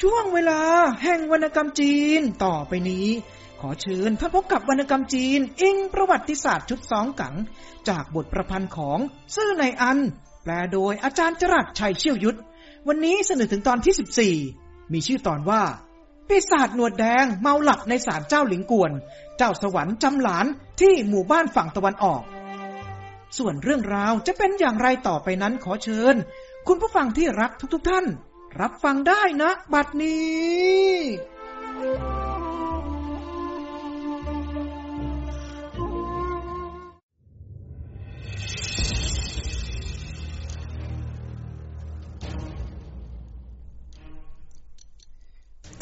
ช่วงเวลาแห่งวรรณกรรมจีนต่อไปนี้ ขอเชิญท่านพบกับวรรณกรรมจีน อิงประวัติศาสตร์ชุดสองกัง จากบทประพันธ์ของซื่อในอัน แปลโดยอาจารย์จรัสชัยเชี่ยวยุทธ วันนี้เสนอถึงตอนที่ 14 มีชื่อตอนว่าปีศาจหนวดแดงเมาหลับในศาลเจ้าหลิงกวน เจ้าสวรรค์จำหลานที่หมู่บ้านฝั่งตะวันออก ส่วนเรื่องราวจะเป็นอย่างไรต่อไปนั้นขอเชิญ คุณผู้ฟังที่รักทุกๆทท่าน รับฟังได้นะ บัดนี้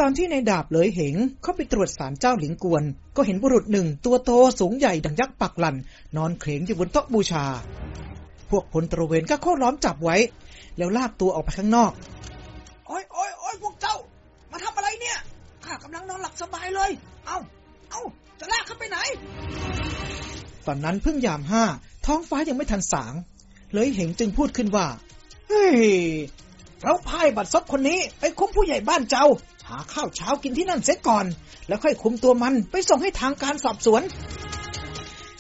ตอนที่ในดาบเลยเหงเข้าไปตรวจสารเจ้าหลิงกวน ก็เห็นบุรุษหนึ่งตัวโตสูงใหญ่ดังยักษ์ปักหลัน นอนเคลงอยู่บนโต๊ะบูชา พวกพลตระเวนก็เข้าล้อมจับไว้ แล้วลากตัวออกไปข้างนอก โอ้ยโอ้ยโอ้ยพวกเจ้า มาทำอะไรเนี่ย ข้ากำลังนอนหลับสบายเลย เอา เอาจะลากเขาไปไหน ตอนนั้นเพิ่งยามห้า ท้องฟ้ายังไม่ทันสาง เลยเหงจึงพูดขึ้นว่า เฮ้ย เราพายบัดซบคนนี้ไปคุ้มผู้ใหญ่บ้านเจ้า หาข้าวเช้ากินที่นั่นเสียก่อน แล้วค่อยคุมตัวมันไปส่งให้ทางการสอบสวน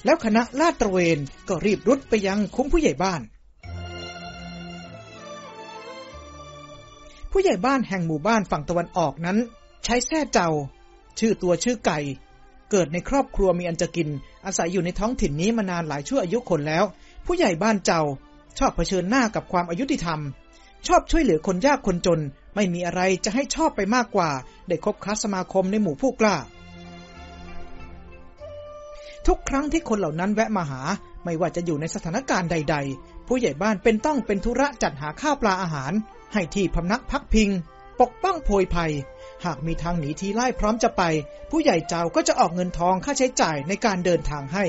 แล้วคณะลาดตระเวนก็รีบรุดไปยังคุ้มผู้ใหญ่บ้าน ผู้ใหญ่บ้านแห่งหมู่บ้านฝั่งตะวันออกนั้น ใช้แท้เจ้า ชื่อตัวชื่อไก่ เกิดในครอบครัวมีอันจะกิน อาศัยอยู่ในท้องถิ่นนี้มานานหลายชั่วอายุคนแล้ว ผู้ใหญ่บ้านเจ้า ชอบเผชิญหน้ากับความอายุติธรรม ชอบช่วยเหลือคนยากคนจน ไม่มีอะไรจะให้ชอบไปมากกว่า ได้คบค้าสมาคมในหมู่ผู้กล้า ทุกครั้งที่คนเหล่านั้นแวะมาหา ไม่ว่าจะอยู่ในสถานการณ์ใด ๆ ผู้ใหญ่บ้านเป็นต้องเป็นธุระจัดหาข้าวปลาอาหาร ให้ที่พำนักพักพิง ปกป้องโพยภัย หากมีทางหนีทีไล่พร้อมจะไป ผู้ใหญ่เจ้าก็จะออกเงินทองค่าใช้จ่ายในการเดินทางให้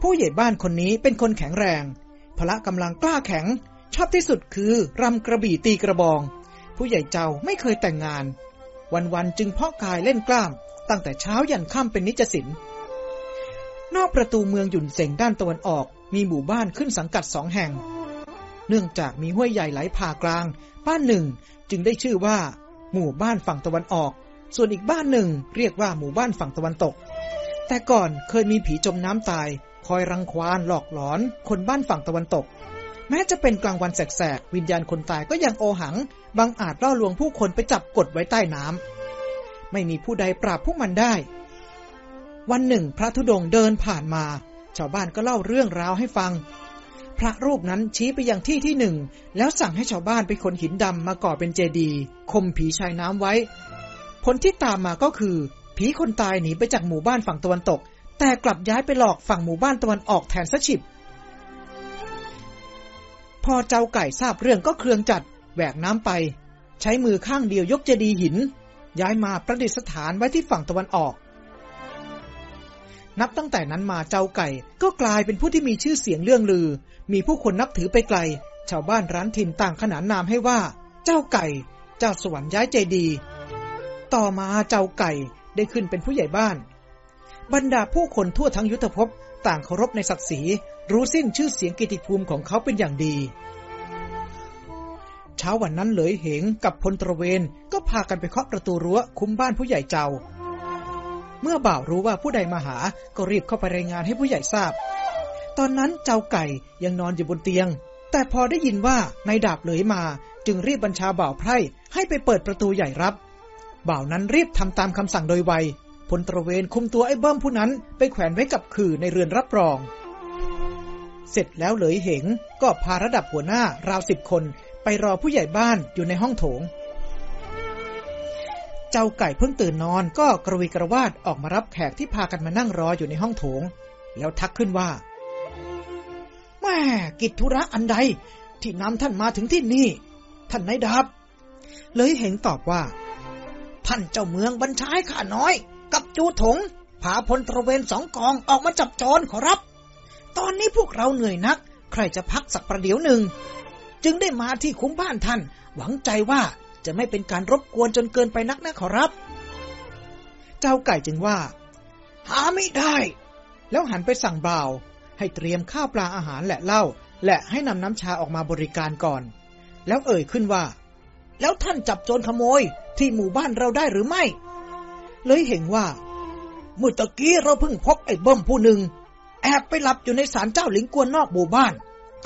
ผู้ใหญ่บ้านคนนี้เป็นคนแข็งแรง พละกำลังกล้าแข็ง ชอบที่สุดคือรำกระบี่ตีกระบอง ผู้ใหญ่เจ้าไม่เคยแต่งงาน วันๆจึงเพาะกายเล่นกล้าม ตั้งแต่เช้ายันค่ำเป็นนิจสินนอกประตูเมืองหยุ่นเซงด้านตะวันออก มีหมู่บ้านขึ้นสังกัดสองแห่ง เนื่องจากมีห้วยใหญ่ไหลผ่ากลาง บ้านหนึ่งจึงได้ชื่อว่า หมู่บ้านฝั่งตะวันออก ส่วนอีกบ้านหนึ่งเรียกว่าหมู่บ้านฝั่งตะวันตก แต่ก่อนเคยมีผีจมน้ำตาย คอยรังควานหลอกหลอน คนบ้านฝั่งตะวันตก แม้จะเป็นกลางวันแสกๆวิญญาณคนตายก็ยังโอหังบังอาจล่อลวงผู้คนไปจับกดไว้ใต้น้ำไม่มีผู้ใดปราบพวกมันได้ วันหนึ่ง พระธุดงค์เดินผ่านมา ชาวบ้านก็เล่าเรื่องราวให้ฟัง พระรูปนั้นชี้ไปยังที่ที่หนึ่ง แล้วสั่งให้ชาวบ้านไปขนหินดำมาก่อเป็นเจดีย์คมผีชายน้ำไว้ ผลที่ตามมาก็คือ ผีคนตายหนีไปจากหมู่บ้านฝั่งตะวันตก แต่กลับย้ายไปหลอกฝั่งหมู่บ้านตะวันออกแทนซะฉิบ พอเจ้าไก่ทราบเรื่องก็เครืองจัดแหวกน้ำไป ใช้มือข้างเดียวยกเจดีย์หิน ย้ายมาประดิษฐานไว้ที่ฝั่งตะวันออกนับตั้งแต่นั้นมาเจ้าไก่ก็กลายเป็นผู้ที่มีชื่อเสียงเรื่องลือ มีผู้คนนับถือไปไกล ชาวบ้านร้านถิ่นต่างขนานนามให้ว่า เจ้าไก่ เจ้าสวรรค์ย้ายเจดี ต่อมาเจ้าไก่ได้ขึ้นเป็นผู้ใหญ่บ้าน บรรดาผู้คนทั่วทั้งยุทธภพต่างเคารพในศักดิ์ศรีรู้สิ้นชื่อเสียงกิติภูมิของเขาเป็นอย่างดีเช้าวันนั้นเหลยเหงกับพลตระเวนก็พากันไปเคาะประตูรั้วคุ้มบ้านผู้ใหญ่เจ้า เมื่อบ่าวรู้ว่าผู้ใดมาหาก็รีบเข้าไปรายงานให้ผู้ใหญ่ทราบ ตอนนั้นเจ้าไก่ยังนอนอยู่บนเตียง แต่พอได้ยินว่านายดาบเหลยมา จึงรีบบัญชาบ่าวไพร่ให้ไปเปิดประตูใหญ่รับ บ่าวนั้นรีบทำตามคำสั่งโดยไวพลตระเวนคุมตัวไอ้เบิ้มผู้นั้นไปแขวนไว้กับขื่อในเรือนรับรอง เสร็จแล้วเหลยเหงก็พาระดับหัวหน้าราวสิบคนไปรอผู้ใหญ่บ้านอยู่ในห้องโถง เจ้าไก่เพิ่งตื่นนอนก็กระวีกระวาดออกมารับแขกที่พากันมานั่งรออยู่ในห้องโถง แล้วทักขึ้นว่า แม่กิจธุระอันใด ที่นำท่านมาถึงที่นี่ ท่านนายดาบ เลยเหงตอบว่า ท่านเจ้าเมืองบัญชาให้ข้าน้อย กับจูถงพาพลตระเวนสองกองออกมาจับโจรขอรับ ตอนนี้พวกเราเหนื่อยนัก ใครจะพักสักประเดี๋ยวหนึ่ง จึงได้มาที่คุ้มบ้านท่าน หวังใจว่าจะไม่เป็นการรบกวนจนเกินไปนักนะขอรับ เจ้าไก่จึงว่า หาไม่ได้ แล้วหันไปสั่งบ่าว ให้เตรียมข้าวปลาอาหารและเหล้าและให้นำน้ำชาออกมาบริการก่อน แล้วเอ่ยขึ้นว่า แล้วท่านจับโจรขโมยที่หมู่บ้านเราได้หรือไม่ เลยเห็นว่าเมื่อตะกี้เราเพิ่งพบไอ้เบิ้มผู้หนึ่ง แอบไปหลับอยู่ในศาลเจ้าหลิงกวนนอกหมู่บ้าน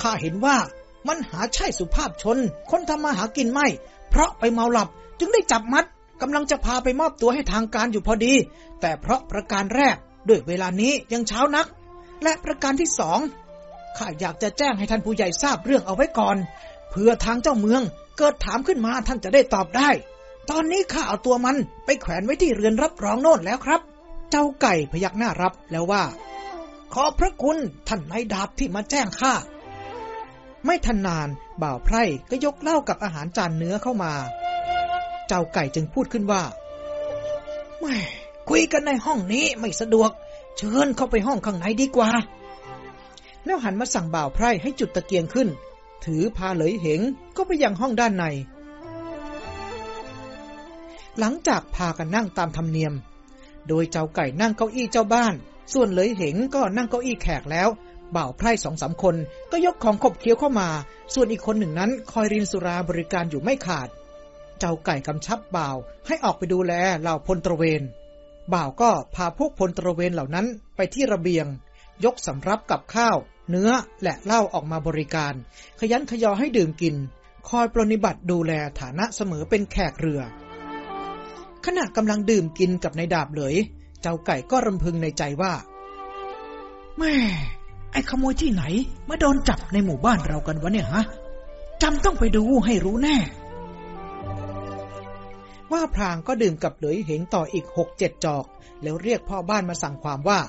ข้าเห็นว่ามันหาใช่สุภาพชน คนทำมาหากินไม่ เพราะไปเมาหลับจึงได้จับมัดกำลังจะพาไปมอบตัวให้ทางการอยู่พอดี แต่เพราะประการแรกด้วยเวลานี้ยังเช้านัก และประการที่สองข้าอยากจะแจ้งให้ท่านผู้ใหญ่ทราบเรื่องเอาไว้ก่อน เพื่อทางเจ้าเมืองเกิดถามขึ้นมาท่านจะได้ตอบได้ ตอนนี้ข้าเอาตัวมันไปแขวนไว้ที่เรือนรับรองโน่นแล้วครับ เจ้าไก่พยักหน้ารับแล้วว่า ขอบพระคุณท่านนายดาบที่มาแจ้งข้าไม่ทันนานบ่าวไพร่ก็ยกเหล้ากับอาหารจานเนื้อเข้ามา เจ้าไก่จึงพูดขึ้นว่าแม่คุยกันในห้องนี้ไม่สะดวก เชิญเข้าไปห้องข้างในดีกว่า แล้วหันมาสั่งบ่าวไพร่ให้จุดตะเกียงขึ้น ถือพาเหลยเหงก็ไปยังห้องด้านใน หลังจากพากันนั่งตามธรรมเนียม โดยเจ้าไก่นั่งเก้าอี้เจ้าบ้าน ส่วนเหลยเหงก็นั่งเก้าอี้แขกแล้วบ่าวไพร่สองสามคนก็ยกของขบเคี้ยวเข้ามา ส่วนอีกคนหนึ่งนั้นคอยรินสุราบริการอยู่ไม่ขาด เจ้าไก่กำชับบ่าวให้ออกไปดูแลเหล่าพลตระเวน บ่าวก็พาพวกพลตระเวนเหล่านั้นไปที่ระเบียง ยกสำรับกับข้าว เนื้อและเหล้าออกมาบริการ ขยันขยอให้ดื่มกิน คอยปรนิบัติดูแลฐานะเสมอเป็นแขกเรือ ขณะกำลังดื่มกินกับนายดาบเหลย เจ้าไก่ก็รำพึงในใจว่าแม่ไอ้ขโมยที่ไหนมาโดนจับในหมู่บ้านเรากันวะเนี่ยฮะจำต้องไปดูให้รู้แน่ ว่าพรางก็ดื่มกับเหลยเหงต่ออีกหกเจ็ดจอก แล้วเรียกพ่อบ้านมาสั่งความว่า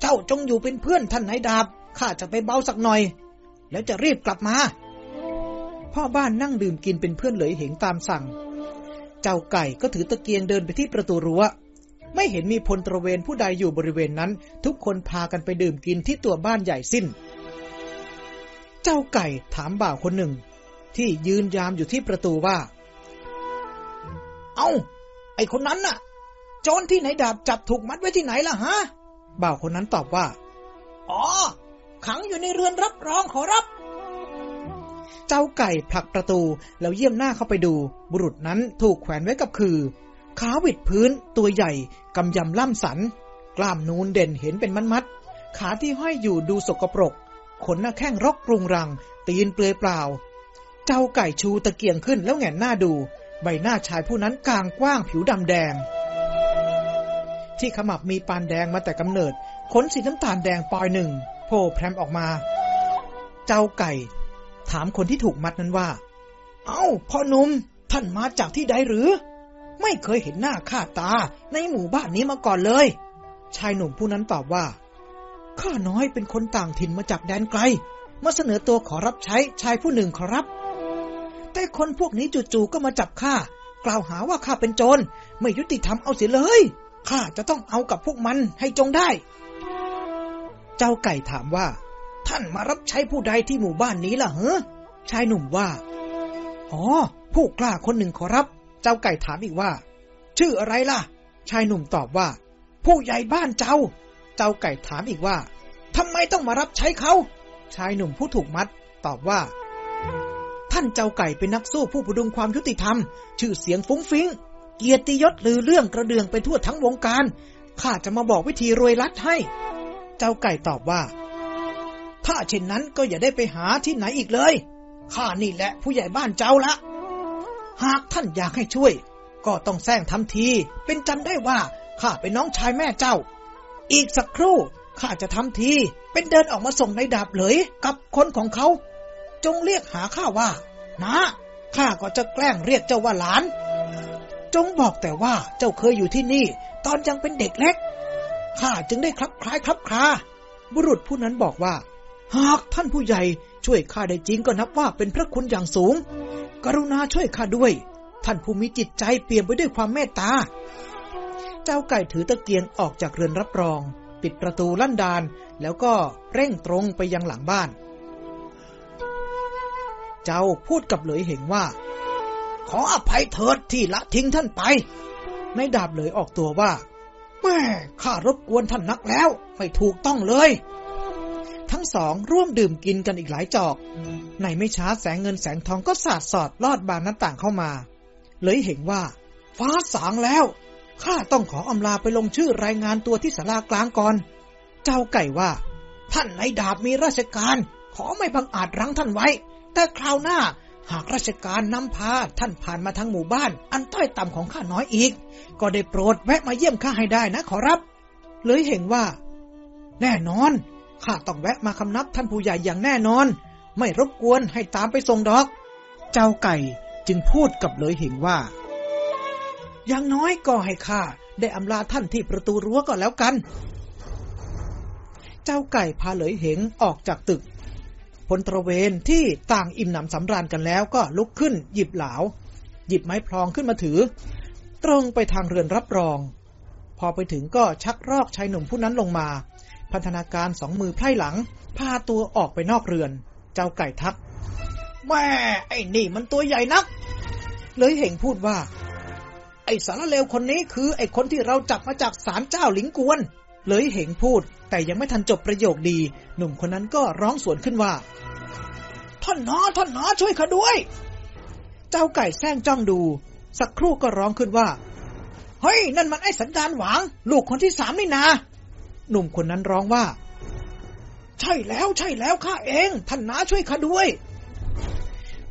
เจ้าจงอยู่เป็นเพื่อนท่านนายดาบข้าจะไปเบาสักหน่อย แล้วจะรีบกลับมา พ่อบ้านนั่งดื่มกินเป็นเพื่อนเหลยเหงตามสั่ง เจ้าไก่ก็ถือตะเกียงเดินไปที่ประตูรัว้วไม่เห็นมีพลตระเวนผู้ใดอยู่บริเวณนั้น ทุกคนพากันไปดื่มกินที่ตัวบ้านใหญ่สิ้น เจ้าไก่ถามบ่าวคนหนึ่ง ที่ยืนยามอยู่ที่ประตูว่า เอา้า ไอคนนั้นน่ะ โจรที่ไหนดาบจับถูกมัดไว้ที่ไหนล่ะฮะ บ่าวคนนั้นตอบว่า อ๋อ ขังอยู่ในเรือนรับรองขอรับ เจ้าไก่ผลักประตูแล้วเยี่ยมหน้าเข้าไปดู บุรุษนั้นถูกแขวนไว้กับคือขาวิดพื้น ตัวใหญ่ กำยำล่ำสัน กล้ามนูนเด่นเห็นเป็นมัดมัด ขาที่ห้อยอยู่ดูสกปรก ขนหน้าแข้งรกรุงรัง ตีนเปลือยเปล่า เจ้าไก่ชูตะเกียงขึ้นแล้วแหงนหน้าดู ใบหน้าชายผู้นั้นกลางกว้างผิวดำแดง ที่ขมับมีปานแดงมาแต่กำเนิด ขนสีน้ำตาลแดงปอยหนึ่งโผล่แพรมออกมา เจ้าไก่ ถามคนที่ถูกมัดนั้นว่า เอา้าพ่อนุ่มท่านมาจากที่ใดหรือ ไม่เคยเห็นหน้าค่าตาในหมู่บ้านนี้มาก่อนเลย ชายหนุ่มผู้นั้นตอบว่าข้าน้อยเป็นคนต่างถิ่นมาจากแดนไกล มาเสนอตัวขอรับใช้ชายผู้หนึ่งขอรับ แต่คนพวกนี้จู่ๆก็มาจับข้ากล่าวหาว่าข้าเป็นโจรไม่ยุติธรรมเอาเสียเลยข้าจะต้องเอากับพวกมันให้จงได้ เจ้าไก่ถามว่า ท่านมารับใช้ผู้ใดที่หมู่บ้านนี้ล่ะเหรอชายหนุ่มว่าอ๋อผู้กล้าคนหนึ่งขอรับ เจ้าไก่ถามอีกว่า ชื่ออะไรล่ะ ชายหนุ่มตอบว่า ผู้ใหญ่บ้านเจ้า เจ้าไก่ถามอีกว่าทำไมต้องมารับใช้เขา ชายหนุ่มผู้ถูกมัด ตอบว่า ท่านเจ้าไก่เป็นนักสู้ผู้ประดุงความยุติธรรม ชื่อเสียงฟุ้งฟิ้ง เกียรติยศหรือเรื่องกระเดืองไปทั่วทั้งวงการ ข้าจะมาบอกวิธีรวยลัดให้ เจ้าไก่ตอบว่า ถ้าเช่นนั้นก็อย่าได้ไปหาที่ไหนอีกเลย ข้านี่แหละผู้ใหญ่บ้านเจ้าละ หากท่านอยากให้ช่วย ก็ต้องแซงทำที เป็นจำได้ว่าข้าเป็นน้องชายแม่เจ้า อีกสักครู่ข้าจะทำที เป็นเดินออกมาส่งในดาบเหลยกับคนของเขา จงเรียกหาข้าว่านะข้าก็จะแกล้งเรียกเจ้าว่าหลาน จงบอกแต่ว่าเจ้าเคยอยู่ที่นี่ ตอนยังเป็นเด็กเล็กข้าจึงได้คลับคล้ายคลับคลาบุรุษผู้นั้นบอกว่า หากท่านผู้ใหญ่ช่วยข้าได้จริงก็นับว่าเป็นพระคุณอย่างสูง กรุณาช่วยข้าด้วย ท่านผู้มีจิตใจเปี่ยมไปด้วยความเมตตา เจ้าไก่ถือตะเกียงออกจากเรือนรับรอง ปิดประตูลั่นดานแล้วก็เร่งตรงไปยังหลังบ้าน เจ้าพูดกับเหลยเหงว่า ขออภัยเถิดที่ละทิ้งท่านไป ในดาบเหลยออกตัวว่า แม่ข้ารบกวนท่านนักแล้ว ไม่ถูกต้องเลย ทั้งสองร่วมดื่มกินกันอีกหลายจอก ในไม่ช้าแสงเงินแสงทองก็สาดสอดลอดบานหน้าต่างเข้ามา เลยเห็นว่า ฟ้าสางแล้วข้าต้องขออำลาไปลงชื่อรายงานตัวที่ศาลากลางก่อน เจ้าไก่ว่า ท่านในดาบมีราชการ ขอไม่บังอาจรั้งท่านไว้ แต่คราวหน้า หากราชการนำพาท่านผ่านมาทางหมู่บ้าน อันต้อยต่ำของข้าน้อยอีก ก็ได้โปรดแวะมาเยี่ยมข้าให้ได้นะขอรับ เลยเห็นว่า แน่นอนข้าต้องแวะมาคำนับท่านผู้ใหญ่อย่างแน่นอน ไม่รบกวนให้ตามไปส่งดอก เจ้าไก่จึงพูดกับเลยเหงว่า อย่างน้อยก็ให้ข้าได้อำลาท่านที่ประตูรั้วก็แล้วกัน เจ้าไก่พาเหลยเหงออกจากตึก ลตระเวนที่ต่างอิ่มหนำสำราญกันแล้วก็ลุกขึ้น หยิบเหลาหยิบไม้พลองขึ้นมาถือ ตรงไปทางเรือนรับรอง พอไปถึงก็ชักรอกชายหนุ่มผู้นั้นลงมา พันธนาการสองมือไพร่หลัง พาตัวออกไปนอกเรือน เจ้าไก่ทัก แม่ไอ้นี่มันตัวใหญ่นัก เลยเหงพูดว่า ไอ้สารเลวคนนี้คือไอ้คนที่เราจับมาจากศาลเจ้าหลิงกวน เลยเหงพูดแต่ยังไม่ทันจบประโยคดี หนุ่มคนนั้นก็ร้องสวนขึ้นว่า ท่านน้อท่านน้อช่วยข้าด้วย เจ้าไก่แซงจ้องดู สักครู่ก็ร้องขึ้นว่า เฮ้ย นั่นมันไอ้สันดานหวาง ลูกคนที่สามนี่นาหนุ่มคนนั้นร้องว่า ใช่แล้วใช่แล้วข้าเอง ท่านน้าช่วยข้าด้วย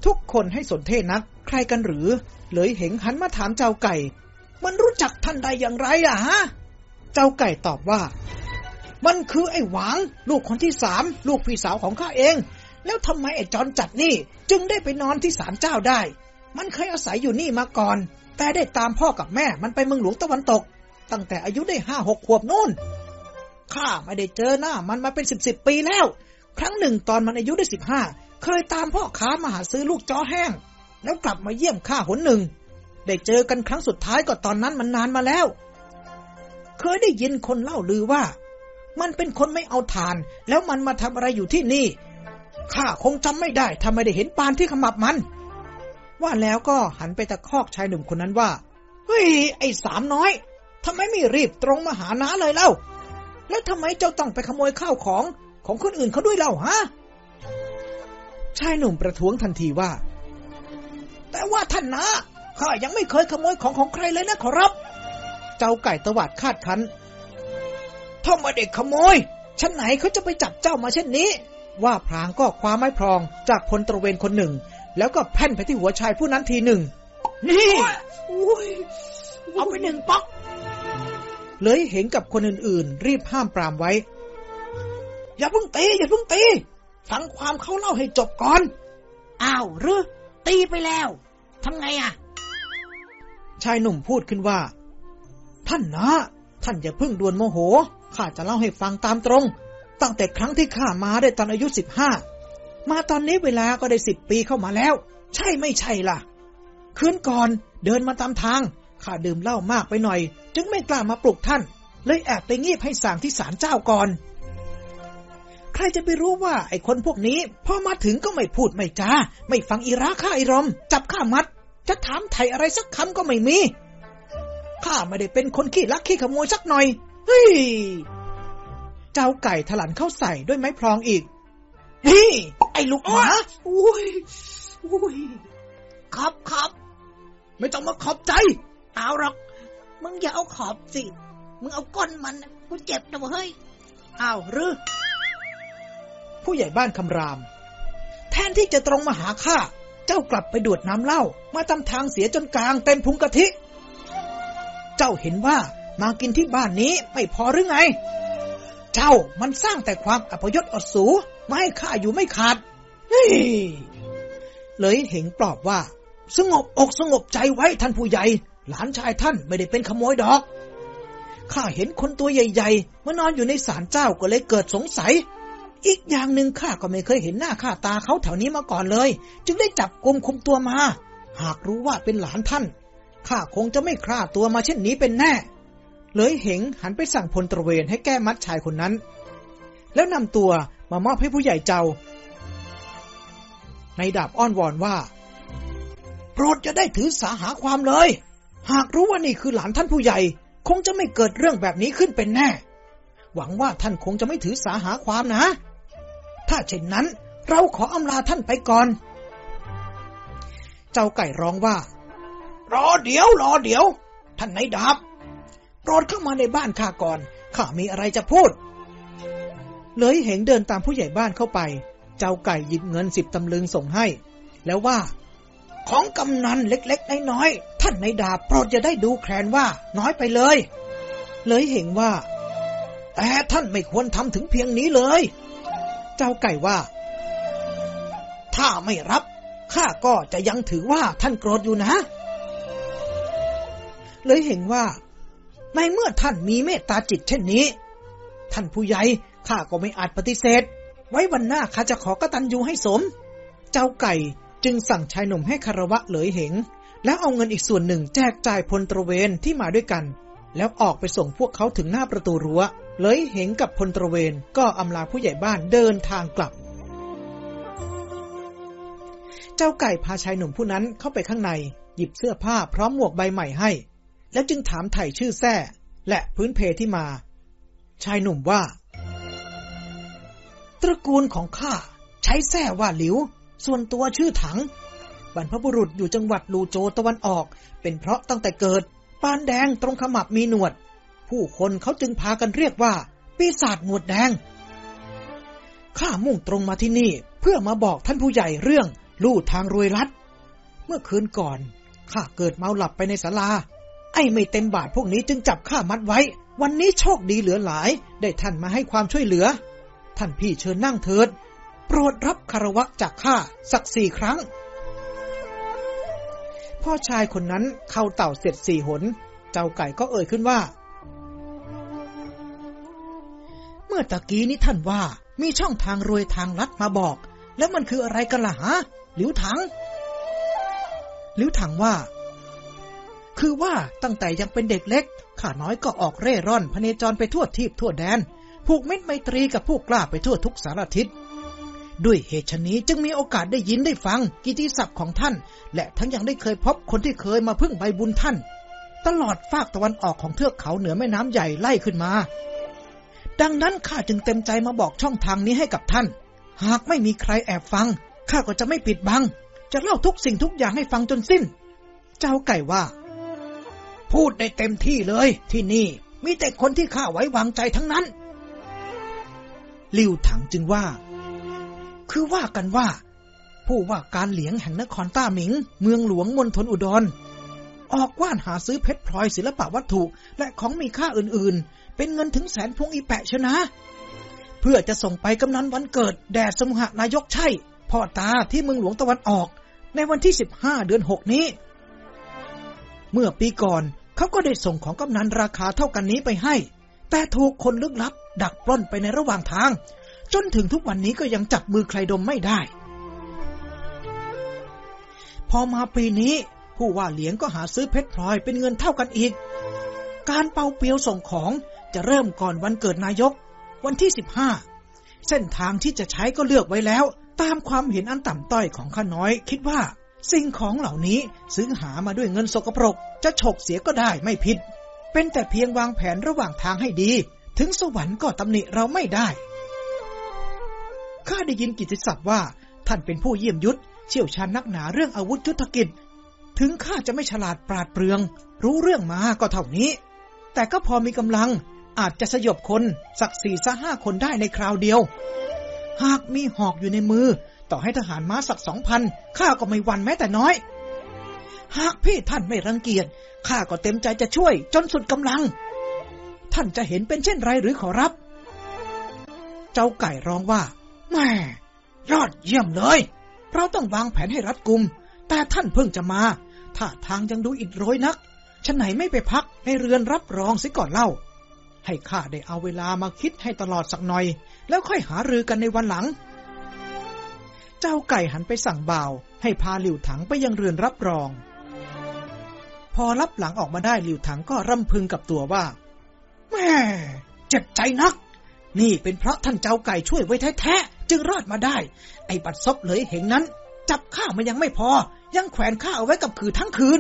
ทุกคนให้สนเทนัก ใครกันหรือ เลยเหงหันมาถามเจ้าไก่ มันรู้จักท่านใดอย่างไรอะฮะ เจ้าไก่ตอบว่ามันคือไอ้หวางลูกคนที่สาม ลูกพี่สาวของข้าเอง แล้วทำไมไอ้จอนจัดนี่ จึงได้ไปนอนที่ศาลเจ้าได้ มันเคยอาศัยอยู่นี่มาก่อน แต่ได้ตามพ่อกับแม่มันไปเมืองหลวงตะวันตก ตั้งแต่อายุได้ห้าหกขวบนู่นข้าไม่ได้เจอหน้ามันมาเป็นสิบสิบปีแล้ว ครั้งหนึ่งตอนมันอายุได้สิบห้าเคยตามพ่อค้ามาหาซื้อลูกจอแห้ง แล้วกลับมาเยี่ยมข้าหนหนึ่ง ได้เจอกันครั้งสุดท้ายก็ตอนนั้นมันนานมาแล้ว เคยได้ยินคนเล่าลือว่า มันเป็นคนไม่เอาทาน แล้วมันมาทำอะไรอยู่ที่นี่ ข้าคงจำไม่ได้ถ้าไม่ได้เห็นปานที่ขมับมัน ว่าแล้วก็หันไปตะคอกชายหนุ่มคนนั้นว่า เฮ้ย ไอ้สามน้อยทำไมไม่รีบตรงมาหาน้าเลยเล่า แล้วทำไมเจ้าต้องไปขโมยข้าวของของคนอื่นเขาด้วยเล่าฮะ ชายหนุ่มประท้วงทันทีว่า แต่ว่าท่านนะข้ายังไม่เคยขโมยของของใครเลยนะขอรับ เจ้าไก่ตวาดคาดคันถ้ามาเด็กขโมยชั้นไหนเขาจะไปจับเจ้ามาเช่นนี้ ว่าพรางก็คว้าไม้พรองจากพลตระเวนคนหนึ่ง แล้วก็แพ่นไปที่หัวชายผู้นั้นทีหนึ่ง นี่อุ้ยเอาไปหนึ่งป๊อก เลยเห็นกับคนอื่นๆ รีบห้ามปรามไว้ อย่าเพิ่งตี อย่าเพิ่งตี ฟังความเขาเล่าให้จบก่อน อ้าวหรือตีไปแล้วทำไงอะ ชายหนุ่มพูดขึ้นว่า ท่านนะ ท่านอย่าเพิ่งด่วนโมโห ข้าจะเล่าให้ฟังตามตรง ตั้งแต่ครั้งที่ข้ามาได้ตอนอายุสิบห้ามาตอนนี้เวลาก็ได้สิบปีเข้ามาแล้ว ใช่ไม่ใช่ล่ะ คืนก่อนเดินมาตามทางข้าดื่มเหล้ามากไปหน่อย จึงไม่กล้ามาปลุกท่าน เลยแอบไปงีบให้สั่งที่ศาลเจ้าก่อน ใครจะไปรู้ว่าไอ้คนพวกนี้พอมาถึงก็ไม่พูดไม่จาไม่ฟังอีราข้าไอรอม จับข้ามัด จะถามไถ่อะไรสักคำก็ไม่มีข้าไม่ได้เป็นคนขี้ลักขี้ขโมยสักหน่อย เฮ้ย เจ้าไก่ถลันเข้าใส่ด้วยไม้พลองอีก นี่ ไอ้ลูกหมาอุ้ยอุ้ยครับครับ ไม่ต้องมาขอบใจ เอาหรอก มึงอย่าเอาขอบสิ มึงเอาก้นมันน่ะกูเจ็บนะเว้ยอ้าวหรือ ผู้ใหญ่บ้านคำราม แทนที่จะตรงมาหาข้า เจ้ากลับไปดวดน้ำเหล้ามาตำทางเสียจนกลางเต็มพุงกะทิ เจ้าเห็นว่ามากินที่บ้านนี้ไม่พอหรือไง เจ้ามันสร้างแต่ความอัปยศอดสูไม่ให้ข้าอยู่ไม่ขาดเฮ้ยเลยเหงปลอบว่า สงบอกสงบใจไว้ท่านผู้ใหญ่ หลานชายท่านไม่ได้เป็นขโมยดอกข้าเห็นคนตัวใหญ่ๆมานอนอยู่ในศาลเจ้าก็เลยเกิดสงสัย อีกอย่างหนึ่งข้าก็ไม่เคยเห็นหน้าค่าตาเขาแถวนี้มาก่อนเลย จึงได้จับกลุมคุมตัวมา หากรู้ว่าเป็นหลานท่านข้าคงจะไม่คร่าตัวมาเช่นนี้เป็นแน่ เลยเหงหันไปสั่งพลตระเวนให้แก้มัดชายคนนั้น แล้วนำตัวมามอบให้ผู้ใหญ่เจ้า ในดาบอ้อนวอนว่า โปรดจะได้ถือสาหาความเลย หากรู้ว่านี่คือหลานท่านผู้ใหญ่ คงจะไม่เกิดเรื่องแบบนี้ขึ้นเป็นแน่ หวังว่าท่านคงจะไม่ถือสาหาความนะ ถ้าเช่นนั้น เราขออำลาท่านไปก่อน เจ้าไก่ร้องว่า รอเดี๋ยวรอเดี๋ยว ท่านนายดาบ โปรดเข้ามาในบ้านข้าก่อนข้ามีอะไรจะพูด เลยเห็นเดินตามผู้ใหญ่บ้านเข้าไป เจ้าไก่หยิบเงินสิบตำลึงส่งให้ แล้วว่า ของกำนันเล็กๆน้อยๆท่านในดาบโปรดจะได้ดูแคลนว่า น้อยไปเลย เลยเห็นว่า แต่ท่านไม่ควรทำถึงเพียงนี้เลย เจ้าไก่ว่า ถ้าไม่รับข้าก็จะยังถือว่าท่านโกรธอยู่นะ เลยเห็นว่า ในเมื่อท่านมีเมตตาจิตเช่นนี้ ท่านผู้ใหญ่ข้าก็ไม่อาจปฏิเสธ ไว้วันหน้าข้าจะขอกตัญญูให้สม เจ้าไก่จึงสั่งชายหนุ่มให้คารวะเหลยเหง แล้วเอาเงินอีกส่วนหนึ่งแจกจ่ายพลตระเวนที่มาด้วยกัน แล้วออกไปส่งพวกเขาถึงหน้าประตูรัว้ว เลยเหงกับพลตระเวนก็อำลาผู้ใหญ่บ้านเดินทางกลับ เจ้าไก่พาชายหนุ่มผู้นั้นเข้าไปข้างใน หยิบเสื้อผ้าพร้อมหมวกใบใหม่ให้ แล้วจึงถามไถ่ชื่อแท้และพื้นเพที่มา ชายหนุ่มว่า ตระกูลของข้าใช้แท้ว่าหลิว ส่วนตัวชื่อถัง บรรพบุรุษอยู่จังหวัดลูโจตะวันออก เป็นเพราะตั้งแต่เกิด ปานแดงตรงขมับมีหนวด ผู้คนเขาจึงพากันเรียกว่า ปีศาจหนวดแดงข้ามุ่งตรงมาที่นี่ เพื่อมาบอกท่านผู้ใหญ่เรื่อง ลู่ทางรวยรัดเมื่อคืนก่อนข้าเกิดเมาหลับไปในศาลา ไอ้ไม่เต็มบาทพวกนี้จึงจับข้ามัดไว้ วันนี้โชคดีเหลือหลาย ได้ท่านมาให้ความช่วยเหลือ ท่านพี่เชิญนั่งเถิด โปรดรับคารวะจากข้าสักสี่ครั้ง พ่อชายคนนั้นเข้าเต่าเสร็จสี่หน เจ้าไก่ก็เอ่ยขึ้นว่า เมื่อตะกี้นี้ท่านว่ามีช่องทางรวยทางลัดมาบอก แล้วมันคืออะไรกันล่ะฮะหลิวถัง หลิวถังว่า คือว่าตั้งแต่ยังเป็นเด็กเล็ก ข้าน้อยก็ออกเร่ร่อนพเนจรไปทั่วทีบทั่วแดน ผูกมิตรไมตรีกับผู้กล้าไปทั่วทุกสารทิศ ด้วยเหตุชนี้จึงมีโอกาสได้ยินได้ฟังกิติศัพท์ของท่าน และทั้งยังได้เคยพบคนที่เคยมาพึ่งใบบุญท่าน ตลอดฝากตะวันออกของเทือกเขาเหนือแม่น้ำใหญ่ไล่ขึ้นมา ดังนั้นข้าจึงเต็มใจมาบอกช่องทางนี้ให้กับท่าน หากไม่มีใครแอบฟังข้าก็จะไม่ปิดบัง จะเล่าทุกสิ่งทุกอย่างให้ฟังจนสิ้น เจ้าไก่ว่า พูดได้เต็มที่เลย ที่นี่มีแต่คนที่ข้าไว้วางใจทั้งนั้น ลิวถังจึงว่า คือว่ากันว่า ผู้ว่าการเหลียงแห่งนครต้าหมิง เมืองหลวงมณฑลอุดร ออกว่านหาซื้อเพชรพลอยศิลปะวัตถุและของมีค่าอื่นๆ เป็นเงินถึงแสนพวงอีแปะชนะ เพื่อจะส่งไปกำนันวันเกิด แด่สมุหนายกใช่ พ่อตาที่เมืองหลวงตะวันออก ในวันที่ 15 เดือน 6 นี้เมื่อปีก่อน เขาก็ได้ส่งของกำนันราคาเท่ากันนี้ไปให้ แต่ถูกคนลึกลับ ดักปล้นไปในระหว่างทาง จนถึงทุกวันนี้ก็ยังจับมือใครดมไม่ได้ พอมาปีนี้ ผู้ว่าเหลียงก็หาซื้อเพชรพลอยเป็นเงินเท่ากันอีก การเป่าเปียวส่งของจะเริ่มก่อนวันเกิดนายก วันที่15เส้นทางที่จะใช้ก็เลือกไว้แล้ว ตามความเห็นอันต่ำต้อยของข้าน้อย คิดว่า สิ่งของเหล่านี้ซื้อหามาด้วยเงินสกปรก จะฉกเสียก็ได้ไม่ผิด เป็นแต่เพียงวางแผนระหว่างทางให้ดี ถึงสวรรค์ก็ตำหนิเราไม่ได้ ข้าได้ยินกิติศัพท์ว่า ท่านเป็นผู้เยี่ยมยุทธเชี่ยวชาญนักหนาเรื่องอาวุธยุทธกิจ ถึงข้าจะไม่ฉลาดปราดเปรื่อง รู้เรื่องมาก็เท่านี้ แต่ก็พอมีกำลังอาจจะสยบคน สักสี่ซะห้าคนได้ในคราวเดียว หากมีหอกอยู่ในมือ ต่อให้ทหารม้าสักสองพันข้าก็ไม่หวั่นแม้แต่น้อย หากพี่ท่านไม่รังเกียจข้าก็เต็มใจจะช่วย จนสุดกำลัง ท่านจะเห็นเป็นเช่นไรหรือขอรับ เจ้าไก่ร้องว่าแม่ยอดเยี่ยมเลย เราต้องวางแผนให้รัดกุม แต่ท่านเพิ่งจะมาถ้าทางยังดูอิดโรยนักฉันไหนไม่ไปพักในเรือนรับรองสิก่อนเล่า ให้ข้าได้เอาเวลามาคิดให้ตลอดสักหน่อย แล้วค่อยหารือกันในวันหลัง เจ้าไก่หันไปสั่งบ่าว ให้พาหลิวถังไปยังเรือนรับรอง พอรับหลังออกมาได้หลิวถังก็ร่ำพึงกับตัวว่าแม่เจ็บใจนัก นี่เป็นเพราะท่านเจ้าไก่ช่วยไว้แท้ๆจึงรอดมาได้ ไอ้บัดซบเลยเหงนั้น จับข้ามันยังไม่พอ ยังแขวนข้าเอาไว้กับคือทั้งคืน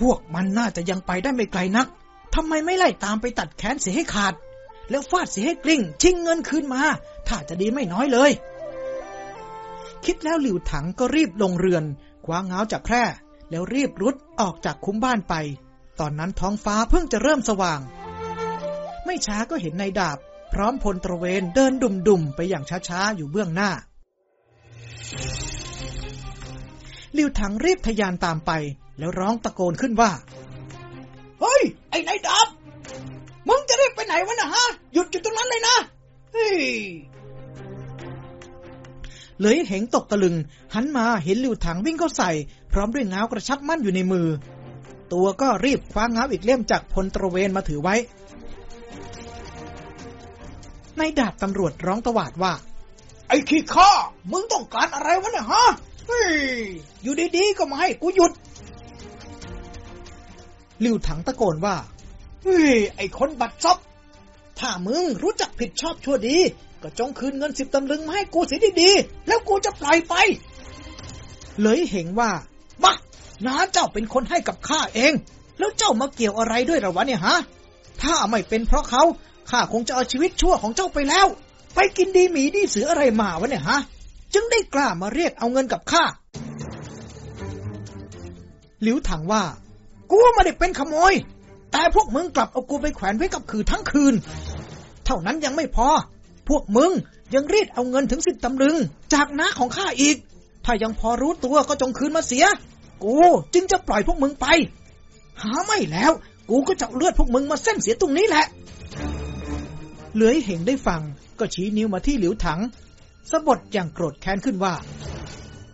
พวกมันน่าจะยังไปได้ไม่ไกลนักทำไมไม่ไล่ตามไปตัดแขนเสียให้ขาด แล้วฟาดเสียให้กลิ้ง ชิงเงินคืนมา ถ้าจะดีไม่น้อยเลย คิดแล้วหลิวถังก็รีบลงเรือนคว้าเงาจากแคร่แล้วรีบรุดออกจากคุ้มบ้านไป ตอนนั้นท้องฟ้าเพิ่งจะเริ่มสว่าง ไม่ช้าก็เห็นนายดาบ พร้อมพลตระเวนเดินดุ่มๆ ไปอย่างช้าๆ อยู่เบื้องหน้าลิวถังรีบทยานตามไป แล้วร้องตะโกนขึ้นว่า เฮ้ย ไอ้นายดาบ มึงจะรีบไปไหนวะนะฮะ หยุดอยู่ตรงนั้นเลยนะ เฮ้ย เลยเหงตกตะลึง หันมาเห็นลิวถังวิ่งเข้าใส่ พร้อมด้วยง้าวกระชับมั่นอยู่ในมือ ตัวก็รีบคว้าง้าวอีกเล่มจากพลตระเวนมาถือไว้ในดาบตำรวจร้องตวาดว่า ไอ้ขี้ข้ามึงต้องการอะไรวะเนี่ยฮะเฮ้ยอยู่ดีๆก็มาให้กูหยุดลิวถังตะโกนว่าเฮ้ยไอ้คนบัดซบถ้ามึงรู้จักผิดชอบชั่วดี ก็จงคืนเงินสิบตำลึงมาให้กูเสียดีๆ แล้วกูจะปล่อยไป เลยเห็นว่าบ้าน้าเจ้าเป็นคนให้กับข้าเอง แล้วเจ้ามาเกี่ยวอะไรด้วยหรอวะเนี่ยฮะ ถ้าไม่เป็นเพราะเขาข้าคงจะเอาชีวิตชั่วของเจ้าไปแล้ว ไปกินดีหมีดีเสืออะไรมาวะเนี่ยฮะ จึงได้กล้ามาเรียกเอาเงินกับข้า หลิวถังว่า กูไม่ได้เป็นขโมย แต่พวกมึงกลับเอากูไปแขวนไว้กับขือทั้งคืน เท่านั้นยังไม่พอ พวกมึงยังรีดเอาเงินถึงสิบตำลึง จากน้าของข้าอีก ถ้ายังพอรู้ตัวก็จงคืนมาเสีย กูจึงจะปล่อยพวกมึงไป หาไม่แล้ว กูก็จะเลือดพวกมึงมาเส้นเสียตรงนี้แหละ เหลือยเห็นได้ฟัง ก็ชี้นิ้วมาที่หลิวถังสะบดอย่างโกรธแค้นขึ้นว่า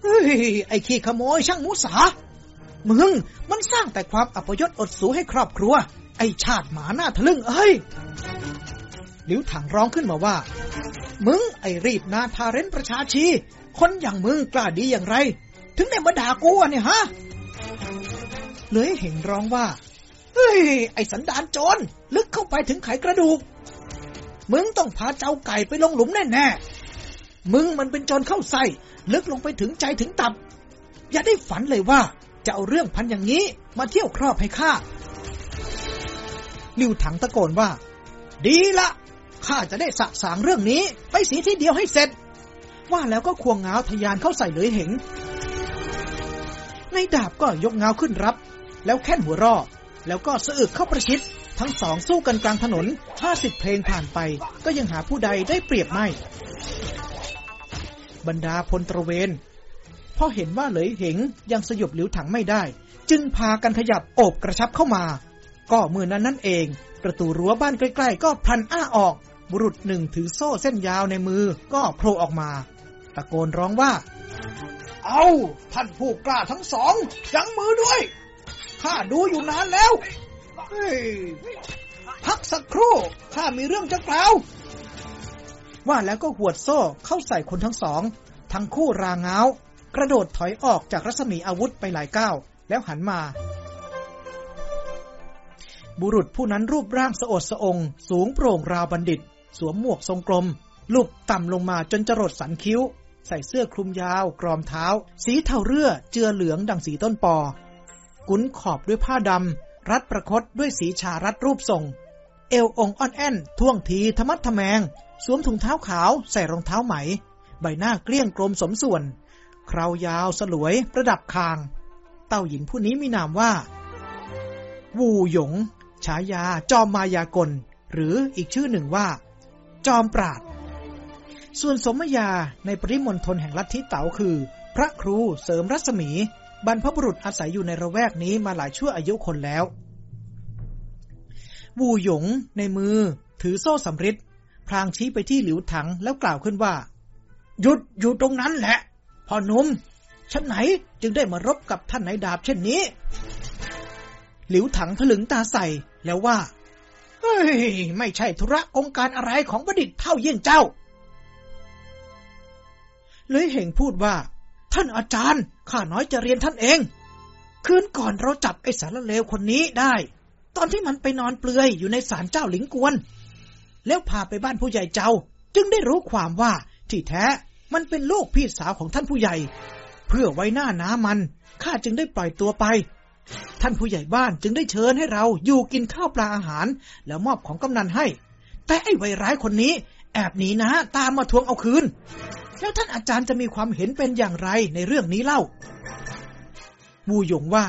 เฮ้ย ไอ้ขี้ขโมยช่างมุสา มึงมันสร้างแต่ความอัปยศอดสูให้ครอบครัว ไอ้ชาติหมาหน้าทะลึ่งเอ้ย หลิวถังร้องขึ้นมาว่า มึงไอรีบนาทาเรนประชาชี คนอย่างมึงกล้าดีอย่างไร ถึงได้มาด่ากูอะเนี่ยฮะ เลยเห็นร้องว่า เฮ้ย ไอสันดานโจรลึกเข้าไปถึงไขกระดูก มึงต้องพาเจ้าไก่ไปลงหลุมแน่ๆมึงมันเป็นโจรเข้าไส้ลึกลงไปถึงใจถึงตับ อย่าได้ฝันเลยว่า จะเอาเรื่องพันอย่างนี้ มาเที่ยวครอบให้ข้าลิวถังตะโกนว่า ดีละ ข้าจะได้สะสางเรื่องนี้ ไปสีที่เดียวให้เสร็จ ว่าแล้วก็ควงเงาทยานเข้าใส่เหลยเหงในดาบก็ยกเงาขึ้นรับ แล้วแค่นหัวรอแล้วก็สะอึกเข้าประชิด ทั้งสองสู้กันกลางถนนห้าสิบเพลงผ่านไป ก็ยังหาผู้ใดได้เปรียบไม่ บรรดาพลตระเวนพอเห็นว่าเหลยเหงยังสยบหลิวถังไม่ได้ จึงพากันขยับโอบกระชับเข้ามา ก็เมื่อนั้นนั่นเอง ประตูรั้วบ้านใกล้ ๆ ก็พลันอ้าออก บุรุษหนึ่งถือโซ่เส้นยาวในมือก็โผล่ออกมา ตะโกนร้องว่า เอาท่านผู้กล้าทั้งสอง ยังมือด้วย ข้าดูอยู่นานแล้วเฮ้ยพักสักครู่ ข้ามีเรื่องจะกล่าว ว่าแล้วก็หวดโซ่เข้าใส่คนทั้งสอง ทั้งคู่รางเงากระโดดถอยออกจากรัศมีอาวุธไปหลายก้าวแล้วหันมา บุรุษผู้นั้นรูปร่างสะอดสะอง สูงโปร่งราวบัณฑิต สวมหมวกทรงกลมลุบต่ำลงมาจนจรดสันคิ้ว ใส่เสื้อคลุมยาว กรอมเท้า สีเทาเรือเจือเหลืองดังสีต้นปอ กุนขอบด้วยผ้าดำ รัดประคตด้วยสีชารัดรูปทรง เอวองอ่อนแอนท่วงทีธรรมัดทแมง สวมถุงเท้าขาว ใส่รองเท้าไหม ใบหน้าเกลี้ยงกลมสมส่วน คราวยาวสลวย ประดับคาง เต้าหญิงผู้นี้มีนามว่า วูหยง ฉายาจอมมายากล หรืออีกชื่อหนึ่งว่า จอมปราด ส่วนสมยาในปริมณฑลแห่งลัทธิเต๋าคือ พระครูเสริมรัศมี บรรพบุรุษอาศัยอยู่ในระแวกนี้มาหลายชั่วอายุคนแล้ว วูหยงในมือถือโซ่สำริดพลางชี้ไปที่หลิวถังแล้วกล่าวขึ้นว่า หยุดอยู่ตรงนั้นแหละพ่อหนุ่มฉันไหนจึงได้มารบกับท่านนายดาบเช่นนี้ หลิวถังถลึงตาใส่แล้วว่า เฮ้ย ไม่ใช่ธุระองค์การอะไรของประดิษฐ์เท่าเยี่ยงเจ้า เลยเหงพูดว่า ท่านอาจารย์ ข้าน้อยจะเรียนท่านเอง คืนก่อนเราจับไอ้สารเลวคนนี้ได้ ตอนที่มันไปนอนเปลือยอยู่ในศาลเจ้าหลิงกวน แล้วพาไปบ้านผู้ใหญ่เจ้า จึงได้รู้ความว่าที่แท้มันเป็นลูกพี่สาวของท่านผู้ใหญ่ เพื่อไว้หน้าน้ามัน ข้าจึงได้ปล่อยตัวไป ท่านผู้ใหญ่บ้านจึงได้เชิญให้เราอยู่กินข้าวปลาอาหาร แล้วมอบของกำนันให้ แต่ไอ้ไวร้ายคนนี้ แอบหนีนะ ตามมาทวงเอาคืน แล้วท่านอาจารย์จะมีความเห็นเป็นอย่างไรในเรื่องนี้เล่าวูหยงว่า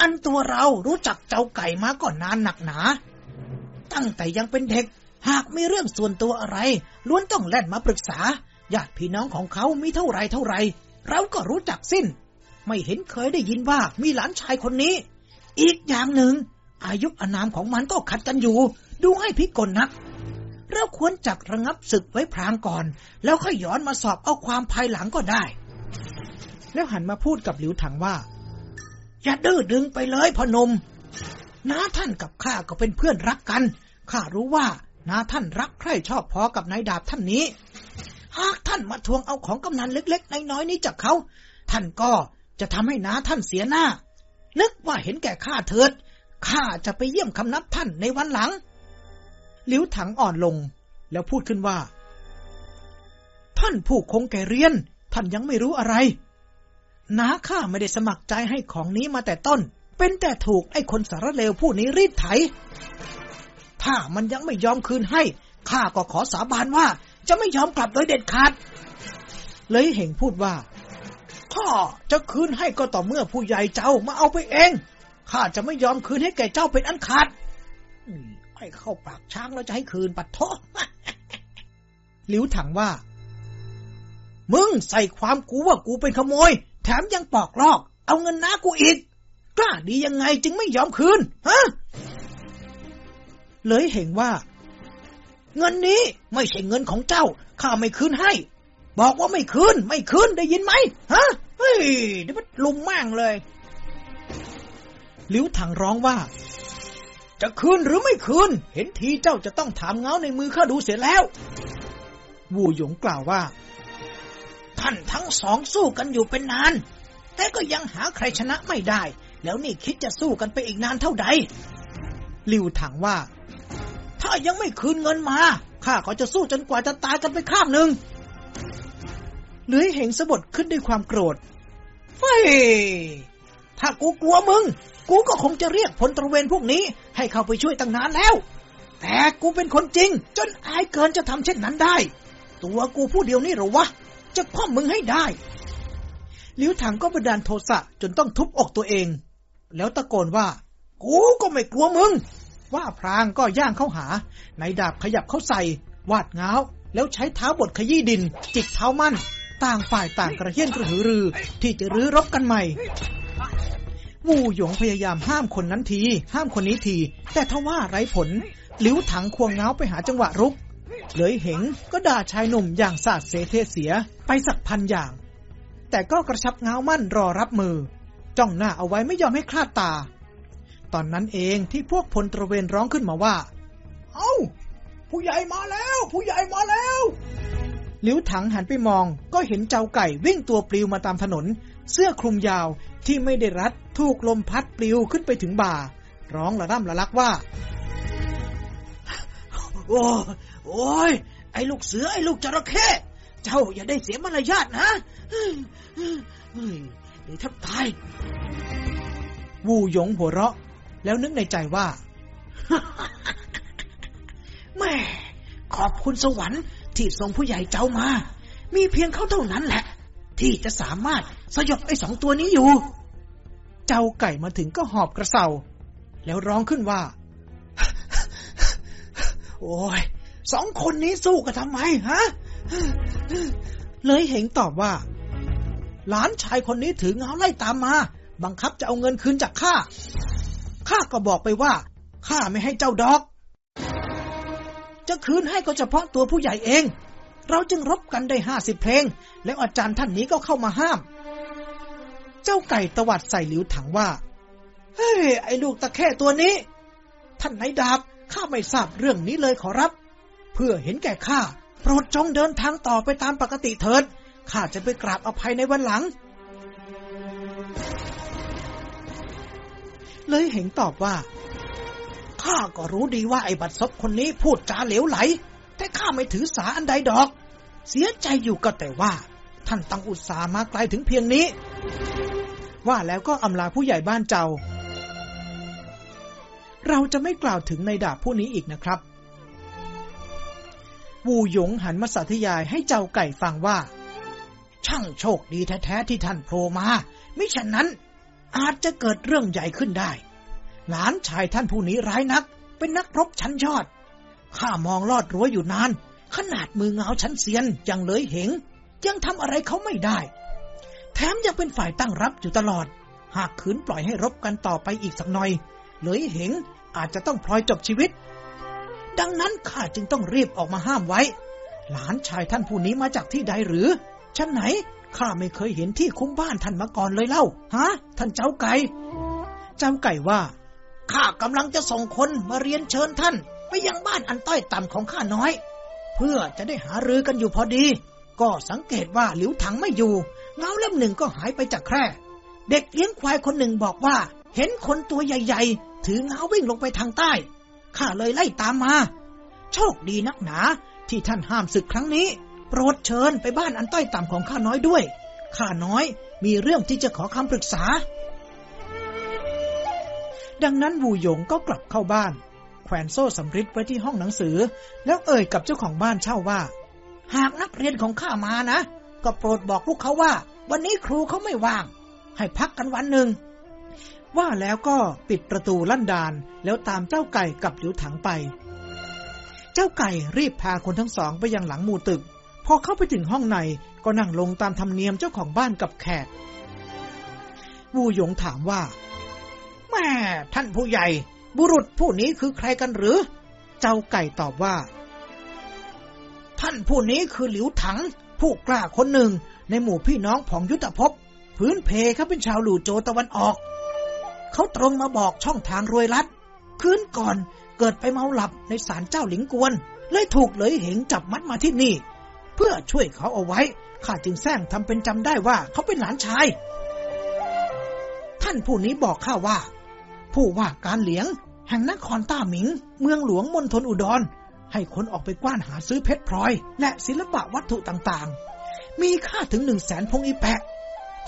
อันตัวเรารู้จักเจ้าไก่มาก่อนนานหนักหนา ตั้งแต่ยังเป็นเด็ก หากมีเรื่องส่วนตัวอะไรล้วนต้องแล่นมาปรึกษาญาติพี่น้องของเขามีเท่าไรเท่าไร เราก็รู้จักสิ้น ไม่เห็นเคยได้ยินว่ามีหลานชายคนนี้ อีกอย่างหนึ่ง อายุอานามของมันก็ขัดกันอยู่ ดูให้พิกลนัก เราควรจักระงับศึกไว้พรางก่อน แล้วค่อยย้อนมาสอบเอาความภายหลังก็ได้ แล้วหันมาพูดกับหลิวถังว่า อย่าดื้อดึงไปเลยพนมน้าท่านกับข้าก็เป็นเพื่อนรักกันข้ารู้ว่าน้าท่านรักใคร่ชอบพอกับนายดาบท่านนี้ หากท่านมาทวงเอาของกำนันเล็ก ๆ น้อยๆนี้จากเขา ท่านก็ จะทำให้น้าท่านเสียหน้า นึกว่าเห็นแก่ข้าเถิด ข้าจะไปเยี่ยมคำนับท่านในวันหลัง หลิวถังอ่อนลง แล้วพูดขึ้นว่า ท่านผู้คงแก่เรียน ท่านยังไม่รู้อะไร น้าข้าไม่ได้สมัครใจให้ของนี้มาแต่ต้น เป็นแต่ถูกไอ้คนสารเลวผู้นี้รีดไถ ถ้ามันยังไม่ยอมคืนให้ ข้าก็ขอสาบานว่าจะไม่ยอมกลับโดยเด็ดขาด เลยเห่งพูดว่า ข้าจะคืนให้ก็ต่อเมื่อผู้ใหญ่เจ้ามาเอาไปเอง ข้าจะไม่ยอมคืนให้แก่เจ้าเป็นอันขาดให้เข้าปากช้างแล้วจะให้คืนปัดท้อหลิวถังว่า มึงใส่ความกูว่ากูเป็นขโมย แถมยังปอกลอก เอาเงินน้ากูอีก กล้าดียังไงจึงไม่ยอมคืน ฮะ เลยเห็นว่า เงินนี้ไม่ใช่เงินของเจ้า ข้าไม่คืนให้ บอกว่าไม่คืน ไม่คืนได้ยินไหม ฮะ เฮ้ยเดี๋ยวมันลุมแม่งเลยหลิวถังร้องว่า จะคืนหรือไม่คืน เห็นทีเจ้าจะต้องถามเงาในมือข้าดูเสียแล้ววูหยงกล่าวว่า ท่านทั้งสองสู้กันอยู่เป็นนาน แต่ก็ยังหาใครชนะไม่ได้ แล้วนี่คิดจะสู้กันไปอีกนานเท่าใดลิวถังว่า ถ้ายังไม่คืนเงินมาข้าก็จะสู้จนกว่าจะตายกันไปข้างหนึ่ง เลื้อเหงสะบดขึ้นด้วยความโกรธเฮ้ยถ้ากูกลัวมึง กูก็คงจะเรียกพลตระเวนพวกนี้ ให้เข้าไปช่วยตั้งนานแล้ว แต่กูเป็นคนจริง จนอายเกินจะทำเช่นนั้นได้ ตัวกูผู้เดียวนี่หรอวะ จะคว้ามึงให้ได้ลิวถังก็บันดาลโทสะจนต้องทุบอกตัวเอง แล้วตะโกนว่า กูก็ไม่กลัวมึง ว่าพรางก็ย่างเข้าหา ในดาบขยับเข้าใส่ วาดเงาแล้วใช้เท้าบดขยี้ดิน จิกเท้ามั่น ต่างฝ่ายต่างกระเฮี้ยนกระหือรือ ที่จะรื้อรบกันใหม่วูหยงพยายามห้ามคนนั้นที ห้ามคนนี้ที แต่ทว่าไร้ผลหลิวถังควงเงาไปหาจังหวะรุก เลยเหงก็ด่าชายหนุ่มอย่างสาดเสเทเสียไปสักพันอย่าง แต่ก็กระชับเงามั่นรอรับมือ จ้องหน้าเอาไว้ไม่ยอมให้คลาดตา ตอนนั้นเองที่พวกพลตระเวนร้องขึ้นมาว่า เอา้า ผู้ใหญ่มาแล้ว ผู้ใหญ่มาแล้ว หลิวถังหันไปมอง ก็เห็นเจ้าไก่วิ่งตัวปลิวมาตามถนน เสื้อคลุมยาวที่ไม่ได้รัดถูกลมพัดปลิวขึ้นไปถึงบ่า ร้องระร่ำระลักว่า โอ้โอ้ยไอ้ลูกเสือไอ้ลูกจระเข้เจ้าอย่าได้เสียมารยาทนะเฮ้ยเดี๋ยวทับตายวูหยงหัวเราะ แล้วนึกในใจว่าแม่ขอบคุณสวรรค์ ที่ส่งผู้ใหญ่เจ้ามา มีเพียงเขาเท่านั้นแหละ ที่จะสามารถสยบไอ้สองตัวนี้อยู่ เจ้าไก่มาถึงก็หอบกระเซาแล้วร้องขึ้นว่า โอ้ยสองคนนี้สู้กันทำไมฮะ เลยเหงตอบว่า หลานชายคนนี้ถือเงาไล่ตามมา บังคับจะเอาเงินคืนจากข้า ข้าก็บอกไปว่า ข้าไม่ให้เจ้าดอก จะคืนให้ก็เฉพาะตัวผู้ใหญ่เอง เราจึงรบกันได้ห้าสิบเพลง แล้วอาจารย์ท่านนี้ก็เข้ามาห้าม เจ้าไก่ตวัดใส่หลิวถังว่า เฮ้ย ไอ้ลูกตะแค่ตัวนี้ ท่านนายดาบข้าไม่ทราบเรื่องนี้เลยขอรับ เพื่อเห็นแก่ข้าโปรดจงเดินทางต่อไปตามปกติเถิดข้าจะไปกราบอภัยในวันหลัง เลยเห็นตอบว่า ข้าก็รู้ดีว่าไอ้บัดซบคนนี้พูดจาเหลวไหล แต่ข้าไม่ถือสาอันใดดอก เสียใจอยู่ก็แต่ว่า ท่านตั้งอุตสาห์มาไกลถึงเพียงนี้ ว่าแล้วก็อำลาผู้ใหญ่บ้านเจ้า เราจะไม่กล่าวถึงในดาบผู้นี้อีกนะครับวูหยงหันมาสาธยายให้เจ้าไก่ฟังว่า ช่างโชคดีแท้ ๆ ที่ท่านโผล่มา มิฉะนั้นอาจจะเกิดเรื่องใหญ่ขึ้นได้ หลานชายท่านผู้นี้ร้ายนัก เป็นนักรบชั้นยอด ข้ามองลอดรั้วอยู่นาน ขนาดมือเงาชั้นเซียนยังเลยเหง ยังทำอะไรเขาไม่ได้ แถมยังเป็นฝ่ายตั้งรับอยู่ตลอด หากขืนปล่อยให้รบกันต่อไปอีกสักหน่อย เลยเหงอาจจะต้องพลอยจบชีวิต ดังนั้นข้าจึงต้องรีบออกมาห้ามไว้ หลานชายท่านผู้นี้มาจากที่ใดหรือชั้นไหนข้าไม่เคยเห็นที่คุ้มบ้านท่านมาก่อนเลยเล่า ฮะ ท่านเจ้าไก่ เจ้าไก่ว่า ข้ากำลังจะส่งคนมาเรียนเชิญท่าน ไปยังบ้านอันต้อยต่ำของข้าน้อย เพื่อจะได้หารือกันอยู่พอดี ก็สังเกตว่าหลิวถังไม่อยู่ เงาเล่มหนึ่งก็หายไปจากแคร่ เด็กเลี้ยงควายคนหนึ่งบอกว่า เห็นคนตัวใหญ่ ๆ ถือเงาวิ่งลงไปทางใต้ข้าเลยไล่ตามมา โชคดีนักหนา ที่ท่านห้ามศึกครั้งนี้ โปรดเชิญไปบ้านอันต้อยต่ำของข้าน้อยด้วยข้าน้อยมีเรื่องที่จะขอคำปรึกษา ดังนั้นวูหยงก็กลับเข้าบ้าน แขวนโซ่สำริดไว้ที่ห้องหนังสือ แล้วเอ่ยกับเจ้าของบ้านเช่าว่า หากนักเรียนของข้ามานะ ก็โปรดบอกพวกเขาว่า วันนี้ครูเขาไม่ว่าง ให้พักกันวันหนึ่งว่าแล้วก็ปิดประตูลั่นดานแล้วตามเจ้าไก่กับหลิวถังไป เจ้าไก่รีบพาคนทั้งสองไปยังหลังหมู่ตึก พอเข้าไปถึงห้องในก็นั่งลงตามธรรมเนียมเจ้าของบ้านกับแขก วูหยงถามว่า ม่ท่านผู้ใหญ่ บุรุษผู้นี้คือใครกันหรือ เจ้าไก่ตอบว่า ท่านผู้นี้คือหลิวถัง ผู้กล้าคนหนึ่งในหมู่พี่น้องของยุทธภพพื้นเพเขาเป็นชาวหลู่โจตะวันออก เขาตรงมาบอกช่องทางรวยลัดคืนก่อนเกิดไปเมาหลับในศาลเจ้าหลิงกวน เลยถูกเลยเหงจับมัดมาที่นี่ เพื่อช่วยเขาเอาไว้ข้าจึงแซงทำเป็นจำได้ว่าเขาเป็นหลานชาย ท่านผู้นี้บอกข้าว่า ผู้ว่าการเหลียง แห่งนครต้าหมิง เมืองหลวงมณฑลอุดร ให้คนออกไปกว้านหาซื้อเพชรพลอย และศิลปะวัตถุต่างๆ มีค่าถึงหนึ่งแสนพงอีแปะ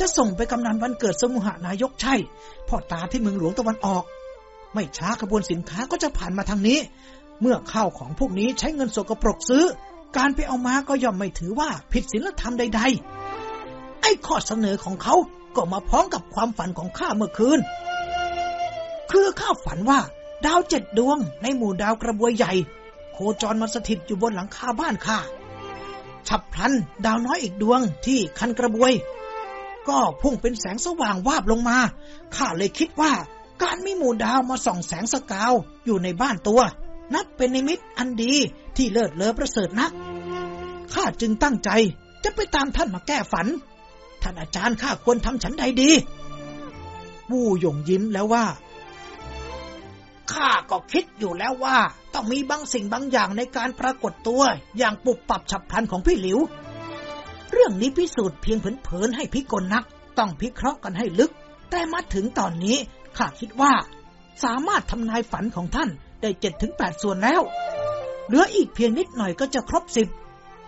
จะส่งไปกำนันวันเกิดสมุหานายกใช่พ่อตาที่เมืองหลวงตะวันออก ไม่ช้ากระบวนสินค้าก็จะผ่านมาทางนี้ เมื่อข้าวของพวกนี้ใช้เงินสกปรกซื้อ การไปเอามาก็ย่อมไม่ถือว่าผิดศีลธรรมใด ๆ ไอ้ข้อเสนอของเขาก็มาพร้อมกับความฝันของข้าเมื่อคืน คือข้าฝันว่า ดาวเจ็ดดวงในหมู่ดาวกระบวยใหญ่ โคจรมาสถิตอยู่บนหลังคาบ้านข้าฉับพลันดาวน้อยอีกดวงที่คันกระบวย ก็พุ่งเป็นแสงสว่างวาบลงมาข้าเลยคิดว่า การมีหมู่ดาวมาส่องแสงสกาวอยู่ในบ้านตัว นับเป็นนิมิตอันดีที่เลิศเลอประเสริฐนักข้าจึงตั้งใจจะไปตามท่านมาแก้ฝัน ท่านอาจารย์ข้าควรทำฉันใดดีวูหยงยิ้มแล้วว่า ข้าก็คิดอยู่แล้วว่า ต้องมีบางสิ่งบางอย่างในการปรากฏตัว อย่างปุบปับฉับพลันของพี่หลิว เรื่องนี้พิสูจน์เพียงเผินๆให้พิกลนัก ต้องพิเคราะห์กันให้ลึก แต่มาถึงตอนนี้ข้าคิดว่า สามารถทำนายฝันของท่านได้เจ็ดถึงแปดส่วนแล้ว เหลืออีกเพียงนิดหน่อยก็จะครบสิบ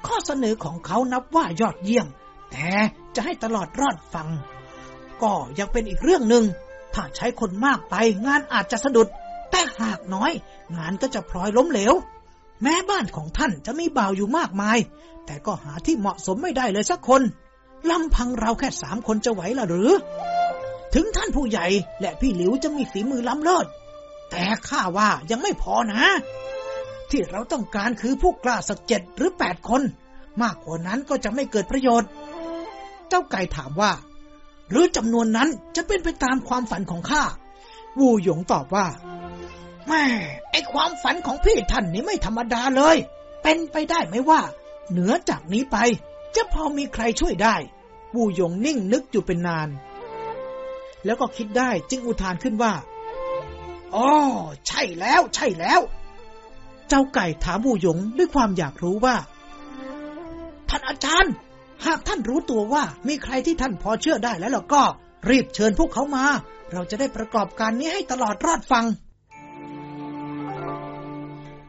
ข้อเสนอของเขานับว่ายอดเยี่ยม แต่จะให้ตลอดรอดฟัง ก็ยังเป็นอีกเรื่องหนึ่งถ้าใช้คนมากไปงานอาจจะสะดุด แต่หากน้อย งานก็จะพลอยล้มเหลว แม้บ้านของท่านจะมีบ่าวอยู่มากมาย แต่ก็หาที่เหมาะสมไม่ได้เลยสักคนลำพังเราแค่สามคนจะไหวล่ะหรือ ถึงท่านผู้ใหญ่และพี่หลิวจะมีฝีมือล้ำเลิศ แต่ข้าว่ายังไม่พอนะ ที่เราต้องการคือผู้กล้าสักเจ็ดหรือแปดคน มากกว่านั้นก็จะไม่เกิดประโยชน์ เจ้าไก่ถามว่า หรือจำนวนนั้นจะเป็นไปตามความฝันของข้า วูหยงตอบว่า แม่ไอความฝันของพี่ท่านนี่ไม่ธรรมดาเลย เป็นไปได้ไหมว่า เหนือจากนี้ไป จะพอมีใครช่วยได้วูหยงนิ่งนึกอยู่เป็นนาน แล้วก็คิดได้จึงอุทานขึ้นว่าอ๋อใช่แล้ว ใช่แล้ว เจ้าไก่ถามวูหยงด้วยความอยากรู้ว่า ท่านอาจารย์ หากท่านรู้ตัวว่ามีใครที่ท่านพอเชื่อได้แล้วล่ะก็ รีบเชิญพวกเขามา เราจะได้ประกอบการนี้ให้ตลอดรอดฟัง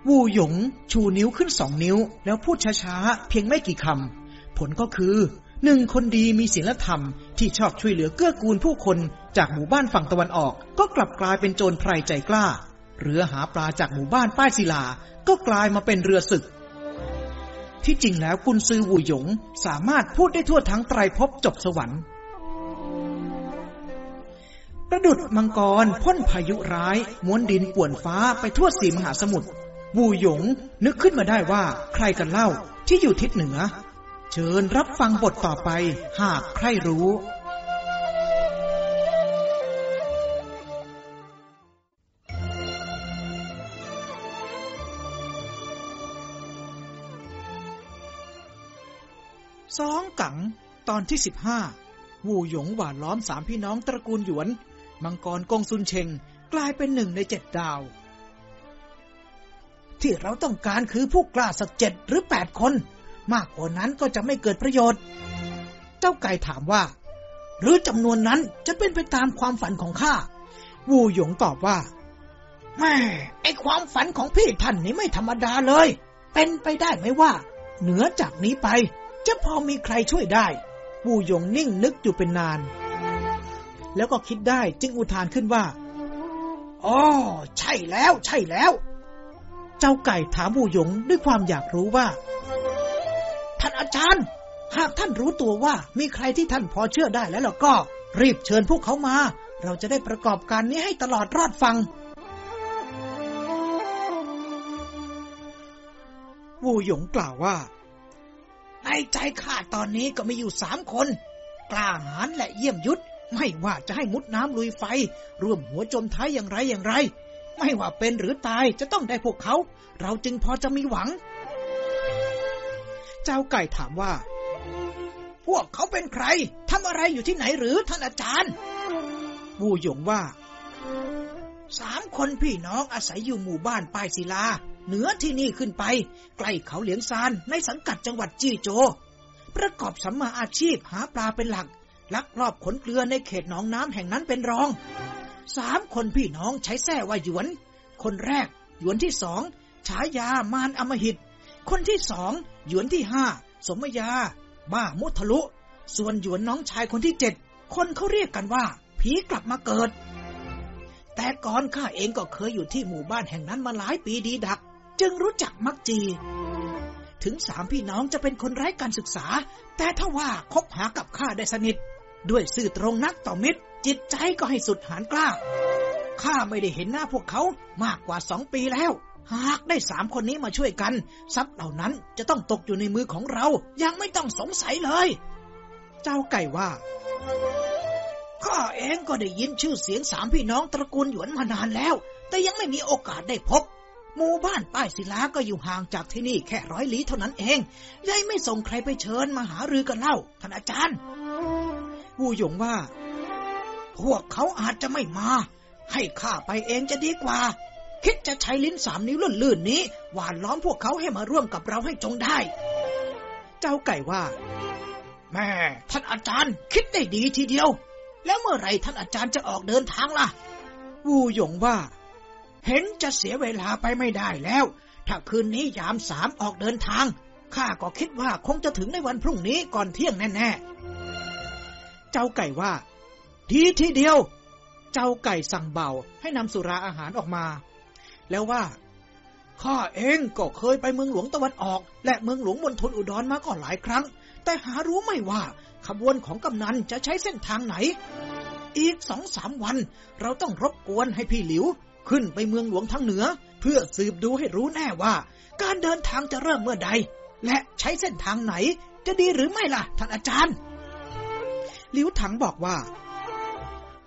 วูหยงชูนิ้วขึ้นสองนิ้ว แล้วพูดช้าๆ เพียงไม่กี่คำ ผลก็คือหนึ่งคนดีมีศีลธรรมที่ชอบช่วยเหลือเกื้อกูลผู้คนจากหมู่บ้านฝั่งตะวันออก ก็กลับกลายเป็นโจรไพรใจกล้า เรือหาปลาจากหมู่บ้านป้ายศิลา ก็กลายมาเป็นเรือศึก ที่จริงแล้วกุนซือวูหยงสามารถพูดได้ทั่วทั้งไตรภพจบสวรรค์ประดุดมังกรพ่นพายุร้าย ม้วนดินป่วนฟ้าไปทั่วสีมหาสมุทร วูหยงนึกขึ้นมาได้ว่าใครกันเล่าที่อยู่ทิศเหนือ เชิญรับฟังบทต่อไปหากใครรู้ สองกัง ตอนที่สิบห้าวูหยงหวานล้อมสามพี่น้องตระกูลหยวน มังกรกงซุนเชงกลายเป็นหนึ่งในเจ็ดดาว ที่เราต้องการคือผู้กล้าสักเจ็ดหรือแปดคน มากกว่านั้นก็จะไม่เกิดประโยชน์ เจ้าไก่ถามว่า หรือจำนวนนั้นจะเป็นไปตามความฝันของข้า วูหยงตอบว่าแม่ไอความฝันของพี่ท่านนี้ไม่ธรรมดาเลย เป็นไปได้ไหมว่า เหนือจากนี้ไป จะพอมีใครช่วยได้ วูหยงนิ่งนึกอยู่เป็นนาน แล้วก็คิดได้จึงอุทานขึ้นว่าอ๋อใช่แล้ว ใช่แล้ว จ้าไก่ถามวูหยงด้วยความอยากรู้ว่า ท่านอาจารย์ หากท่านรู้ตัวว่ามีใครที่ท่านพอเชื่อได้แล้วล่ะก็ รีบเชิญพวกเขามา เราจะได้ประกอบการนี้ให้ตลอดรอดฟังวูหยงกล่าวว่า ในใจข้าตอนนี้ก็มีอยู่สามคน กล้าหาญและเยี่ยมยุทธไม่ว่าจะให้มุดน้ำลุยไฟ ร่วมหัวจมท้ายอย่างไรอย่างไร ไม่ว่าเป็นหรือตายจะต้องได้พวกเขา เราจึงพอจะมีหวัง เจ้าไก่ถามว่า พวกเขาเป็นใครทำอะไรอยู่ที่ไหนหรือท่านอาจารย์วูหยงว่า สามคนพี่น้องอาศัยอยู่หมู่บ้านป้ายศิลา เหนือที่นี่ขึ้นไป ใกล้เขาเหลียงซานในสังกัดจังหวัดจี้โจ ประกอบสัมมาอาชีพหาปลาเป็นหลักลักลอบขนเกลือในเขตหนองน้ำแห่งนั้นเป็นรอง สามคนพี่น้องใช้แท้ว่าหยวน คนแรก หยวนที่สองฉายามานอมหิต คนที่สองหยวนที่ห้าสมยา บ้ามุทะลุ ส่วนหยวนน้องชายคนที่เจ็ดคนเขาเรียกกันว่า ผีกลับมาเกิด แต่ก่อนข้าเองก็เคยอยู่ที่หมู่บ้านแห่งนั้นมาหลายปีดีดัก จึงรู้จักมักจี ถึงสามพี่น้องจะเป็นคนไร้การศึกษา แต่ถ้าว่าคบหากับข้าได้สนิท ด้วยสื่อตรงนักต่อมิตร จิตใจก็ให้สุดหานกล้า ข้าไม่ได้เห็นหน้าพวกเขามากกว่าสองปีแล้ว หากได้สามคนนี้มาช่วยกัน ทรัพย์เหล่านั้นจะต้องตกอยู่ในมือของเรา ยังไม่ต้องสงสัยเลย เจ้าไก่ว่า ข้าเองก็ได้ยินชื่อเสียงสามพี่น้องตระกูลหยวนมานานแล้ว แต่ยังไม่มีโอกาสได้พบหมู่บ้านป้ายศิลาก็อยู่ห่างจากที่นี่แค่ร้อยลี้เท่านั้นเองยายไม่ส่งใครไปเชิญมาหารือกันเล่าท่านอาจารย์ วูหยงว่า พวกเขาอาจจะไม่มา ให้ข้าไปเองจะดีกว่า คิดจะใช้ลิ้นสามนิ้วลื่นๆนี้ หวานล้อมพวกเขาให้มาร่วมกับเราให้จงได้ เจ้าไก่ว่า แม่ท่านอาจารย์คิดได้ดีทีเดียว แล้วเมื่อไรท่านอาจารย์จะออกเดินทางล่ะ วูหยงว่า เห็นจะเสียเวลาไปไม่ได้แล้ว ถ้าคืนนี้ยามสามออกเดินทางข้าก็คิดว่าคงจะถึงในวันพรุ่งนี้ก่อนเที่ยงแน่ๆ เจ้าไก่ว่า ดีทีเดียว เจ้าไก่สั่งเบาให้นำสุราอาหารออกมา แล้วว่า ข้าเองก็เคยไปเมืองหลวงตะวันออก และเมืองหลวงมณฑลอุดรมาก่อนหลายครั้ง แต่หารู้ไม่ว่าขบวนของกำนันจะใช้เส้นทางไหน อีกสองสามวัน เราต้องรบกวนให้พี่หลิว ขึ้นไปเมืองหลวงทางเหนือ เพื่อสืบดูให้รู้แน่ว่า การเดินทางจะเริ่มเมื่อใด และใช้เส้นทางไหน จะดีหรือไม่ล่ะท่านอาจารย์ หลิวถังบอกว่า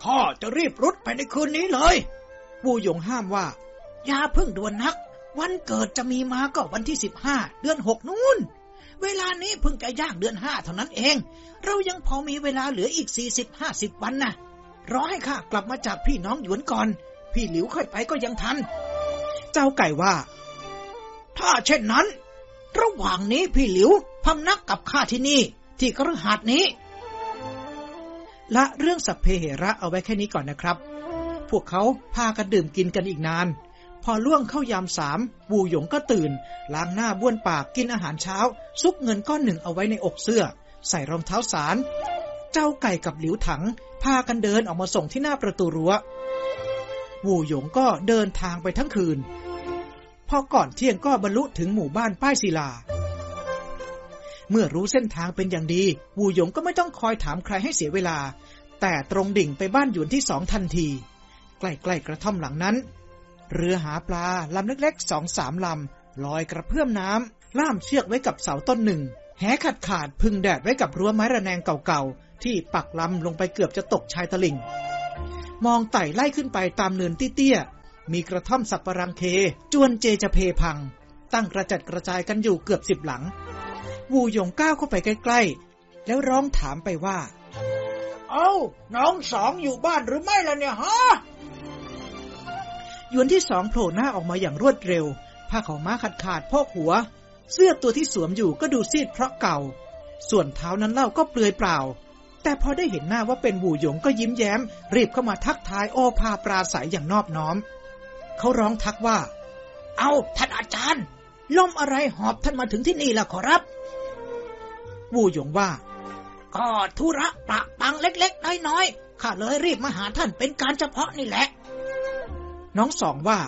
พ่อจะรีบรุดไปในคืนนี้เลย ปูหยงห้ามว่า อย่าเพิ่งด่วนนัก วันเกิดจะมีมาก็วันที่สิบห้าเดือนหกนู่น เวลานี้เพิ่งจะย่างเดือนห้าเท่านั้นเอง เรายังพอมีเวลาเหลืออีกสี่สิบห้าสิบวันนะรอให้ข้ากลับมาจากพี่น้องหยวนก่อน พี่หลิวค่อยไปก็ยังทัน เจ้าไก่ว่า ถ้าเช่นนั้น ระหว่างนี้พี่หลิวพำนักกับข้าที่นี่ ที่กระหัดนี้ ละเรื่องสัพเพเหระเอาไว้แค่นี้ก่อนนะครับ พวกเขาพากันดื่มกินกันอีกนาน พอล่วงเข้ายามสามบูหยงก็ตื่น ล้างหน้าบ้วนปากกินอาหารเช้า ซุกเงินก้อนหนึ่งเอาไว้ในอกเสื้อ ใส่รองเท้าสาร เจ้าไก่กับหลิวถัง พากันเดินออกมาส่งที่หน้าประตูรัว้ววูหยงก็เดินทางไปทั้งคืน พอก่อนเที่ยงก็บรรลุถึงหมู่บ้านป้ายศิลา เมื่อรู้เส้นทางเป็นอย่างดี วูหยงก็ไม่ต้องคอยถามใครให้เสียเวลา แต่ตรงดิ่งไปบ้านหยวนที่สองทันที ใกล้ๆกระท่อมหลังนั้น เรือหาปลาลำเล็กๆสองสามลำลอยกระเพื่อมน้ำล่ามเชือกไว้กับเสาต้นหนึ่ง แหขาดขาดพึงแดดไว้กับรั้วไม้ระแนงเก่าๆ ที่ปักลำลงไปเกือบจะตกชายตลิ่ง มองไต่ไล่ขึ้นไปตามเนินเตี้ยๆมีกระท่อมสับปะรังเค จวนเจจะเพพัง ตั้งกระจัดกระจายกันอยู่เกือบสิบหลัง วูหยงก้าวเข้าไปใกล้ๆ แล้วร้องถามไปว่า เอา้า น้องสองอยู่บ้านหรือไม่ล่ะเนี่ยฮะยวนที่สองโผล่หน้าออกมาอย่างรวดเร็ว ผ้าขาวม้าขาดขาดพอกหัว เสื้อตัวที่สวมอยู่ก็ดูซีดเพราะเก่า ส่วนเท้านั้นเล่าก็เปลือยเปล่า แต่พอได้เห็นหน้าว่าเป็นวูหยงก็ยิ้มแย้ม รีบเข้ามาทักทายโอภาปราศัยอย่างนอบน้อม เขาร้องทักว่า เอาท่านอาจารย์ลมอะไรหอบท่านมาถึงที่นี่ล่ะขอรับ วูหยงว่า ก็ธุระปะปังเล็ก ๆ น้อยๆข้าเลยรีบมาหาท่านเป็นการเฉพาะนี่แหละ น้องสองว่า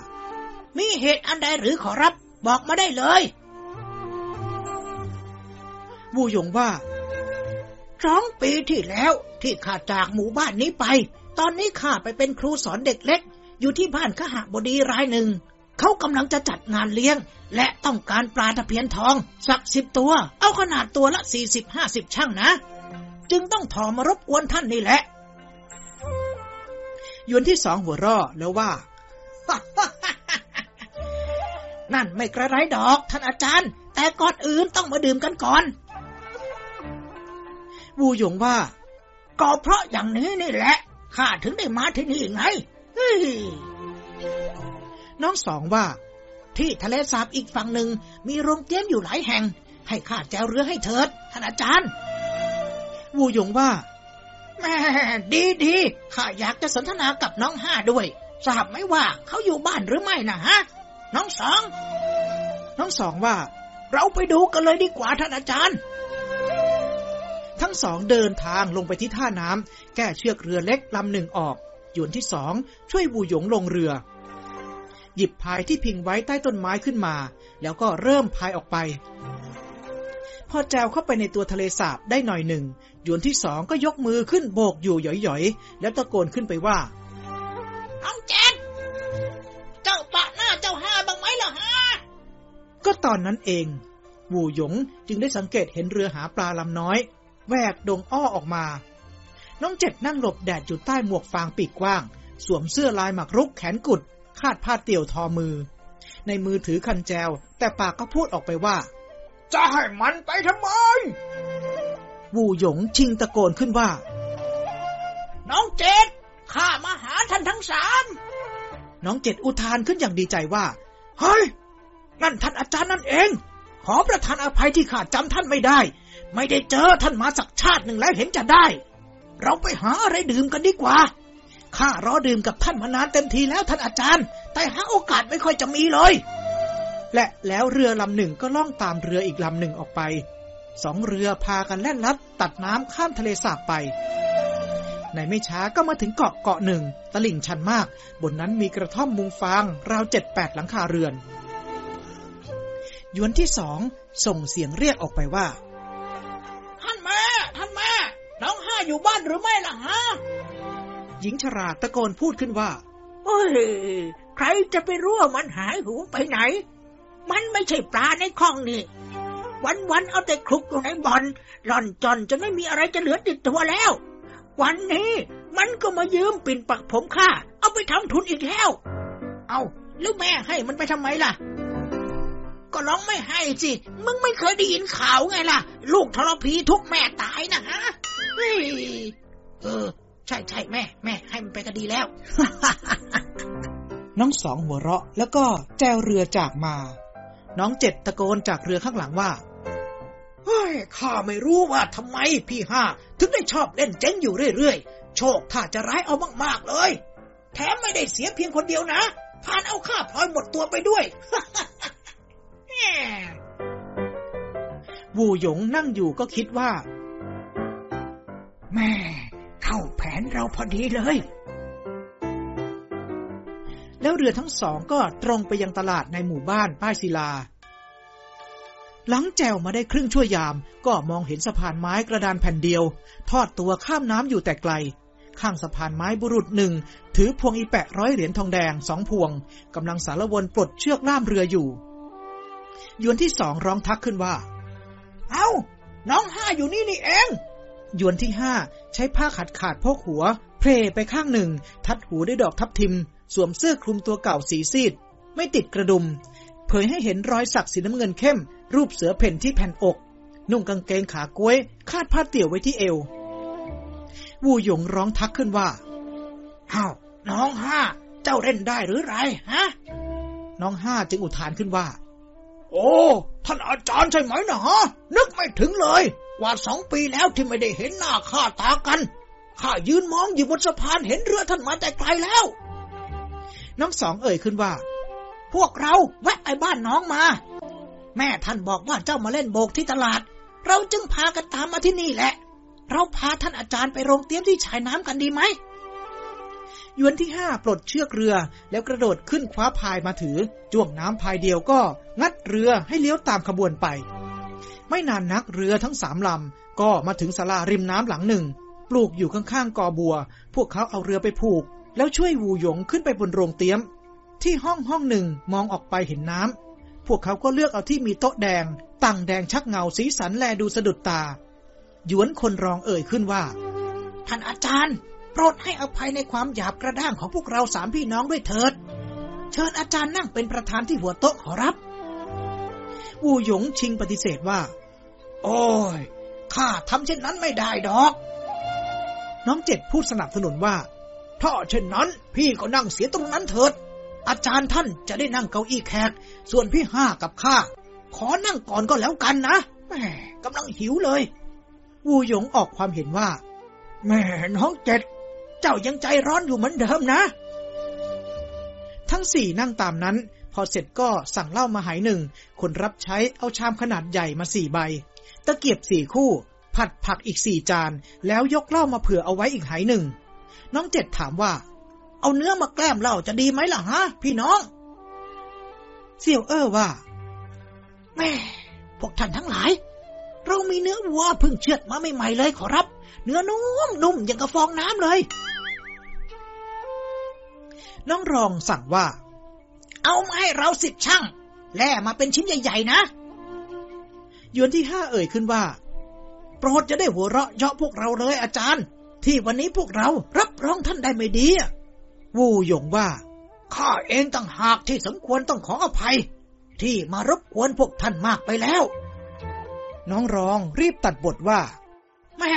มีเหตุอันใดหรือขอรับ บอกมาได้เลยวูหยงว่าสองปีที่แล้วที่ข้าจากหมู่บ้านนี้ไป ตอนนี้ข้าไปเป็นครูสอนเด็กเล็ก อยู่ที่บ้านขหบดีรายหนึ่ง เขากำลังจะจัดงานเลี้ยง และต้องการปลาตะเพียนทอง สักสิบตัว เอาขนาดตัวละสี่สิบห้าสิบช่างนะ จึงต้องถอมารบกวนท่านนี่แหละยวนที่สองหัวร่อแล้วว่า นั่นไม่กระไรดอก ท่านอาจารย์ แต่ก่อนอื่นต้องมาดื่มกันก่อน วูหยงว่า ก็เพราะอย่างนี้นี่แหละ ข้าถึงได้มาที่นี่ไง น้องสองว่า ที่ทะเลสาบอีกฝั่งหนึ่งมีโรงเตี้ยนอยู่หลายแห่ง ให้ข้าแจวเรือให้เถิดท่านอาจารย์ วูหยงว่าแม่ดีดีข้าอยากจะสนทนากับน้องห้าด้วยทราบไหมว่าเขาอยู่บ้านหรือไม่นะฮะ น้องสอง น้องสองว่า เราไปดูกันเลยดีกว่าท่านอาจารย์ ทั้งสองเดินทางลงไปที่ท่าน้ำแก้เชือกเรือเล็กลำหนึ่งออกหยวนที่สองช่วยบูหยงลงเรือ หยิบพายที่พิงไว้ใต้ต้นไม้ขึ้นมา แล้วก็เริ่มพายออกไป พอแจวเข้าไปในตัวทะเลสาบได้หน่อยหนึ่งยวนที่สองก็ยกมือขึ้นโบกอยู่หย่อยๆ แล้วตะโกนขึ้นไปว่าเอาเจนเจ้าปะหน้าเจ้าห้าบังไหมล่ะฮะ ก็ตอนนั้นเองวูหยงจึงได้สังเกตเห็นเรือหาปลาลำน้อยแวกดงอ้อออกมา น้องเจ็ดนั่งหลบแดดอยู่ใต้หมวกฟางปีกกว้าง สวมเสื้อลายหมักรุกแขนกุด คาดผ้าเตี่ยวทอมือ ในมือถือคันแจว แต่ปากก็พูดออกไปว่า จะให้มันไปทำไม วูหยงชิงตะโกนขึ้นว่า น้องเจดข้ามาหาท่านทั้งสาม น้องเจ็ดอุทานขึ้นอย่างดีใจว่า เฮ้ย นั่นท่านอาจารย์นั่นเอง ขอประทานอภัยที่ข้าจำท่านไม่ได้ ไม่ได้เจอท่านมาสักชาติหนึ่งแล้วเห็นจะได้ เราไปหาอะไรดื่มกันดีกว่า ข้ารอดื่มกับท่านมานานเต็มทีแล้วท่านอาจารย์ แต่หาโอกาสไม่ค่อยจะมีเลย และแล้วเรือลำหนึ่งก็ล่องตามเรืออีกลำหนึ่งออกไป สองเรือพากันแล่นลัดตัดน้ำข้ามทะเลสาบไป ในไม่ช้าก็มาถึงเกาะเกาะหนึ่ง ตลิ่งชันมาก บนนั้นมีกระท่อมมุงฟาง ราวเจ็ดแปดหลังคาเรือน ยวนที่สองส่งเสียงเรียกออกไปว่า ท่านแม่ท่านแม่น้องห้าอยู่บ้านหรือไม่ล่ะฮะ หญิงชราตะโกนพูดขึ้นว่าเฮ้ย ใครจะไปรู้ว่ามันหายหูไปไหน มันไม่ใช่ปลาในคลองนี่ วันๆเอาแต่คลุกอยู่ในบ่อนหล่อนจอนจนไม่มีอะไรจะเหลือติดตัวแล้ว วันนี้มันก็มายืมปิ่นปักผมข้าเอาไปทำทุนอีกแล้ว เอาแล้วแม่ให้มันไปทำไมล่ะ ก็ร้องไม่ให้สิ มึงไม่เคยได้ยินข่าวไงล่ะ ลูกทรพีทุกแม่ตายนะฮะเฮ้ยเออ ใช่ใช่แม่ แม่ ให้มันไปก็ดีแล้ว น้องสองหัวเราะ แล้วก็แจวเรือจากมา น้องเจ็ดตะโกนจากเรือข้างหลังว่าเฮ้ยข้าไม่รู้ว่าทำไมพี่ห้าถึงได้ชอบเล่นเจ๊งอยู่เรื่อยๆ โชคถ้าจะร้ายเอามากๆเลย แถมไม่ได้เสียเพียงคนเดียวนะพานเอาข้าพลอยหมดตัวไปด้วยวูหยงนั่งอยู่ก็คิดว่า แม่ เข้าแผนเราพอดีเลย แล้วเรือทั้งสองก็ตรงไปยังตลาดในหมู่บ้านป้ายศิลา หลังแจวมาได้ครึ่งชั่วยาม ก็มองเห็นสะพานไม้กระดานแผ่นเดียว ทอดตัวข้ามน้ำอยู่แต่ไกล ข้างสะพานไม้บุรุษหนึ่ง ถือพวงอีแปะร้อยเหรียญทองแดงสองพวงกำลังสารวนปลดเชือกล่ามเรืออยู่ยวนที่สองร้องทักขึ้นว่า เอา้า น้องห้าอยู่นี่นี่เอง ยวนที่ห้าใช้ผ้าขาดขาดพกหัว เพลไปข้างหนึ่ง ทัดหูด้วยดอกทับทิม สวมเสื้อคลุมตัวเก่าสีซีด ไม่ติดกระดุม เผยให้เห็นรอยสักสีน้ำเงินเข้ม รูปเสือเพ่นที่แผ่นอก นุ่งกางเกงขากล้วย คาดผ้าเตี่ยวไว้ที่เอว วูหยงร้องทักขึ้นว่าอ้าวน้องห้า เจ้าเล่นได้หรือไรฮะ น้องห้าจึงอุทานขึ้นว่า โอ้ ท่านอาจารย์ใช่ไหมนะฮะนึกไม่ถึงเลย กว่าสองปีแล้วที่ไม่ได้เห็นหน้าข้าตากัน ข้ายืนมองอยู่บนสะพานเห็นเรือท่านมาแต่ไกลแล้ว น้องสองเอ่ยขึ้นว่า พวกเราแวะไปบ้านน้องมา แม่ท่านบอกว่าเจ้ามาเล่นโบกที่ตลาด เราจึงพากันตามมาที่นี่แหละ เราพาท่านอาจารย์ไปโรงเตี้ยมที่ชายน้ำกันดีไหมยวนที่ห้าปลดเชือกเรือแล้วกระโดดขึ้นคว้าพายมาถือ จ้วงน้ำพายเดียวก็ งัดเรือให้เลี้ยวตามขบวนไป ไม่นานนักเรือทั้งสามลำ ก็มาถึงศาลาริมน้ำหลังหนึ่ง ปลูกอยู่ข้างๆกอบัว พวกเขาเอาเรือไปผูก แล้วช่วยวูหยงขึ้นไปบนโรงเตี้ยม ที่ห้องห้องหนึ่งมองออกไปเห็นน้ำ พวกเขาก็เลือกเอาที่มีโต๊ะแดง ตั้งแดงชักเงาสีสันแลดูสะดุดตา หยวนคนรองเอ่ยขึ้นว่า ท่านอาจารย์ โปรดให้อภัยในความหยาบกระด้างของพวกเราสามพี่น้องด้วยเถิด เชิญอาจารย์นั่งเป็นประธานที่หัวโต๊ะขอรับ วูหยงชิงปฏิเสธว่า โอ้ย ข้าทำเช่นนั้นไม่ได้ดอก น้องเจ็ดพูดสนับสนุนว่า ถ้าเช่นนั้น พี่ก็นั่งเสียตรงนั้นเถิด อาจารย์ท่านจะได้นั่งเก้าอี้แขก ส่วนพี่ห้ากับข้า ขอนั่งก่อนก็แล้วกันนะแม่กำลังหิวเลย วูหยงออกความเห็นว่า แม่น้องเจ็ด เจ้ายังใจร้อนอยู่เหมือนเดิมนะ ทั้งสี่นั่งตามนั้นพ อเสร็จก็สั่งเหล้ามาหายหนึ่ง คนรับใช้เอาชามขนาดใหญ่มาสี่ใบ ตะเกียบสี่คู่ ผัดผักอีกสี่จาน แล้วยกเหล้ามาเผื่อเอาไว้อีกหายหนึ่ง น้องเจ็ดถามว่า เอาเนื้อมาแกล้มเหล้าจะดีไหมล่ะฮะ พี่น้อง เสี่ยวเอ้อว่าแม่พวกท่านทั้งหลาย เรามีเนื้อวัวเพิ่งเชือดมาใหม่ๆเลยขอรับ เนื้อนุ่มนุ่มอย่างกระฟองน้ำเลย น้องรองสั่งว่า เอามาให้เราสิบช่างแล่มาเป็นชิ้นใหญ่ ๆ นะยวนที่ห้าเอ่ยขึ้นว่า โปรดจะได้หัวเราะเยาะพวกเราเลยอาจารย์ ที่วันนี้พวกเรารับรองท่านได้ไม่ดีวูหยงว่าข้าเองต่างหากที่สมควรต้องขออภัย ที่มารบกวนพวกท่านมากไปแล้ว น้องรองรีบตัดบทว่าแม่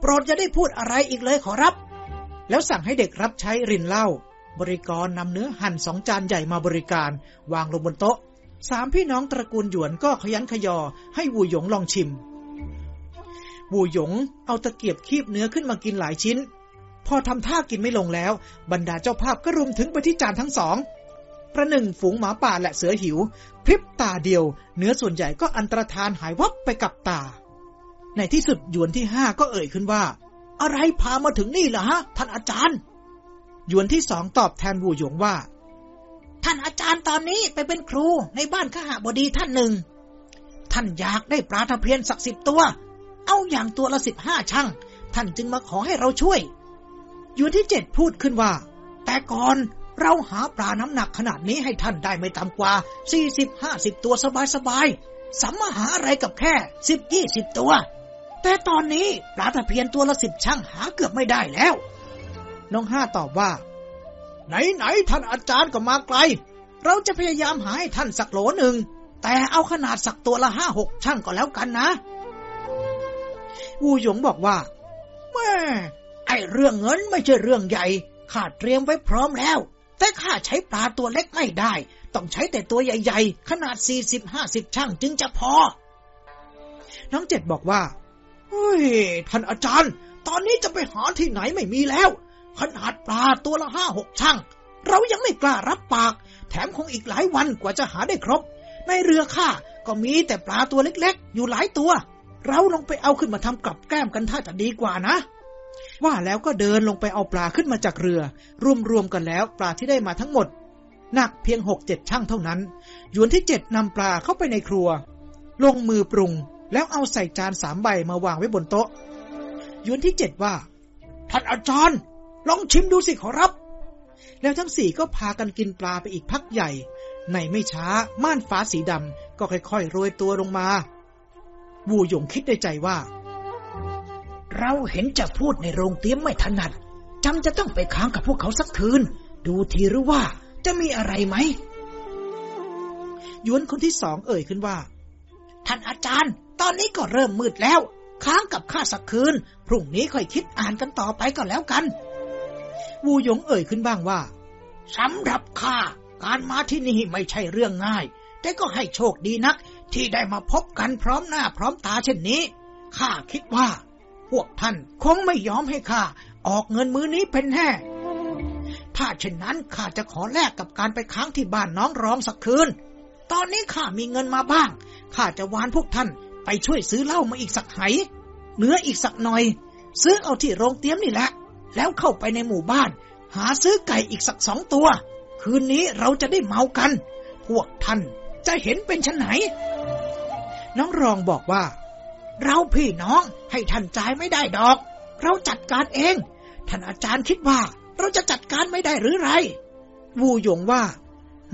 โปรดจะได้พูดอะไรอีกเลยขอรับ แล้วสั่งให้เด็กรับใช้รินเหล้า บริกรนำเนื้อหั่นสองจานใหญ่มาบริการ วางลงบนโต๊ะ สามพี่น้องตระกูลหยวนก็ขยันขยอ ให้วูหยงลองชิม วูหยงเอาตะเกียบคีบเนื้อขึ้นมากินหลายชิ้น พอทำท่ากินไม่ลงแล้ว บรรดาเจ้าภาพก็รุมถึงไปที่จานทั้งสองประหนึ่งฝูงหมาป่าและเสือหิว พริบตาเดียว เนื้อส่วนใหญ่ก็อันตรธานหายวับไปกับตา ในที่สุดหยวนที่ห้าก็เอ่ยขึ้นว่า อะไรพามาถึงนี่ล่ะฮะ ท่านอาจารย์ ยวนที่สองตอบแทนวูหยงว่า ท่านอาจารย์ตอนนี้ไปเป็นครูในบ้านขหบดีท่านหนึ่ง ท่านอยากได้ปลาทะเพียนสักสิบตัว เอาอย่างตัวละสิบห้าช่างท่านจึงมาขอให้เราช่วยหยวนที่เจ็ดพูดขึ้นว่า แต่ก่อนเราหาปลาน้ำหนักขนาดนี้ให้ท่านได้ไม่ต่ำกว่าสี่สิบห้าสิบตัวสบายๆสัมมาหาอะไรกับแค่สิบยี่สิบตัว แต่ตอนนี้ปลาตะเพียนตัวละสิบช่างหาเกือบไม่ได้แล้ว น้องห้าตอบว่า ไหนไหนท่านอาจารย์ก็มาไกล เราจะพยายามหาให้ท่านสักโหลหนึ่ง แต่เอาขนาดสักตัวละห้าหกช่างก็แล้วกันนะวูหยงบอกว่าแม่ไอเรื่องเงินไม่ใช่เรื่องใหญ่ข้าเตรียมไว้พร้อมแล้ว แต่ข้าใช้ปลาตัวเล็กไม่ได้ ต้องใช้แต่ตัวใหญ่ๆ ขนาดสี่สิบห้าสิบช่างจึงจะพอ น้องเจ็ดบอกว่าเฮ้ยท่านอาจารย์ ตอนนี้จะไปหาที่ไหนไม่มีแล้ว ขนาดปลาตัวละห้าหกช่าง เรายังไม่กล้ารับปาก แถมคงอีกหลายวันกว่าจะหาได้ครบ ในเรือข้าก็มีแต่ปลาตัวเล็กๆ อยู่หลายตัว เราลงไปเอาขึ้นมาทำกับแก้มกันถ้าจะดีกว่านะ ว่าแล้วก็เดินลงไปเอาปลาขึ้นมาจากเรือ รวมๆกันแล้วปลาที่ได้มาทั้งหมดหนักเพียงหกเจ็ดช่างเท่านั้น หยวนที่เจ็ดนำปลาเข้าไปในครัว ลงมือปรุง แล้วเอาใส่จานสามใบมาวางไว้บนโต๊ะยวนที่เจ็ดว่า ท่านอาจารย์ ลองชิมดูสิขอรับ แล้วทั้งสี่ก็พากันกินปลาไปอีกพักใหญ่ ในไม่ช้าม่านฟ้าสีดำก็ค่อยๆโรยตัวลงมาวูหยงคิดในใจว่า เราเห็นจะพูดในโรงเตี้ยมไม่ถนัดจำจะต้องไปค้างกับพวกเขาสักคืน ดูทีหรือว่าจะมีอะไรไหมยวนคนที่สองเอ่ยขึ้นว่า ท่านอาจารย์ ตอนนี้ก็เริ่มมืดแล้ว ค้างกับข้าสักคืน พรุ่งนี้ค่อยคิดอ่านกันต่อไปก็แล้วกัน วูหยงเอ่ยขึ้นบ้างว่าสำหรับข้าการมาที่นี่ไม่ใช่เรื่องง่าย แต่ก็ให้โชคดีนัก ที่ได้มาพบกันพร้อมหน้าพร้อมตาเช่นนี้ข้าคิดว่า พวกท่านคงไม่ยอมให้ข้าออกเงินมือนี้เป็นแน่ถ้าเช่นนั้นข้าจะขอแลกกับการไปค้างที่บ้านน้องรองสักคืน ตอนนี้ข้ามีเงินมาบ้าง ข้าจะวานพวกท่านไปช่วยซื้อเหล้ามาอีกสักไหเนื้ออีกสักหน่อย ซื้อเอาที่โรงเตี้ยมนี่แหละ แล้วเข้าไปในหมู่บ้าน หาซื้อไก่อีกสักสองตัว คืนนี้เราจะได้เมากัน พวกท่านจะเห็นเป็นชนไหน น้องรองบอกว่า เราพี่น้องให้ท่านจ่ายไม่ได้ดอก เราจัดการเอง ท่านอาจารย์คิดว่า เราจะจัดการไม่ได้หรือไร วูหยงว่า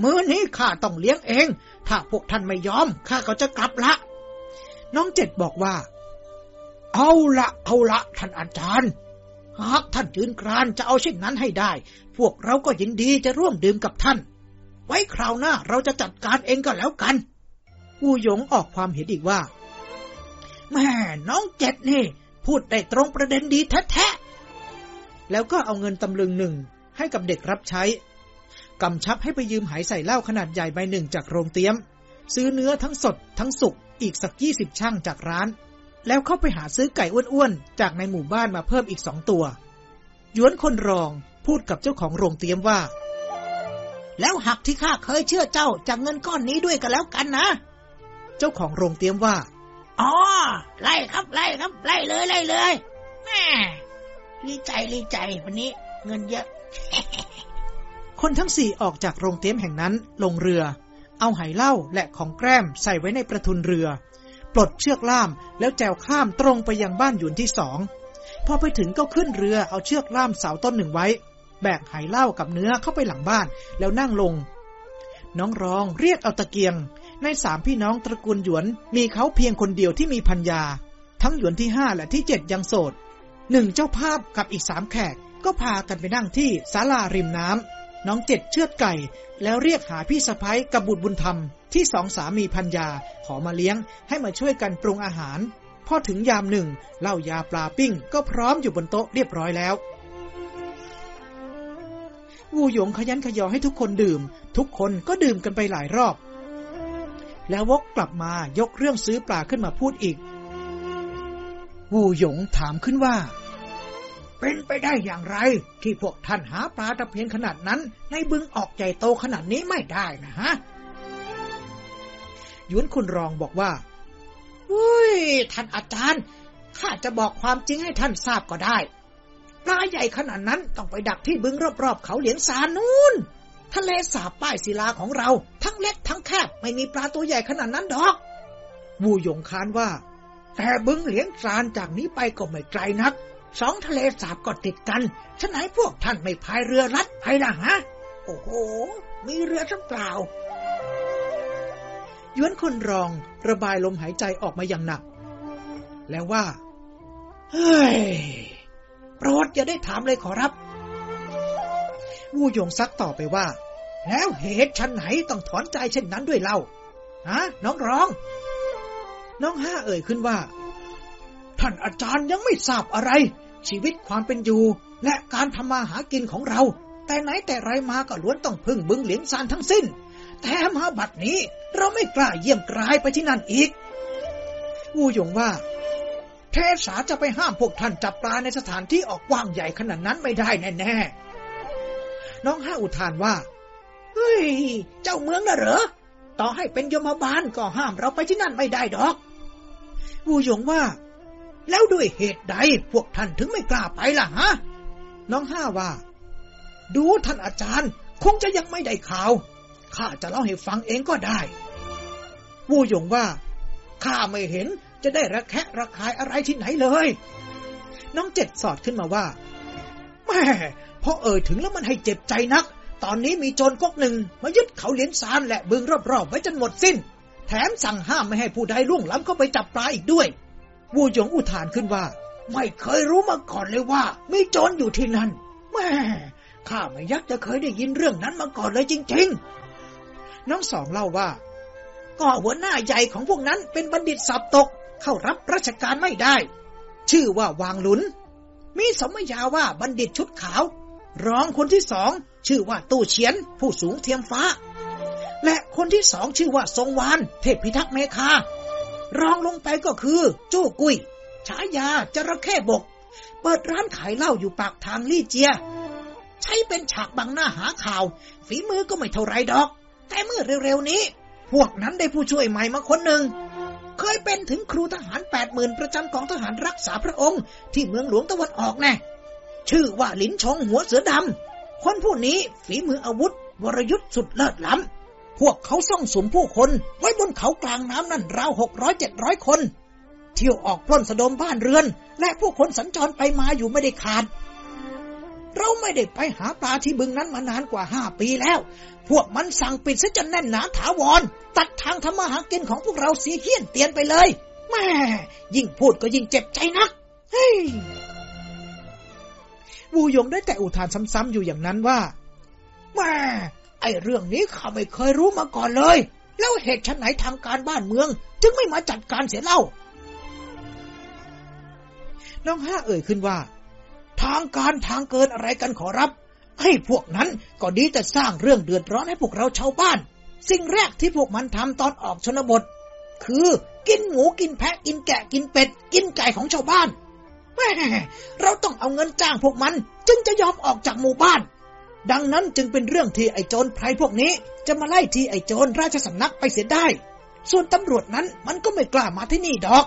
มื้อนี้ข้าต้องเลี้ยงเอง ถ้าพวกท่านไม่ยอมข้าก็จะกลับละ น้องเจ็ดบอกว่า เอาละเอาละท่านอาจารย์ หากท่านยืนกรานจะเอาเช่นนั้นให้ได้ พวกเราก็ยินดีจะร่วมดื่มกับท่าน ไว้คราวหน้าเราจะจัดการเองก็แล้วกันวูหยงออกความเห็นอีกว่าแม่น้องเจ็ดนี่ พูดได้ตรงประเด็นดีแท้แล้วก็เอาเงินตำลึงหนึ่งให้กับเด็กรับใช้กำชับให้ไปยืมหายใส่เหล้าขนาดใหญ่ใบหนึ่งจากโรงเตี้ยม ซื้อเนื้อทั้งสดทั้งสุกอีกสักยี่สิบช่างจากร้าน แล้วเข้าไปหาซื้อไก่อ้วนๆ จากในหมู่บ้านมาเพิ่มอีกสองตัว ย้วนคนรองพูดกับเจ้าของโรงเตี้ยมว่า แล้วหักที่ข้าเคยเชื่อเจ้าจากเงินก้อนนี้ด้วยกันแล้วกันนะ เจ้าของโรงเตี้ยมว่า อ๋อ ไล่ครับไล่ครับไล่เลยไล่เลยแม่รีใจรีใจวันนี้ เงินเยอะ คนทั้งสี่ออกจากโรงเตี้ยมแห่งนั้นลงเรือ เอาไหเหล้าและของแกล้มใส่ไว้ในประทุนเรือ ปลดเชือกล่าม แล้วแจวข้ามตรงไปยังบ้านหยุนที่สองพอไปถึงก็ขึ้นเรือเอาเชือกล่ามเสาต้นหนึ่งไว้ แบกไหเหล้ากับเนื้อเข้าไปหลังบ้านแล้วนั่งลง น้องรองเรียกเอาตะเกียง ในสามพี่น้องตระกูลหยวนมีเขาเพียงคนเดียวที่มีพัญญา ทั้งหยวนที่ห้าและที่เจ็ดยังโสดหนึ่งเจ้าภาพกับอีกสามแขกก็พากันไปนั่งที่ศาลาริมน้ำ น้องเจ็ดเชือดไก่ แล้วเรียกหาพี่สะพ้ยกับบุตรบุญธรรม ที่สองสามีพันยาขอมาเลี้ยงให้มาช่วยกันปรุงอาหาร พอถึงยามหนึ่งเหล้ายาปลาปิ้ง ก็พร้อมอยู่บนโต๊ะเรียบร้อยแล้ววูหยงขยันขยอให้ทุกคนดื่ม ทุกคนก็ดื่มกันไปหลายรอบ แล้ววกกลับมายกเรื่องซื้อปลาขึ้นมาพูดอีก วูหยงถามขึ้นว่า เป็นไปได้อย่างไร ที่พวกท่านหาปลาตะเพียนขนาดนั้น ในบึงออกใหญ่โตขนาดนี้ไม่ได้นะฮะยุนคุณรองบอกว่าอุ้ยท่านอาจารย์ข้าจะบอกความจริงให้ท่านทราบก็ได้ปลาใหญ่ขนาดนั้นต้องไปดักที่บึงรอบๆเขาเหลียงซานูนทะเลสาบป้ายศิลาของเรา ทั้งเล็กทั้งแคบไม่มีปลาตัวใหญ่ขนาดนั้นดอก วูหยงค้านว่า แต่บึงเหลียงซานจากนี้ไปก็ไม่ไกลนัก สองทะเลสาบก็ติดกันฉะไหนพวกท่านไม่พายเรือลัดไปล่ะฮะ โอ้โห มีเรือสักเปล่าย้วนคนรองระบายลมหายใจออกมาอย่างหนัก แล้วว่า เฮ้ย โปรดอย่าได้ถามเลยขอรับวูหยงซักต่อไปว่า แล้วเหตุฉันไหนต้องถอนใจเช่นนั้นด้วยเล่าฮะน้องร้อง น้องห้าเอ่ยขึ้นว่า ท่านอาจารย์ยังไม่ทราบอะไร ชีวิตความเป็นอยู่ และการทำมาหากินของเรา แต่ไหนแต่ไรมาก็ล้วนต้องพึ่งบึงเหลียงซานทั้งสิ้น แต่มาบัดนี้ เราไม่กล้าเยี่ยมกลายไปที่นั่นอีกวูหยงว่า เทสาจะไปห้ามพวกท่านจับปลาในสถานที่ออกกว้างใหญ่ขนาดนั้นไม่ได้แน่ๆน้องห้าอุทานว่า เฮ้ย เจ้าเมืองน่ะเหรอ ต่อให้เป็นยมบาลก็ห้ามเราไปที่นั่นไม่ได้ดอกวูหยงว่า แล้วด้วยเหตุใดพวกท่านถึงไม่กล้าไปล่ะฮะ น้องห้าว่า ดูท่านอาจารย์ คงจะยังไม่ได้ข่าว ข้าจะเล่าให้ฟังเองก็ได้ วูหยงว่า ข้าไม่เห็นจะได้ระแคะระคายอะไรที่ไหนเลย น้องเจ็ดสอดขึ้นมาว่าแม่พอเอ่ยถึงแล้วมันให้เจ็บใจนัก ตอนนี้มีโจรก๊กหนึ่งมายึดเขาเหลียญซานและบึงรอบๆไว้จนหมดสิ้น แถมสั่งห้ามไม่ให้ผู้ใดล่วงล้ำเข้าไปจับปลาอีกด้วย วูหยงอุทานขึ้นว่า ไม่เคยรู้มาก่อนเลยว่า มีโจรอยู่ที่นั่นแม่ข้าไม่ยักจะเคยได้ยินเรื่องนั้นมาก่อนเลยจริง ๆ น้องสองเล่าว่า ก็หัวหน้าใหญ่ของพวกนั้นเป็นบัณฑิตสอบตก เข้ารับราชการไม่ได้ ชื่อว่าวางหลุน มีสมญาว่าบัณฑิตชุดขาว รองคนที่สองชื่อว่าตู้เฉียน ผู้สูงเทียมฟ้า และคนที่สองชื่อว่าทรงวาน เทพพิทักษ์เมคา รองลงไปก็คือจู้กุยฉายาจระเข้บก เปิดร้านขายเหล้าอยู่ปากทางลี่เจีย ใช้เป็นฉากบังหน้าหาข่าว ฝีมือก็ไม่เท่าไรดอก แต่เมื่อเร็วๆนี้ พวกนั้นได้ผู้ช่วยใหม่มาคนหนึ่ง เคยเป็นถึงครูทหารแปดหมื่นประจำกองทหารรักษาพระองค์ ที่เมืองหลวงตะวันออกแน่ชื่อว่าลินชงหัวเสือดำคนผู้นี้ฝีมืออาวุธ วรยุทธ์สุดเลิศล้ำ พวกเขาส่องสมผู้คน ไว้บนเขากลางน้ำนั่นราวหกร้อยเจ็ดร้อยคน เที่ยวออกปล้นสะดมบ้านเรือน และผู้คนสัญจรไปมาอยู่ไม่ได้ขาด เราไม่ได้ไปหาปลาที่บึงนั้นมานานกว่าห้าปีแล้ว พวกมันสั่งปิดซะจนแน่นหนาถาวร ตัดทางทำมาหากินของพวกเราเสียเฮี้ยนเตียนไปเลยแม่ยิ่งพูดก็ยิ่งเจ็บใจนัก เฮ้ยวูยงได้แต่อุทานซ้ำๆอยู่อย่างนั้นว่าแม่ ไอเรื่องนี้ข้าไม่เคยรู้มาก่อนเลย แล้วเหตุฉันไหนทางการบ้านเมือง จึงไม่มาจัดการเสียเล่า น้องห้าเอ่ยขึ้นว่า ทางการทางเกินอะไรกันขอรับให้พวกนั้นก็ดีแต่สร้างเรื่องเดือดร้อนให้พวกเราชาวบ้าน สิ่งแรกที่พวกมันทำตอนออกชนบท คือกินหมูกินแพะกินแกะกินเป็ด กินไก่ของชาวบ้านแม่เราต้องเอาเงินจ้างพวกมัน จึงจะยอมออกจากหมู่บ้าน ดังนั้นจึงเป็นเรื่องที่ไอโจรไพรพวกนี้ จะมาไล่ที่ไอโจรราชสำนักไปเสียได้ ส่วนตำรวจนั้นมันก็ไม่กล้ามาที่นี่ดอก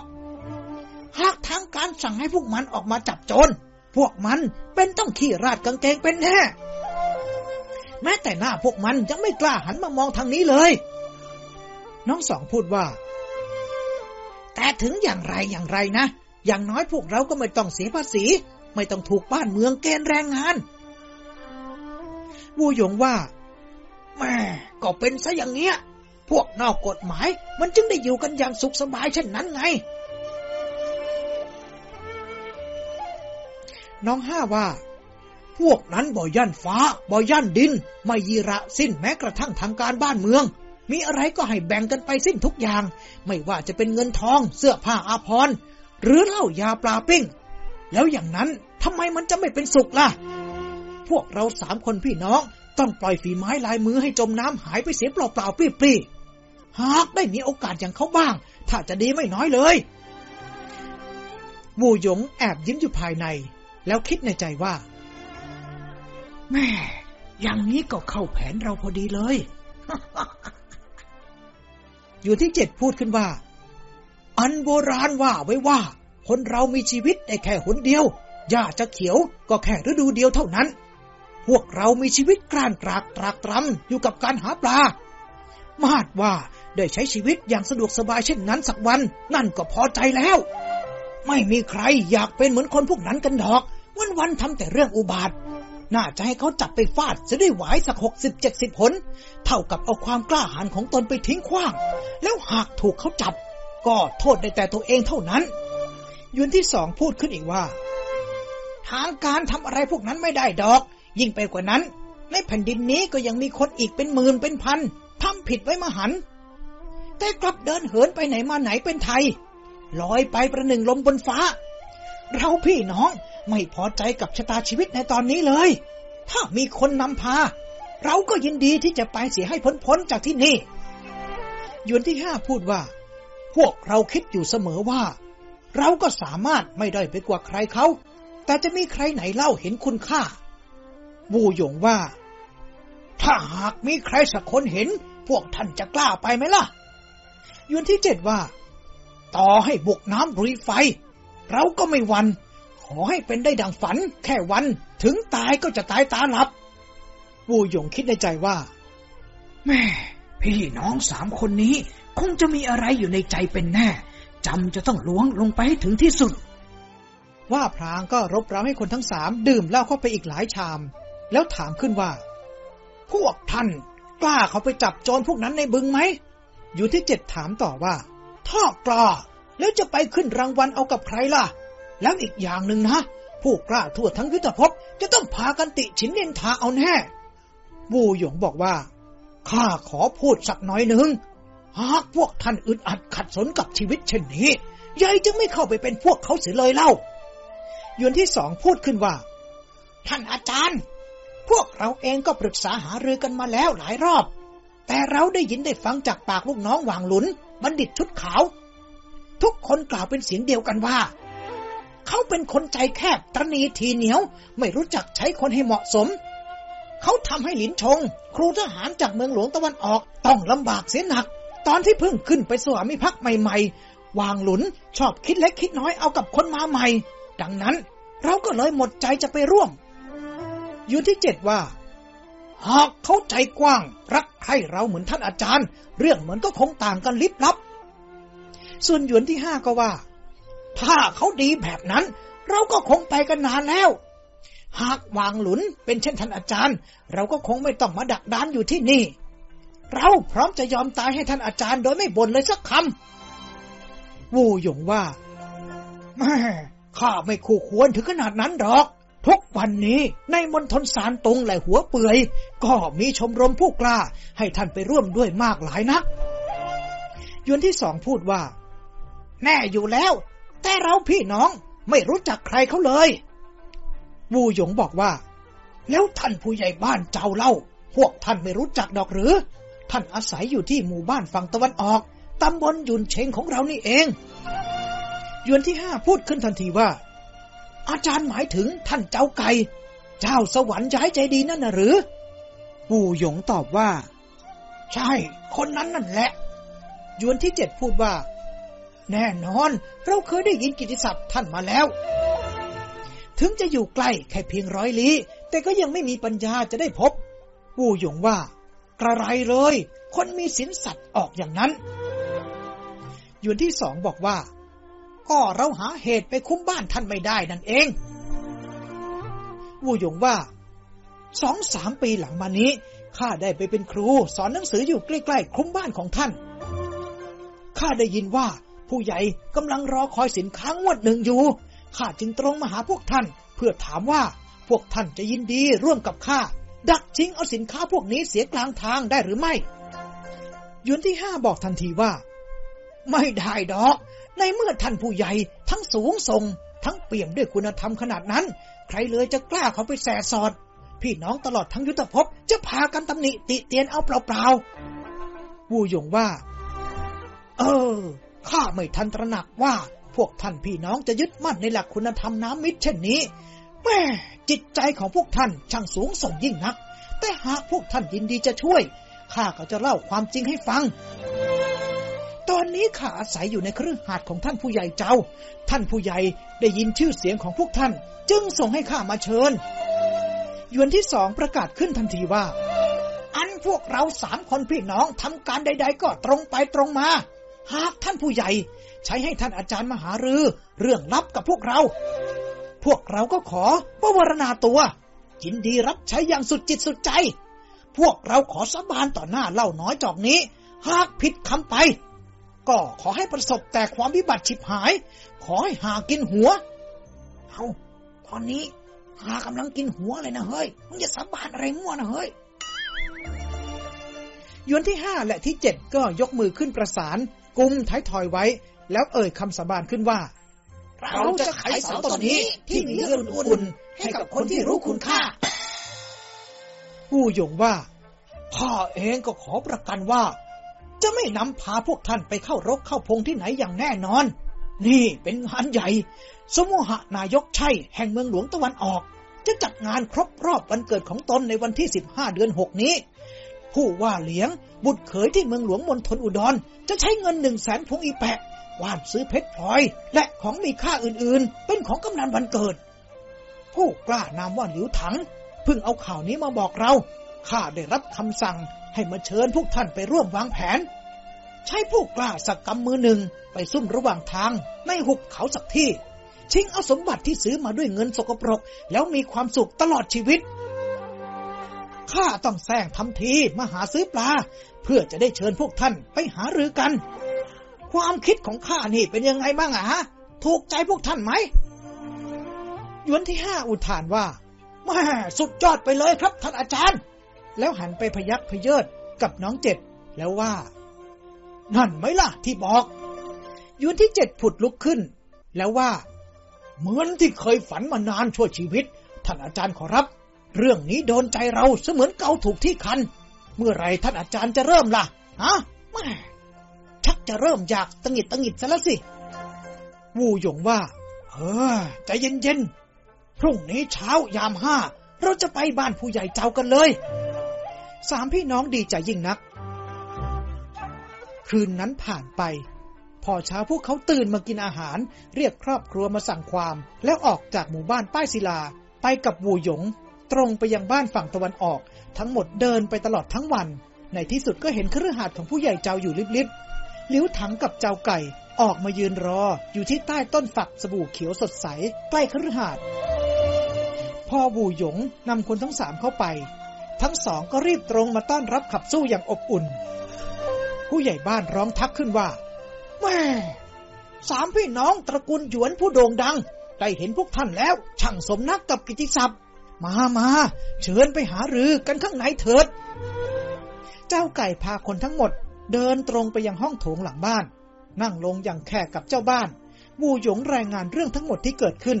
หากทางการสั่งให้พวกมันออกมาจับโจร พวกมันเป็นต้องขี่ราดกางเกงเป็นแน่ แม้แต่หน้าพวกมันยังไม่กล้าหันมามองทางนี้เลย น้องสองพูดว่า แต่ถึงอย่างไรอย่างไรนะ อย่างน้อยพวกเราก็ไม่ต้องเสียภาษี ไม่ต้องถูกบ้านเมืองเกณฑ์แรงงาน วูหยงว่าแม่ก็เป็นซะอย่างเงี้ย พวกนอกกฎหมาย มันจึงได้อยู่กันอย่างสุขสบายเช่นนั้นไง น้องห้าว่า พวกนั้นบ่ย่านฟ้า บ่ย่านดิน ไม่ยีระสิ้นแม้กระทั่งทางการบ้านเมือง มีอะไรก็ให้แบ่งกันไปสิ้นทุกอย่าง ไม่ว่าจะเป็นเงินทอง เสื้อผ้าอาภรณ์หรือเหล้ายาปลาปิ้ง แล้วอย่างนั้นทำไมมันจะไม่เป็นสุขล่ะ พวกเราสามคนพี่น้อง ต้องปล่อยฝีไม้ลายมือให้จมน้ำหายไปเสียเปล่าๆปลีๆหากได้มีโอกาสอย่างเขาบ้าง ถ้าจะดีไม่น้อยเลยวูหยงแอบยิ้มอยู่ภายใน แล้วคิดในใจว่า แม่ อย่างนี้ก็เข้าแผนเราพอดีเลย อยู่ที่เจ็ดพูดขึ้นว่า อันโบราณว่าไว้ว่า คนเรามีชีวิตได้แค่หนเดียวหญ้าจะเขียวก็แค่ฤดูเดียวเท่านั้น พวกเรามีชีวิตกล้านกรากตรากตรำอยู่กับการหาปลา มาดว่าได้ใช้ชีวิตอย่างสะดวกสบายเช่นนั้นสักวัน นั่นก็พอใจแล้ว ไม่มีใครอยากเป็นเหมือนคนพวกนั้นกันดอก วันวันทำแต่เรื่องอุบาท น่าจะให้เขาจับไปฟาดจะได้หวายสักหกสิบเจ็ดสิบผล เท่ากับเอาความกล้าหาญของตนไปทิ้งขว้าง แล้วหากถูกเขาจับ ก็โทษได้แต่ตัวเองเท่านั้นยุนที่สองพูดขึ้นอีกว่า ทางการทำอะไรพวกนั้นไม่ได้ดอก ยิ่งไปกว่านั้น ในแผ่นดินนี้ก็ยังมีคนอีกเป็นหมื่นเป็นพันทำผิดไว้มหัน แต่กลับเดินเหินไปไหนมาไหนเป็นไทย ลอยไปประหนึ่งลมบนฟ้า เราพี่น้องไม่พอใจกับชะตาชีวิตในตอนนี้เลย ถ้ามีคนนำพา เราก็ยินดีที่จะไปเสียให้พ้นๆจากที่นี่ยวนที่ห้าพูดว่า พวกเราคิดอยู่เสมอว่า เราก็สามารถไม่ได้ไปกว่าใครเขา แต่จะมีใครไหนเล่าเห็นคุณค่า วูหยงว่า ถ้าหากมีใครสักคนเห็น พวกท่านจะกล้าไปไหมล่ะยวนที่เจ็ดว่า ต่อให้บุกน้ำรุยไฟ เราก็ไม่หวัน ขอให้เป็นได้ดังฝัน แค่วัน ถึงตายก็จะตายตาหลับ วูหยงคิดในใจว่า แม่พี่น้องสามคนนี้ คงจะมีอะไรอยู่ในใจเป็นแน่จำจะต้องล้วงลงไปให้ถึงที่สุด ว่าพรางก็รบเร้าให้คนทั้งสามดื่มเหล้าเข้าไปอีกหลายชาม แล้วถามขึ้นว่า พวกท่านกล้าเขาไปจับโจรพวกนั้นในบึงไหม อยู่ที่เจ็ดถามต่อว่าถ้ากล้าแล้วจะไปขึ้นรางวัลเอากับใครล่ะ แล้วอีกอย่างหนึ่งนะ ผู้กล้าทั่วทั้งยุทธภพจะต้องพากันติฉินเนินทาเอาแน่วูหยงบอกว่า ข้าขอพูดสักน่อยหนึ่ง หากพวกท่านอึดอัดขัดสนกับชีวิตเช่นนี้ยายจึงไม่เข้าไปเป็นพวกเขาเสียเลยเล่ายวนที่สองพูดขึ้นว่า ท่านอาจารย์ พวกเราเองก็ปรึกษาหารือกันมาแล้วหลายรอบ แต่เราได้ยินได้ฟังจากปากลูกน้องหวางหลุน บัณฑิตชุดขาว ทุกคนกล่าวเป็นเสียงเดียวกันว่า เขาเป็นคนใจแคบตรณีทีเหนียว ไม่รู้จักใช้คนให้เหมาะสม เขาทำให้หลินชง ครูทหารจากเมืองหลวงตะวันออกต้องลำบากเสียหนัก ตอนที่เพิ่งขึ้นไปสวามิภักดิ์ใหม่ๆวางหลุนชอบคิดเล็กคิดน้อยเอากับคนมาใหม่ ดังนั้น เราก็เลยหมดใจจะไปร่วม ยู่ที่เจ็ดว่า หากเขาใจกว้าง รักใครเราเหมือนท่านอาจารย์ เรื่องเหมือนก็คงต่างกันลิบลับ ส่วนหยวนที่ห้าก็ว่า ถ้าเขาดีแบบนั้น เราก็คงไปกันนานแล้ว หากวางหลุนเป็นเช่นท่านอาจารย์ เราก็คงไม่ต้องมาดักดานอยู่ที่นี่ เราพร้อมจะยอมตายให้ท่านอาจารย์โดยไม่บ่นเลยสักคำ วูหยงว่าแม่ข้าไม่คู่ควรถึงขนาดนั้นหรอก ทุกวันนี้ในมณฑลสารตรงและหัวเปื่อย ก็มีชมรมผู้กล้า ให้ท่านไปร่วมด้วยมากหลายนักยวนที่สองพูดว่า แน่อยู่แล้ว แต่เราพี่น้องไม่รู้จักใครเขาเลย วูหยงบอกว่า แล้วท่านผู้ใหญ่บ้านเจ้าเล่า พวกท่านไม่รู้จักดอกหรือ ท่านอาศัยอยู่ที่หมู่บ้านฝั่งตะวันออกตำบลยุนเชงของเรานี่เองยวนที่ห้าพูดขึ้นทันทีว่า อาจารย์หมายถึงท่านเจ้าไก่ เจ้าสวรรค์ย้ายใจดีนั่นน่ะหรือ ปู่หยงตอบว่า ใช่ คนนั้นนั่นแหละ ยวนที่เจ็ดพูดว่า แน่นอน เราเคยได้ยินกิติศัพท์ท่านมาแล้ว ถึงจะอยู่ใกล้แค่เพียงร้อยลี้แต่ก็ยังไม่มีปัญญาจะได้พบ ปู่หยงว่า กระไรเลย คนมีสินสัตว์ออกอย่างนั้นยวนที่สองบอกว่า ก็เราหาเหตุไปคุ้มบ้านท่านไม่ได้นั่นเอง วูหยงว่าสองสามปีหลังมานี้ข้าได้ไปเป็นครู สอนหนังสืออยู่ใกล้ๆคุ้มบ้านของท่านข้าได้ยินว่า ผู้ใหญ่กำลังรอคอยสินค้างวดหนึ่งอยู่ข้าจึงตรงมาหาพวกท่าน เพื่อถามว่าพวกท่านจะยินดีร่วมกับข้าดักชิงเอาสินค้าพวกนี้เสียกลางทางได้หรือไม่ยุนที่ห้าบอกทันทีว่า ไม่ได้ดอก ในเมื่อท่านผู้ใหญ่ทั้งสูงส่ง ทั้งเปี่ยมด้วยคุณธรรมขนาดนั้น ใครเลยจะกล้าเขาไปแสสอด พี่น้องตลอดทั้งยุทธภพจะพากันตำหนิติเตียนเอาเปล่าๆวูหยงว่า เออ ข้าไม่ทันตระหนักว่า พวกท่านพี่น้องจะยึดมั่นในหลักคุณธรรมน้ำมิตรเช่นนี้แม่จิตใจของพวกท่านช่างสูงส่งยิ่งนัก แต่หากพวกท่านยินดีจะช่วยข้าก็จะเล่าความจริงให้ฟัง ตอนนี้ข้าอาศัยอยู่ในเครื่องหาดของท่านผู้ใหญ่เจ้า ท่านผู้ใหญ่ได้ยินชื่อเสียงของพวกท่าน จึงส่งให้ข้ามาเชิญ ยวนที่สองประกาศขึ้นทันทีว่า อันพวกเราสามคนพี่น้องทำการใด ๆ ก็ตรงไปตรงมา หากท่านผู้ใหญ่ใช้ให้ท่านอาจารย์มหารือ เรื่องลับกับพวกเรา พวกเราก็ขอประวรณาตัวยินดีรับใช้อย่างสุดจิตสุดใจ พวกเราขอสาบานต่อหน้าเล่าน้อยจอกนี้ หากผิดคำไป ก็ขอให้ประสบแต่ความวิบัติฉิบหาย ขอให้หากินหัว เอาตอนนี้หากำลังกินหัวเลยนะเฮ้ยมึงจะสาบานอะไรมั่วนะเฮ้ยยวนที่ห้าและที่เจ็ดก็ยกมือขึ้นประสาน กุมท้ายถอยไว้ แล้วเอ่ยคำสาบานขึ้นว่า เราจะไขเสาต้นนี้ที่มีเรื่องอุ่นให้กับคนที่รู้คุณค่า ผู้ยงว่าข้าเองก็ขอประกันว่า จะไม่นำพาพวกท่านไปเข้ารกเข้าพงที่ไหนอย่างแน่นอน นี่เป็นงานใหญ่ สมุหนายกชัยแห่งเมืองหลวงตะวันออก จะจัดงานครบรอบวันเกิดของตนในวันที่ 15 เดือน 6 นี้ ผู้ว่าเลี้ยง บุตรเขยที่เมืองหลวงมณฑลอุดร จะใช้เงินหนึ่งแสนพงอีแปะว่านซื้อเพชรพลอย และของมีค่าอื่นๆ เป็นของกำนันวันเกิด ผู้กล้านามว่าหลิวถังเพิ่งเอาข่าวนี้มาบอกเรา ข้าได้รับคำสั่งให้มาเชิญพวกท่านไปร่วมวางแผน ใช้ผู้กล้าสักกำมือหนึ่งไปซุ่มระหว่างทางในหุบเขาสักที่ ชิงเอาสมบัติที่ซื้อมาด้วยเงินสกปรก แล้วมีความสุขตลอดชีวิตข้าต้องแซงทำทีมาหาซื้อปลา เพื่อจะได้เชิญพวกท่านไปหารือกัน ความคิดของข้านี่เป็นยังไงบ้างอะฮะถูกใจพวกท่านไหมยวนที่ห้าอุทานว่าแม่สุดยอดไปเลยครับท่านอาจารย์ แล้วหันไปพยักพเยิดกับน้องเจ็ดแล้วว่า นั่นไหมล่ะที่บอกยวนที่เจ็ดผุดลุกขึ้น แล้วว่า เหมือนที่เคยฝันมานานชั่วชีวิต ท่านอาจารย์ขอรับ เรื่องนี้โดนใจเราเสมือนเกาถูกที่คัน เมื่อไรท่านอาจารย์จะเริ่มล่ะฮะแม่ชักจะเริ่มอยากตังิดตังิดซะแล้วสิวูหยงว่า เออใจเย็นๆพรุ่งนี้เช้ายามห้า เราจะไปบ้านผู้ใหญ่เจ้ากันเลย สามพี่น้องดีใจยิ่งนัก คืนนั้นผ่านไป พอเช้าพวกเขาตื่นมากินอาหาร เรียกครอบครัวมาสั่งความ แล้วออกจากหมู่บ้านป้ายศิลา ไปกับวูหยง ตรงไปยังบ้านฝั่งตะวันออก ทั้งหมดเดินไปตลอดทั้งวัน ในที่สุดก็เห็นครือหาดของผู้ใหญ่เจ้าอยู่ลิบๆลิ้วถังกับเจ้าไก่ออกมายืนรออยู่ที่ใต้ต้นฝักสบู่เขียวสดใส ใกล้คฤหาสน์พ่อบูหยงนำคนทั้งสามเข้าไป ทั้งสองก็รีบตรงมาต้อนรับขับสู้อย่างอบอุ่น ผู้ใหญ่บ้านร้องทักขึ้นว่า แม่ สามพี่น้องตระกูลหยวนผู้โด่งดัง ได้เห็นพวกท่านแล้ว ช่างสมนักกับกิติศัพท์ มามาเชิญไปหารือกันข้างในเถิด เจ้าไก่พาคนทั้งหมด เดินตรงไปยังห้องโถงหลังบ้าน นั่งลงอย่างแขกกับเจ้าบ้านวูหยงรายงานเรื่องทั้งหมดที่เกิดขึ้น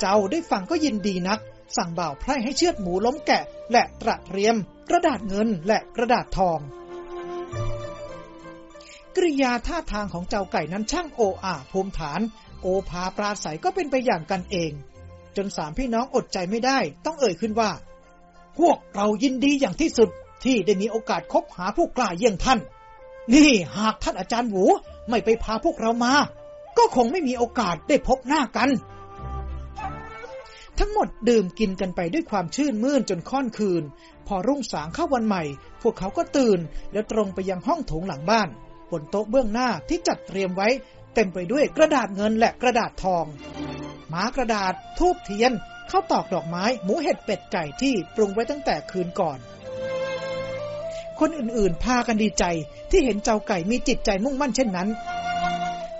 เจ้าได้ฟังก็ยินดีนัก สั่งบ่าวไพร่ให้เชือดหมูล้มแกะ และตระเตรียม กระดาษเงินและกระดาษทอง กริยาท่าทางของเจ้าไก่นั้นช่างโออาภูมิฐาน โอภาปราศัยก็เป็นไปอย่างกันเอง จนสามพี่น้องอดใจไม่ได้ ต้องเอ่ยขึ้นว่า พวกเรายินดีอย่างที่สุดที่ได้มีโอกาสคบหาผู้กล้าเยี่ยงท่าน นี่หากท่านอาจารย์หวูไม่ไปพาพวกเรามา ก็คงไม่มีโอกาสได้พบหน้ากัน ทั้งหมดดื่มกินกันไปด้วยความชื่นมื่นจนค่อนคืน พอรุ่งสางเข้าวันใหม่ พวกเขาก็ตื่น แล้วตรงไปยังห้องโถงหลังบ้าน บนโต๊ะเบื้องหน้าที่จัดเตรียมไว้ เต็มไปด้วยกระดาษเงินและกระดาษทองหมากระดาษ ทูบเทียนข้าวตอกดอกไม้ หมูเห็ดเป็ดไก่ที่ปรุงไว้ตั้งแต่คืนก่อน คนอื่นๆ พากันดีใจที่เห็นเจ้าไก่มีจิตใจมุ่งมั่นเช่นนั้น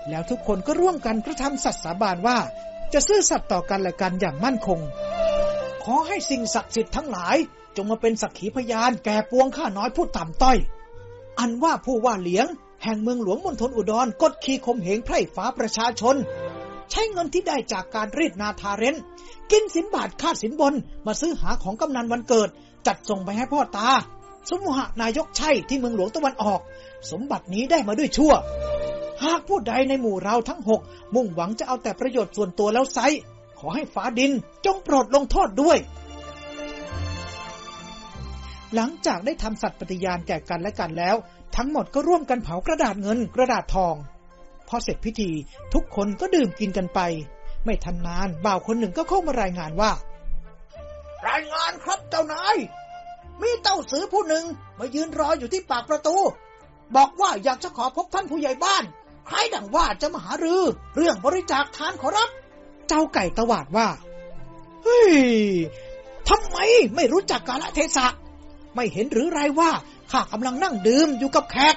แล้วทุกคนก็ร่วมกันกระทำสัตย์สาบานว่า จะซื่อสัตย์ต่อกันและกันอย่างมั่นคง ขอให้สิ่งศักดิ์สิทธิ์ทั้งหลาย จงมาเป็นสักขีพยานแก่ปวงข้าน้อยผู้ต่ำต้อย อันว่าผู้ว่าเหลียง แห่งเมืองหลวงมณฑลอุดรกดขี่ข่มเหงไพร่ฟ้าประชาชน ใช้เงินที่ได้จากการรีดนาทาเรนกินสินบาทค่าสินบน มาซื้อหาของกำนันวันเกิด จัดส่งไปให้พ่อตา สมุหนายกชัยที่เมืองหลวงตะวันออก สมบัตินี้ได้มาด้วยชั่ว หากผู้ใดในหมู่เราทั้งหกมุ่งหวังจะเอาแต่ประโยชน์ส่วนตัวแล้วไซขอให้ฟ้าดินจงโปรดลงโทษด้วย หลังจากได้ทำสัตย์ปฏิญาณแก่กันและกันแล้ว ทั้งหมดก็ร่วมกันเผากระดาษเงินกระดาษทอง พอเสร็จพิธีทุกคนก็ดื่มกินกันไป ไม่ทันนานบ่าวคนหนึ่งก็เข้ามารายงานว่า รายงานครับเจ้านายมีเต้าสือผู้หนึ่งมายืนรออยู่ที่ปากประตู บอกว่าอยากจะขอพบท่านผู้ใหญ่บ้าน ใครดังว่าจะมาหารือ เรื่องบริจาคทานขอรับ เจ้าไก่ตวาดว่า เฮ้ยทำไมไม่รู้จักกาลเทศะ ไม่เห็นหรือไรว่าข้ากำลังนั่งดื่มอยู่กับแขก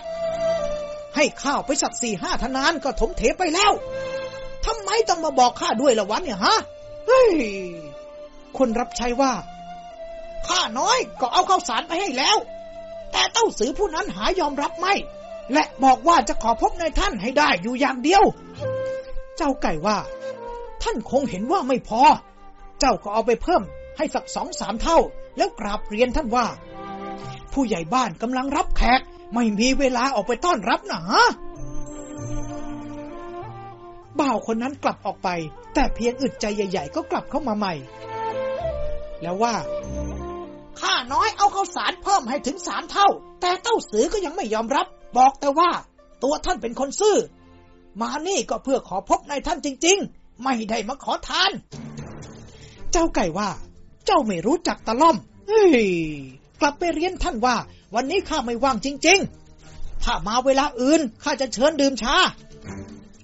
ให้ข้าวไปสักสี่ห้าทนานก็ถมเถไปแล้วทำไมต้องมาบอกข้าด้วยละวันเนี่ยฮะ เฮ้ย คนรับใช้ว่า ข้าน้อยก็เอาข้าวสารไปให้แล้ว แต่เต้าสือผู้นั้นหายอมรับไม่ และบอกว่าจะขอพบในท่านให้ได้อยู่อย่างเดียว เจ้าไก่ว่า ท่านคงเห็นว่าไม่พอ เจ้าก็เอาไปเพิ่มให้สักสองสามเท่า แล้วกราบเรียนท่านว่า ผู้ใหญ่บ้านกำลังรับแขก ไม่มีเวลาออกไปต้อนรับนะบ่าวคนนั้นกลับออกไป แต่เพียงอึดใจใหญ่ ๆ ก็กลับเข้ามาใหม่ แล้วว่าข้าน้อยเอาข้าวสารเพิ่มให้ถึงสามเท่า แต่เต้าสือก็ยังไม่ยอมรับ บอกแต่ว่า ตัวท่านเป็นคนซื่อ มานี่ก็เพื่อขอพบนายท่านจริง ๆ ไม่ได้มาขอทาน เจ้าไก่ว่า เจ้าไม่รู้จักตะล่อม เฮ้ย กลับไปเรียนท่านว่า วันนี้ข้าไม่ว่างจริง ๆ ถ้ามาเวลาอื่นข้าจะเชิญดื่มชา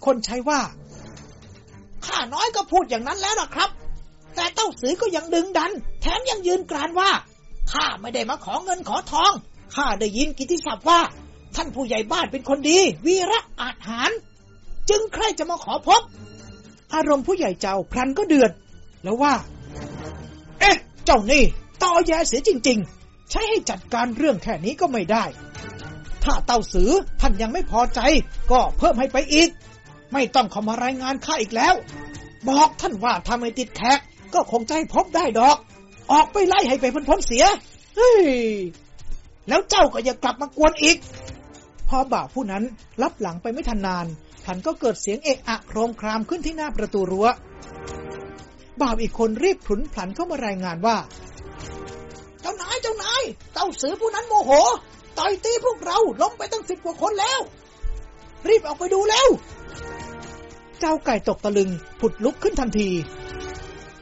คนใช้ว่าข้าน้อยก็พูดอย่างนั้นแล้วนะครับ แต่เต้าสือก็ยังดึงดัน แถมยังยืนกรานว่าข้าไม่ได้มาขอเงินขอทองข้าได้ยินกิติศัพท์ว่า ท่านผู้ใหญ่บ้านเป็นคนดี วีระอาจหาร จึงใครจะมาขอพบ อารมณ์ผู้ใหญ่เจ้าพลันก็เดือด แล้วว่า เอ๊ะ เจ้านี่ตอแยเสียจริง ๆ ใช้ให้จัดการเรื่องแค่นี้ก็ไม่ได้ ถ้าเต้าสือท่านยังไม่พอใจ ก็เพิ่มให้ไปอีก ไม่ต้องเข้ามารายงานข้าอีกแล้ว บอกท่านว่าถ้าไม่ติดแขกก็คงจะให้พบได้ดอก ออกไปไล่ให้ไปพ้นๆเสีย เฮ้ย แล้วเจ้าก็อย่ากลับมากวนอีก พอบ่าวผู้นั้นรับหลังไปไม่ทันนานทันก็เกิดเสียงเอะอะโครมครามขึ้นที่หน้าประตูรัว้ว บ่าวอีกคนรีบผุนผันเข้ามารายงานว่า เจ้านายเจ้านายเต้าสือผู้นั้นโมโหต่อยตีพวกเราล้มไปตั้งสิบกว่าคนแล้ว รีบออกไปดูแล้ว เจ้าไก่ตกตะลึงผุดลุกขึ้นทันที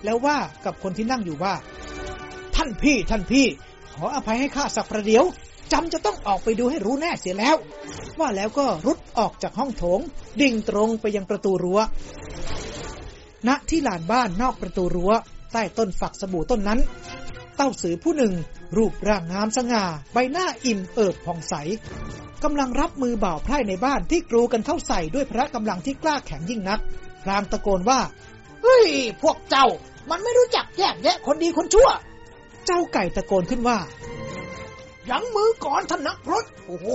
แล้วว่ากับคนที่นั่งอยู่ว่า ท่านพี่ท่านพี่ ขออภัยให้ข้าสักประเดี๋ยว จำจะต้องออกไปดูให้รู้แน่เสียแล้ว ว่าแล้วก็รุดออกจากห้องโถง ดิ่งตรงไปยังประตูรัว้วณที่ลานบ้านนอกประตูรัว้ว ใต้ต้นฝักสบู่ต้นนั้น เต้าสือผู้หนึ่ง รูปร่างงามสง่า ใบหน้าอิ่มเอิบผ่องใสกำลังรับมือบ่าวไพร่ในบ้านที่กรูกันเข้าใส่ด้วยพระกำลังที่กล้าแข็งยิ่งนัก พรางตะโกนว่า เฮ้ย พวกเจ้า มันไม่รู้จักแยกแยะคนดีคนชั่ว เจ้าไก่ตะโกนขึ้นว่า ยังมือก่อนท่านนักพรตโอ้โห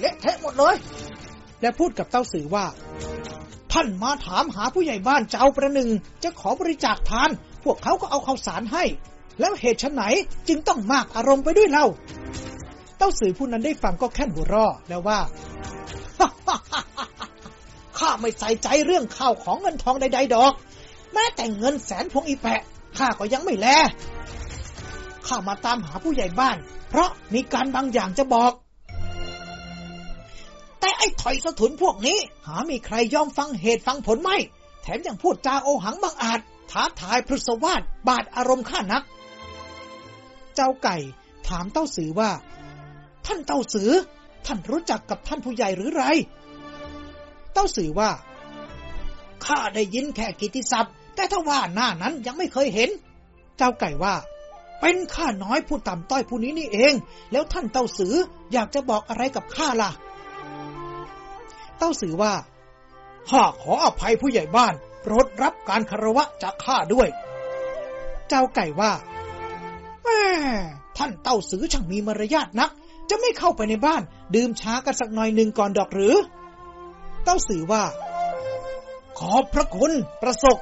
เละเทะหมดเลย และพูดกับเต้าสือว่า ท่านมาถามหาผู้ใหญ่บ้านเจ้าประหนึ่ง จะขอบริจาคทาน พวกเขาก็เอาข้าวสารให้ แล้วเหตุฉไหนจึงต้องมากอารมณ์ไปด้วยเล่า เต้าสือผู้นั้นได้ฟังก็แค่นหัวเรอแล้วว่าข้าไม่ใส่ใจเรื่องข้าวของเงินทองใดๆดอก แม้แต่เงินแสนพวงอีแปะข้าก็ยังไม่แล ข้ามาตามหาผู้ใหญ่บ้าน เพราะมีการบางอย่างจะบอก แต่ไอ้ถอยสะถุนพวกนี้ หามีใครยอมฟังเหตุฟังผลไม่ แถมยังพูดจาโอหังบังอาจ ท้าทายพฤษวาสบาดอารมณ์ข้านัก เจ้าไก่ถามเต้าสือว่า ท่านเต้าสือ ท่านรู้จักกับท่านผู้ใหญ่หรือไร เต้าสือว่าข้าได้ยินแค่กิติศัพท์ แต่ถ้าว่าหน้านั้นยังไม่เคยเห็น เจ้าไก่ว่า เป็นข้าน้อยผู้ต่ำต้อยผู้นี้นี่เอง แล้วท่านเต้าสืออยากจะบอกอะไรกับข้าล่ะ เต้าสือว่าข้าขออภัยผู้ใหญ่บ้านโปรดรับการคารวะจากข้าด้วย เจ้าไก่ว่าแม่ท่านเต้าสือช่างมีมารยาทนัก จะไม่เข้าไปในบ้าน ดื่มช้ากันสักหน่อยหนึ่งก่อนดอกหรือ เต้าสือว่า ขอบพระคุณประสบ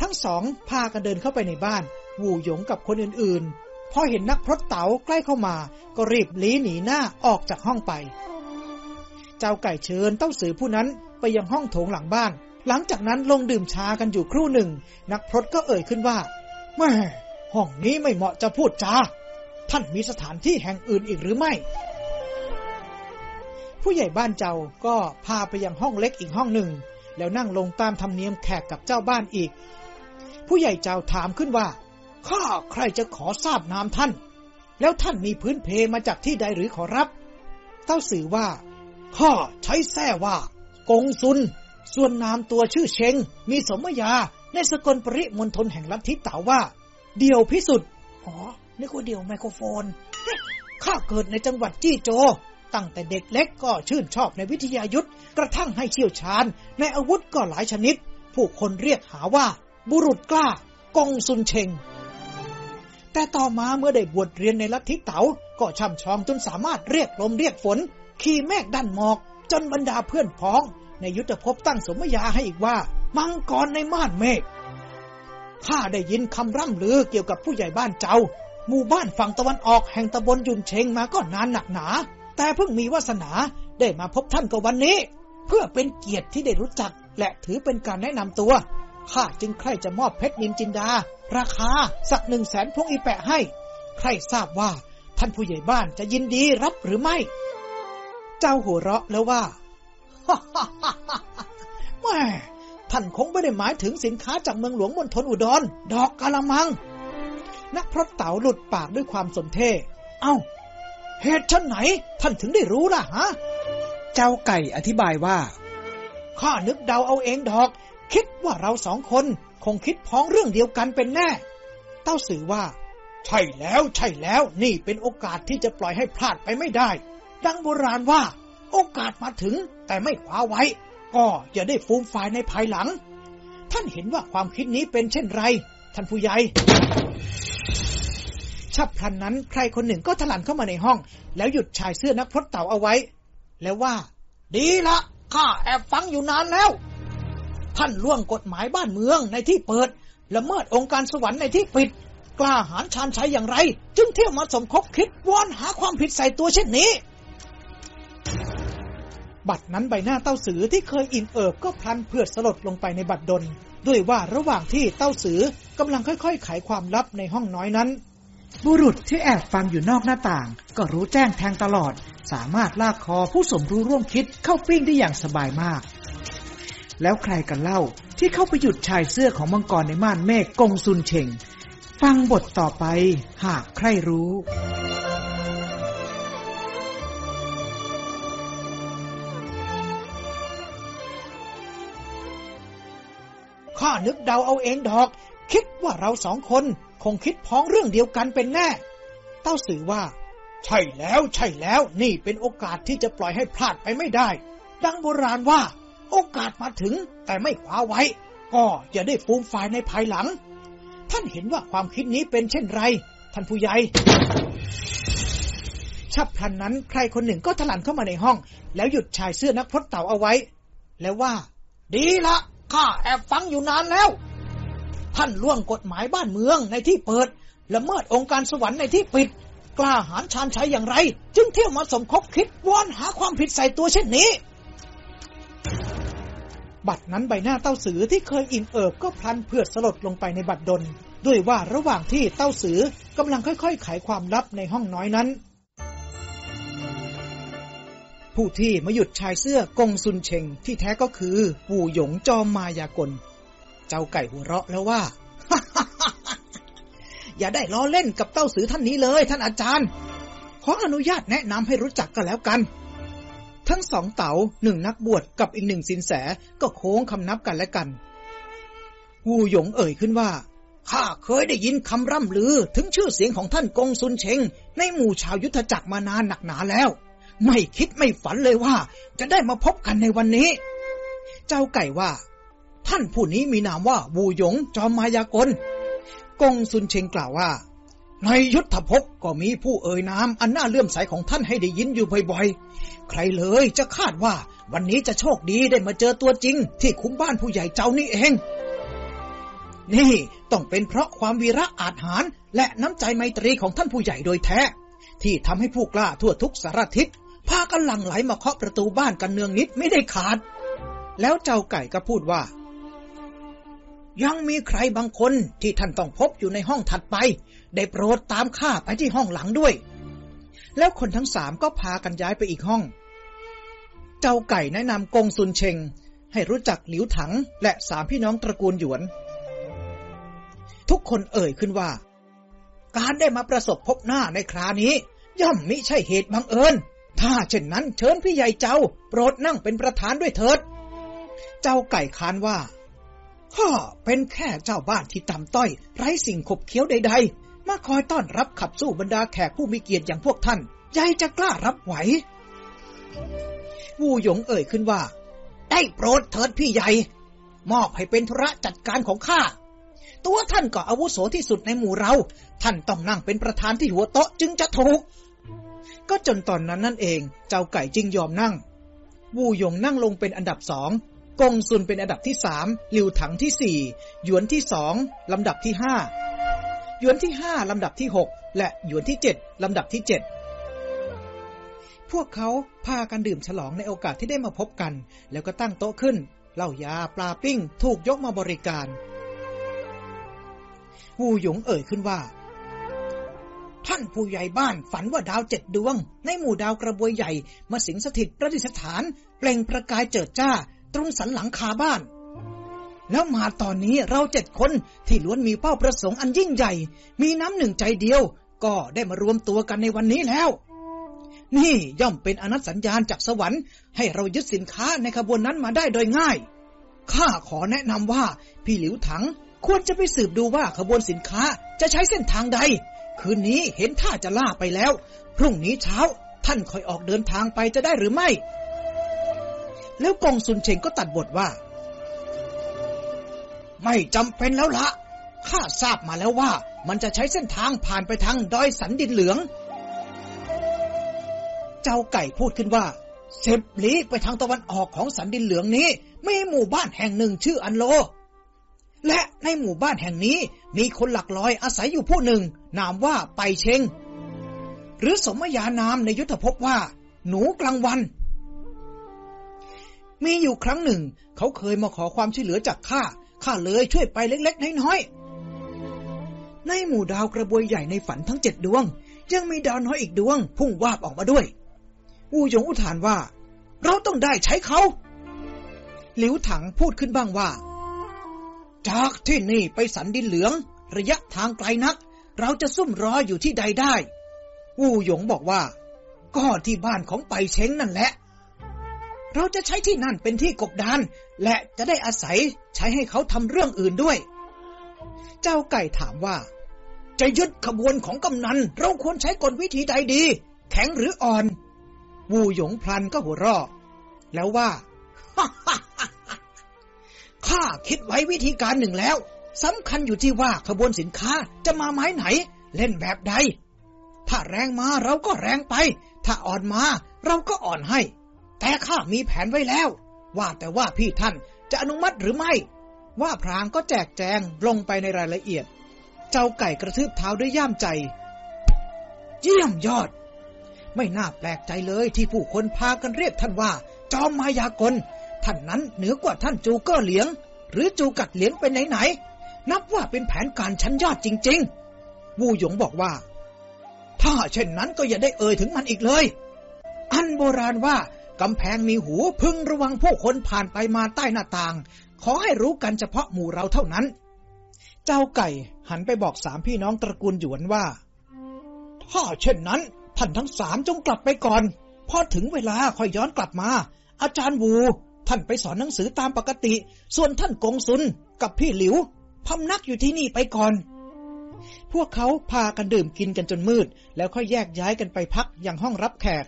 ทั้งสองพากันเดินเข้าไปในบ้าน วูหยงกับคนอื่นๆ พอเห็นนักพรตเต๋าใกล้เข้ามา ก็รีบลี้หนีหน้าออกจากห้องไป เจ้าไก่เชิญเต้าสือผู้นั้นไปยังห้องโถงหลังบ้าน หลังจากนั้นลงดื่มชากันอยู่ครู่หนึ่ง นักพรตก็เอ่ยขึ้นว่าแม่ห้องนี้ไม่เหมาะจะพูดจา ท่านมีสถานที่แห่งอื่นอีกหรือไม่ ผู้ใหญ่บ้านเจ้าก็พาไปยังห้องเล็กอีกห้องหนึ่ง แล้วนั่งลงตามธรรมเนียมแขกกับเจ้าบ้านอีก ผู้ใหญ่เจ้าถามขึ้นว่า ข้าใครจะขอทราบนามท่าน แล้วท่านมีพื้นเพมาจากที่ใดหรือขอรับ เต้าสื่อว่า ข้าใช้แท้ว่า กงซุน ส่วนนามตัวชื่อเชง มีสมญาในสกลปริมณฑลแห่งลัทธิเต๋าว่า เดี่ยวพิสุทธิ์อ๋อนึกว่าเดียวไมโครโฟนข้าเกิดในจังหวัดจี้โจ ตั้งแต่เด็กเล็กก็ชื่นชอบในวิทยายุทธกระทั่งให้เชี่ยวชาญ ในอาวุธก็หลายชนิด ผู้คนเรียกหาว่า บุรุษกล้ากงซุนเชง แต่ต่อมาเมื่อได้บวชเรียนในลัทธิเต๋าก็ช่ำชองจนสามารถเรียกลมเรียกฝน ขี่เมฆดันหมอก จนบรรดาเพื่อนพ้อง ในยุทธภพตั้งสมญาให้อีกว่า มังกรในม่านเมฆข้าได้ยินคำร่ำลือเกี่ยวกับผู้ใหญ่บ้านเจ้า หมู่บ้านฝั่งตะวันออกแห่งตำบลยุนเชงมาก็นานหนักหนา แต่เพิ่งมีวาสนาได้มาพบท่านก็วันนี้ เพื่อเป็นเกียรติที่ได้รู้จักและถือเป็นการแนะนำตัว ข้าจึงใคร่จะมอบเพชรนินจินดา ราคาสักหนึ่งแสนพวงอีแปะให้ ใครทราบว่าท่านผู้ใหญ่บ้านจะยินดีรับหรือไม่ เจ้าหัวเราะแล้วว่าแม่ท่านคงไม่ได้หมายถึงสินค้าจากเมืองหลวงมณฑลอุดร ดอกกะละมัง นักพรตเต๋าหลุดปากด้วยความสนเท่เอ้า เหตุชั้นไหน ท่านถึงได้รู้ล่ะฮะ เจ้าไก่อธิบายว่า ข้านึกเดาเอาเองดอก คิดว่าเราสองคนคงคิดพ้องเรื่องเดียวกันเป็นแน่ เต้าสื่อว่า ใช่แล้วใช่แล้ว นี่เป็นโอกาสที่จะปล่อยให้พลาดไปไม่ได้ ดังโบราณว่า โอกาสมาถึงแต่ไม่คว้าไว้ ก็อย่าได้ฟูมฝ่ายในภายหลัง ท่านเห็นว่าความคิดนี้เป็นเช่นไร ท่านผู้ใหญ่ฉับพลันนั้นใครคนหนึ่งก็ถลันเข้ามาในห้อง แล้วหยุดชายเสื้อนักพรตเต่าเอาไว้ แล้วว่า ดีละข้าแอบฟังอยู่นานแล้ว ท่านล่วงกฎหมายบ้านเมืองในที่เปิดละเมิดองค์การสวรรค์ในที่ปิด กล้าหาญชาญชัยอย่างไร จึงเที่ยวมาสมคบคิดวอนหาความผิดใส่ตัวเช่นนี้ บัดนั้นใบหน้าเต้าสือที่เคยอิ่มเอิบก็พลันเพื่อสลดลงไปในบัดดล ด้วยว่าระหว่างที่เต้าสือกำลังค่อยๆไขความลับในห้องน้อยนั้น บุรุษที่แอบฟังอยู่นอกหน้าต่าง ก็รู้แจ้งแทงตลอด สามารถลากคอผู้สมรู้ร่วมคิดเข้าปิ้งได้อย่างสบายมาก แล้วใครกันเล่าที่เข้าไปหยุดชายเสื้อของมังกรในม่านเมฆกงซุนเชงฟังบทต่อไป หากใครรู้ข้านึกเดาเอาเองดอก คิดว่าเราสองคนคงคิดพ้องเรื่องเดียวกันเป็นแน่ เต้าสื่อว่า ใช่แล้วใช่แล้ว นี่เป็นโอกาสที่จะปล่อยให้พลาดไปไม่ได้ ดังโบราณว่า โอกาสมาถึงแต่ไม่คว้าไว้ ก็อย่าได้ฟูมฝ่ายในภายหลัง ท่านเห็นว่าความคิดนี้เป็นเช่นไร ท่านผู้ใหญ่ฉับพลันนั้นใครคนหนึ่งก็ถลันเข้ามาในห้อง แล้วหยุดชายเสื้อนักพรตเต่าเอาไว้ แล้วว่า ดีละข้าแอบฟังอยู่นานแล้ว ท่านล่วงกฎหมายบ้านเมืองในที่เปิดละเมิดองค์การสวรรค์ในที่ปิด กล้าหาญชาญชัยอย่างไร จึงเที่ยวมาสมคบคิดวอนหาความผิดใส่ตัวเช่นนี้ บัดนั้นใบหน้าเต้าสือที่เคยอิ่มเอิบก็พลันเพื่อสลดลงไปในบัดดล ด้วยว่าระหว่างที่เต้าสือกำลังค่อยๆไขความลับในห้องน้อยนั้น ผู้ที่มาหยุดชายเสื้อกงซุนเชงที่แท้ก็คือปู่หยงจอมมายากล เจ้าไก่หัวเราะแล้วว่า อย่าได้ล้อเล่นกับเต้าสือท่านนี้เลย ท่านอาจารย์ ขออนุญาตแนะนำให้รู้จักกันแล้วกัน ทั้งสองเต๋าหนึ่งนักบวชกับอีกหนึ่งสินแสก็โค้งคำนับกันและกัน วูหยงเอ่ยขึ้นว่าข้าเคยได้ยินคำร่ำลือถึงชื่อเสียงของท่านกงซุนเชง ในหมู่ชาวยุทธจักรมานานหนักหนาแล้ว ไม่คิดไม่ฝันเลยว่า จะได้มาพบกันในวันนี้ เจ้าไก่ว่า ท่านผู้นี้มีนามว่าวูหยงจอมมายากล กงซุนเชงกล่าวว่า ในยุทธภพก็มีผู้เอ่ยนามอันน่าเลื่อมใสของท่านให้ได้ยินอยู่บ่อยๆ ใครเลยจะคาดว่าวันนี้จะโชคดีได้มาเจอตัวจริง ที่คุ้มบ้านผู้ใหญ่เจ้านี่เอง นี่ต้องเป็นเพราะความวีระอาจหารและน้ำใจไมตรีของท่านผู้ใหญ่โดยแท้ ที่ทำให้ผู้กล้าทั่วทุกสารทิศพากันหลั่งไหลมาเคาะประตูบ้านกันเนืองนิดไม่ได้ขาด แล้วเจ้าไก่ก็พูดว่า ยังมีใครบางคนที่ท่านต้องพบอยู่ในห้องถัดไป ได้โปรดตามข้าไปที่ห้องหลังด้วย แล้วคนทั้งสามก็พากันย้ายไปอีกห้อง เจ้าไก่แนะนำกงซุนเชง ให้รู้จักหลิวถังและสามพี่น้องตระกูลหยวน ทุกคนเอ่ยขึ้นว่า การได้มาประสบพบหน้าในครานี้ ย่อมมิใช่เหตุบังเอิญ ถ้าเช่นนั้นเชิญพี่ใหญ่เจ้า โปรดนั่งเป็นประธานด้วยเถิด เจ้าไก่ค้านว่าข้าเป็นแค่เจ้าบ้านที่ต่ำต้อย ไร้สิ่งขบเคี้ยวใดๆ มาคอยต้อนรับขับสู้บรรดาแขกผู้มีเกียรติอย่างพวกท่านยายจะกล้ารับไหว วูหยงเอ่ยขึ้นว่า ได้โปรดเถิดพี่ใหญ่ มอบให้เป็นธุระจัดการของข้า ตัวท่านก็อาวุโสที่สุดในหมู่เรา ท่านต้องนั่งเป็นประธานที่หัวโต๊ะจึงจะถูก ก็จนตอนนั้นนั่นเอง เจ้าไก่จึงยอมนั่ง วูหยงนั่งลงเป็นอันดับสองกงซุนเป็นอันดับที่สามหลิวถังที่สี่หยวนที่สองลำดับที่ห้า ยวนที่ห้าลำดับที่หกและหยวนที่เจ็ดลำดับที่เจ็ดพวกเขาพากันดื่มฉลองในโอกาสที่ได้มาพบกัน แล้วก็ตั้งโต๊ะขึ้นเหล้ายาปลาปิ้ง ถูกยกมาบริการ วูหยงเอ่ยขึ้นว่า ท่านผู้ใหญ่บ้านฝันว่าดาวเจ็ดดวง ในหมู่ดาวกระบวยใหญ่ มาสิงสถิตประดิษฐาน เปล่งประกายเจิดจ้า ตรงสันหลังคาบ้าน แล้วมาตอนนี้เราเจ็ดคนที่ล้วนมีเป้าประสงค์อันยิ่งใหญ่ มีน้ำหนึ่งใจเดียว ก็ได้มารวมตัวกันในวันนี้แล้ว นี่ย่อมเป็นอนัตสัญญาณจากสวรรค์ ให้เรายึดสินค้าในขบวนนั้นมาได้โดยง่าย ข้าขอแนะนำว่า พี่หลิวถังควรจะไปสืบดูว่าขบวนสินค้าจะใช้เส้นทางใด คืนนี้เห็นท่าจะล่าไปแล้ว พรุ่งนี้เช้าท่านค่อยออกเดินทางไปจะได้หรือไม่ แล้วกงซุนเชงก็ตัดบทว่า ไม่จำเป็นแล้วละข้าทราบมาแล้วว่ามันจะใช้เส้นทางผ่านไปทางดอยสันดินเหลือง เจ้าไก่พูดขึ้นว่าเซบลีไปทางตะวันออกของสันดินเหลืองนี้มีหมู่บ้านแห่งหนึ่งชื่ออันโล และในหมู่บ้านแห่งนี้มีคนหลักลอยอาศัยอยู่ผู้หนึ่ง นามว่าไปเชงหรือสมญานามในยุทธภพว่า หนูกลางวัน มีอยู่ครั้งหนึ่ง เขาเคยมาขอความช่วยเหลือจากข้า ข้าเลยช่วยไปเล็กๆน้อยๆในหมู่ดาวกระบวยใหญ่ในฝันทั้งเจ็ดดวง ยังมีดาวน้อยอีกดวง พุ่งวาบออกมาด้วย อูหยงอุทานว่า เราต้องได้ใช้เขา หลิวถังพูดขึ้นบ้างว่า จากที่นี่ไปสันดินเหลือง ระยะทางไกลนัก เราจะซุ่มรออยู่ที่ใดได้ อูหยงบอกว่า ก็ที่บ้านของไปเช้งนั่นแหละ เราจะใช้ที่นั่นเป็นที่กบดาน และจะได้อาศัยใช้ให้เขาทำเรื่องอื่นด้วย เจ้าไก่ถามว่า จะยึดขบวนของกำนัน เราควรใช้กลวิธีใดดี แข็งหรืออ่อน วูหยงพลันก็หัวเราะแล้วว่าข้าคิดไว้วิธีการหนึ่งแล้วสำคัญอยู่ที่ว่าขบวนสินค้าจะมาไม้ไหน เล่นแบบใด ถ้าแรงมาเราก็แรงไป ถ้าอ่อนมาเราก็อ่อนให้ แต่ข้ามีแผนไว้แล้ว ว่าแต่ว่าพี่ท่านจะอนุมัติหรือไม่ ว่าพรางก็แจกแจงลงไปในรายละเอียด เจ้าไก่กระทืบเท้าด้วยย่ามใจ เยี่ยมยอด ไม่น่าแปลกใจเลยที่ผู้คนพากันเรียกท่านว่า จอมมายากล ท่านนั้นเหนือกว่าท่านจูเก้อเหลียง หรือจูกัดเหลียงเป็นไหน นับว่าเป็นแผนการชั้นยอดจริง ๆ วูหยงบอกว่า ถ้าเช่นนั้นก็อย่าได้เอ่ยถึงมันอีกเลย อันโบราณว่า กำแพงมีหูพึงระวังผู้คนผ่านไปมาใต้หน้าต่าง ขอให้รู้กันเฉพาะหมู่เราเท่านั้น เจ้าไก่หันไปบอกสามพี่น้องตระกูลหยวนว่า ถ้าเช่นนั้น ท่านทั้งสามจงกลับไปก่อน พอถึงเวลาค่อยย้อนกลับมา อาจารย์วูท่านไปสอนหนังสือตามปกติ ส่วนท่านกงซุนกับพี่หลิวพำนักอยู่ที่นี่ไปก่อน พวกเขาพากันดื่มกินกันจนมืด แล้วค่อยแยกย้ายกันไปพักยังห้องรับแขก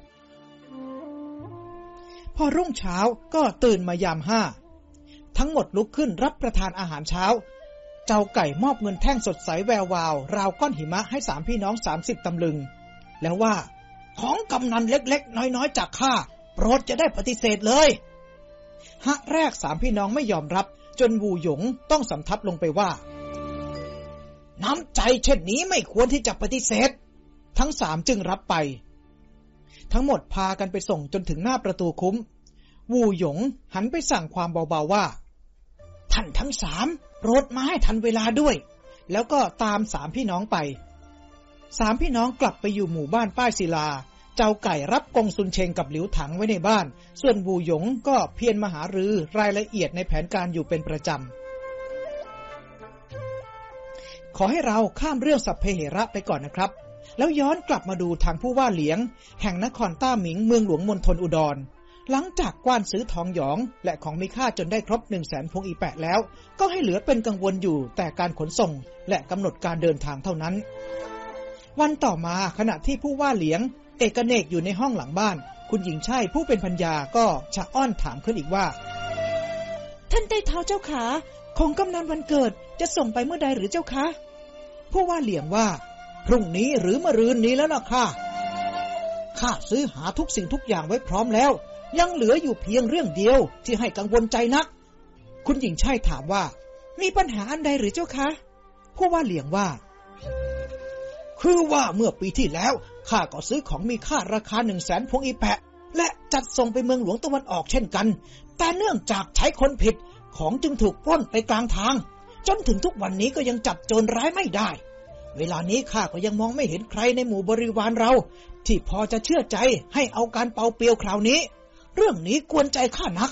พอรุ่งเช้าก็ตื่นมายามห้า ทั้งหมดลุกขึ้นรับประทานอาหารเช้า เจ้าไก่มอบเงินแท่งสดใสแวววาว ราวก้อนหิมะให้สามพี่น้องสามสิบตำลึง แล้วว่า ของกำนันเล็กๆ น้อยๆ จากข้าโปรดจะได้ปฏิเสธเลยฮะแรกสามพี่น้องไม่ยอมรับ จนวูหยงต้องสำทับลงไปว่า น้ำใจเช่นนี้ไม่ควรที่จะปฏิเสธ ทั้งสามจึงรับไป ทั้งหมดพากันไปส่งจนถึงหน้าประตูคุ้ม วูหยงหันไปสั่งความเบาๆว่า ท่านทั้งสามโปรดมาให้ทันเวลาด้วย แล้วก็ตามสามพี่น้องไป สามพี่น้องกลับไปอยู่หมู่บ้านป้ายศิลา เจ้าไก่รับกงซุนเชงกับหลิวถังไว้ในบ้าน ส่วนบูหยงก็เพียรมหารือรายละเอียดในแผนการอยู่เป็นประจำขอให้เราข้ามเรื่องสัพเพเหระไปก่อนนะครับ แล้วย้อนกลับมาดูทางผู้ว่าเหลียง แห่งนครต้าหมิงเมืองหลวงมณฑลอุดร หลังจากกว้านซื้อทองหยองและของมีค่าจนได้ครบหนึ่งแสนพวงอีแปะแล้ว ก็ให้เหลือเป็นกังวลอยู่แต่การขนส่งและกำหนดการเดินทางเท่านั้น วันต่อมาขณะที่ผู้ว่าเหลียง เอกเนกอยู่ในห้องหลังบ้าน คุณหญิงชัยผู้เป็นพัญญาก็ชะอ้อนถามขึ้นอีกว่า ท่านใต้เท้าเจ้าขาของกำนันวันเกิดจะส่งไปเมื่อใดหรือเจ้าคะผู้ว่าเหลียงว่า พรุ่งนี้หรือมะรืนนี้แล้วล่ะค่ะ ข้าซื้อหาทุกสิ่งทุกอย่างไว้พร้อมแล้ว ยังเหลืออยู่เพียงเรื่องเดียวที่ให้กังวลใจนัก คุณหญิงชัยถามว่า มีปัญหาอันใดหรือเจ้าคะผู้ว่าเหลียงว่า คือว่าเมื่อปีที่แล้วข้าก็ซื้อของมีค่าราคาหนึ่งแสนพวงอีแปะ และจัดส่งไปเมืองหลวงตะวันออกเช่นกัน แต่เนื่องจากใช้คนผิดของจึงถูกปล้นไปกลางทาง จนถึงทุกวันนี้ก็ยังจับโจรร้ายไม่ได้ เวลานี้ข้าก็ยังมองไม่เห็นใครในหมู่บริวารเรา ที่พอจะเชื่อใจให้เอาการเป่าเปียวคราวนี้ เรื่องนี้กวนใจข้านัก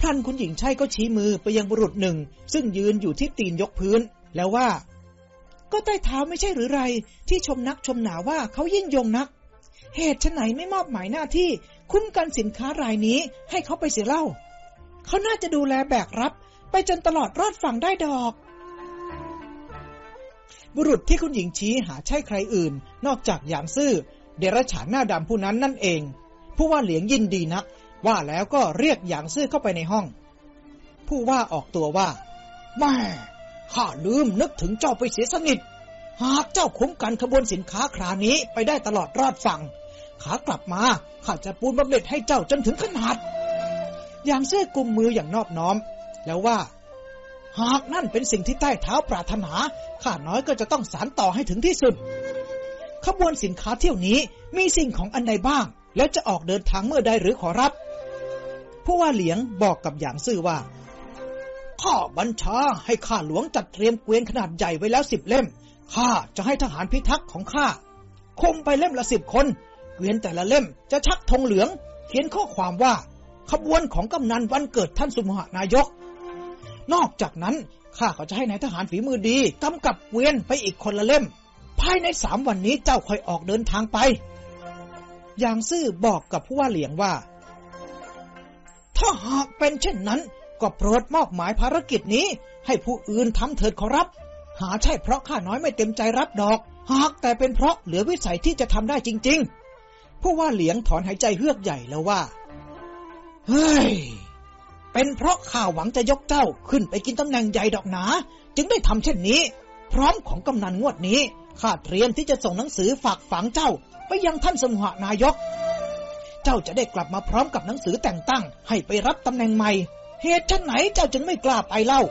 พลันคุณหญิงชัยก็ชี้มือไปยังบุรุษหนึ่ง ซึ่งยืนอยู่ที่ตีนยกพื้น แล้วว่า ก็ใต้เท้าไม่ใช่หรือไร ที่ชมนักชมหนาว่าเขายิ่งยงนัก เหตุไหนไม่มอบหมายหน้าที่ คุ้มกันสินค้ารายนี้ให้เขาไปเสียเล่า เขาน่าจะดูแลแบกรับ ไปจนตลอดรอดฝั่งได้ดอก บุรุษที่คุณหญิงชี้หาใช่ใครอื่น นอกจากหยางซื่อ เดรัจฉานหน้าดำผู้นั้นนั่นเอง ผู้ว่าเหลียงยินดีนักว่าแล้วก็เรียกหยางซื่อเข้าไปในห้อง ผู้ว่าออกตัวว่าแม่ข้าลืมนึกถึงเจ้าไปเสียสนิท หากเจ้าคุ้มกันขบวนสินค้าครานี้ไปได้ตลอดรอดฝั่ง ขากลับมาข้าจะปูนบำเหน็จให้เจ้าจนถึงขนาด อย่างเสื้อกุมมืออย่างนอบน้อม แล้วว่า หากนั่นเป็นสิ่งที่ใต้เท้าปรารถนาข้าน้อยก็จะต้องสารต่อให้ถึงที่สุด ขบวนสินค้าเที่ยวนี้มีสิ่งของอันใดบ้าง แล้วจะออกเดินทางเมื่อใดหรือขอรับผู้ว่าเหลียงบอกกับอย่างซื่อว่า ข้าบัญชาให้ข้าหลวงจัดเตรียมเกวียนขนาดใหญ่ไว้แล้วสิบเล่มข้าจะให้ทหารพิทักษ์ของข้าคมไปเล่มละสิบคน เกวียนแต่ละเล่มจะชักธงเหลือง เขียนข้อความว่า ขบวนของกำนันวันเกิดท่านสุมหานายก นอกจากนั้นข้าก็จะให้นายทหารฝีมือดีกำกับเวียนไปอีกคนละเล่ม ภายในสามวันนี้เจ้าค่อยออกเดินทางไป ยางซื่อบอกกับผู้ว่าเหลียงว่า ถ้าหากเป็นเช่นนั้น ก็โปรดมอบหมายภารกิจนี้ ให้ผู้อื่นทำเถิดขอรับ หาใช่เพราะข้าน้อยไม่เต็มใจรับดอก หากแต่เป็นเพราะเหลือวิสัยที่จะทำได้จริง ๆ ผู้ว่าเหลียงถอนหายใจเฮือกใหญ่แล้วว่า เฮ้ย เป็นเพราะข้าหวังจะยกเจ้าขึ้นไปกินตำแหน่งใหญ่ดอกหนา จึงได้ทำเช่นนี้ พร้อมของกำนันงวดนี้ข้าเตรียมที่จะส่งหนังสือฝากฝังเจ้า ไปยังท่านสมุหนายก เจ้าจะได้กลับมาพร้อมกับหนังสือแต่งตั้ง ให้ไปรับตำแหน่งใหม่ เหตุชันไหนเจ้าจึงไม่กล้าไปเล่า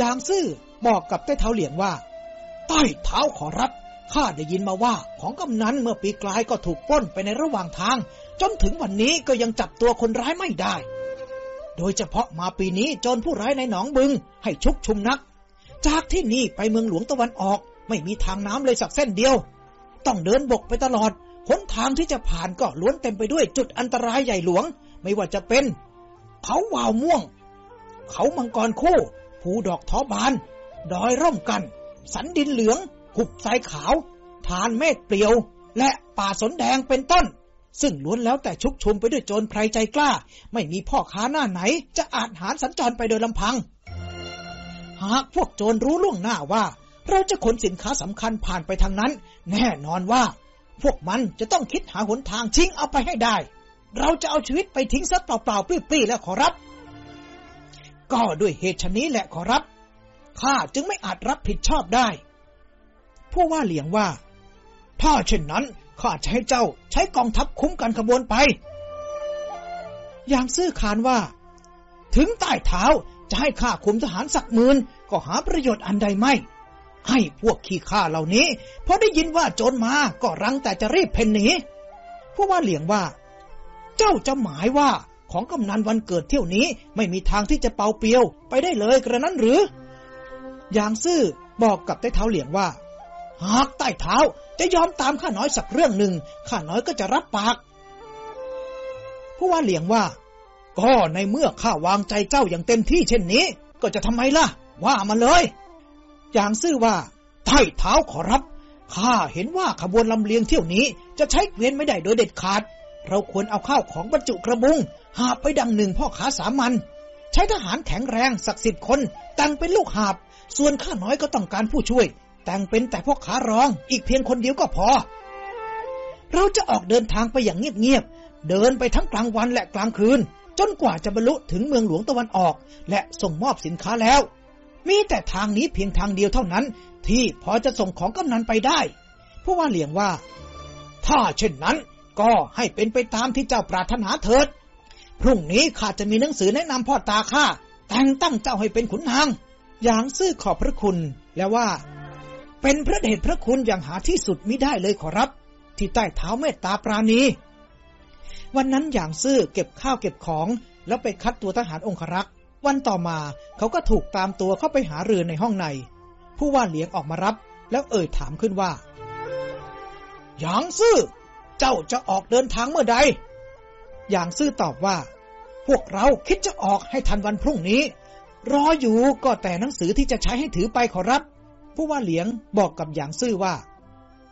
ยางซื่อบอกกับใต้เท้าเหลียงว่า ใต้เท้าขอรับข้าได้ยินมาว่าของกำนันเมื่อปีกลายก็ถูกป้นไปในระหว่างทาง จนถึงวันนี้ก็ยังจับตัวคนร้ายไม่ได้ โดยเฉพาะมาปีนี้โจรผู้ร้ายในหนองบึง ให้ชุกชุมนัก จากที่นี่ไปเมืองหลวงตะวันออก ไม่มีทางน้ำเลยสักเส้นเดียว ต้องเดินบกไปตลอดหนทางที่จะผ่านก็ล้วนเต็มไปด้วยจุดอันตรายใหญ่หลวง ไม่ว่าจะเป็น เขาวาวม่วง เขามังกรคู่ ภูดอกท้อบาน ดอยร่มกัน สันดินเหลือง หุบสายขาว ฐานเมฆเปลี่ยว และป่าสนแดงเป็นต้น ซึ่งล้วนแล้วแต่ชุกชุมไปด้วยโจรไพรใจกล้า ไม่มีพ่อค้าหน้าไหน จะอาจหารสัญจรไปโดยลำพัง หากพวกโจรรู้ล่วงหน้าว่า เราจะขนสินค้าสำคัญผ่านไปทางนั้น แน่นอนว่า พวกมันจะต้องคิดหาหนทางชิงเอาไปให้ได้ เราจะเอาชีวิตไปทิ้งซะเปล่าๆปลี้ๆแล้วขอรับ ก็ด้วยเหตุชนี้แหละขอรับข้าจึงไม่อาจรับผิดชอบได้ผู้ว่าเหลียงว่า ถ้าเช่นนั้น ข้าจะให้เจ้าใช้กองทัพคุ้มกันขบวนไป อย่างซื่อขานว่า ถึงใต้เท้าจะให้ข้าคุมทหารสักหมื่นก็หาประโยชน์อันใดไม่ ให้พวกขี้ข้าเหล่านี้พอได้ยินว่าโจรมาก็รังแต่จะรีบเพ่นหนีผู้ว่าเหลียงว่า เจ้าจะหมายว่าของกำนันวันเกิดเที่ยวนี้ไม่มีทางที่จะเป่าเปียว ไปได้เลยกระนั้นหรือ อย่างซื่อบอกกับใต้เท้าเหลียงว่า หากใต้เท้าจะยอมตามข้าน้อยสักเรื่องหนึ่งข้าน้อยก็จะรับปากผู้ว่าเหลียงว่า ก็ในเมื่อข้าวางใจเจ้าอย่างเต็มที่เช่นนี้ ก็จะทำไมล่ะ ว่ามาเลย อย่างซื่อว่าใต้เท้าขอรับข้าเห็นว่าขบวนลำเลียงเที่ยวนี้จะใช้เกวียนไม่ได้โดยเด็ดขาด เราควรเอาข้าวของบรรจุกระบุง หาบไปดังหนึ่งพ่อขาสามัญใช้ทหารแข็งแรงสักสิบคนแต่งเป็นลูกหาบ ส่วนข้าน้อยก็ต้องการผู้ช่วย แต่งเป็นแต่พวกขารอง อีกเพียงคนเดียวก็พอ เราจะออกเดินทางไปอย่างเงียบๆ เดินไปทั้งกลางวันและกลางคืน จนกว่าจะบรรลุถึงเมืองหลวงตะวันออก และส่งมอบสินค้าแล้ว มีแต่ทางนี้เพียงทางเดียวเท่านั้น ที่พอจะส่งของกำนันไปได้ผู้ว่าเหลียงว่า ถ้าเช่นนั้นก็ให้เป็นไปตามที่เจ้าปรารถนาเถิด พรุ่งนี้ข้าจะมีหนังสือแนะนำพ่อตาข้าแต่งตั้งเจ้าให้เป็นขุนนางอย่างซื่อขอบพระคุณแล้วว่า เป็นพระเดชพระคุณอย่างหาที่สุดมิได้เลยขอรับ ที่ใต้เท้าเมตตาปราณี วันนั้นอย่างซื่อเก็บข้าวเก็บของแล้วไปคัดตัวทหารองครักษ์ วันต่อมาเขาก็ถูกตามตัวเข้าไปหาเรือในห้องใน ผู้ว่าเลี้ยงออกมารับ แล้วเอ่ยถามขึ้นว่าอย่างซื่อ เจ้าจะออกเดินทางเมื่อใดอย่างซื่อตอบว่า พวกเราคิดจะออกให้ทันวันพรุ่งนี้ รออยู่ก็แต่หนังสือที่จะใช้ให้ถือไปขอรับ ผู้ว่าเหลียงบอกกับอย่างซื่อว่า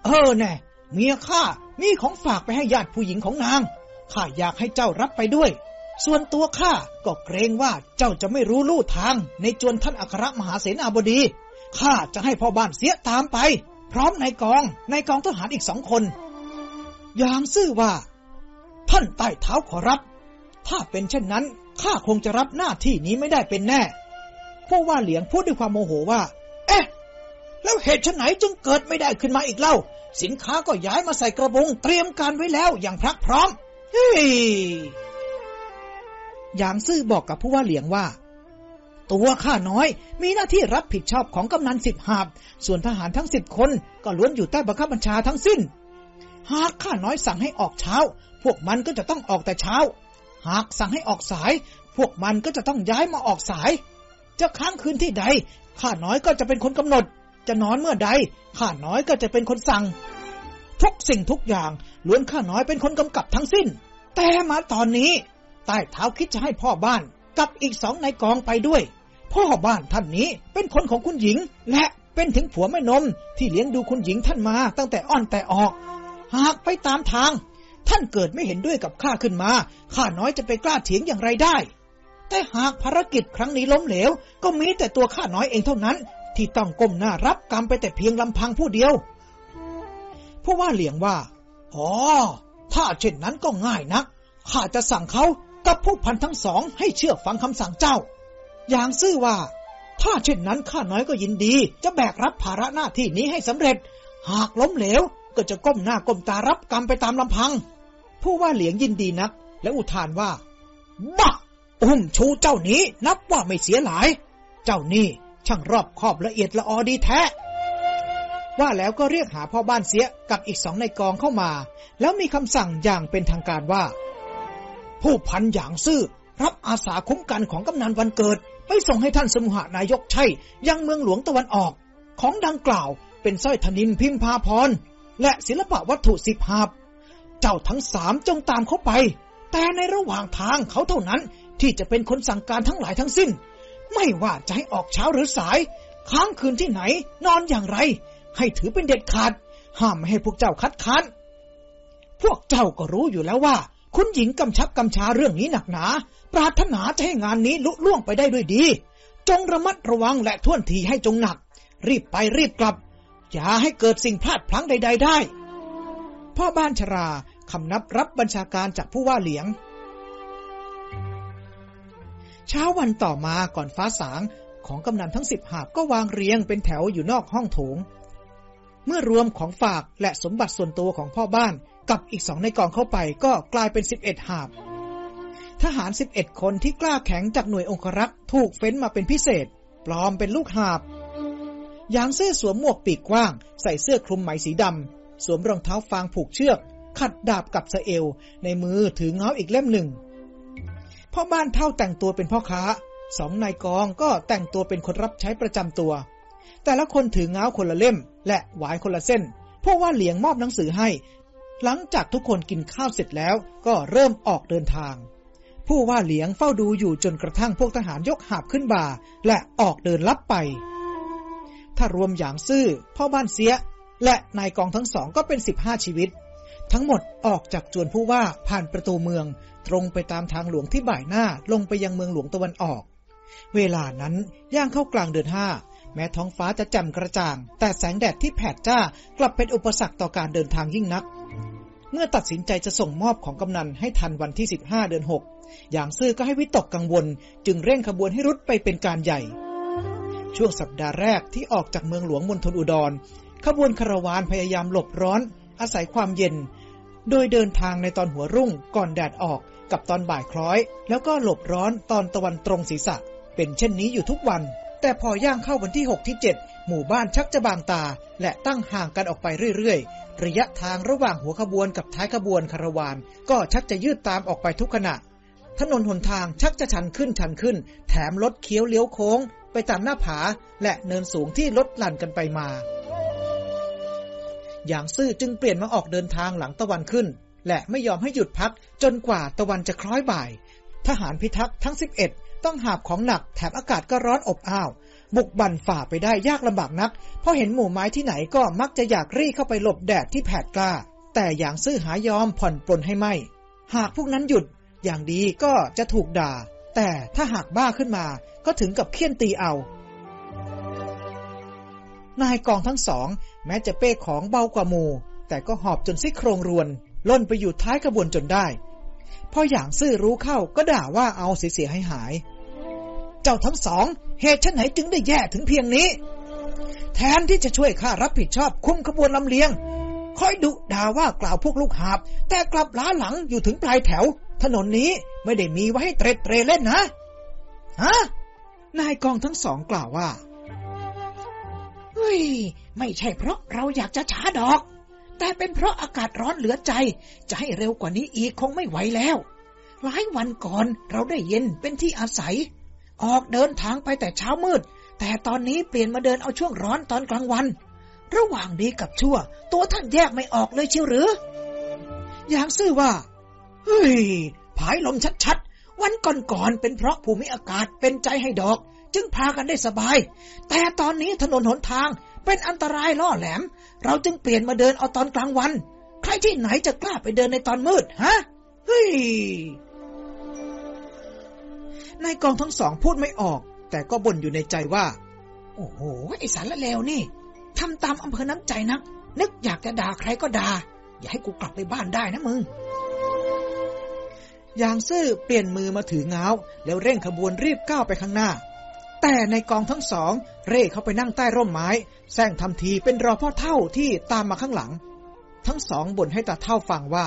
เออแน่เมียข้ามีของฝากไปให้ญาติผู้หญิงของนางข้าอยากให้เจ้ารับไปด้วย ส่วนตัวข้าก็เกรงว่าเจ้าจะไม่รู้ลู่ทางในจวนท่านอัครมหาเสนาบดีข้าจะให้พ่อบ้านเสียตามไป พร้อมในกองในกองทหารอีกสองคนยางซื่อว่า ท่านใต้เท้าขอรับ ถ้าเป็นเช่นนั้นข้าคงจะรับหน้าที่นี้ไม่ได้เป็นแน่พวกว่าเหลียงพูดด้วยความโมโหว่า เอ๊ะ แล้วเหตุไฉนจึงเกิดไม่ได้ขึ้นมาอีกเล่า สินค้าก็ย้ายมาใส่กระบงเตรียมการไว้แล้วอย่างพรักพร้อมเฮ้ยยางซื่อบอกกับผู้ว่าเหลียงว่า ตัวข้าน้อย มีหน้าที่รับผิดชอบของกำนันสิบหาบ ส่วนทหารทั้งสิบคนก็ล้วนอยู่ใต้บังคับบัญชาทั้งสิ้น หากข้าน้อยสั่งให้ออกเช้า พวกมันก็จะต้องออกแต่เช้า หากสั่งให้ออกสาย พวกมันก็จะต้องย้ายมาออกสาย จะค้างคืนที่ใดข้าน้อยก็จะเป็นคนกำหนด จะนอนเมื่อใดข้าน้อยก็จะเป็นคนสั่ง ทุกสิ่งทุกอย่างล้วนข้าน้อยเป็นคนกำกับทั้งสิ้น แต่มาตอนนี้ใต้เท้าคิดจะให้พ่อบ้านกับอีกสองนายกองไปด้วย พ่อบ้านท่านนี้เป็นคนของคุณหญิง และเป็นถึงผัวแม่นมที่เลี้ยงดูคุณหญิงท่านมาตั้งแต่อ่อนแต่ออก หากไปตามทาง ท่านเกิดไม่เห็นด้วยกับข้าขึ้นมาข้าน้อยจะไปกล้าเถียงอย่างไรได้ แต่หากภารกิจครั้งนี้ล้มเหลว ก็มีแต่ตัวข้าน้อยเองเท่านั้น ที่ต้องก้มหน้ารับกรรมไปแต่เพียงลำพังผู้เดียวเพราะว่าเหลียงว่า อ๋อ ถ้าเช่นนั้นก็ง่ายนัก ข้าจะสั่งเขากับผู้พันทั้งสองให้เชื่อฟังคำสั่งเจ้า อย่างซื่อว่า ถ้าเช่นนั้นข้าน้อยก็ยินดี จะแบกรับภาระหน้าที่นี้ให้สำเร็จ หากล้มเหลว ก็จะก้มหน้าก้มตารับกรรมไปตามลำพัง ผู้ว่าเหลียงยินดีนัก และอุทานว่าบ้าอุ้มชูเจ้านี้นับว่าไม่เสียหลาย เจ้านี่ ช่างรอบคอบละเอียดละออดีแท้ ว่าแล้วก็เรียกหาพ่อบ้านเสียกับอีกสองในกองเข้ามา แล้วมีคำสั่งอย่างเป็นทางการว่า ผู้พันอย่างซื่อ รับอาสาคุ้มกันของกำนันวันเกิด ไปส่งให้ท่านสมุหานายกชัยยังเมืองหลวงตะวันออก ของดังกล่าวเป็นสร้อยธนินพิมพาพร และศิลปะวัตถุสิบหาบ เจ้าทั้งสามจงตามเขาไป แต่ในระหว่างทางเขาเท่านั้นที่จะเป็นคนสั่งการทั้งหลายทั้งสิ้น ไม่ว่าจะให้ออกเช้าหรือสาย ค้างคืนที่ไหน นอนอย่างไร ให้ถือเป็นเด็ดขาด ห้ามไม่ให้พวกเจ้าคัดค้าน พวกเจ้าก็รู้อยู่แล้วว่า คุณหญิงกำชับกำชาเรื่องนี้หนักหนา ปรารถนาจะให้งานนี้ลุล่วงไปได้ด้วยดี จงระมัดระวังและท่วนทีให้จงหนัก รีบไปรีบกลับ อย่าให้เกิดสิ่งพลาดพลั้งใด ๆ ได้ พ่อบ้านชราคำนับรับบัญชาการจากผู้ว่าเหลียง เช้าวันต่อมาก่อนฟ้าสางของกำนันทั้งสิบหาบก็วางเรียงเป็นแถวอยู่นอกห้องโถง เมื่อรวมของฝากและสมบัติส่วนตัวของพ่อบ้านกับอีกสองในกองเข้าไปก็กลายเป็นสิบเอ็ดหาบ ทหารสิบเอ็ดคนที่กล้าแข็งจากหน่วยองครักษ์ถูกเฟ้นมาเป็นพิเศษ ปลอมเป็นลูกหาบยางเสื้อสวมหมวกปีกกว้าง ใส่เสื้อคลุมไหมสีดำสวมรองเท้าฟางผูกเชือก ขัดดาบกับสะเอว ในมือถือเงาอีกเล่มหนึ่ง พ่อบ้านเท่าแต่งตัวเป็นพ่อค้า สองนายกองก็แต่งตัวเป็นคนรับใช้ประจำตัว แต่ละคนถือเงาคนละเล่ม และหวายคนละเส้นพวกว่าเหลียงมอบหนังสือให้ หลังจากทุกคนกินข้าวเสร็จแล้วก็เริ่มออกเดินทาง ผู้ว่าเหลียงเฝ้าดูอยู่จนกระทั่งพวกทหารยกหาบขึ้นบ่า และออกเดินลับไป ถ้ารวมหยางซื่อ พ่อบ้านเสีย และนายกองทั้งสองก็เป็นสิบห้าชีวิต ทั้งหมดออกจากจวนผู้ว่าผ่านประตูเมือง ตรงไปตามทางหลวงที่บ่ายหน้าลงไปยังเมืองหลวงตะวันออก เวลานั้นย่างเข้ากลางเดือนห้าแม้ท้องฟ้าจะแจ่มกระจ่าง แต่แสงแดดที่แผดจ้ากลับเป็นอุปสรรคต่อการเดินทางยิ่งนัก เมื่อตัดสินใจจะส่งมอบของกำนันให้ทันวันที่ 15 เดือน 6 อย่างซื่อก็ให้วิตกกังวล จึงเร่งขบวนให้รุดไปเป็นการใหญ่ ช่วงสัปดาห์แรกที่ออกจากเมืองหลวงมณฑลอุดร ขบวนคาราวานพยายามหลบร้อน อาศัยความเย็น โดยเดินทางในตอนหัวรุ่งก่อนแดดออก กับตอนบ่ายคล้อย แล้วก็หลบร้อนตอนตะวันตรงศีรษะ เป็นเช่นนี้อยู่ทุกวัน แต่พอย่างเข้าวันที่ 6 ที่ 7 หมู่บ้านชักจะบางตา และตั้งห่างกันออกไปเรื่อยๆ ระยะทางระหว่างหัวขบวนกับท้ายขบวนคาราวาน ก็ชักจะยืดตามออกไปทุกขณะ ถนนหนทางชักจะชันขึ้นชันขึ้น แถมรถเคี้ยวเลี้ยวโค้ง ไปตามหน้าผา และเนินสูงที่ลดหลั่นกันไปมาอย่างซื่อจึงเปลี่ยนมาออกเดินทางหลังตะวันขึ้น และไม่ยอมให้หยุดพักจนกว่าตะวันจะคล้อยบ่าย ทหารพิทักษ์ทั้ง 11 ต้องหาบของหนักแถมอากาศก็ร้อนอบอ้าว บุกบั่นฝ่าไปได้ยากลำบากนัก เพราะเห็นหมู่ไม้ที่ไหนก็มักจะอยากรีเข้าไปหลบแดดที่แผดกล้า แต่อย่างซื่อหายอมผ่อนปลนให้ไม่ หากพวกนั้นหยุด อย่างดีก็จะถูกด่า แต่ถ้าหากบ้าขึ้นมาก็ถึงกับเคี่ยนตีเอานายกองทั้งสอง แม้จะเป้ของเบากว่าหมู่แต่ก็หอบจนซี่โครงรวน ล่นไปอยู่ท้ายขบวนจนได้พออย่างซื่อรู้เข้าก็ด่าว่าเอาเสียหายหาย เจ้าทั้งสอง เหตุชนไหนจึงได้แย่ถึงเพียงนี้ แทนที่จะช่วยข้ารับผิดชอบคุมขบวนลำเลียง คอยดุด่าว่ากล่าวพวกลูกหาบ แต่กลับล้าหลังอยู่ถึงปลายแถว ถนนนี้ไม่ได้มีไว้ให้เตร็ดเตรเล่นนะฮะนายกองทั้งสองกล่าวว่าเฮ้ยไม่ใช่เพราะเราอยากจะช้าดอก แต่เป็นเพราะอากาศร้อนเหลือใจ จะให้เร็วกว่านี้อีกคงไม่ไหวแล้ว หลายวันก่อนเราได้เย็นเป็นที่อาศัย ออกเดินทางไปแต่เช้ามืด แต่ตอนนี้เปลี่ยนมาเดินเอาช่วงร้อนตอนกลางวัน ระหว่างดีกับชั่ว ตัวท่านแยกไม่ออกเลยเชียวหรือ อย่างซื่อว่า เฮ้ย ผายลมชัดๆ วันก่อนๆเป็นเพราะภูมิอากาศเป็นใจให้ดอก จึงพากันได้สบาย แต่ตอนนี้ถนนหนทางเป็นอันตรายล่อแหลม เราจึงเปลี่ยนมาเดินเอาตอนกลางวัน ใครที่ไหนจะกล้าไปเดินในตอนมืด ฮะ เฮ้ย นายกองทั้งสองพูดไม่ออก แต่ก็บ่นอยู่ในใจว่า โอ้โห ไอสารละเลวนี่ทำตามอำเภอน้ำใจนัก นึกอยากจะด่าใครก็ด่า อย่าให้กูกลับไปบ้านได้นะมึงยางซื่อเปลี่ยนมือมาถือเงาแล้วเร่งขบวนรีบก้าวไปข้างหน้า แต่ในกองทั้งสอง เร่เข้าไปนั่งใต้ร่มไม้ แซงทำทีเป็นรอพ่อเท่าที่ตามมาข้างหลัง ทั้งสองบ่นให้ตาเท่าฟังว่า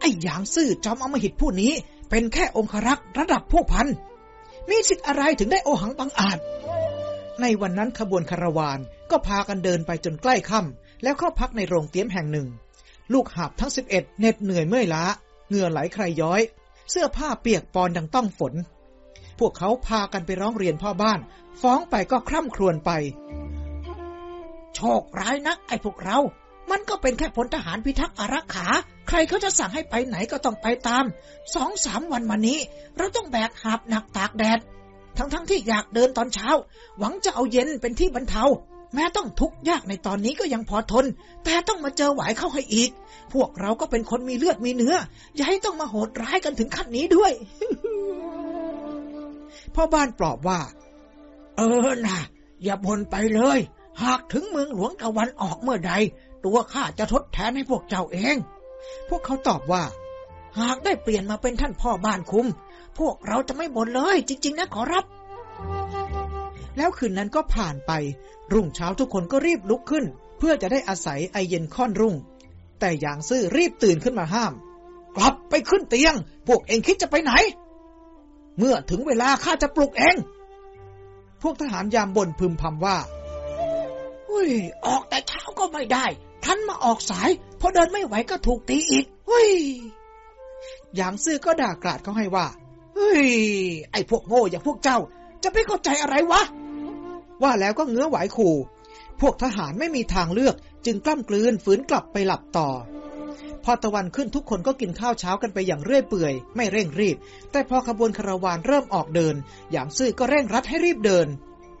ไอ้อย่างซื่อจอมอมหิตผู้นี้ เป็นแค่องครักษ์ระดับพวกพัน มีสิทธิ์อะไรถึงได้โอหังบังอาจ ในวันนั้นขบวนคาราวานก็พากันเดินไปจนใกล้ค่ำแล้วเข้าพักในโรงเตี้ยมแห่งหนึ่ง ลูกหาบทั้งสิบเอ็ดเหน็ดเหนื่อยเมื่อยล้าเหงื่อไหลใครย้อย เสื้อผ้าเปียกปอนดังต้องฝน วกเขาพากันไปร้องเรียนพ่อบ้าน ฟ้องไปก็คร่ำครวญไป โชคร้ายนักไอ้พวกเรา มันก็เป็นแค่พลทหารพิทักษ์อารักขา ใครเขาจะสั่งให้ไปไหนก็ต้องไปตาม สองสามวันมานี้ เราต้องแบกหาบหนักตากแดด ทั้งๆทที่อยากเดินตอนเช้า หวังจะเอาเย็นเป็นที่บรรเทา แม้ต้องทุกข์ยากในตอนนี้ก็ยังพอทน แต่ต้องมาเจอหวายเข้าให้อีก พวกเราก็เป็นคนมีเลือดมีเนื้อ อย่าให้ต้องมาโหดร้ายกันถึงขั้นนี้ด้วย พ่อบ้านปลอบว่า เออนะอย่าบ่นไปเลย หากถึงเมืองหลวงตะวันออกเมื่อใด ตัวข้าจะทดแทนให้พวกเจ้าเอง พวกเขาตอบว่า หากได้เปลี่ยนมาเป็นท่านพ่อบ้านคุม พวกเราจะไม่บ่นเลย จริง ๆ นะขอรับแล้วคืนนั้นก็ผ่านไป รุ่งเช้าทุกคนก็รีบลุกขึ้น เพื่อจะได้อาศัยไอเย็นค่อนรุ่ง แต่อย่างซื่อรีบตื่นขึ้นมาห้าม กลับไปขึ้นเตียง พวกเองคิดจะไปไหน เมื่อถึงเวลาข้าจะปลุกเอง พวกทหารยามบ่นพึมพำว่าเฮ้ยออกแต่เช้าก็ไม่ได้ ท่านมาออกสายพอเดินไม่ไหวก็ถูกตีอีกเฮ้ยอย่างซื่อก็ด่ากราดเขาให้ว่า เฮ้ย ไอ้พวกโง่อย่างพวกเจ้า จะไปเข้าใจอะไรวะ ว่าแล้วก็เงื้อไหวขู่ พวกทหารไม่มีทางเลือก จึงกล้ำกลืนฝืนกลับไปหลับต่อ พอตะวันขึ้นทุกคนก็กินข้าวเช้ากันไปอย่างเรื่อยเปื่อย ไม่เร่งรีบ แต่พอขบวนคาราวานเริ่มออกเดิน อย่างซื่อก็เร่งรัดให้รีบเดิน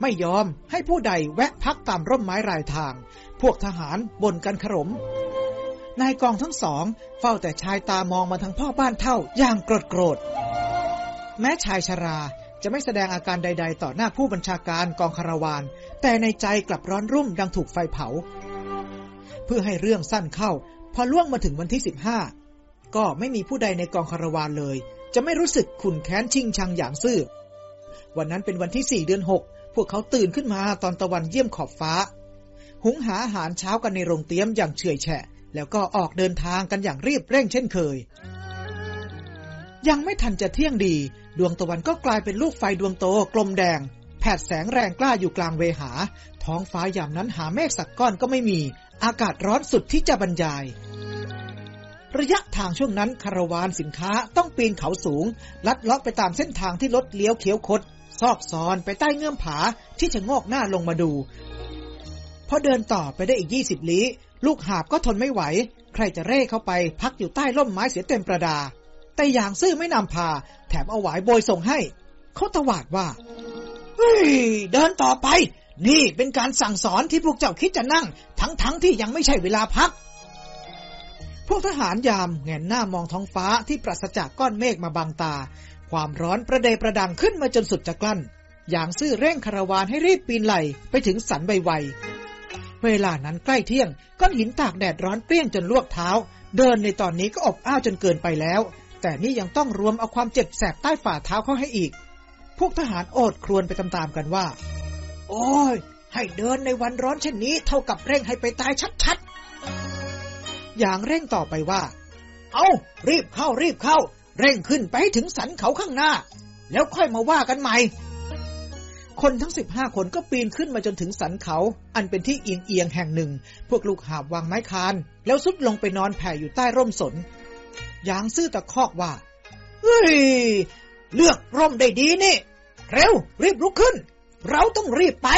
ไม่ยอมให้ผู้ใดแวะพักตามร่มไม้รายทาง พวกทหารบ่นกันขรมนายกองทั้งสอง เฝ้าแต่ชายตามองมาทางพ่อบ้านเท่าอย่างโกรธโกรธแม้ชายชราจะไม่แสดงอาการใด ๆ ต่อหน้าผู้บัญชาการกองคาราวาน แต่ในใจกลับร้อนรุ่มดังถูกไฟเผา เพื่อให้เรื่องสั้นเข้า พอล่วงมาถึงวันที่15ก็ไม่มีผู้ใดในกองคาราวานเลย จะไม่รู้สึกขุนแค้นชิงชังอย่างซื่อ วันนั้นเป็นวันที่4เดือน6พวกเขาตื่นขึ้นมาตอนตะวันเยี่ยมขอบฟ้า หุงหาอาหารเช้ากันในโรงเตี้ยมอย่างเฉื่อยแฉะ แล้วก็ออกเดินทางกันอย่างรีบเร่งเช่นเคย ยังไม่ทันจะเที่ยงดี ดวงตะวันก็กลายเป็นลูกไฟดวงโตกลมแดง แผดแสงแรงกล้าอยู่กลางเวหา ท้องฟ้ายามนั้นหาเมฆสักก้อนก็ไม่มี อากาศร้อนสุดที่จะบรรยาย ระยะทางช่วงนั้นคาราวานสินค้าต้องปีนเขาสูง ลัดเลาะไปตามเส้นทางที่รถเลี้ยวเขียวคด ซอกซอนไปใต้เงื่อมผาที่จะงอกหน้าลงมาดูพอเดินต่อไปได้อีก20ลี้ ลูกหาบก็ทนไม่ไหว ใครจะเร่เข้าไป พักอยู่ใต้ร่มไม้เสียเต็มประดา แต่อย่างซื่อไม่นำพา แถมเอาหวายโบยส่งให้ เขาตวาดว่าเฮ้ยเดินต่อไป นี่เป็นการสั่งสอนที่พวกเจ้าคิดจะนั่ง ทั้งๆทที่ยังไม่ใช่เวลาพัก พวกทหารยามแงนหน้ามองท้องฟ้าที่ปราศจากก้อนเมฆมาบังตา ความร้อนประเดประดังขึ้นมาจนสุดจะกลั้น อย่างซื่อเร่งคาราวานให้รีบปีนไหลไปถึงสันใบไวเวลานั้นใกล้เที่ยง ก้อนหินตากแดดร้อนเปรี้ยงจนลวกเท้า เดินในตอนนี้ก็อบอ้าวจนเกินไปแล้ว แต่นี่ยังต้องรวมเอาความเจ็บแสบใต้ฝ่าเท้าเข้าให้อีก พวกทหารโอดครวญไปตามๆกันว่า โอ้ย ให้เดินในวันร้อนเช่นนี้เท่ากับเร่งให้ไปตายชัดๆ อย่างเร่งต่อไปว่า เอารีบเข้ารีบเข้า เร่งขึ้นไปถึงสันเขาข้างหน้า แล้วค่อยมาว่ากันใหม่ คนทั้งสิบห้าคนก็ปีนขึ้นมาจนถึงสันเขา อันเป็นที่เอียงเอียงแห่งหนึ่ง พวกลูกหาบวางไม้คาน แล้วซุดลงไปนอนแผ่อยู่ใต้ร่มสนยางซื่อตะคอกว่า เฮ้ย เลือกร่มได้ดีนี่ เร็ว รีบลุกขึ้น เราต้องรีบไป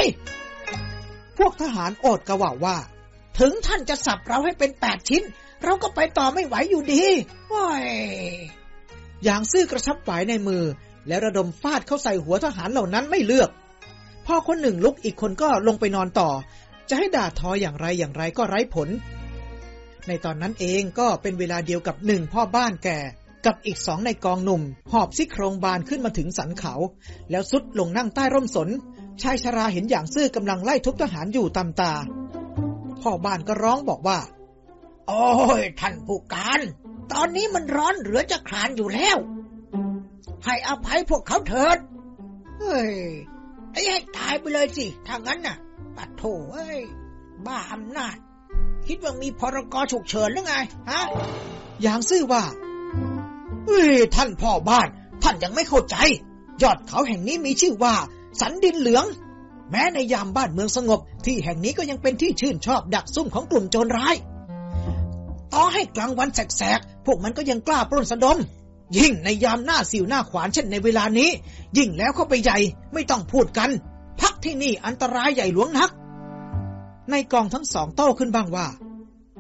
พวกทหารโอดกระว่าว่า ถึงท่านจะสับเราให้เป็นแปดชิ้น เราก็ไปต่อไม่ไหวอยู่ดีว้ยอย่างซื่อกระชับไหวในมือ แล้วระดมฟาดเข้าใส่หัวทหารเหล่านั้นไม่เลือก พ่อคนหนึ่งลุกอีกคนก็ลงไปนอนต่อ จะให้ด่าทออย่างไรอย่างไรก็ไร้ผล ในตอนนั้นเองก็เป็นเวลาเดียวกับหนึ่งพ่อบ้านแก่ กับอีกสองในกองหนุ่ม หอบซี่โครงบานขึ้นมาถึงสันเขา แล้วสุดลงนั่งใต้ร่มสน ชายชราเห็นอย่างซื่อกำลังไล่ทุบทหารอยู่ตามตา พ่อบ้านก็ร้องบอกว่า โอ้ยท่านผู้การ ตอนนี้มันร้อนเหลือจะคลานอยู่แล้ว ให้อภัยพวกเขาเถิด เฮ้ยไอ้ให้ตายไปเลยสิถ้างั้นน่ะปัดโถเอ้ย บ้าอำนาจ คิดว่ามีพรกฉุกเฉินหรือไง ฮะ อย่างซื่อว่า เฮ้ยท่านพ่อบ้าน ท่านยังไม่เข้าใจ ยอดเขาแห่งนี้มีชื่อว่า สันดินเหลือง แม้ในยามบ้านเมืองสงบ ที่แห่งนี้ก็ยังเป็นที่ชื่นชอบดักซุ่มของกลุ่มโจรร้าย ต่อให้กลางวันแสกๆ พวกมันก็ยังกล้าปล้นสะดม ยิ่งในยามหน้าสิวหน้าขวานเช่นในเวลานี้ ยิ่งแล้วเข้าไปใหญ่ไม่ต้องพูดกัน พักที่นี่อันตรายใหญ่หลวงนัก ในกองทั้งสองโต้ขึ้นบ้างว่า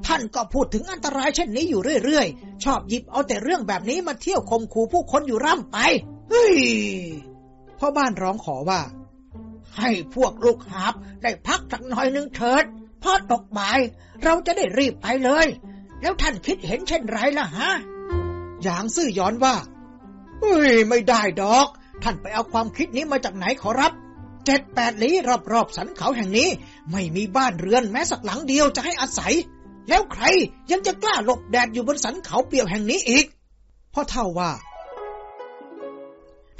ท่านก็พูดถึงอันตรายเช่นนี้อยู่เรื่อยๆ ชอบหยิบเอาแต่เรื่องแบบนี้มาเที่ยวคมขู่ผู้คนอยู่ร่ำไป เฮ้ยพ่อบ้านร้องขอว่า ให้พวกลูกหาบได้พักสักหน่อยหนึ่งเถิดพอตกบ่าย เราจะได้รีบไปเลย แล้วท่านคิดเห็นเช่นไรล่ะฮะอย่างซื่อย้อนว่าเฮ้ยไม่ได้ดอก ท่านไปเอาความคิดนี้มาจากไหนขอรับเจ็ดแปดลี้รอบๆสันเขาแห่งนี้ ไม่มีบ้านเรือนแม้สักหลังเดียวจะให้อาศัย แล้วใครยังจะกล้าหลบแดดอยู่บนสันเขาเปียวแห่งนี้อีก พ่อเท่าว่า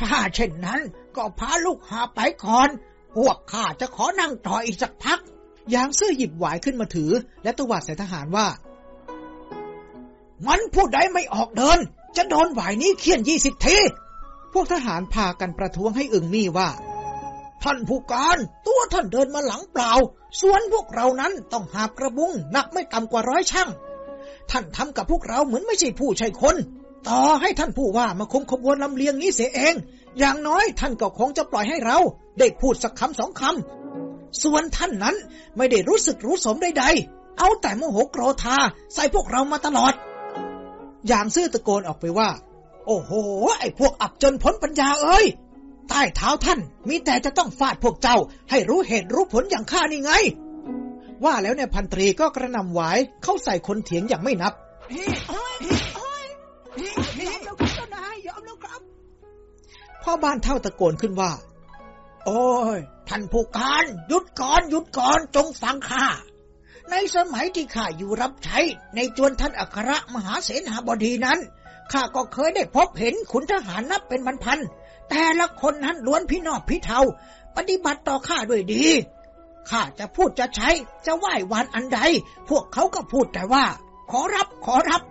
ถ้าเช่นนั้นก็พาลูกหาไปก่อน พวกข้าจะขอนั่งต่ออีกสักพัก ยางเสื้อหยิบหวายขึ้นมาถือ และตวาดใส่ทหารว่า มันผู้ใดไม่ออกเดิน จะโดนหวายนี้เคี่ยนยี่สิบที พวกทหารพากันประท้วงให้อึงมี่ว่า ท่านผู้การ ตัวท่านเดินมาหลังเปล่า ส่วนพวกเรานั้นต้องหาบกระบุงหนักไม่ต่ำกว่าร้อยช่าง ท่านทำกับพวกเราเหมือนไม่ใช่ผู้ใช่คน ต่อให้ท่านผู้ว่ามาคุมขบวนลำเลียงนี้เสียเอง อย่างน้อยท่านก็คงจะปล่อยให้เรา ได้พูดสักคำสองคำ ส่วนท่านนั้นไม่ได้รู้สึกรู้สมใดๆ เอาแต่โมโหโกรธาใส่พวกเรามาตลอด อย่างซื่อตะโกนออกไปว่า โอ้โห ไอ้พวกอับจนพ้นปัญญาเอ้ย ใต้เท้าท่าน มีแต่จะต้องฟาดพวกเจ้า ให้รู้เหตุรู้ผลอย่างข้านี่ไง ว่าแล้วเนี่ยพันตรีก็กระนำหวายเข้าใส่คนเถียงอย่างไม่นับ พ่อบ้านเท่าตะโกนขึ้นว่า โอ้ย ท่านผู้การหยุดก่อนหยุดก่อนจงฟังข้าในสมัยที่ข้าอยู่รับใช้ในจวนท่านอัครมหาเสนาบดีนั้นข้าก็เคยได้พบเห็นขุนทหารนับเป็นพันๆ แต่ละคนนั้นล้วนพี่นอบพี่เทา ปฏิบัติต่อข้าด้วยดีข้าจะพูดจะใช้จะไหว้วานอันใด พวกเขาก็พูดแต่ว่า ขอรับขอรับ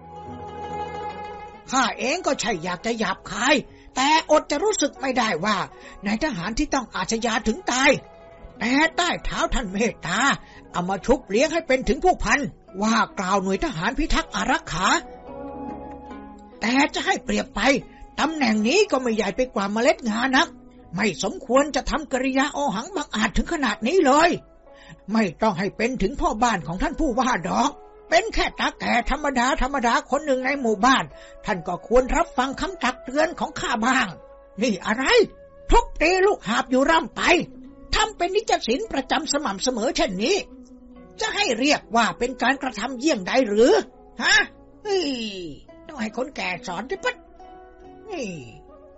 ข้าเองก็ใช่อยากจะหยาบคาย แต่อดจะรู้สึกไม่ได้ว่าในทหารที่ต้องอาชญาถึงตายแต่ใต้เท้าท่านเมตตาเอามาชุบเลี้ยงให้เป็นถึงผู้พันว่ากล่าวหน่วยทหารพิทักษ์อารักขา แต่จะให้เปรียบไป ตำแหน่งนี้ก็ไม่ใหญ่ไปกว่าเมล็ดงานัก ไม่สมควรจะทำกริยาโอหังบังอาจถึงขนาดนี้เลย ไม่ต้องให้เป็นถึงพ่อบ้านของท่านผู้ว่าดอก เป็นแค่ตาแก่ธรรมดาธรรมดาคนหนึ่งในหมู่บ้าน ท่านก็ควรรับฟังคำตักเตือนของข้าบ้าง นี่อะไรทุบตีลูกหาบอยู่ร่ำไปทำเป็นนิจศิลประจำสม่ำเสมอเช่นนี้ จะให้เรียกว่าเป็นการกระทำเยี่ยงใดหรือ ฮะเฮ้ยต้องให้คนแก่สอนด้วยปัด นี่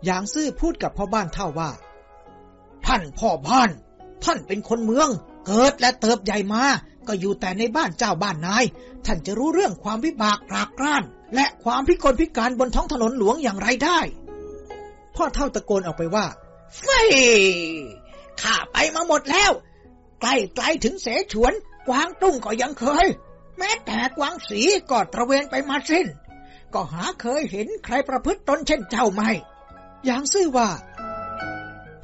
หยางซื่อพูดกับพ่อบ้านเท่าว่า ท่านพ่อบ้าน ท่านเป็นคนเมือง เกิดและเติบใหญ่มา ก็อยู่แต่ในบ้านเจ้าบ้านนาย ท่านจะรู้เรื่องความวิบากรากร้าน และความพิกลพิการบนท้องถนนหลวงอย่างไรได้ พ่อเท่าตะโกนออกไปว่าไฟข้าไปมาหมดแล้ว ใกล้ไกลถึงเสฉวน กวางตุ้งก็ยังเคย แม้แต่กวางสีก็ตระเวนไปมาสิ้น ก็หาเคยเห็นใครประพฤติตนเช่นเจ้าไม่หยางซื่อว่า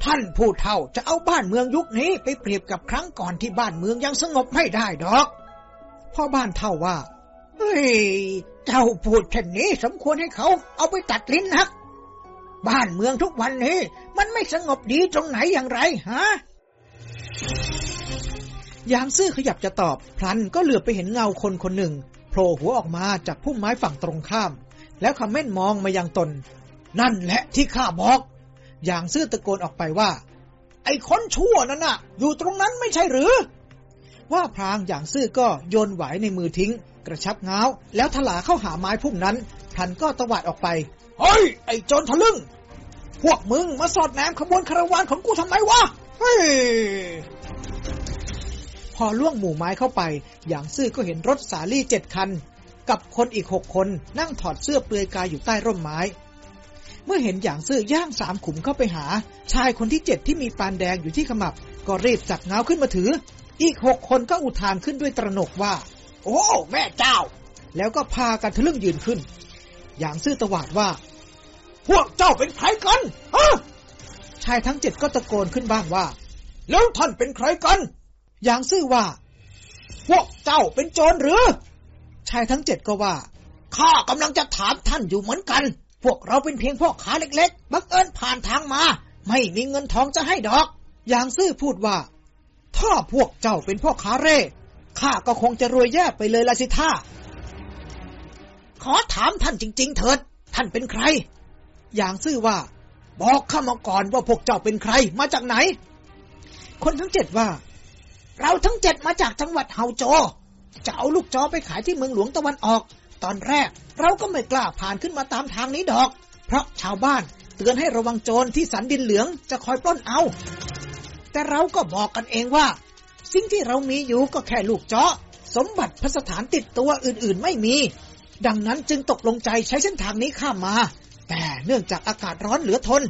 ท่านผู้เฒ่าจะเอาบ้านเมืองยุคนี้ไปเปรียบกับครั้งก่อนที่บ้านเมืองยังสงบไม่ได้ดอก พ่อบ้านเท่าว่า เฮ้ย เจ้าพูดเช่นนี้สมควรให้เขาเอาไปตัดลิ้นนัก บ้านเมืองทุกวันนี้ มันไม่สงบดีตรงไหนอย่างไรฮะยางซื่อขยับจะตอบ พลันก็เหลือบไปเห็นเงาคนคนหนึ่งโผล่หัวออกมาจากพุ่มไม้ฝั่งตรงข้าม แล้วคำเม่นมองมายังตน นั่นแหละที่ข้าบอก อย่างซื่อตะโกนออกไปว่า ไอ้คนชั่วนั่นน่ะ อยู่ตรงนั้นไม่ใช่หรือ ว่าพรางอย่างซื่อก็โยนไหวในมือทิ้ง กระชับเงาแล้วถลาเข้าหาไม้พุ่มนั้นพลันก็ตวาดออกไปเฮ้ย ไอ้โจรทะลึ่ง พวกมึงมาสอดแนมขบวนคาราวานของกูทำไมวะเฮ้ยพอล่วงหมู่ไม้เข้าไป อย่างซื่อก็เห็นรถสาลี่เจ็ดคัน กับคนอีกหกคนนั่งถอดเสื้อเปลือยกายอยู่ใต้ร่มไม้ เมื่อเห็นอย่างซื่อย่างสามขุมเข้าไปหา ชายคนที่เจ็ดที่มีปานแดงอยู่ที่ขมับ ก็รีบจับเงาขึ้นมาถือ อีกหกคนก็อุทานขึ้นด้วยตระหนกว่า โอ้ แม่เจ้า แล้วก็พากันทะลึ่งยืนขึ้น อย่างซื่อตวาดว่า พวกเจ้าเป็นใครกันฮะชายทั้งเจ็ดก็ตะโกนขึ้นบ้างว่า แล้วท่านเป็นใครกัน อย่างซื่อว่า พวกเจ้าเป็นโจรหรือ ชายทั้งเจ็ดก็ว่า ข้ากำลังจะถามท่านอยู่เหมือนกัน พวกเราเป็นเพียงพ่อค้าเล็กๆ บังเอิญผ่านทางมา ไม่มีเงินทองจะให้ดอก อย่างซื่อพูดว่า ถ้าพวกเจ้าเป็นพ่อค้าเร่ ข้าก็คงจะรวยแย่ไปเลยละสิท่า ขอถามท่านจริง ๆ เถิด ท่านเป็นใคร อย่างซื่อว่า บอกข้ามาก่อนว่าพวกเจ้าเป็นใคร มาจากไหน คนทั้งเจ็ดว่า เราทั้งเจ็ดมาจากจังหวัดเฮาโจ จะเอาลูกจอไปขายที่เมืองหลวงตะวันออก ตอนแรกเราก็ไม่กล้าผ่านขึ้นมาตามทางนี้ดอก เพราะชาวบ้านเตือนให้ระวังโจรที่สันดินเหลืองจะคอยปล้นเอา แต่เราก็บอกกันเองว่า สิ่งที่เรามีอยู่ก็แค่ลูกจอสมบัติพระสถานติดตัวอื่นๆไม่มี ดังนั้นจึงตกลงใจใช้เส้นทางนี้ข้ามมา แต่เนื่องจากอากาศร้อนเหลือทน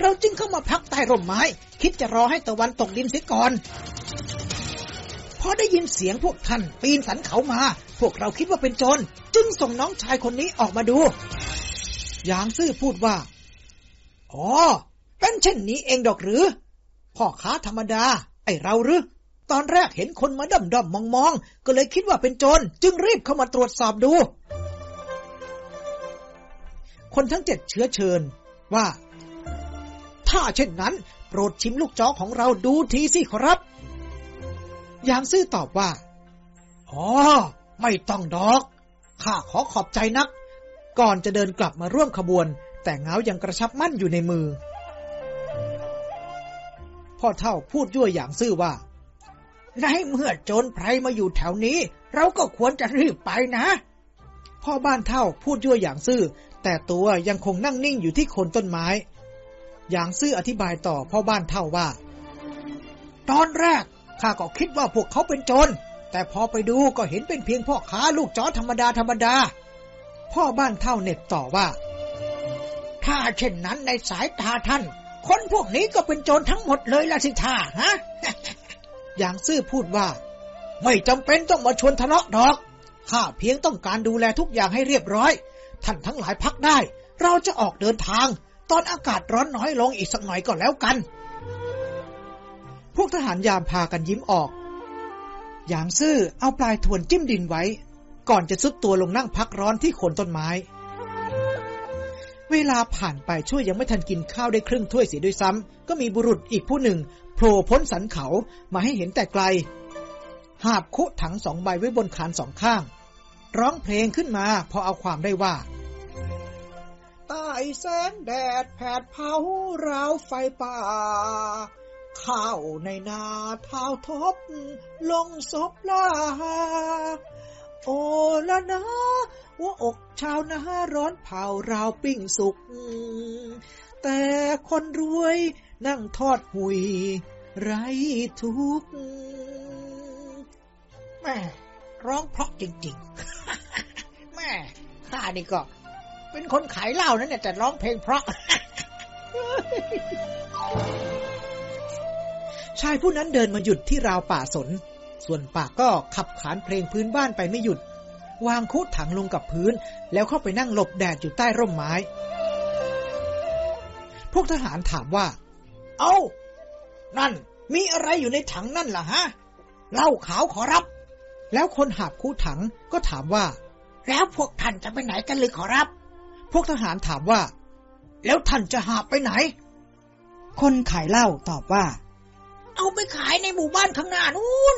เราจึงเข้ามาพักใต้ร่มไม้ คิดจะรอให้ตะวันตกดินเสียก่อน พอได้ยินเสียงพวกท่านปีนสันเขามา พวกเราคิดว่าเป็นโจรจึงส่งน้องชายคนนี้ออกมาดูอย่างซื่อพูดว่า อ๋อ เป็นเช่นนี้เองดอกหรือ พ่อค้าธรรมดา ไอเราหรือ ตอนแรกเห็นคนมาด้อมด้อมมองมองๆก็เลยคิดว่าเป็นโจรจึงรีบเข้ามาตรวจสอบดู คนทั้งเจ็ดเชื้อเชิญว่า ถ้าเช่นนั้น โปรดชิมลูกจอของเราดูทีสิครับ ยางซื่อตอบว่า อ๋อ ไม่ต้องดอก ข้าขอขอบใจนัก ก่อนจะเดินกลับมาร่วมขบวน แต่เงายังกระชับมั่นอยู่ในมือ พ่อเท่าพูดยั่วอย่างซื่อว่า ในเมื่อโจรไพรมาอยู่แถวนี้ เราก็ควรจะรีบไปนะ พ่อบ้านเท่าพูดยั่วอย่างซื่อ แต่ตัวยังคงนั่งนิ่งอยู่ที่โคนต้นไม้ อย่างซื่ออธิบายต่อพ่อบ้านเท่าว่า ตอนแรก ข้าก็คิดว่าพวกเขาเป็นโจร แต่พอไปดูก็เห็นเป็นเพียงพ่อค้าลูกจอธรรมดาธรรมดา พ่อบ้านเท่าเน็บต่อว่า ถ้าเช่นนั้นในสายตาท่าน คนพวกนี้ก็เป็นโจรทั้งหมดเลยละสิท่าฮะ อย่างซื่อพูดว่า ไม่จำเป็นต้องมาชวนทะเลาะดอก ข้าเพียงต้องการดูแลทุกอย่างให้เรียบร้อย ท่านทั้งหลายพักได้ เราจะออกเดินทาง ตอนอากาศร้อนน้อยลงอีกสักหน่อยก็แล้วกัน พวกทหารยามพากันยิ้มออกอย่างซื่อเอาปลายทวนจิ้มดินไว้ ก่อนจะซุดตัวลงนั่งพักร้อนที่โคนต้นไม้ เวลาผ่านไปช่วยยังไม่ทันกินข้าวได้ครึ่งถ้วยเสียด้วยซ้ำ ก็มีบุรุษอีกผู้หนึ่งโผล่พ้นสันเขามาให้เห็นแต่ไกล หาบคุถังสองใบไว้บนคานสองข้าง ร้องเพลงขึ้นมาพอเอาความได้ว่าใต้แสงแดดแผดเผาราวไฟป่า ข้าวในนาเท้าทบ ลงศพลา โอละนะว่าอกชาวนาร้อนเผาราวปิ้งสุก แต่คนรวยนั่งทอดหุย ไรทุกข์แม่ร้องเพราะจริง ๆ แม่ข้านี่ก็ เป็นคนขายเหล้านั่นเนี่ยแต่ร้องเพลงเพราะ ชายผู้นั้นเดินมาหยุดที่ราวป่าสน ส่วนปากก็ขับขานเพลงพื้นบ้านไปไม่หยุด วางคุดถังลงกับพื้น แล้วเข้าไปนั่งหลบแดดอยู่ใต้ร่มไม้ พวกทหารถามว่า เอา้า นั่น มีอะไรอยู่ในถังนั่นล่ะฮะเหล้าขาวขอรับ แล้วคนหาบคูถังก็ถามว่า แล้วพวกท่านจะไปไหนกันเลยขอรับ พวกทหารถามว่า แล้วท่านจะหาบไปไหน คนขายเหล้าตอบว่า เอาไปขายในหมู่บ้านข้างหน้านู้น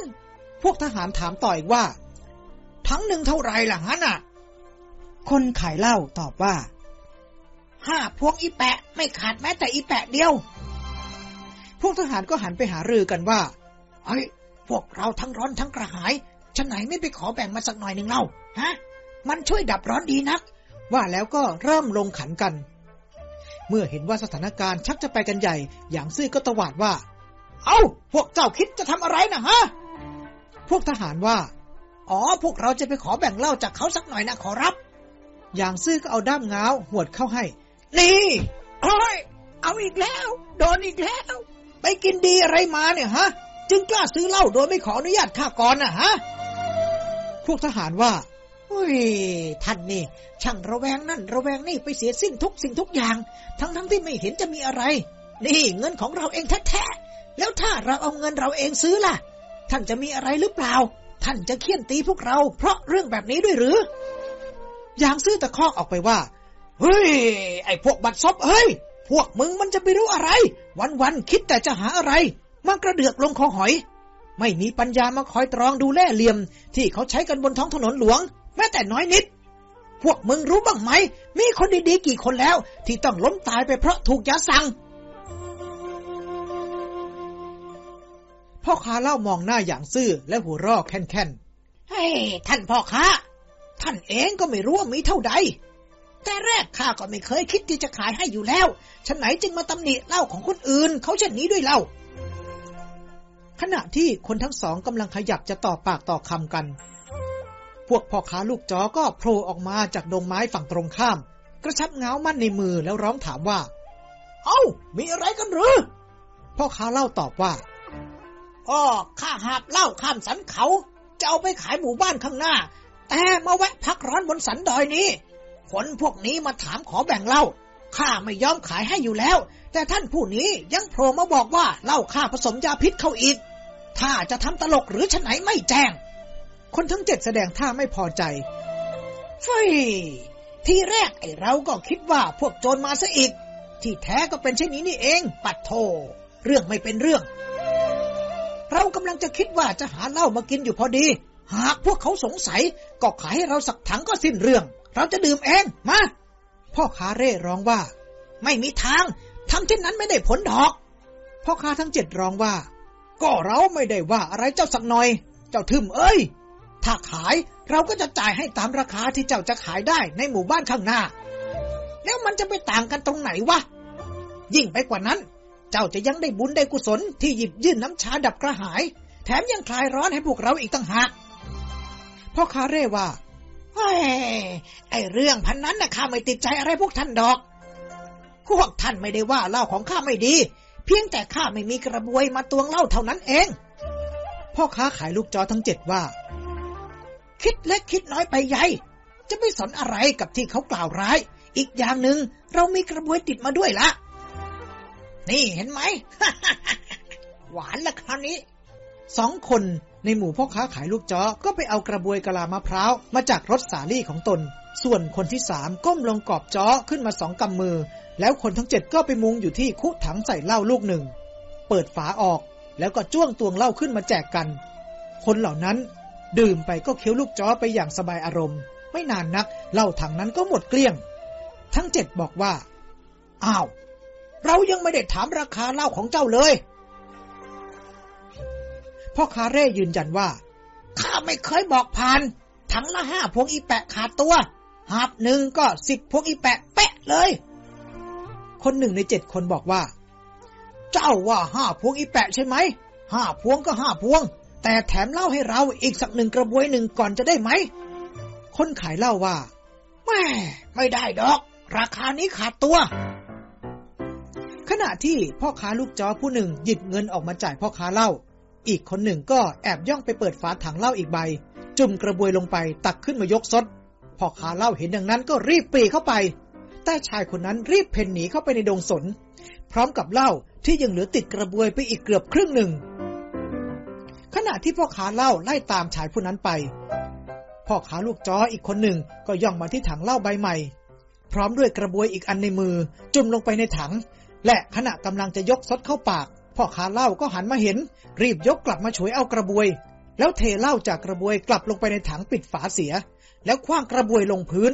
พวกทหารถามต่ออีกว่า ทั้งหนึ่งเท่าไรล่ะฮะน่ะ คนขายเหล้าตอบว่า ห้าพวงอีแปะ ไม่ขาดแม้แต่อีแปะเดียว พวกทหารก็หันไปหารือกันว่า เฮ้ย พวกเราทั้งร้อนทั้งกระหายฉันไหนไม่ไปขอแบ่งมาสักหน่อยหนึ่งเล่า ฮะ มันช่วยดับร้อนดีนัก ว่าแล้วก็เริ่มลงขันกัน เมื่อเห็นว่าสถานการณ์ชักจะไปกันใหญ่ อย่างซื่อก็ตวาดว่า เอา้าพวกเจ้าคิดจะทำอะไรนะฮะ พวกทหารว่า อ๋อ พวกเราจะไปขอแบ่งเหล้าจากเขาสักหน่อยนะขอรับ อย่างซื่อก็เอาด้ามง้าวหวดเข้าให้ นี่โอ้ยเอาอีกแล้ว โดนอีกแล้ว ไปกินดีอะไรมาเนี่ยฮะ จึงกล้าซื้อเหล้าโดยไม่ขออนุญาตข้าก่อนนะฮะ พวกทหารว่าเฮ้ยท่านนี่ ช่างระแวงนั่น ระแวงนี่ไปเสียสิ้นทุกสิ่งทุกอย่าง ทั้งทั้งที่ไม่เห็นจะมีอะไร นี่เงินของเราเองแท้ๆ แล้วถ้าเราเอาเงินเราเองซื้อล่ะ ท่านจะมีอะไรหรือเปล่า ท่านจะเคี่ยนตีพวกเรา เพราะเรื่องแบบนี้ด้วยหรือยางซื่อตะคอกออกไปว่า เฮ้ย ไอ้พวกบัดซบเฮ้ย พวกมึงมันจะไปรู้อะไร วันๆคิดแต่จะหาอะไร มากระเดือกลงคอหอย ไม่มีปัญญามาคอยตรองดูแลเหลี่ยม ที่เขาใช้กันบนท้องถนนหลวง แม้แต่น้อยนิด พวกมึงรู้บ้างไหม มีคนดีๆกี่คนแล้ว ที่ต้องล้มตายไปเพราะถูกยาสั่ง พ่อค้าเล่ามองหน้าอย่างซื่อและหัวราะแค่นๆเฮ้ท่านพ่อค้า ท่านเองก็ไม่รู้ว่ามีเท่าใด แต่แรกข้าก็ไม่เคยคิดที่จะขายให้อยู่แล้วฉันไหนจึงมาตำหนิเหล้าของคนอื่น เขาเช่นนี้ด้วยเล่า ขณะที่คนทั้งสองกำลังขยับจะต่อปากต่อคำกัน พวกพ่อค้าลูกจอก็โผล่ออกมาจากดงไม้ฝั่งตรงข้าม กระชับเงามั่นในมือแล้วร้องถามว่า เอ้า มีอะไรกันหรือ พ่อค้าเล่าตอบว่า อ๋อข้าหาบเหล้าข้ามสันเขา จะเอาไปขายหมู่บ้านข้างหน้า แต่มาแวะพักร้อนบนสันดอยนี้ คนพวกนี้มาถามขอแบ่งเหล้าข้าไม่ยอมขายให้อยู่แล้ว แต่ท่านผู้นี้ยังโผล่มาบอกว่าเหล้าข้าผสมยาพิษเข้าอีก ถ้าจะทำตลกหรือฉไหนไม่แจ้ง คนทั้งเจ็ดแสดงท่าไม่พอใจเฟ้ยทีแรกไอ้เราก็คิดว่าพวกโจรมาซะอีก ที่แท้ก็เป็นเช่นนี้นี่เอง ปัดโท เรื่องไม่เป็นเรื่อง เรากำลังจะคิดว่าจะหาเหล้ามากินอยู่พอดี หากพวกเขาสงสัย ก็ขายให้เราสักถังก็สิ้นเรื่อง เราจะดื่มเอง มา พ่อค้าเร่ร้องว่า ไม่มีทางทำเช่นนั้นไม่ได้ผลดอก พ่อค้าทั้งเจ็ดร้องว่า ก็เราไม่ได้ว่าอะไรเจ้าสักหน่อย เจ้าทึมเอ้ย ถ้าขายเราก็จะจ่ายให้ตามราคาที่เจ้าจะขายได้ในหมู่บ้านข้างหน้า แล้วมันจะไปต่างกันตรงไหนวะ ยิ่งไปกว่านั้น จ้าจะยังได้บุญได้กุศลที่หยิบยื่นน้ำชาดับกระหาย แถมยังคลายร้อนให้พวกเราอีกต่างหากพ่อค้าเร่ว่าเฮ้ยไอเรื่องพันนั้นนะข้าไม่ติดใจอะไรพวกท่านดอก พวกท่านไม่ได้ว่าเล้าของข้าไม่ดี เพียงแต่ข้าไม่มีกระบวยมาตวงเล้าเท่านั้นเอง พ่อค้าขายลูกจอทั้งเจ็ดว่า คิดเล็กคิดน้อยไปใหญ่ จะไม่สนอะไรกับที่เขากล่าวร้าย อีกอย่างหนึ่งเรามีกระบวยติดมาด้วยละ นี่เห็นไหม หวานละคราวนี้ สองคนในหมู่พ่อค้าขายลูกจอก็ไปเอากระบวยกะลามะพร้าวมาจากรถสาลี่ของตน ส่วนคนที่สามก้มลงกอบจอขึ้นมาสองกำมือ แล้วคนทั้งเจ็ดก็ไปมุงอยู่ที่คุถังใส่เหล้าลูกหนึ่ง เปิดฝาออกแล้วก็จ้วงตวงเหล้าขึ้นมาแจกกัน คนเหล่านั้น ดื่มไปก็เคี้ยวลูกจอไปอย่างสบายอารมณ์ ไม่นานนักเหล้าถังนั้นก็หมดเกลี้ยงททั้งเจ็ดบอกว่า อ้าว เรายังไม่ได้ถามราคาเหล้าของเจ้าเลยพ่อคาเร่ยืนยันว่าข้าไม่เคยบอกผ่านถังละห้าพวงอีแปะขาดตัวหาบหนึ่งก็สิบพวงอีแปะเป๊ะเลย คนหนึ่งในเจ็ดคนบอกว่า เจ้าว่าห้าพวงอีแปะใช่ไหมห้าพวงก็ห้าพวง แต่แถมเหล้าให้เราอีกสักหนึ่งกระบวยหนึ่งก่อนจะได้ไหม คนขายเหล้าว่าแม่ไม่ได้ดอก ราคานี้ขาดตัว ขณะที่พ่อค้าลูกจอผู้หนึ่งหยิบเงินออกมาจ่ายพ่อค้าเหล้า อีกคนหนึ่งก็แอบย่องไปเปิดฝาถังเหล้าอีกใบ จุ่มกระบวยลงไปตักขึ้นมายกซด พ่อค้าเหล้าเห็นดังนั้นก็รีบปีเข้าไป แต่ชายคนนั้นรีบเพ่นหนีเข้าไปในดงสน พร้อมกับเหล้าที่ยังเหลือติดกระบวยไปอีกเกือบครึ่งหนึ่ง ขณะที่พ่อค้าเหล้าไล่ตามชายผู้นั้นไป พ่อค้าลูกจออีกคนหนึ่งก็ย่องมาที่ถังเหล้าใบใหม่ พร้อมด้วยกระบวยอีกอันในมือ จุ่มลงไปในถัง และขณะกำลังจะยกซดเข้าปาก พ่อค้าเหล้าก็หันมาเห็น รีบยกกลับมาฉวยเอากระบวย แล้วเทเหล้าจากกระบวยกลับลงไปในถังปิดฝาเสีย แล้วคว้างกระบวยลงพื้น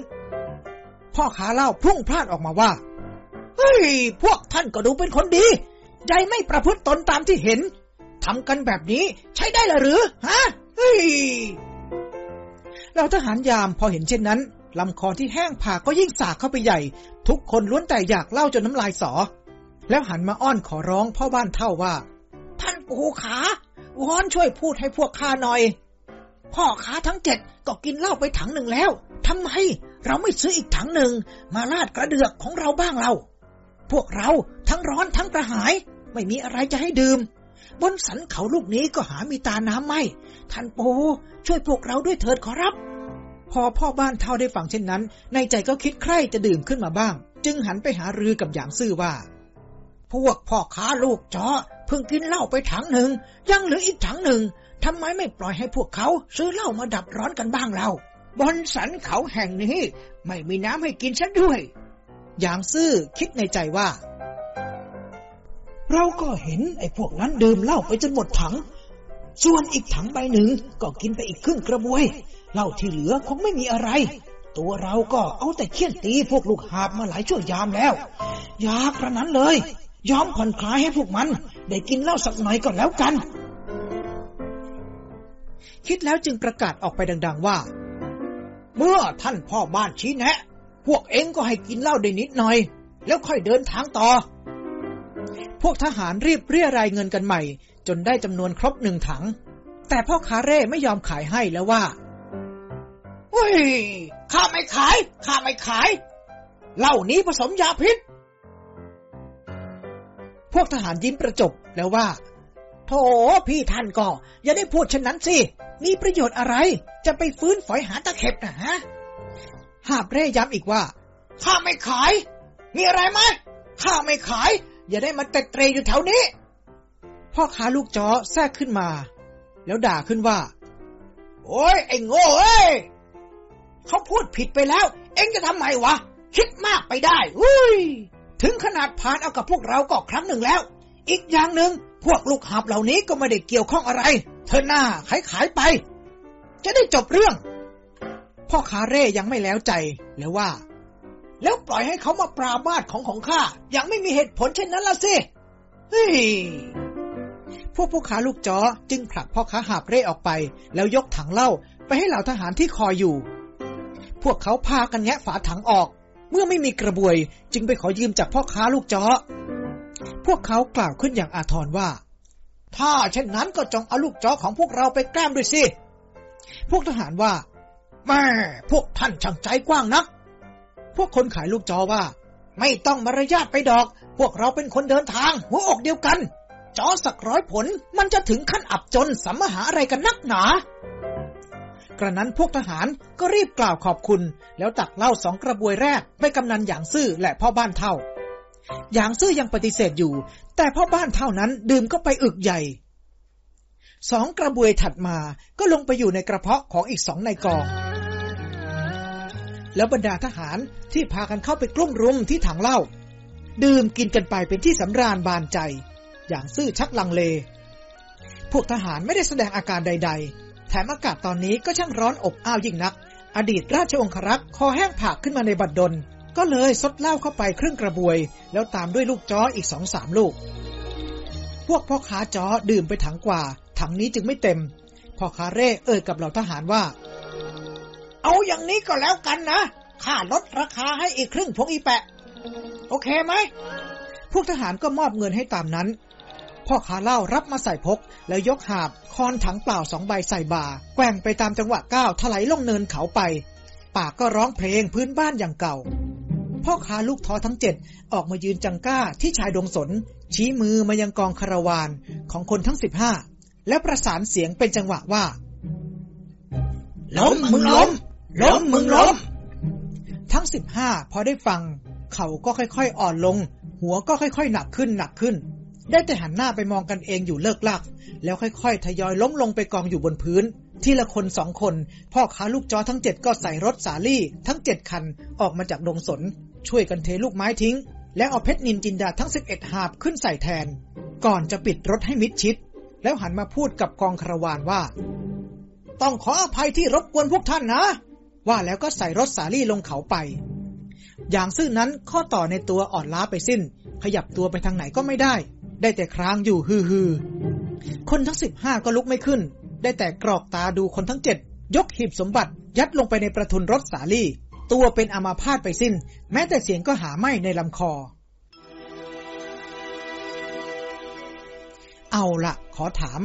พ่อค้าเหล้าพุ่งพลาดออกมาว่าเฮ้ยพวกท่านก็ดูเป็นคนดี ใจไม่ประพฤติตนตามที่เห็นทำกันแบบนี้ใช้ได้หรือฮะเฮ้ยเราทหารยามพอเห็นเช่นนั้นลำคอที่แห้งผากก็ยิ่งสากเข้าไปใหญ่ ทุกคนล้วนแต่อยากเล่าจนน้ำลายสอ แล้วหันมาอ้อนขอร้องพ่อบ้านเท่าว่า ท่านปู่ขาวอนช่วยพูดให้พวกข้าหน่อย พ่อขาทั้งเจ็ดก็กินเหล้าไปถังหนึ่งแล้วทำไมเราไม่ซื้ออีกถังหนึ่งมาลาดกระเดือกของเราบ้างเราพวกเราทั้งร้อนทั้งกระหาย ไม่มีอะไรจะให้ดื่ม บนสันเขาลูกนี้ก็หามีตาน้ำไม่ ท่านปู่ช่วยพวกเราด้วยเถิดขอรับ พอพ่อบ้านเท่าได้ฟังเช่นนั้น ในใจก็คิดใคร่จะดื่มขึ้นมาบ้าง จึงหันไปหารือกับอย่างซื่อว่า พวกพ่อค้าลูกจอเพิ่งกินเหล้าไปถังหนึ่ง ยังเหลืออีกถังหนึ่งทำไมไม่ปล่อยให้พวกเขาซื้อเหล้ามาดับร้อนกันบ้างเรา บนสันเขาแห่งนี้ ไม่มีน้ำให้กินฉันด้วย อย่างซื่อคิดในใจว่า เราก็เห็นไอ้พวกนั้นดื่มเหล้าไปจนหมดถัง ส่วนอีกถังใบหนึ่งก็กินไปอีกครึ่งกระบวย เหล้าที่เหลือคงไม่มีอะไรตัวเราก็เอาแต่เคี่ยนตีพวกลูกหาบมาหลายชั่วยามแล้วยากระนั้นเลย ยอมผ่อนคลายให้พวกมัน ได้กินเหล้าสักหน่อยก่อนแล้วกัน คิดแล้วจึงประกาศออกไปดัง ๆว่า เมื่อท่านพ่อบ้านชี้แนะ พวกเองก็ให้กินเหล้าได้นิดหน่อย แล้วค่อยเดินทางต่อ พวกทหารรีบเรียรายเงินกันใหม่ จนได้จำนวนครบหนึ่งถัง แต่พ่อคาเร่ไม่ยอมขายให้แล้วว่าเฮ้ยข้าไม่ขาย ข้าไม่ขาย เหล้านี้ผสมยาพิษ พวกทหารยิ้มประจบแล้วว่าโธ่พี่ท่านก็อย่าได้พูดเช่นนั้นสิ มีประโยชน์อะไร จะไปฟื้นฝอยหาตะเข็บนะฮะ หาบเร่ย้ำอีกว่า ข้าไม่ขาย มีอะไรไหมข้าไม่ขาย อย่าได้มาเตะเตรอยู่แถวนี้ พ่อค้าลูกจอแทรกขึ้นมา แล้วด่าขึ้นว่า โอ้ยไอ้โง่เอ้ยเขาพูดผิดไปแล้ว เอ็งจะทำไมวะ คิดมากไปได้ อุ้ย ถึงขนาดผ่านเอากับพวกเราก็ครั้งหนึ่งแล้ว อีกอย่างหนึ่งพวกลูกหาบเหล่านี้ก็ไม่ได้เกี่ยวข้องอะไร เธอหน้าขายขายไป จะได้จบเรื่อง พ่อคาเร่ยังไม่แล้วใจแล้วว่า แล้วปล่อยให้เขามาปราบาทของของข้ายังไม่มีเหตุผลเช่นนั้นละสิเฮ้ยพวกผู้ค้าลูกจอจึงผลักพ่อค้าหาบเร่ออกไป แล้วยกถังเหล้าไปให้เหล่าทหารที่คอยอยู่ พวกเขาพากันแงะฝาถังออก เมื่อไม่มีกระบวยจึงไปขอยืมจากพ่อค้าลูกจอพวกเขากล่าวขึ้นอย่างอาทรว่า ถ้าเช่นนั้นก็จงเอาลูกจอของพวกเราไปแกล้มด้วยสิ พวกทหารว่าแม่พวกท่านช่างใจกว้างนัก พวกคนขายลูกจอว่า ไม่ต้องมารยาทไปดอก พวกเราเป็นคนเดินทาง หัวอกเดียวกัน จอสักร้อยผลมันจะถึงขั้นอับจนสัมมหาอะไรกันนักหนา กระนั้นพวกทหารก็รีบกล่าวขอบคุณ แล้วตักเหล้าสองกระบวยแรกไปกำนันอย่างซื่อและพ่อบ้านเท่าอย่างซื่อยังปฏิเสธอยู่ แต่พ่อบ้านเท่านั้นดื่มก็ไปอึกใหญ่สองกระบวยถัดมาก็ลงไปอยู่ในกระเพาะของอีกสองนายกองแล้วบรรดาทหารที่พากันเข้าไปกลุ่มรุมที่ถังเหล้าดื่มกินกันไปเป็นที่สำราญบานใจ อย่างซื่อชักลังเล พวกทหารไม่ได้แสดงอาการใด แถมอากาศตอนนี้ก็ช่างร้อนอบอ้าวยิ่งนัก อดีตราชองครักษ์คอแห้งผากขึ้นมาในบัดดล ก็เลยซดเหล้าเข้าไปครึ่งกระบวย แล้วตามด้วยลูกจ้ออีกสองสามลูก พวกพ่อค้าจ้อดื่มไปถังกว่า ถังนี้จึงไม่เต็มพ่อค้าเร่เอ่ยกับเหล่าทหารว่า เอาอย่างนี้ก็แล้วกันนะข้าลดราคาให้อีกครึ่งพวงอีแปะ โอเคไหมพวกทหารก็มอบเงินให้ตามนั้น พ่อค้าเหล้ารับมาใส่พก แล้วยกหาบคอนถังเปล่าสองใบใส่บ่า แกว่งไปตามจังหวะก้าวถลายลงเนินเขาไป ปากก็ร้องเพลงพื้นบ้านอย่างเก่า พ่อค้าลูกท้อทั้งเจ็ดออกมายืนจังก้าที่ชายดงสน ชี้มือมายังกองคาราวานของคนทั้งสิบห้าแล้วประสานเสียงเป็นจังหวะว่าล้มมึงล้มล้มมึงล้มทั้งสิบห้าพอได้ฟัง เขาก็ค่อยๆ อ่อนลง หัวก็ค่อยๆ หนักขึ้นหนักขึ้น ได้แต่หันหน้าไปมองกันเองอยู่เลิกลัก แล้วค่อยๆ ทยอยล้มลงไปกองอยู่บนพื้น ทีละคนสองคน พ่อค้าลูกจอทั้งเจ็ดก็ใส่รถสาลี่ ทั้งเจ็ดคันออกมาจากดงสน ช่วยกันเทลูกไม้ทิ้ง แล้วเอาเพชรนินจินดาทั้งสิบเอ็ดหาบขึ้นใส่แทน ก่อนจะปิดรถให้มิดชิด แล้วหันมาพูดกับกองคาราวานว่า ต้องขออภัยที่รบกวนพวกท่านนะ ว่าแล้วก็ใส่รถสาลี่ลงเขาไปอย่างซื่อนั้นข้อต่อในตัวอ่อนล้าไปสิ้น ขยับตัวไปทางไหนก็ไม่ได้ ได้แต่ครางอยู่ฮือฮือคนทั้งสิบห้าก็ลุกไม่ขึ้น ได้แต่กรอกตาดูคนทั้งเจ็ดยกหีบสมบัติ ยัดลงไปในประทุนรถสาลี่ ตัวเป็นอามาพาตไปสิ้น แม้แต่เสียงก็หาไม่ในลำคอ เอาละขอถาม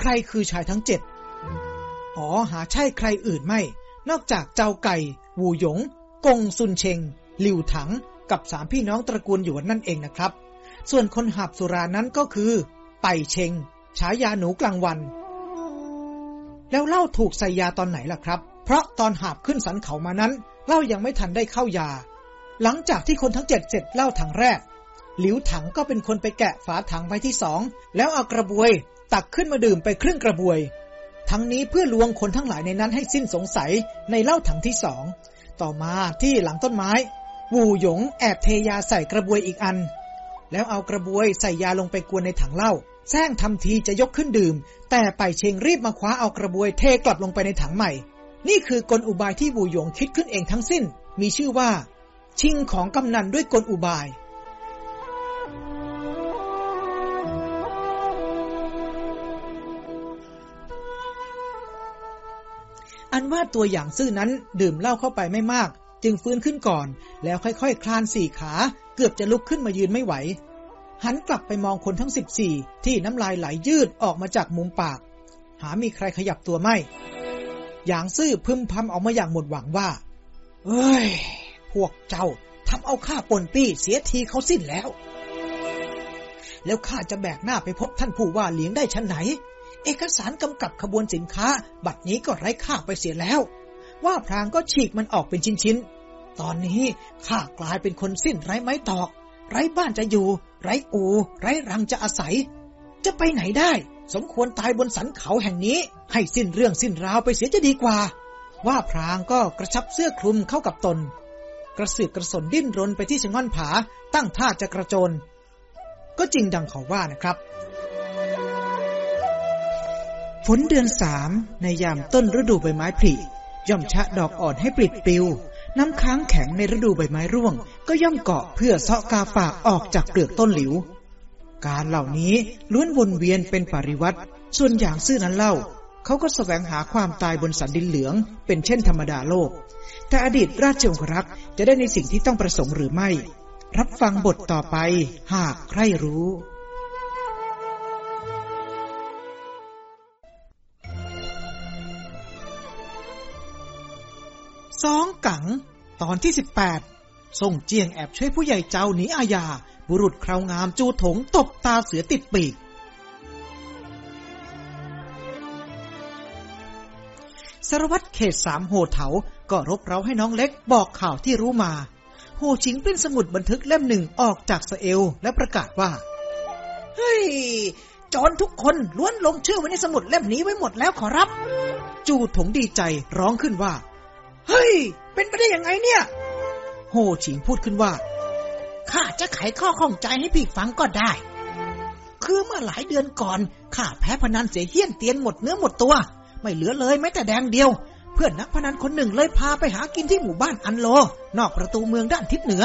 ใครคือชายทั้งเจ็ดอ๋อหาใช่ใครอื่นไม่ นอกจากเจ้าไก่ วูหยง กงซุนเชงหลิวถังกับสามพี่น้องตระกูลหยวนนั่นเองนะครับ ส่วนคนหับสุรานั้นก็คือ ไปเชง ฉายาหนูกลางวัน แล้วเล่าถูกใส่ยาตอนไหนล่ะครับ เพราะตอนหาบขึ้นสันเขามานั้นเล่ายังไม่ทันได้เข้ายา หลังจากที่คนทั้งเจ็ดเสร็จเล่าถังแรก หลิวถังก็เป็นคนไปแกะฝาถังใบที่สอง แล้วเอากระบวย ตักขึ้นมาดื่มไปครึ่งกระบวย ทั้งนี้เพื่อลวงคนทั้งหลายในนั้นให้สิ้นสงสัยในเล้าถังที่สอง ต่อมาที่หลังต้นไม้ วูหยงแอบเทยาใส่กระบวยอีกอัน แล้วเอากระบวยใส่ยาลงไปกวนในถังเหล้าแซงทำทีจะยกขึ้นดื่ม แต่ไปเชงรีบมาคว้าเอากระบวยเทกลับลงไปในถังใหม่ นี่คือกลอุบายที่วูหยงคิดขึ้นเองทั้งสิ้น มีชื่อว่า ชิงของกำนันด้วยกลอุบาย อันว่าตัวอย่างซื่อนั้นดื่มเหล้าเข้าไปไม่มาก จึงฟื้นขึ้นก่อน แล้วค่อยๆคคลานสี่ขา เกือบจะลุกขึ้นมายืนไม่ไหว หันกลับไปมองคนทั้งสิบสี่ที่น้ำลายไหลยืดออกมาจากมุมปาก หามีใครขยับตัวไม่ อย่างซื่อพึมพำออกมาอย่างหมดหวังว่า เอ้ย พวกเจ้าทำเอาข้าปนปี้เสียทีเขาสิ้นแล้ว แล้วข้าจะแบกหน้าไปพบท่านผู้ว่าเลี้ยงได้ชั้นไหน เอกสารกำกับขบวนสินค้า บัตรนี้ก็ไร้ค่าไปเสียแล้ว ว่าพรางก็ฉีกมันออกเป็นชิ้นๆ ตอนนี้ข้ากลายเป็นคนสิ้นไร้ไม้ตอก ไร้บ้านจะอยู่ ไร้อู ไร้รังจะอาศัย จะไปไหนได้ สมควรตายบนสันเขาแห่งนี้ ให้สิ้นเรื่องสิ้นราวไปเสียจะดีกว่า ว่าพรางก็กระชับเสื้อคลุมเข้ากับตน กระสือกระสนดิ้นรนไปที่ชะง่อนผา ตั้งท่าจะกระโจน ก็จริงดังเขาว่านะครับฝนเดือนสามในยามต้นฤดูใบไม้ผลิ ย่อมชะดอกอ่อนให้ปลิดปลิว น้ำค้างแข็งในฤดูใบไม้ร่วง ก็ย่อมเกาะเพื่อเซาะกาฝากออกจากเปลือกต้นหลิว การเหล่านี้ล้วนวนเวียนเป็นปริวัติ ส่วนอย่างซื่อนั้นเล่า เขาก็สแสวงหาความตายบนสันดินเหลือง เป็นเช่นธรรมดาโลก แต่อดีตราชองครักษ์จะได้ในสิ่งที่ต้องประสงค์หรือไม่ รับฟังบทต่อไปหากใครรู้ สองกัง ตอนที่สิบแปดส่งเจียงแอบช่วยผู้ใหญ่เจ้าหนีอาญา บุรุษคราวงามจูถงตบตาเสือติดปีก สารวัตรเขตสามโหเถา ก็รบเร้าให้น้องเล็กบอกข่าวที่รู้มา โหชิงปริ้นสมุดบันทึกเล่มหนึ่งออกจากสเอลและประกาศว่า เฮ้ยจอนทุกคนล้วนลงชื่อไว้ในสมุดเล่มนี้ไว้หมดแล้วขอรับ จูถงดีใจร้องขึ้นว่า เฮ้ย เป็นไปได้ยังไงเนี่ย โฮชิงพูดขึ้นว่า ข้าจะไขข้อข้องใจให้พี่ฟังก็ได้ คือเมื่อหลายเดือนก่อน ข้าแพ้พนันเสียเฮี้ยนเตียนหมดเนื้อหมดตัว ไม่เหลือเลยแม้แต่แดงเดียวพพื่อนนักพนันคนหนึ่งเลยพาไปหากินที่หมู่บ้านอันโล นอกประตูเมืองด้านทิศเหนือ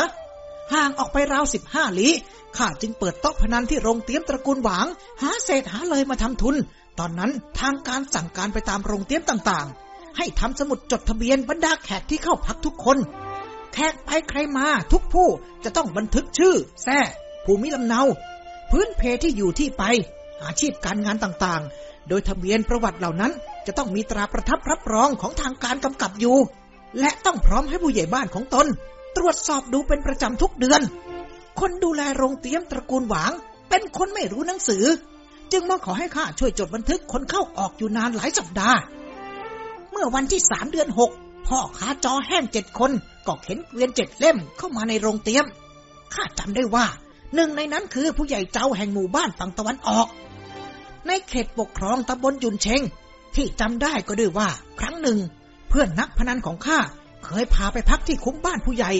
ห่างออกไปราวสิบห้าลี้ข้าจึงเปิดโต๊ะพนันที่โรงเตี้ยมตระกูลหวาง หาเศษหาเลยมาทำทุน ตอนนั้นทางการสั่งการไปตามโรงเตี้ยมต่างๆ ให้ทำสมุดจดทะเบียนบรรดาแขกที่เข้าพักทุกคน แขกไปใครมาทุกผู้จะต้องบันทึกชื่อ แท้ภูมิลำเนา พื้นเพที่อยู่ที่ไป อาชีพการงานต่างๆ โดยทะเบียนประวัติเหล่านั้น จะต้องมีตราประทับรับรองของทางการกำกับอยู่ และต้องพร้อมให้ผู้ใหญ่บ้านของตน ตรวจสอบดูเป็นประจำทุกเดือน คนดูแลโรงเตี้ยมตระกูลหวาง เป็นคนไม่รู้หนังสือ จึงมาขอให้ข้าช่วยจดบันทึกคนเข้าออกอยู่นานหลายสัปดาห์ เมื่อวันที่สามเดือนหกพ่อค้าจอแห้งเจ็ดคน ก็เข็นเกวียนเจ็ดเล่มเข้ามาในโรงเตี้ยมข้าจำได้ว่า หนึ่งในนั้นคือผู้ใหญ่เจ้าแห่งหมู่บ้านฝั่งตะวันออก ในเขตปกครองตำบลยุนเชง ที่จำได้ก็ด้วยว่า ครั้งหนึ่ง เพื่อนนักพนันของข้าเคยพาไปพักที่คุ้มบ้านผู้ใหญ่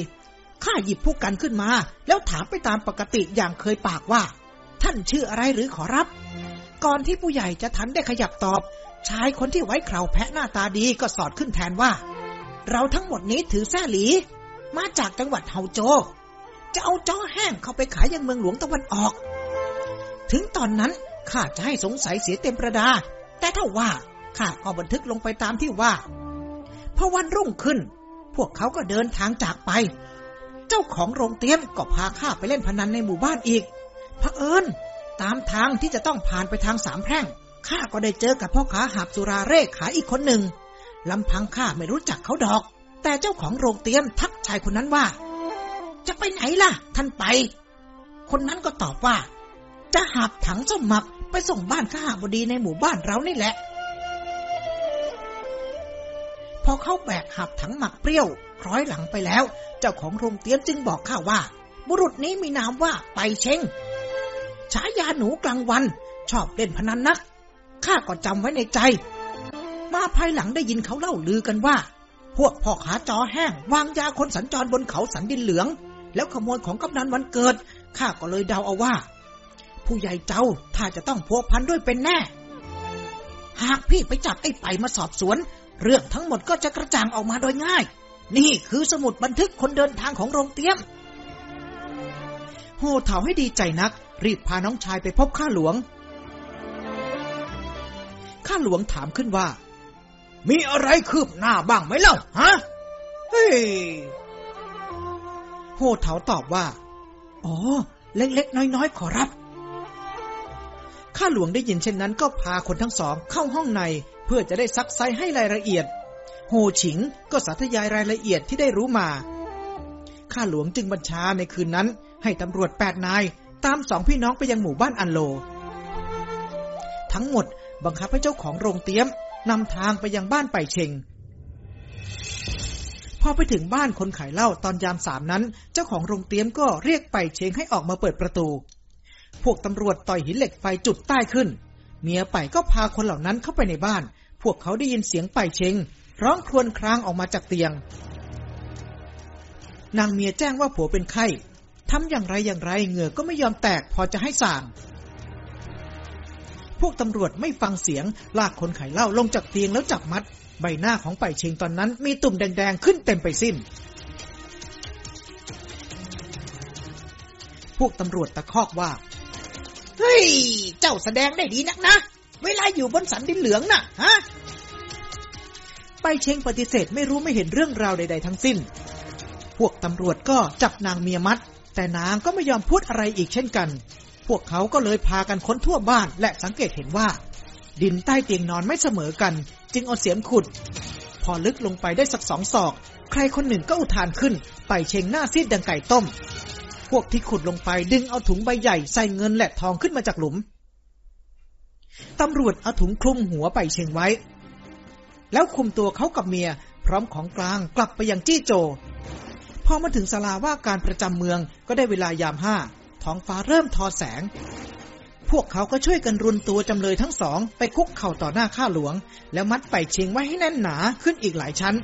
ข้าหยิบผู้กันขึ้นมา แล้วถามไปตามปกติอย่างเคยปากว่า ท่านชื่ออะไรหรือขอรับ ก่อนที่ผู้ใหญ่จะทันได้ขยับตอบ ชายคนที่ไว้เคราแพะหน้าตาดีก็สอดขึ้นแทนว่า เราทั้งหมดนี้ถือแซ่หลี มาจากจังหวัดเฮาโจ จะเอาจ้อแห้งเข้าไปขายยังเมืองหลวงตะวันออก ถึงตอนนั้นข้าจะให้สงสัยเสียเต็มประดา แต่ถ้าว่าข้าก็บันทึกลงไปตามที่ว่าพอวันรุ่งขึ้น พวกเขาก็เดินทางจากไป เจ้าของโรงเตี้ยมก็พาข้าไปเล่นพนันในหมู่บ้านอีกเผอิญตามทางที่จะต้องผ่านไปทางสามแพร่ง ข้าก็ได้เจอกับพ่อค้าหาบสุราเร่ขายอีกคนหนึ่งลำพังข้าไม่รู้จักเขาดอก แต่เจ้าของโรงเตี้ยมทักชายคนนั้นว่า จะไปไหนล่ะ ท่านไป คนนั้นก็ตอบว่า จะหาบถังส้มหมักไปส่งบ้านข้าบดีในหมู่บ้านเรานี่แหละ พอเขาแบกหับถังหมักเปรี้ยวคล้อยหลังไปแล้ว เจ้าของโรงเตี้ยมจึงบอกข้าว่า บุรุษนี้มีนามว่าไปเชงฉายาหนูกลางวัน ชอบเล่นพนันนัก ข้าก็จำไว้ในใจ มาภายหลังได้ยินเขาเล่าลือกันว่า พวกพ่อขาจอแห้ง วางยาคนสัญจรบนเขาสันดินเหลือง แล้วขโมยของกำนันวันเกิด ข้าก็เลยเดาเอาว่า ผู้ใหญ่เจ้าถ้าจะต้องพัวพันด้วยเป็นแน่ หากพี่ไปจับไอ้ไปมาสอบสวน เรื่องทั้งหมดก็จะกระจ่างออกมาโดยง่าย นี่คือสมุดบันทึกคนเดินทางของโรงเตี้ยมโหเถาให้ดีใจนัก รีบพาน้องชายไปพบข้าหลวง ข้าหลวงถามขึ้นว่า มีอะไรคืบหน้าบ้างไหมเล่าฮะเฮ้โหเถาตอบว่า อ๋อ เล็กๆ น้อยๆ ขอรับ ข้าหลวงได้ยินเช่นนั้นก็พาคนทั้งสองเข้าห้องในเพื่อจะได้ซักไซให้รายละเอียด โฮฉิงก็สาธยายรายละเอียดที่ได้รู้มา ข้าหลวงจึงบัญชาในคืนนั้น ให้ตำรวจแปดนาย ตามสองพี่น้องไปยังหมู่บ้านอันโล ทั้งหมด บังคับให้เจ้าของโรงเตี้ยมนำทางไปยังบ้านไปเชงพอไปถึงบ้านคนขายเหล้าตอนยามสามนั้น เจ้าของโรงเตี้ยมก็เรียกไปเชงให้ออกมาเปิดประตู พวกตำรวจต่อยหินเหล็กไฟจุดใต้ขึ้น เมียไปก็พาคนเหล่านั้นเข้าไปในบ้าน พวกเขาได้ยินเสียงไปเชงร้องครวญครางออกมาจากเตียง นางเมียแจ้งว่าผัวเป็นไข้ทำอย่างไรอย่างไรเหงื่อก็ไม่ยอมแตกพอจะให้สั่ง พวกตำรวจไม่ฟังเสียง ลากคนไข้เหล้าลงจากเตียงแล้วจับมัด ใบหน้าของไปเชงตอนนั้นมีตุ่มแดงๆขึ้นเต็มไปสิ้น พวกตำรวจตะคอกว่า เฮ้ย เจ้าแสดงได้ดีนักนะ เวลาอยู่บนสันดินเหลืองน่ะ ฮะ ไปเชงปฏิเสธไม่รู้ไม่เห็นเรื่องราวใด ๆ ทั้งสิ้น พวกตำรวจก็จับนางเมียมัด แต่นางก็ไม่ยอมพูดอะไรอีกเช่นกัน พวกเขาก็เลยพากันค้นทั่วบ้านและสังเกตเห็นว่า ดินใต้เตียงนอนไม่เสมอกัน จึงเอาเสียมขุด พอลึกลงไปได้สักสองศอก ใครคนหนึ่งก็อุทานขึ้น ไปเชงหน้าซีดดังไก่ต้ม พวกที่ขุดลงไปดึงเอาถุงใบใหญ่ใส่เงินและทองขึ้นมาจากหลุมตำรวจเอาถุงคลุมหัวไปเชงไว้ แล้วคุมตัวเขากับเมียพร้อมของกลางกลับไปยังจี้โจ พอมาถึงศาลาว่าการประจำเมืองก็ได้เวลายามห้า ท้องฟ้าเริ่มทอแสง พวกเขาก็ช่วยกันรุนตัวจำเลยทั้งสอง ไปคุกเข่าต่อหน้าข้าหลวง แล้วมัดไปเชงไว้ให้แน่นหนาขึ้นอีกหลายชั้น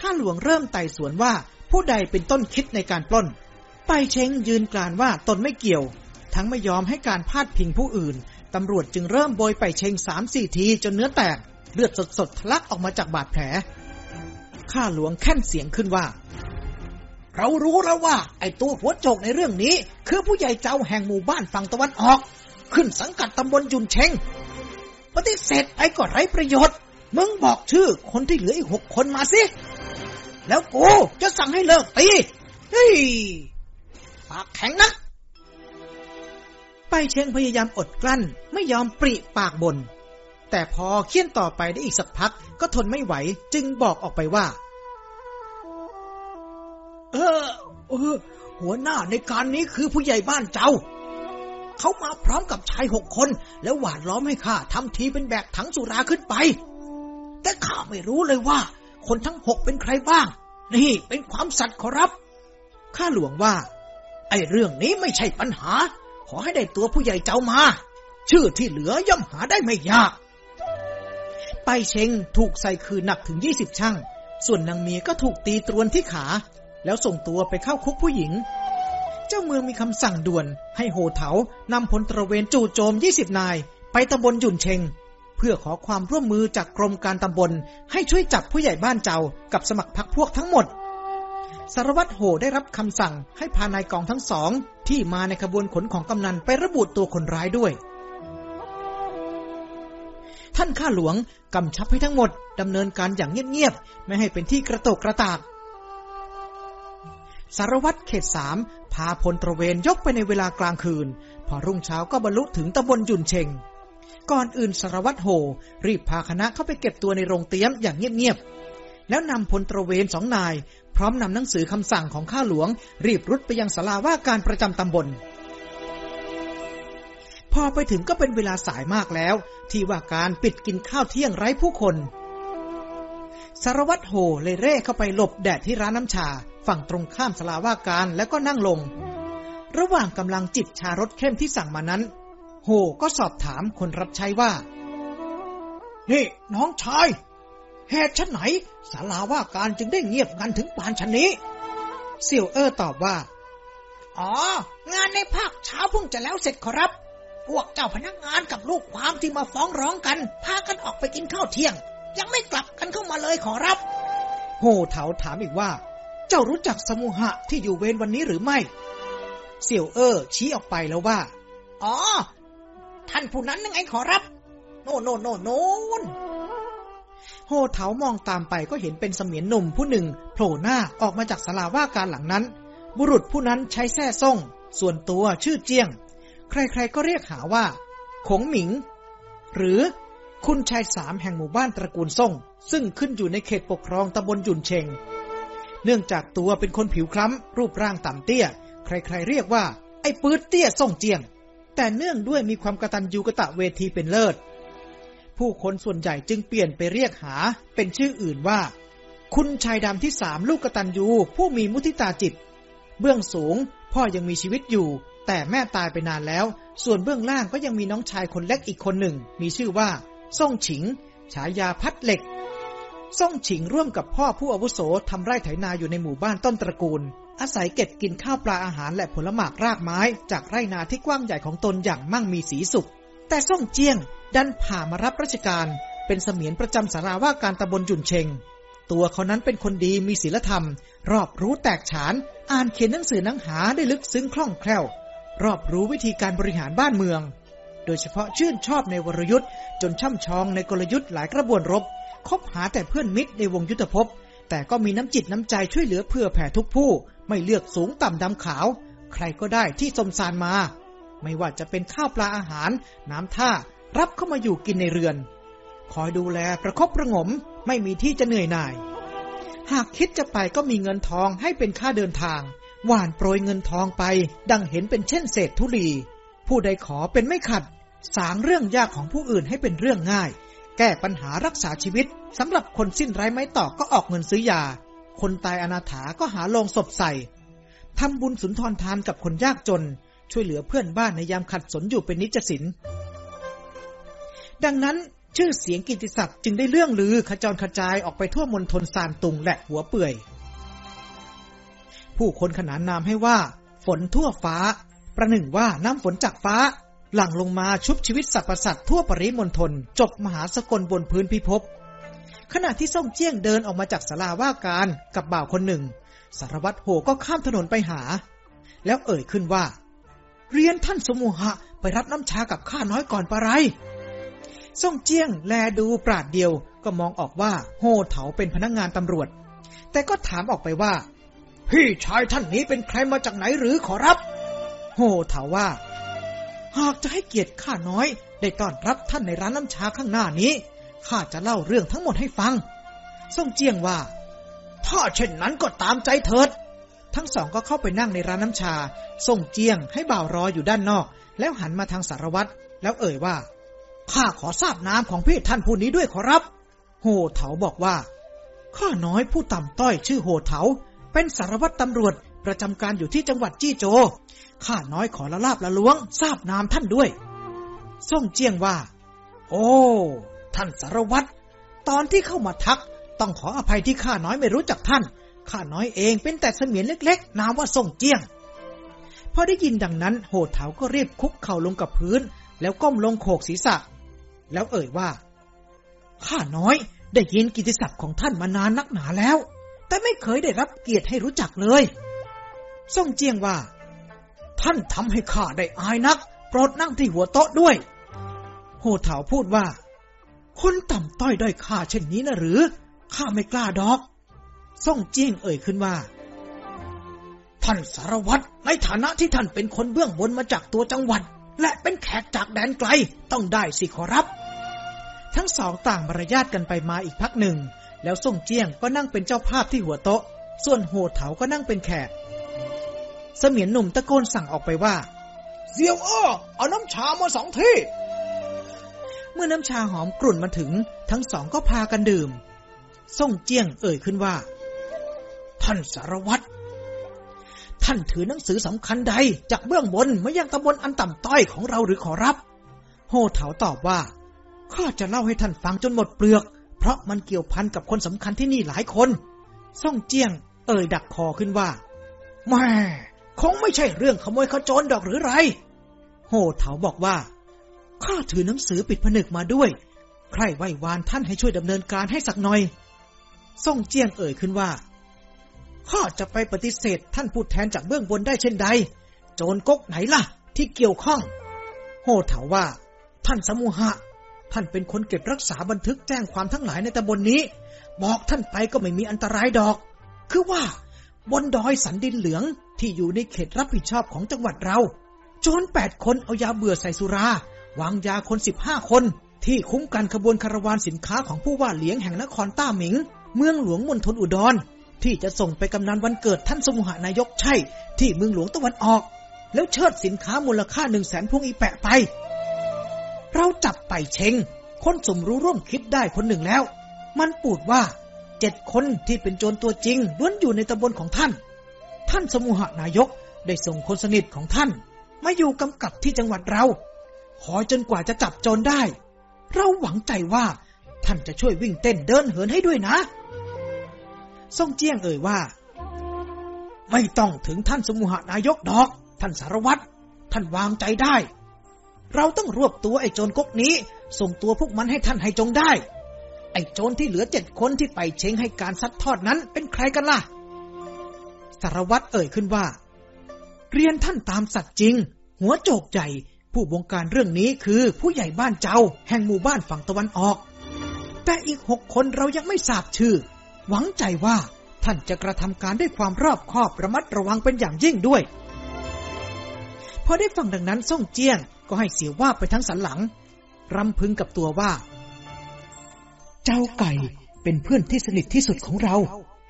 ข้าหลวงเริ่มไต่สวนว่าผู้ใดเป็นต้นคิดในการปล้น ไปเชงยืนกรานว่าตนไม่เกี่ยว ทั้งไม่ยอมให้การพาดพิงผู้อื่น ตำรวจจึงเริ่มโบยไปเชงสามสี่ทีจนเนื้อแตก เลือดสดๆทะลักออกมาจากบาดแผล ข้าหลวงแค่นเสียงขึ้นว่า เรารู้แล้วว่า ไอ้ตัวหัวโจกในเรื่องนี้ คือผู้ใหญ่เจ้าแห่งหมู่บ้านฝั่งตะวันออก ขึ้นสังกัดตำบลยุนเชงปฏิเสธไอ้ก็ไร้ประโยชน์ มึงบอกชื่อคนที่เหลืออีกหกคนมาสิ แล้วกูจะสั่งให้เลิกตีเฮ้ยปากแข็งนะไปเชงพยายามอดกลั้น ไม่ยอมปริปากบน แต่พอเคี่ยนต่อไปได้อีกสักพักก็ทนไม่ไหว จึงบอกออกไปว่า เออ เออ หัวหน้าในการนี้คือผู้ใหญ่บ้านเจ้า เขามาพร้อมกับชายหกคน แล้วหวานล้อมให้ข้าทำทีเป็นแบกถังสุราขึ้นไป แต่ข้าไม่รู้เลยว่า คนทั้งหกเป็นใครบ้าง นี่เป็นความสัตย์ขอรับ ข้าหลวงว่า ไอ้เรื่องนี้ไม่ใช่ปัญหา ขอให้ได้ตัวผู้ใหญ่เจ้ามา ชื่อที่เหลือย่อมหาได้ไม่ยากไปเชงถูกใส่คืนหนักถึง20ช่าง ส่วนนางเมียก็ถูกตีตรวนที่ขา แล้วส่งตัวไปเข้าคุกผู้หญิง เจ้าเมืองมีคำสั่งด่วนให้โหเถานำพลตระเวนจู่โจม20นาย ไปตำบลหยุ่นเชง เพื่อขอความร่วมมือจากกรมการตำบล ให้ช่วยจับผู้ใหญ่บ้านเจ้ากับสมัครพรรคพวกทั้งหมดสารวัตรโหได้รับคำสั่งให้พานายกองทั้งสอง ที่มาในขบวนขนของกำนันไประบุตัวคนร้ายด้วย ท่านข้าหลวงกำชับให้ทั้งหมดดำเนินการอย่างเงียบๆ ไม่ให้เป็นที่กระโตกกระตาก สารวัตรเขตสามพาพลตระเวนยกไปในเวลากลางคืน พอรุ่งเช้าก็บรรลุถึงตำบลยุนเชงก่อนอื่นสารวัตรโห รีบพาคณะเข้าไปเก็บตัวในโรงเตี้ยมอย่างเงียบๆ แล้วนำพลตระเวนสองนาย พร้อมนำหนังสือคำสั่งของข้าหลวง รีบรุดไปยังศาลาว่าการประจำตำบล พอไปถึงก็เป็นเวลาสายมากแล้ว ที่ว่าการปิดกินข้าวเที่ยงไร้ผู้คนสารวัตรโหเลยเร่เข้าไปหลบแดดที่ร้านน้ำชา ฝั่งตรงข้ามศาลาว่าการแล้วก็นั่งลง ระหว่างกำลังจิบชารสเข้มที่สั่งมานั้น โหก็สอบถามคนรับใช้ว่า นี่ น้องชายเหตุชั้นไหนศาลาว่าการจึงได้เงียบงันถึงปานชันนี้เสี่ยวเออตอบว่า อ๋อ งานในภาคเช้าเพิ่งจะแล้วเสร็จขอรับ พวกเจ้าพนักงานกับลูกความที่มาฟ้องร้องกัน พากันออกไปกินข้าวเที่ยง ยังไม่กลับกันเข้ามาเลยขอรับ โหเถาถามอีกว่า เจ้ารู้จักสมุหะที่อยู่เวรวันนี้หรือไม่ เสี่ยวเออชี้ออกไปแล้วว่า อ๋อ ท่านผู้นั้นยังไงขอรับ โน่นโน่นโน่นโน่นโหเถามองตามไปก็เห็นเป็นเสมียนหนุ่มผู้หนึ่งโผล่หน้าออกมาจากศาลาว่าการหลังนั้น บุรุษผู้นั้นใช้แส้ซ่ง ส่วนตัวชื่อเจียง ใครๆก็เรียกหาว่า ขงหมิง หรือคุณชายสามแห่งหมู่บ้านตระกูลซ่ง ซึ่งขึ้นอยู่ในเขตปกครองตำบลหยุนเชง เนื่องจากตัวเป็นคนผิวคล้ำรูปร่างต่ำเตี้ย ใครๆเรียกว่า ไอ้ปื๊ดเตี้ยซ่งเจียง แต่เนื่องด้วยมีความกระตัญญูกะตะเวทีเป็นเลิศ ผู้คนส่วนใหญ่จึงเปลี่ยนไปเรียกหา เป็นชื่ออื่นว่า คุณชายดำที่สามลูกกระตัญญูผู้มีมุทิตาจิต เบื้องสูง พ่อยังมีชีวิตอยู่ แต่แม่ตายไปนานแล้ว ส่วนเบื้องล่างก็ยังมีน้องชายคนเล็กอีกคนหนึ่ง มีชื่อว่าซ่งฉิง ฉายาพัดเหล็ก ซ่งฉิงร่วมกับพ่อผู้อาวุโสทำไร่ไถนาอยู่ในหมู่บ้านต้นตระกูล อาศัยเก็บกินข้าวปลาอาหารและผลหมากรากไม้ จากไร่นาที่กว้างใหญ่ของตนอย่างมั่งมีสีสุข แต่ซ่งเจียงดันผ่ามารับราชการ เป็นเสมียนประจำสาราว่าการตำบลจุนเชงตัวเขานั้นเป็นคนดีมีศีลธรรม รอบรู้แตกฉาน อ่านเขียนหนังสือหนังหาได้ลึกซึ้งคล่องแคล่ว รอบรู้วิธีการบริหารบ้านเมือง โดยเฉพาะชื่นชอบในวรยุทธ์จนช่ำชองในกลยุทธ์หลายกระบวนรบ คบหาแต่เพื่อนมิตรในวงยุทธภพ แต่ก็มีน้ำจิตน้ำใจช่วยเหลือเพื่อแผ่ทุกผู้ ไม่เลือกสูงต่ำดำขาว ใครก็ได้ที่สมสารมา ไม่ว่าจะเป็นข้าวปลาอาหาร น้ำท่า รับเข้ามาอยู่กินในเรือน คอยดูแลประคบประงม ไม่มีที่จะเหนื่อยหน่าย หากคิดจะไปก็มีเงินทองให้เป็นค่าเดินทาง หวานโปรยเงินทองไป ดังเห็นเป็นเช่นเศษธุลี ผู้ใดขอเป็นไม่ขัด สางเรื่องยากของผู้อื่นให้เป็นเรื่องง่าย แก้ปัญหารักษาชีวิตสำหรับคนสิ้นไร้ไม้ต่อก็ออกเงินซื้อยา คนตายอนาถาก็หาโลงศพใส่ทำบุญสุนทรทานกับคนยากจน ช่วยเหลือเพื่อนบ้านในยามขัดสนอยู่เป็นนิจสินดังนั้นชื่อเสียงกิตติศักดิ์จึงได้เรื่องลือขจรกระจายออกไปทั่วมณฑลซานตุงและหัวเปื่อย ผู้คนขนานนามให้ว่า ฝนทั่วฟ้า ประหนึ่งว่าน้ำฝนจากฟ้า หลั่งลงมาชุบชีวิตสรรพสัตว์ทั่วปริมณฑลจบมหาสกลบนพื้นพิภพขณะที่ส่งเจี้ยงเดินออกมาจากศาลาว่าการกับบ่าวคนหนึ่ง สารวัตรโหก็ข้ามถนนไปหา แล้วเอ่ยขึ้นว่า เรียนท่านสมุหะไปรับน้ำชากับข้าน้อยก่อนปะไรส่งเจี้ยงแลดูปราดเดียวก็มองออกว่าโหเถาเป็นพนักงงานตำรวจ แต่ก็ถามออกไปว่า พี่ชายท่านนี้เป็นใครมาจากไหนหรือขอรับ โหเถาว่า หากจะให้เกียรติข้าน้อย ได้ต้อนรับท่านในร้านน้ำชาข้างหน้านี้ ข้าจะเล่าเรื่องทั้งหมดให้ฟัง ส่งเจียงว่า ถ้าเช่นนั้นก็ตามใจเถิด ทั้งสองก็เข้าไปนั่งในร้านน้ำชา ส่งเจียงให้บ่าวรออยู่ด้านนอก แล้วหันมาทางสารวัตร แล้วเอ่ยว่า ข้าขอทราบนามของพี่ท่านผู้นี้ด้วยขอรับ โหเถาบอกว่า ข้าน้อยผู้ต่ำต้อยชื่อโหเถา เป็นสารวัตรตำรวจประจำการอยู่ที่จังหวัดจี้โจ ข้าน้อยขอละลาบละล้วง ทราบนามท่านด้วยส่งเจียงว่า โอ้ ท่านสารวัตร ตอนที่เข้ามาทัก ต้องขออภัยที่ข้าน้อยไม่รู้จักท่าน ข้าน้อยเองเป็นแต่เสมียนเล็กๆ นามว่าส่งเจียง พอได้ยินดังนั้น โหดเถาก็รีบคุกเข่าลงกับพื้น แล้วก้มลงโขกศีรษะ แล้วเอ่ยว่า ข้าน้อยได้ยินกิติศัพท์ของท่านมานานนักหนาแล้ว แต่ไม่เคยได้รับเกียรติให้รู้จักเลยซ่งเจียงว่า ท่านทำให้ข้าได้อายนัก โปรดนั่งที่หัวโต๊ะด้วยโหเถาพูดว่า คนต่ำต้อยด้อยข้าเช่นนี้นะหรือ ข้าไม่กล้าดอกซ่งเจียงเอ่ยขึ้นว่า ท่านสารวัตรในฐานะที่ท่านเป็นคนเบื้องบนมาจากตัวจังหวัด และเป็นแขกจากแดนไกลต้องได้สิขอรับ ทั้งสองต่างมารยาทกันไปมาอีกพักหนึ่ง แล้วส่งเจียงก็นั่งเป็นเจ้าภาพที่หัวโต๊ะ ส่วนโหเถาก็นั่งเป็นแขก เสมียนหนุ่มตะโกนสั่งออกไปว่าเซียวอ้อเอาน้ำชามาสองที่ เมื่อน้ำชาหอมกลุ่นมาถึง ทั้งสองก็พากันดื่ม ส่งเจียงเอ่ยขึ้นว่า ท่านสารวัตร ท่านถือหนังสือสำคัญใด จากเบื้องบนมายังตำบลอันต่ำต้อยของเราหรือขอรับ โฮเถาตอบว่า ข้าจะเล่าให้ท่านฟังจนหมดเปลือก เพราะมันเกี่ยวพันกับคนสำคัญที่นี่หลายคนซ่องเจียง เอ่ยดักคอขึ้นว่าแม่ คงไม่ใช่เรื่องขโมยขจรดอกหรือไรโฮเถาบอกว่า ข้าถือหนังสือปิดผนึกมาด้วย ใครไหว้วานท่านให้ช่วยดำเนินการให้สักหน่อยซ่งเจียงเอ่ยขึ้นว่า ข้าจะไปปฏิเสธท่านพูดแทนจากเบื้องบนได้เช่นใด โจรก๊กไหนล่ะ ที่เกี่ยวข้อง โหเถาว่า ท่านสมุหะ ท่านเป็นคนเก็บรักษาบันทึกแจ้งความทั้งหลายในตำบลนนี้ บอกท่านไปก็ไม่มีอันตรายดอก คือว่า บนดอยสันดินเหลืองที่อยู่ในเขตรับผิดชอบของจังหวัดเรา โจรแปดคนเอายาเบื่อใส่สุรา วางยาคนสิบห้าคน ที่คุ้มกันขบวนคาราวานสินค้าของผู้ว่าเลี้ยงแห่งนครต้าหมิง เมืองหลวงมณฑลอุดร ที่จะส่งไปกำนันวันเกิดท่านสมุหานายกใช่ ที่เมืองหลวงตะวันออก แล้วเชิดสินค้ามูลค่าหนึ่งแสนพวงอีแปะไป เราจับไปเชงคนสมรู้ร่วมคิดได้คนหนึ่งแล้ว มันปูดว่า เจ็ดคนที่เป็นโจรตัวจริงล้วนอยู่ในตำบลของท่าน ท่านสมุหานายกได้ส่งคนสนิทของท่าน มาอยู่กำกับที่จังหวัดเรา ขอจนกว่าจะจับโจรได้ เราหวังใจว่าท่านจะช่วยวิ่งเต้นเดินเหินให้ด้วยนะซ่งเจี้ยงเอ่ยว่า ไม่ต้องถึงท่านสมุหานายกดอก ท่านสารวัตร ท่านวางใจได้ เราต้องรวบตัวไอ้โจรก๊กนี้ ส่งตัวพวกมันให้ท่านให้จงได้ ไอ้โจรที่เหลือเจ็ดคนที่ไปเชงให้การซัดทอดนั้นเป็นใครกันล่ะ สารวัตรเอ่ยขึ้นว่า เรียนท่านตามสัตว์จริง หัวโจกใหญ่ผู้บงการเรื่องนี้คือผู้ใหญ่บ้านเจ้า แห่งหมู่บ้านฝั่งตะวันออก แต่อีกหกคนเรายังไม่ทราบชื่อ หวังใจว่าท่านจะกระทำการด้วยความรอบคอบระมัดระวังเป็นอย่างยิ่งด้วย พอได้ฟังดังนั้นส่งเจียงก็ให้เสียว่าไปทั้งสันหลัง รำพึงกับตัวว่า เจ้าไก่เป็นเพื่อนที่สนิทที่สุดของเรา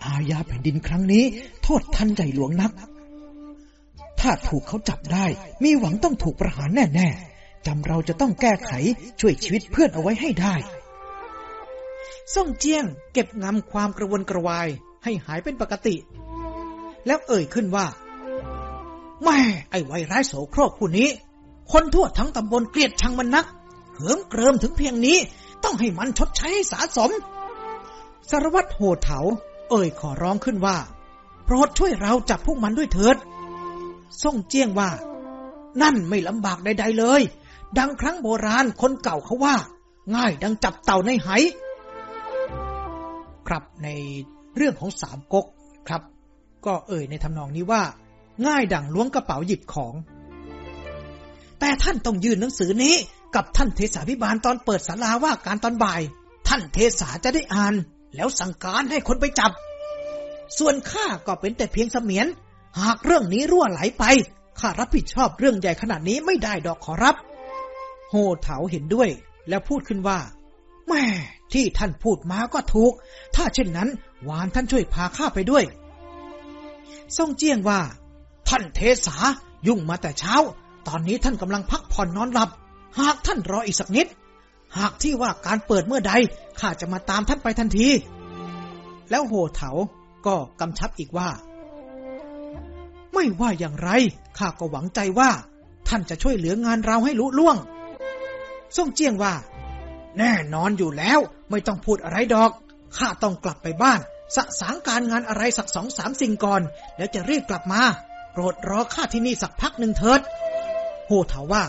อาญาแผ่นดินครั้งนี้ โทษท่านใหญ่หลวงนัก ถ้าถูกเขาจับได้ มีหวังต้องถูกประหารแน่ๆจำเราจะต้องแก้ไขช่วยชีวิตเพื่อนเอาไว้ให้ได้ซ่งเจียง เก็บงำความกระวนกระวายให้หายเป็นปกติ แล้วเอ่ยขึ้นว่าแม่ไอ้ไวร้ายโสโครกผู้นี้ คนทั่วทั้งตำบลเกลียดชังมันนัก เหิมเกริมถึงเพียงนี้ ต้องให้มันชดใช้ให้สาสม สารวัตรโหดเถา เอ่ยขอร้องขึ้นว่า โปรดช่วยเราจับพวกมันด้วยเถิดส่งเจียงว่า นั่นไม่ลำบากใด ๆเลย ดังครั้งโบราณคนเก่าเขาว่า ง่ายดังจับเต่าในไหครับในเรื่องของสามก๊กครับ ก็เอ่ยในทำนองนี้ว่า ง่ายดังล้วงกระเป๋าหยิบของ แต่ท่านต้องยื่นหนังสือนี้ กับท่านเทศาพิบาลตอนเปิดศาลาว่าการตอนบ่าย ท่านเทศาจะได้อ่าน แล้วสั่งการให้คนไปจับ ส่วนข้าก็เป็นแต่เพียงเสมียน หากเรื่องนี้รั่วไหลไปข้ารับผิดชอบเรื่องใหญ่ขนาดนี้ไม่ได้ดอกขอรับ โฮเถาเห็นด้วย แล้วพูดขึ้นว่าแม่ที่ท่านพูดมาก็ถูก ถ้าเช่นนั้นวานท่านช่วยพาข้าไปด้วยซ่งเจียงว่า ท่านเทสายุ่งมาแต่เช้า ตอนนี้ท่านกำลังพักผ่อนนอนหลับ หากท่านรออีกสักนิด หากที่ว่าการเปิดเมื่อใดข้าจะมาตามท่านไปทันที แล้วโหเถาก็กำชับอีกว่า ไม่ว่าอย่างไรข้าก็หวังใจว่า ท่านจะช่วยเหลืองานเราให้ลุล่วงซ่งเจียงว่า แน่นอนอยู่แล้ว ไม่ต้องพูดอะไรดอกข้าต้องกลับไปบ้านสะสางการงานอะไรสักสองสามสิ่งก่อน แล้วจะรีบกลับมา โปรดรอข้าที่นี่สักพักหนึ่งเถิดโหถาว่า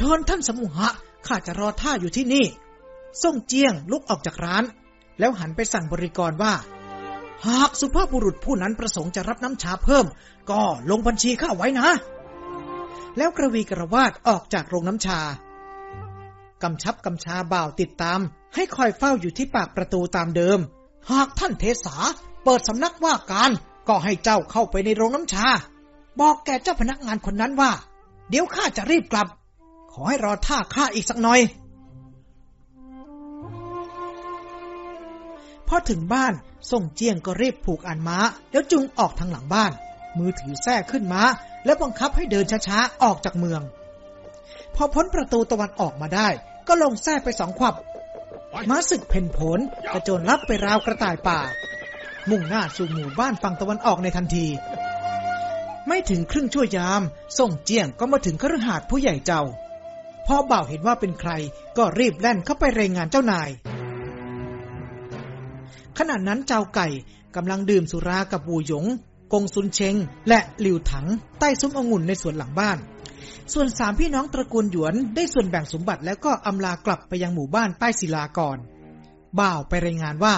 เชิญท่านสมุหะข้าจะรอท่าอยู่ที่นี่ ส่งเจียงลุกออกจากร้าน แล้วหันไปสั่งบริกรว่า หากสุภาพบุรุษผู้นั้นประสงค์จะรับน้ำชาเพิ่ม ก็ลงบัญชีข้าไว้นะ แล้วกระวีกระวาดออกจากโรงน้ำชากำชับกำชาบ่าวติดตาม ให้คอยเฝ้าอยู่ที่ปากประตูตามเดิม หากท่านเทสาเปิดสำนักว่าการก็ให้เจ้าเข้าไปในโรงน้ำชา บอกแกเจ้าพนักงานคนนั้นว่า เดี๋ยวข้าจะรีบกลับ ขอให้รอท่าข้าอีกสักหน่อยพอถึงบ้านส่งเจียงก็รีบผูกอันม้า แล้วจุงออกทางหลังบ้าน มือถือแท้ขึ้นม้า แล้วบังคับให้เดินช้าๆ ออกจากเมือง พอพ้นประตูตะวันออกมาได้ ก็ลงแท้ไปสองขวับ ม้าศึกเพ่นผลกระโจนรับไปราวกระต่ายป่า มุ่งหน้าสู่หมู่บ้านฝั่งตะวันออกในทันที ไม่ถึงครึ่งชั่วยาม ส่งเจียงก็มาถึงคฤหาสน์ผู้ใหญ่เจ้า พอบ่าวเห็นว่าเป็นใคร ก็รีบแล่นเข้าไปรายงานเจ้านาย ขณะนั้นเจ้าไก่กำลังดื่มสุรากับบูหยง กงซุนเชง และหลิวถัง ใต้ซุ้มองุ่นในสวนหลังบ้าน ส่วนสามพี่น้องตระกูลหยวนได้ส่วนแบ่งสมบัติแล้วก็อำลากลับไปยังหมู่บ้านป้ายศิลาก่อน บ่าวไปรายงานว่า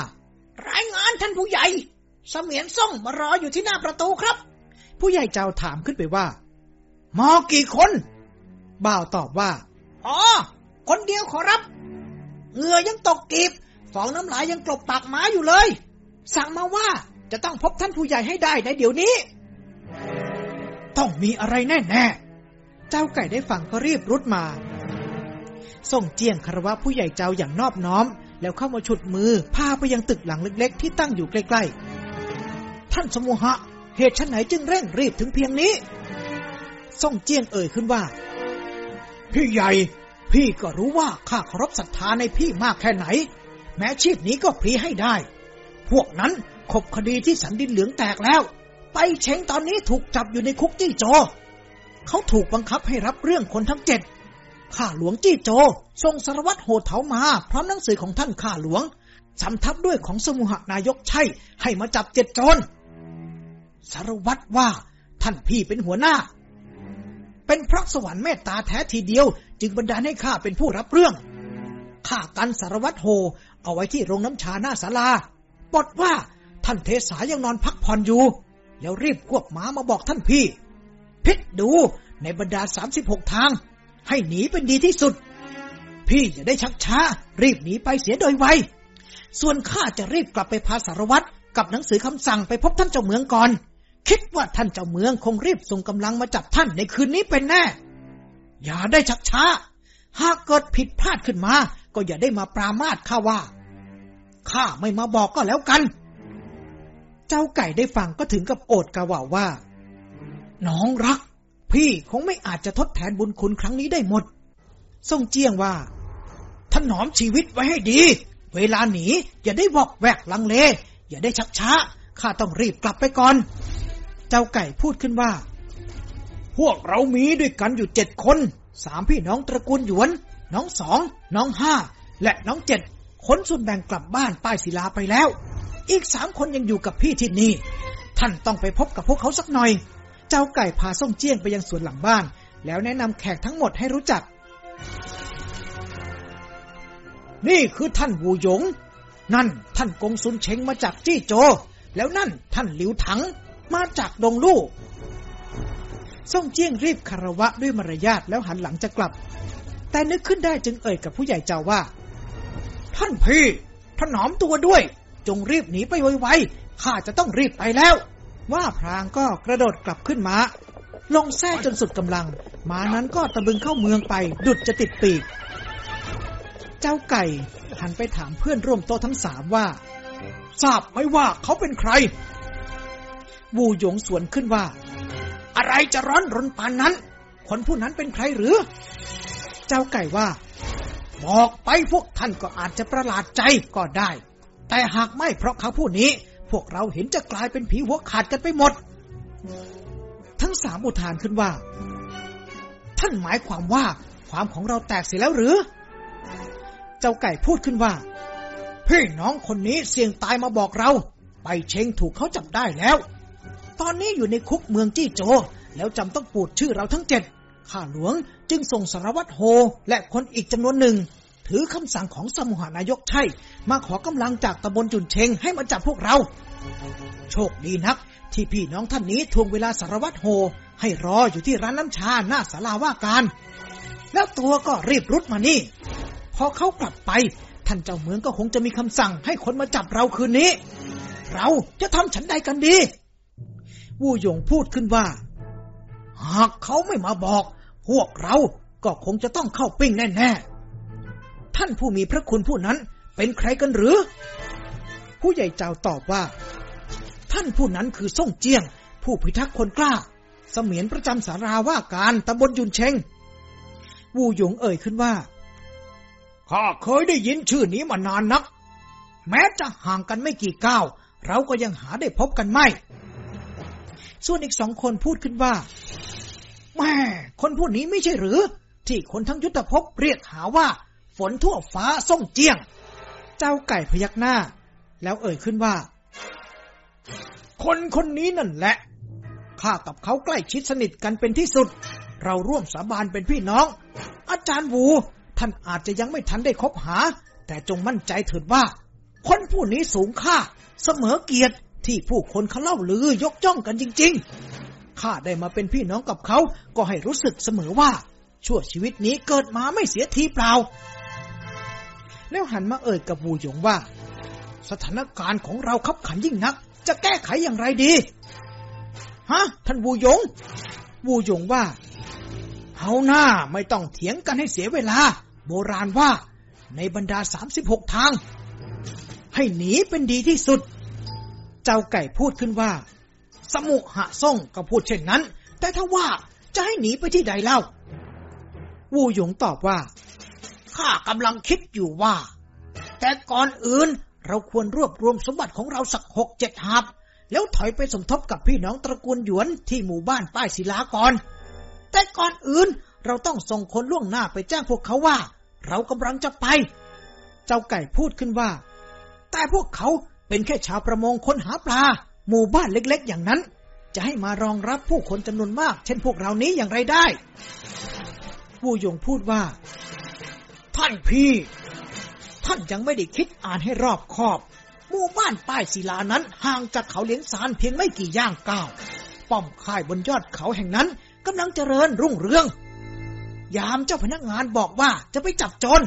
รายงานท่านผู้ใหญ่เสมียนซ่องมารออยู่ที่หน้าประตูครับ ผู้ใหญ่เจ้าถามขึ้นไปว่ามากี่คน บ่าวตอบว่า อ๋อ คนเดียวขอรับ เหงื่อยังตกกีบฟองน้ำลายยังกลบปากหมาอยู่เลย สั่งมาว่าจะต้องพบท่านผู้ใหญ่ให้ได้ในเดี๋ยวนี้ ต้องมีอะไรแน่แน่เจ้าไก่ได้ฟังก็รีบรุดมา ส่งเจียงคารวะผู้ใหญ่เจ้าอย่างนอบน้อม แล้วเข้ามาฉุดมือพาไปยังตึกหลังเล็กๆ ที่ตั้งอยู่ใกล้ๆ ท่านสมุหะ เหตุฉันไหนจึงเร่งรีบถึงเพียงนี้ ส่งเจียงเอ่ยขึ้นว่า พี่ใหญ่ พี่ก็รู้ว่าข้าเคารพศรัทธาในพี่มากแค่ไหน แม้ชีพนี้ก็พรีให้ได้ พวกนั้นขบคดีที่สันดินเหลืองแตกแล้ว ไปเชงตอนนี้ถูกจับอยู่ในคุกจี้โจ เขาถูกบังคับให้รับเรื่องคนทั้งเจ็ดข้าหลวงจี้โจ ทรงสารวัตรโหดเถามา พร้อมหนังสือของท่านข้าหลวงสำทับด้วยของสมุหนายกใช่ ให้มาจับเจ็ดโจรสารวัตรว่าท่านพี่เป็นหัวหน้า เป็นพระสวรรค์เมตตาแท้ทีเดียว จึงบันดาลให้ข้าเป็นผู้รับเรื่องข้ากันสารวัตรโฮ เอาไว้ที่โรงน้ำชาหน้าศาลาปดว่าท่านเทสายังนอนพักผ่อนอยู่ แล้วรีบควบม้ามาบอกท่านพี่ พิจดูในบรรดาสามสิบหกทาง ให้หนีเป็นดีที่สุด พี่จะได้ชักช้า รีบหนีไปเสียโดยไว ส่วนข้าจะรีบกลับไปพาสารวัตรกับหนังสือคำสั่งไปพบท่านเจ้าเมืองก่อน คิดว่าท่านเจ้าเมืองคงรีบส่งกำลังมาจับท่านในคืนนี้เป็นแน่ อย่าได้ชักช้า หากเกิดผิดพลาดขึ้นมา ก็อย่าได้มาปรามาสข้าว่า ข้าไม่มาบอกก็แล้วกัน เจ้าไก่ได้ฟังก็ถึงกับโอดกะว่าว่า น้องรัก พี่คงไม่อาจจะทดแทนบุญคุณครั้งนี้ได้หมดส่งเจียงว่าถนอมชีวิตไว้ให้ดี เวลาหนีอย่าได้วอกแวกลังเล อย่าได้ชักช้า ข้าต้องรีบกลับไปก่อน เจ้าไก่พูดขึ้นว่า พวกเรามีด้วยกันอยู่เจ็ดคน สามพี่น้องตระกูลหยวน น้องสอง น้องห้า และน้องเจ็ดคนส่วนแบ่งกลับบ้านป้ายศิลาไปแล้ว อีกสามคนยังอยู่กับพี่ที่นี่ ท่านต้องไปพบกับพวกเขาสักหน่อย เจ้าไก่พาส่งเจี้ยงไปยังสวนหลังบ้าน แล้วแนะนำแขกทั้งหมดให้รู้จัก นี่คือท่านวูหยง นั่นท่านกงซุนเชงมาจากจี้โจ แล้วนั่นท่านหลิวถัง มาจากดงลู่ซ่งเจี้ยงรีบคารวะด้วยมารยาทแล้วหันหลังจะกลับ แต่นึกขึ้นได้จึงเอ่ยกับผู้ใหญ่เจ้าว่า ท่านพี่ถนอมตัวด้วย จงรีบหนีไปไวๆข้าจะต้องรีบไปแล้ว ว่าพรางก็กระโดดกลับขึ้นมาลงแท้จนสุดกำลัง ม้านั้นก็ตะบึงเข้าเมืองไป ดุดจะติดปีก เจ้าไก่หันไปถามเพื่อนร่วมโต๊ะทั้งสามว่า ทราบไหมว่าเขาเป็นใคร วูหยงสวนขึ้นว่า อะไรจะร้อนรนปานนั้น คนผู้นั้นเป็นใครหรือ เจ้าไก่ว่า บอกไปพวกท่านก็อาจจะประหลาดใจก็ได้ แต่หากไม่เพราะเขาผู้นี้ พวกเราเห็นจะกลายเป็นผีหัวขาดกันไปหมด ทั้งสามอุทานขึ้นว่า ท่านหมายความว่าความของเราแตกเสียแล้วหรือ เจ้าไก่พูดขึ้นว่าพี่น้องคนนี้เสี่ยงตายมาบอกเรา ไปเชงถูกเขาจับได้แล้ว ตอนนี้อยู่ในคุกเมืองจี้โจ แล้วจำต้องปูดชื่อเราทั้งเจ็ดข้าหลวงจึงส่งสารวัตรโฮและคนอีกจำนวนหนึ่ง ถือคำสั่งของสมุหานายกใช่มาขอกำลังจากตำบลจุนเชงให้มาจับพวกเรา โชคดีนัก ที่พี่น้องท่านนี้ทวงเวลาสารวัตรโฮ ให้รออยู่ที่ร้านน้ำชาหน้าศาลาว่าการ แล้วตัวก็รีบรุดมานี่ พอเขากลับไป ท่านเจ้าเมืองก็คงจะมีคำสั่งให้คนมาจับเราคืนนี้ เราจะทำฉันใดกันดี วูหยงพูดขึ้นว่า หากเขาไม่มาบอก พวกเราก็คงจะต้องเข้าปิ้งแน่ๆ ท่านผู้มีพระคุณผู้นั้นเป็นใครกันหรือ ผู้ใหญ่เจ้าตอบว่า ท่านผู้นั้นคือส่งเจียง ผู้พิทักษ์คนกล้า เสมียนประจำสาราว่าการตำบลยุนเชงวูหยงเอ่ยขึ้นว่าข้าเคยได้ยินชื่อนี้มานานนัก แม้จะห่างกันไม่กี่ก้าว เราก็ยังหาได้พบกันไม่ ส่วนอีกสองคนพูดขึ้นว่าแม่คนผู้นี้ไม่ใช่หรือ ที่คนทั้งยุทธภพเรียกหาว่า ฝนทั่วฟ้าส่งเจียง เจ้าไก่พยักหน้า แล้วเอ่ยขึ้นว่า คนคนนี้นั่นแหละข้ากับเขาใกล้ชิดสนิทกันเป็นที่สุด เราร่วมสาบานเป็นพี่น้อง อาจารย์วูท่านอาจจะยังไม่ทันได้คบหา แต่จงมั่นใจเถิดว่า คนผู้นี้สูงค่า เสมอเกียรติ ที่ผู้คนเขาเล่าลือยกจ้องกันจริง ๆ ข้าได้มาเป็นพี่น้องกับเขาก็ให้รู้สึกเสมอว่า ชั่วชีวิตนี้เกิดมาไม่เสียทีเปล่า แล้วหันมาเอ่ยกับวูหยงว่า สถานการณ์ของเราขับขันยิ่งนัก จะแก้ไขอย่างไรดี ฮะ ท่านวูหยงวูหยงว่าเฮาหน้าไม่ต้องเถียงกันให้เสียเวลา โบราณว่าในบรรดา36ทาง ให้หนีเป็นดีที่สุด จ้าไก่พูดขึ้นว่า สมุหะซ่งก็พูดเช่นนั้น แต่ถ้าว่าจะให้หนีไปที่ใดเล่า วูหยงตอบว่า ข้ากำลังคิดอยู่ว่า แต่ก่อนอื่นเราควรรวบรวมสมบัติของเราสักหกเจ็ดหับ แล้วถอยไปสมทบกับพี่น้องตระกูลหยวนที่หมู่บ้านป้ายศิลาก่อน แต่ก่อนอื่นเราต้องส่งคนล่วงหน้าไปแจ้งพวกเขาว่า เรากำลังจะไป เจ้าไก่พูดขึ้นว่า แต่พวกเขา เป็นแค่ชาวประมงคนหาปลา หมู่บ้านเล็กๆ อย่างนั้น จะให้มารองรับผู้คนจำนวนมาก เช่นพวกเรานี้อย่างไรได้วูหยงพูดว่า ท่านพี่ ท่านยังไม่ได้คิดอ่านให้รอบคอบ หมู่บ้านป้ายศิลานั้นห่างจากเขาเลี้ยงสารเพียงไม่กี่ย่างก้าว ป้อมค่ายบนยอดเขาแห่งนั้นกำลังเจริญรุ่งเรือง ยามเจ้าพนักงานบอกว่าจะไปจับโจร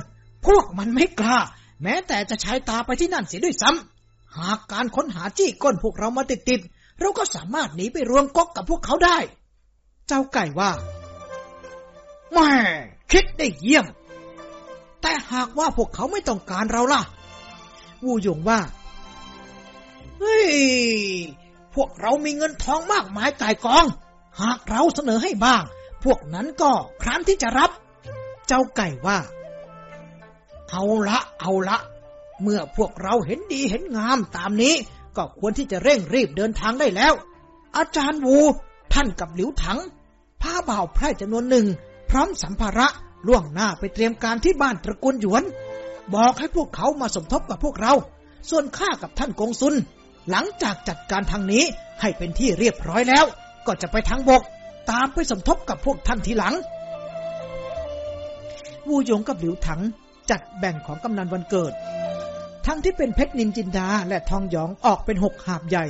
พวกมันไม่กล้า แม้แต่จะใช้ตาไปที่นั่นเสียด้วยซ้ำ หากการค้นหาจี้ก้นพวกเรามาติดๆเราก็สามารถหนีไปรวมก๊กกับพวกเขาได้ เจ้าไก่ว่าแม่คิดได้เยี่ยม แต่หากว่าพวกเขาไม่ต้องการเราล่ะ วูหยงว่า เฮ้ย พวกเรามีเงินทองมากมายกายกอง หากเราเสนอให้บ้าง พวกนั้นก็ครั้นที่จะรับ เจ้าไก่ว่า เอาละ เอาละ เมื่อพวกเราเห็นดีเห็นงามตามนี้ ก็ควรที่จะเร่งรีบเดินทางได้แล้ว อาจารย์วู ท่านกับหลิวถังพาบ่าวไพร่จำนวนหนึ่ง พร้อมสัมภาระล่วงหน้าไปเตรียมการที่บ้านตระกูลหยวน บอกให้พวกเขามาสมทบกับพวกเรา ส่วนข้ากับท่านกงซุน หลังจากจัดการทางนี้ให้เป็นที่เรียบร้อยแล้ว ก็จะไปทางบก ตามไปสมทบกับพวกท่านทีหลัง วูหยงกับหลิวถังจัดแบ่งของกำนันวันเกิด ทั้งที่เป็นเพชรนินจินดาและทองหยองออกเป็นหกหาบใหญ่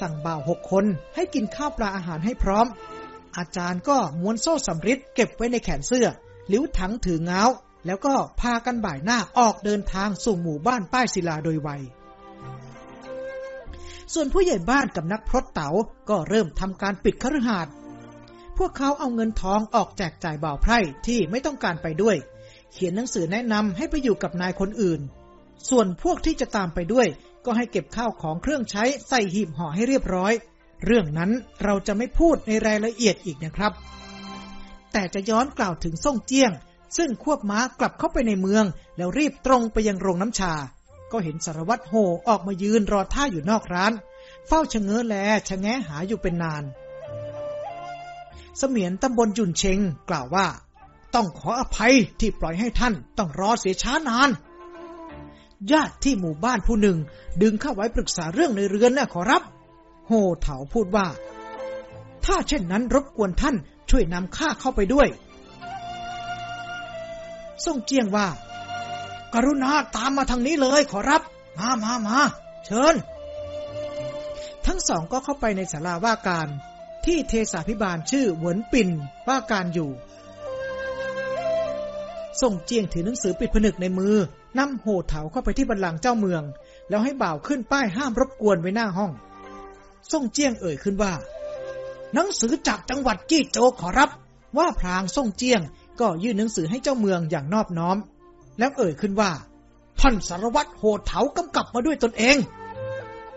สั่งบ่าวหกคนให้กินข้าวปลาอาหารให้พร้อม อาจารย์ก็ม้วนโซ่สำริดเก็บไว้ในแขนเสื้อลิ้วถังถือเงาแล้วก็พากันบ่ายหน้าออกเดินทางสู่หมู่บ้านป้ายศิลาโดยไว ส่วนผู้ใหญ่บ้านกับนักพรตเต๋าก็เริ่มทำการปิดคฤหาสน์พวกเขาเอาเงินทองออกแจกจ่ายบ่าวไพร่ที่ไม่ต้องการไปด้วย เขียนหนังสือแนะนำให้ไปอยู่กับนายคนอื่น ส่วนพวกที่จะตามไปด้วย ก็ให้เก็บข้าวของเครื่องใช้ใส่หีบห่อให้เรียบร้อย เรื่องนั้นเราจะไม่พูดในรายละเอียดอีกนะครับ แต่จะย้อนกล่าวถึงส่งเจียง ซึ่งควบม้ากลับเข้าไปในเมือง แล้วรีบตรงไปยังโรงน้ำชา ก็เห็นสารวัตรโฮออกมายืนรอท่าอยู่นอกร้าน เฝ้าชะเง้อแลชะแงหาอยู่เป็นนานเสมียนตำบลจุนเชงกล่าวว่า ต้องขออภัยที่ปล่อยให้ท่านต้องรอเสียช้านาน ญาติที่หมู่บ้านผู้หนึ่ง ดึงเข้าไว้ปรึกษาเรื่องในเรือนนะขอรับ โฮเถาพูดว่า ถ้าเช่นนั้นรบกวนท่านช่วยนำข้าเข้าไปด้วยส่งเจียงว่า กรุณาตามมาทางนี้เลยขอรับ มามามาเชิญ ทั้งสองก็เข้าไปในศาลาว่าการ ที่เทสาพิบาลชื่อเหวินปิ่นว่าการอยู่ส่งเจียงถือหนังสือปิดผนึกในมือ นำโหเถาเข้าไปที่บันลังเจ้าเมือง แล้วให้บ่าวขึ้นป้ายห้ามรบกวนไว้หน้าห้อง ส่งเจียงเอ่ยขึ้นว่า หนังสือจากจังหวัดจี้โจขอรับ ว่าพรางส่งเจียง ก็ยื่นหนังสือให้เจ้าเมืองอย่างนอบน้อม แล้วเอ่ยขึ้นว่าท่านสารวัตรโหดเถากำกับมาด้วยตนเอง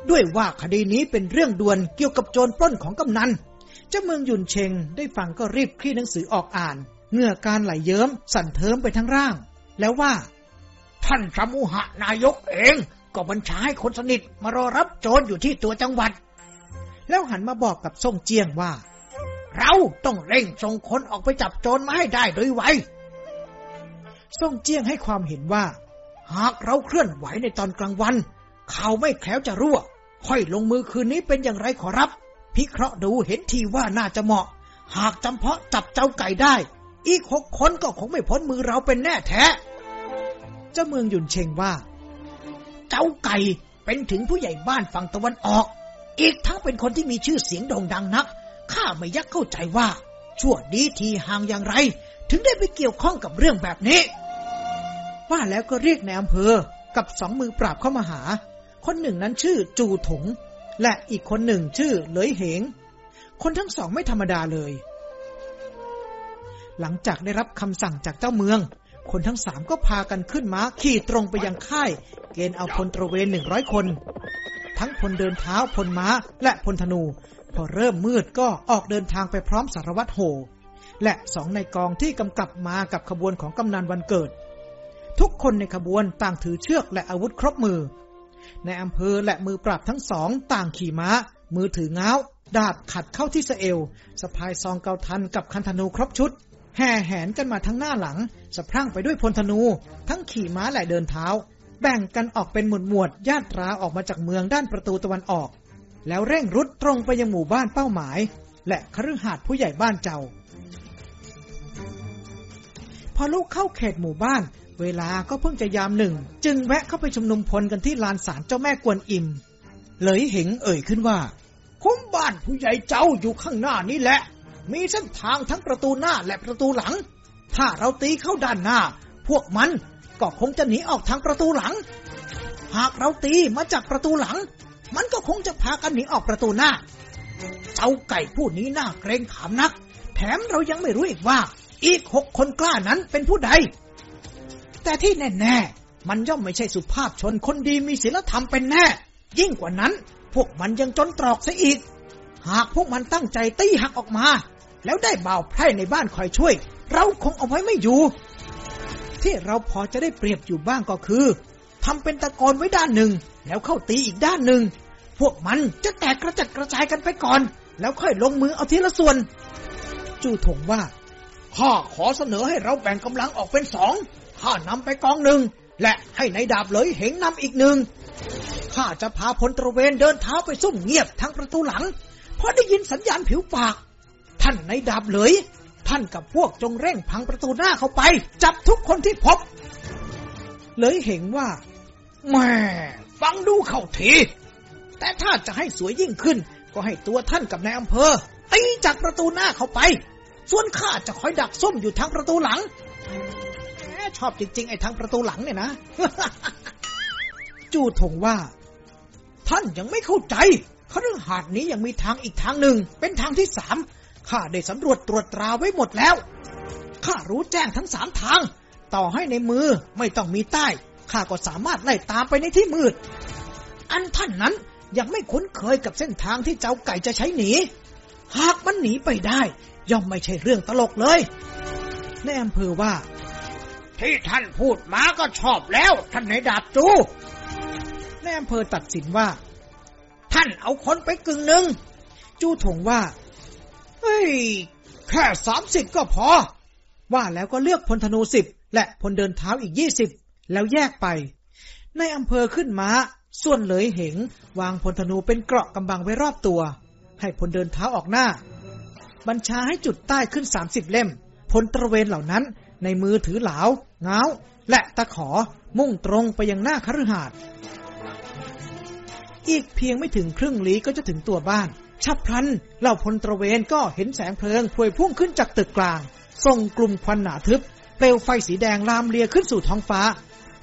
ด้วยว่าคดีนี้เป็นเรื่องด่วนเกี่ยวกับโจรปล้นของกำนันเจ้าเมืองยุนเชงได้ฟังก็รีบคลี่หนังสือออกอ่านเหงื่อการไหลเยิ้มสั่นเทิมไปทั้งร่าง แล้วว่า ท่านสมุหนายกเอง ก็บัญชาให้คนสนิทมารอรับโจรอยู่ที่ตัวจังหวัด แล้วหันมาบอกกับส่งเจียงว่า เราต้องเร่งส่งคนออกไปจับโจรมาให้ได้โดยไวส่งเจียงให้ความเห็นว่า หากเราเคลื่อนไหวในตอนกลางวัน เขาไม่แคล้วจะรั่ว ค่อยลงมือคืนนี้เป็นอย่างไรขอรับ พิเคราะห์ดูเห็นทีว่าน่าจะเหมาะ หากจำเพาะจับเจ้าไก่ได้ อีกหกคนก็คงไม่พ้นมือเราเป็นแน่แท้ เจ้าเมืองหยุนเชงว่า เจ้าไก่เป็นถึงผู้ใหญ่บ้านฝั่งตะวันออก อีกทั้งเป็นคนที่มีชื่อเสียงโด่งดังนัก ข้าไม่ยักเข้าใจว่า ชั่วดีทีห่างอย่างไร ถึงได้ไปเกี่ยวข้องกับเรื่องแบบนี้ ว่าแล้วก็เรียกในอำเภอกับสองมือปราบเข้ามาหา คนหนึ่งนั้นชื่อจูถง และอีกคนหนึ่งชื่อเหลยเหง คนทั้งสองไม่ธรรมดาเลย หลังจากได้รับคำสั่งจากเจ้าเมือง คนทั้งสามก็พากันขึ้นม้าขี่ตรงไปยังค่าย เกณฑ์เอาพลตระเวนหนึ่งร้อยคน ทั้งพลเดินเท้าพลม้าและพลธนู พอเริ่มมืดก็ออกเดินทางไปพร้อมสารวัตรโห และสองในกองที่กำกับมากับขบวนของกำนันวันเกิด ทุกคนในขบวนต่างถือเชือกและอาวุธครบมือ ในอำเภอและมือปราบทั้งสองต่างขี่ม้า มือถือเงาดาบขัดเข้าที่สเอวสะพายซองเกาทันกับคันธนูครบชุด แห่แหนกันมาทั้งหน้าหลังสะพรั่งไปด้วยพลธนู ทั้งขี่ม้าและเดินเท้า แบ่งกันออกเป็นหมวดหมวดญาตราออกมาจากเมืองด้านประตูตะวันออก แล้วเร่งรุดตรงไปยังหมู่บ้านเป้าหมาย และคฤหาสน์ผู้ใหญ่บ้านเจ้า พอลูกเข้าเขตหมู่บ้าน เวลาก็เพิ่งจะยามหนึ่ง จึงแวะเข้าไปชุมนุมพลกันที่ลานศาลเจ้าแม่กวนอิม เลยเหงเอ่ยขึ้นว่าคุ้มบ้านผู้ใหญ่เจ้าอยู่ข้างหน้านี้แหละ มีเส้นทางทั้งประตูหน้าและประตูหลัง ถ้าเราตีเข้าด้านหน้า พวกมันก็คงจะหนีออกทางประตูหลัง หากเราตีมาจากประตูหลัง มันก็คงจะพากันหนีออกประตูหน้า เจ้าไก่ผู้นี้น่าเกรงขามนัก แถมเรายังไม่รู้อีกว่า อีกหกคนกล้านั้นเป็นผู้ใด แต่ที่แน่ๆมันย่อมไม่ใช่สุภาพชนคนดีมีศีลธรรมเป็นแน่ ยิ่งกว่านั้น พวกมันยังจนตรอกซะอีก หากพวกมันตั้งใจตีหักออกมา แล้วได้บ่าวไพร่ในบ้านคอยช่วย เราคงเอาไว้ไม่อยู่ ที่เราพอจะได้เปรียบอยู่บ้างก็คือทำเป็นตะกอนไว้ด้านหนึ่ง แล้วเข้าตีอีกด้านหนึ่ง พวกมันจะแตกกระจัดกระจายกันไปก่อน แล้วค่อยลงมือเอาทีละส่วน จู่ถงว่าข้าขอเสนอให้เราแบ่งกำลังออกเป็นสองข้านำไปกองหนึ่ง และให้ในายดาบเลยเหงนำอีกหนึ่งข้าจะพาพลตระเวนเดินเท้าไปซุ่มเงียบทางประตูหลัง เพราะได้ยินสัญญาณผิวปาก ท่านในดาบเลย ท่านกับพวกจงเร่งพังประตูหน้าเข้าไป จับทุกคนที่พบ เลยเห็นว่าแม่ฟังดูเข้าที แต่ถ้าจะให้สวยยิ่งขึ้น ก็ให้ตัวท่านกับนายอำเภอตีจากประตูหน้าเข้าไป ส่วนข้าจะคอยดักส้มอยู่ทางประตูหลังแหมชอบจริงๆ ไอ้ทางประตูหลังเนี่ยนะ จู่ถงว่า ท่านยังไม่เข้าใจคฤหาสน์นี้ยังมีทางอีกทางหนึ่ง เป็นทางที่สาม ข้าได้สำรวจตรวจตราไว้หมดแล้ว ข้ารู้แจ้งทั้งสามทาง ต่อให้ในมือไม่ต้องมีใต้ ข้าก็สามารถไล่ตามไปในที่มืด อันท่านนั้นยังไม่คุ้นเคยกับเส้นทางที่เจ้าไก่จะใช้หนี หากมันหนีไปได้ ย่อมไม่ใช่เรื่องตลกเลยในอำเภอว่า ที่ท่านพูดมาก็ชอบแล้ว ท่านในดาบจูในอำเภอตัดสินว่า ท่านเอาคนไปกึ่งหนึ่งจูถงว่า เฮ้ย แค่สามสิบก็พอ ว่าแล้วก็เลือกพลธนูสิบและพลเดินเท้าอีกยี่สิบแล้วแยกไป ในอำเภอขึ้นม้า ส่วนเหลยเหง วางพลธนูเป็นเกราะกำบังไว้รอบตัว ให้พลเดินเท้าออกหน้า บัญชาให้จุดใต้ขึ้นสามสิบเล่ม พลตระเวนเหล่านั้น ในมือถือเหลาเงาและตะขอมุ่งตรงไปยังหน้าคฤหาสน์อีกเพียงไม่ถึงครึ่งลี้ก็จะถึงตัวบ้าน ฉับพลันเหล่าพลตระเวนก็เห็นแสงเพลิงพวยพุ่งขึ้นจากตึกกลาง ส่งกลุ่มควันหนาทึบ เปลวไฟสีแดงลามเลียขึ้นสู่ท้องฟ้า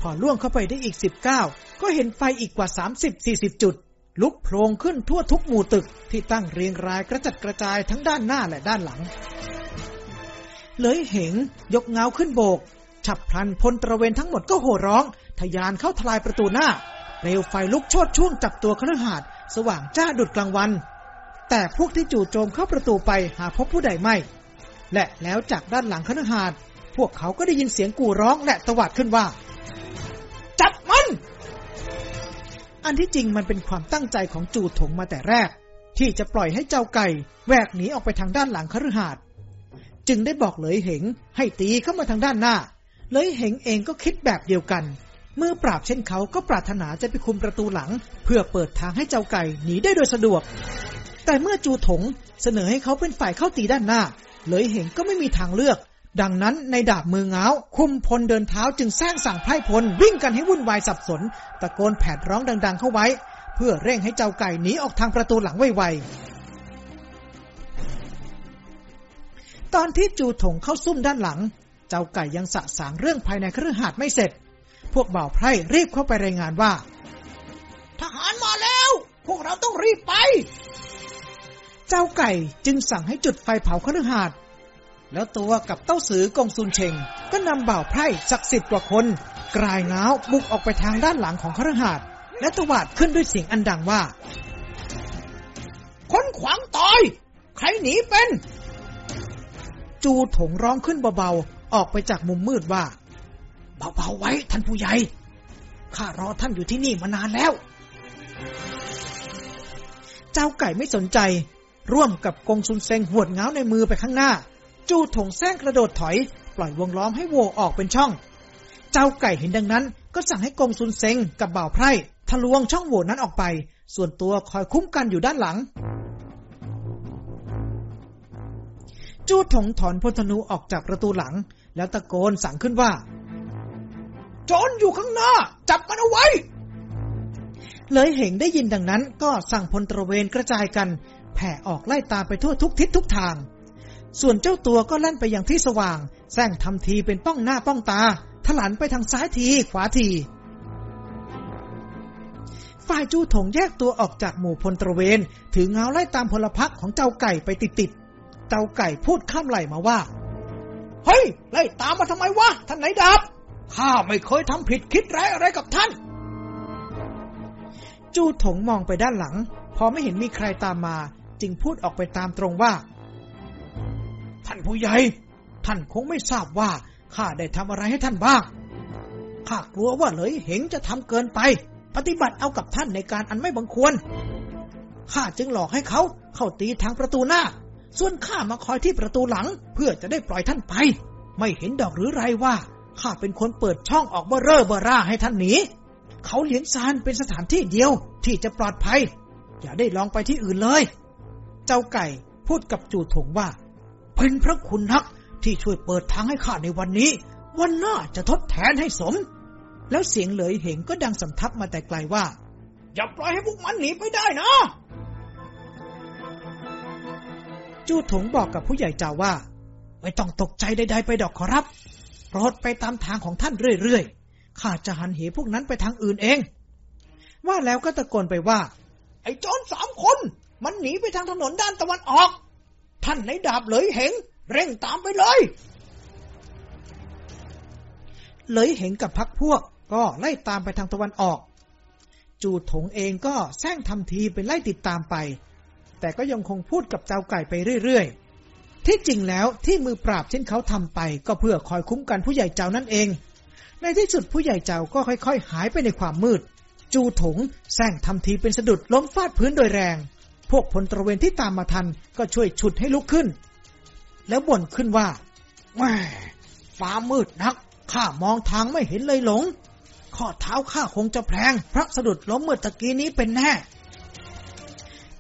พอล่วงเข้าไปได้อีกสิบเก้าก็เห็นไฟอีกกว่าสามสิบสี่สิบจุด ลุกโพลงขึ้นทั่วทุกหมู่ตึกที่ตั้งเรียงรายกระจัดกระจายทั้งด้านหน้าและด้านหลัง เลยเหงยกเงาขึ้นโบก ฉับพลันพลตระเวนทั้งหมดก็โห่ร้อง ทยานเข้าทลายประตูหน้าเปลวไฟลุกโชดช่วงจับตัวคฤหาสน์สว่างจ้าดุดกลางวัน แต่พวกที่จู่โจมเข้าประตูไปหาพบผู้ใดไม่ และแล้วจากด้านหลังคฤหาสน์พวกเขาก็ได้ยินเสียงกู่ร้องและตวาดขึ้นว่า จับมัน อันที่จริงมันเป็นความตั้งใจของจู่ถงมาแต่แรก ที่จะปล่อยให้เจ้าไก่แวกหนีออกไปทางด้านหลังคฤหาสน์จึงได้บอกเลยเหงให้ตีเข้ามาทางด้านหน้า เลยเหงเองก็คิดแบบเดียวกัน เมื่อปราบเช่นเขาก็ปรารถนาจะไปคุมประตูหลัง เพื่อเปิดทางให้เจ้าไก่หนีได้โดยสะดวก แต่เมื่อจูถงเสนอให้เขาเป็นฝ่ายเข้าตีด้านหน้า เลยเหงก็ไม่มีทางเลือก ดังนั้นในดาบมือเงาคุมพลเดินเท้าจึงแซงสั่งไพร่พลวิ่งกันให้วุ่นวายสับสน ตะโกนแผดร้องดัง ๆ เข้าไว้ เพื่อเร่งให้เจ้าไก่หนีออกทางประตูหลังไวๆตอนที่จูถงเข้าซุ่มด้านหลัง เจ้าไก่ยังสะสางเรื่องภายในเคฤหาสน์ไม่เสร็จ พวกบ่าวไพร่รีบเข้าไปรายงานว่า ทหารมาแล้ว พวกเราต้องรีบไป เจ้าไก่จึงสั่งให้จุดไฟเผาคฤหาสน์แล้วตัวกับเต้าสือกงซุนเชง ก็นำบ่าวไพร่สักสิบกว่าคน กลายง้าวบุกออกไปทางด้านหลังของคฤหาสน์และตวาดขึ้นด้วยเสียงอันดังว่า คนขวางตาย ใครหนีเป็น จูถงร้องขึ้นเบาๆ ออกไปจากมุมมืดว่า เบาๆไว้ท่านผู้ใหญ่ ข้ารอท่านอยู่ที่นี่มานานแล้ว เจ้าไก่ไม่สนใจ ร่วมกับกงซุนเซงหวดเงาในมือไปข้างหน้า จูถงแซงกระโดดถอย ปล่อยวงล้อมให้โวออกเป็นช่อง เจ้าไก่เห็นดังนั้น ก็สั่งให้กงซุนเซงกับบ่าวไพร่ทะลวงช่องโหว่นั้นออกไป ส่วนตัวคอยคุ้มกันอยู่ด้านหลัง จูถงถอนพลธนูออกจากประตูหลัง แล้วตะโกนสั่งขึ้นว่าโจรอยู่ข้างหน้า จับมันเอาไว้ เลยเหงได้ยินดังนั้นก็สั่งพลตระเวนกระจายกัน แผ่ออกไล่ตามไปทั่วทุกทิศทุกทาง ส่วนเจ้าตัวก็แล่นไปอยังที่สว่างแซงทำทีเป็นป้องหน้าป้องตาถลันไปทางซ้ายทีขวาที ฝ่ายจูถงแยกตัวออกจากหมู่พลตระเวน ถือเงาไล่ตามพลพรรคของเจ้าไก่ไปติดๆ เจ้าไก่พูดข้ามไหลมาว่า เฮ้ย ไล่ตามมาทำไมวะ ท่านไหนดับ ข้าไม่เคยทำผิดคิดร้ายอะไรกับท่าน จูถงมองไปด้านหลัง พอไม่เห็นมีใครตามมา จึงพูดออกไปตามตรงว่า ท่านผู้ใหญ่ ท่านคงไม่ทราบว่าข้าได้ทำอะไรให้ท่านบ้าง ข้ากลัวว่าเลยเหงจะทำเกินไป ปฏิบัติเอากับท่านในการอันไม่บังควร ข้าจึงหลอกให้เขาเข้าตีทางประตูหน้า ส่วนข้ามาคอยที่ประตูหลัง เพื่อจะได้ปล่อยท่านไป ไม่เห็นดอกหรือไรว่าข้าเป็นคนเปิดช่องออกเบอร์เร่อเบอร์ร่าให้ท่านหนีเขาเหลียงซานเป็นสถานที่เดียวที่จะปลอดภัย อย่าได้ลองไปที่อื่นเลย เจ้าไก่พูดกับจู่ถงว่า เป็นพระคุณนักที่ช่วยเปิดทางให้ข้าในวันนี้ วันหน้าจะทดแทนให้สม แล้วเสียงเหลยเหงก็ดังสำทับมาแต่ไกลว่า อย่าปล่อยให้พวกมันหนีไปได้นะจู่ถงบอกกับผู้ใหญ่เจ้าว่า ไม่ต้องตกใจใดๆไปดอกขอรับโปรดไปตามทางของท่านเรื่อยๆ ข้าจะหันเหพวกนั้นไปทางอื่นเอง ว่าแล้วก็ตะโกนไปว่า ไอ้จอนสามคน มันหนีไปทางถนนด้านตะวันออก ท่านในดาบเลยเหงเร่งตามไปเลย เลยเหงกับพักพวกก็ไล่ตามไปทางตะวันออก จูถงเองก็แซงทำทีไปไล่ติดตามไป แต่ก็ยังคงพูดกับเจ้าไก่ไปเรื่อยๆ ที่จริงแล้วที่มือปราบเช่นเขาทำไป ก็เพื่อคอยคุ้มกันผู้ใหญ่เจ้านั่นเอง ในที่สุดผู้ใหญ่เจ้าก็ค่อย ๆ หายไปในความมืด จูถงแซงทำทีเป็นสะดุดล้มฟาดพื้นโดยแรง พวกพลตระเวนที่ตามมาทันก็ช่วยฉุดให้ลุกขึ้น แล้วบ่นขึ้นว่าแม่ฟ้ามืดนัก ข้ามองทางไม่เห็นเลยหลง ข้อเท้าข้าคงจะแพงพระสะดุดล้มเมื่อตะกี้นี้เป็นแน่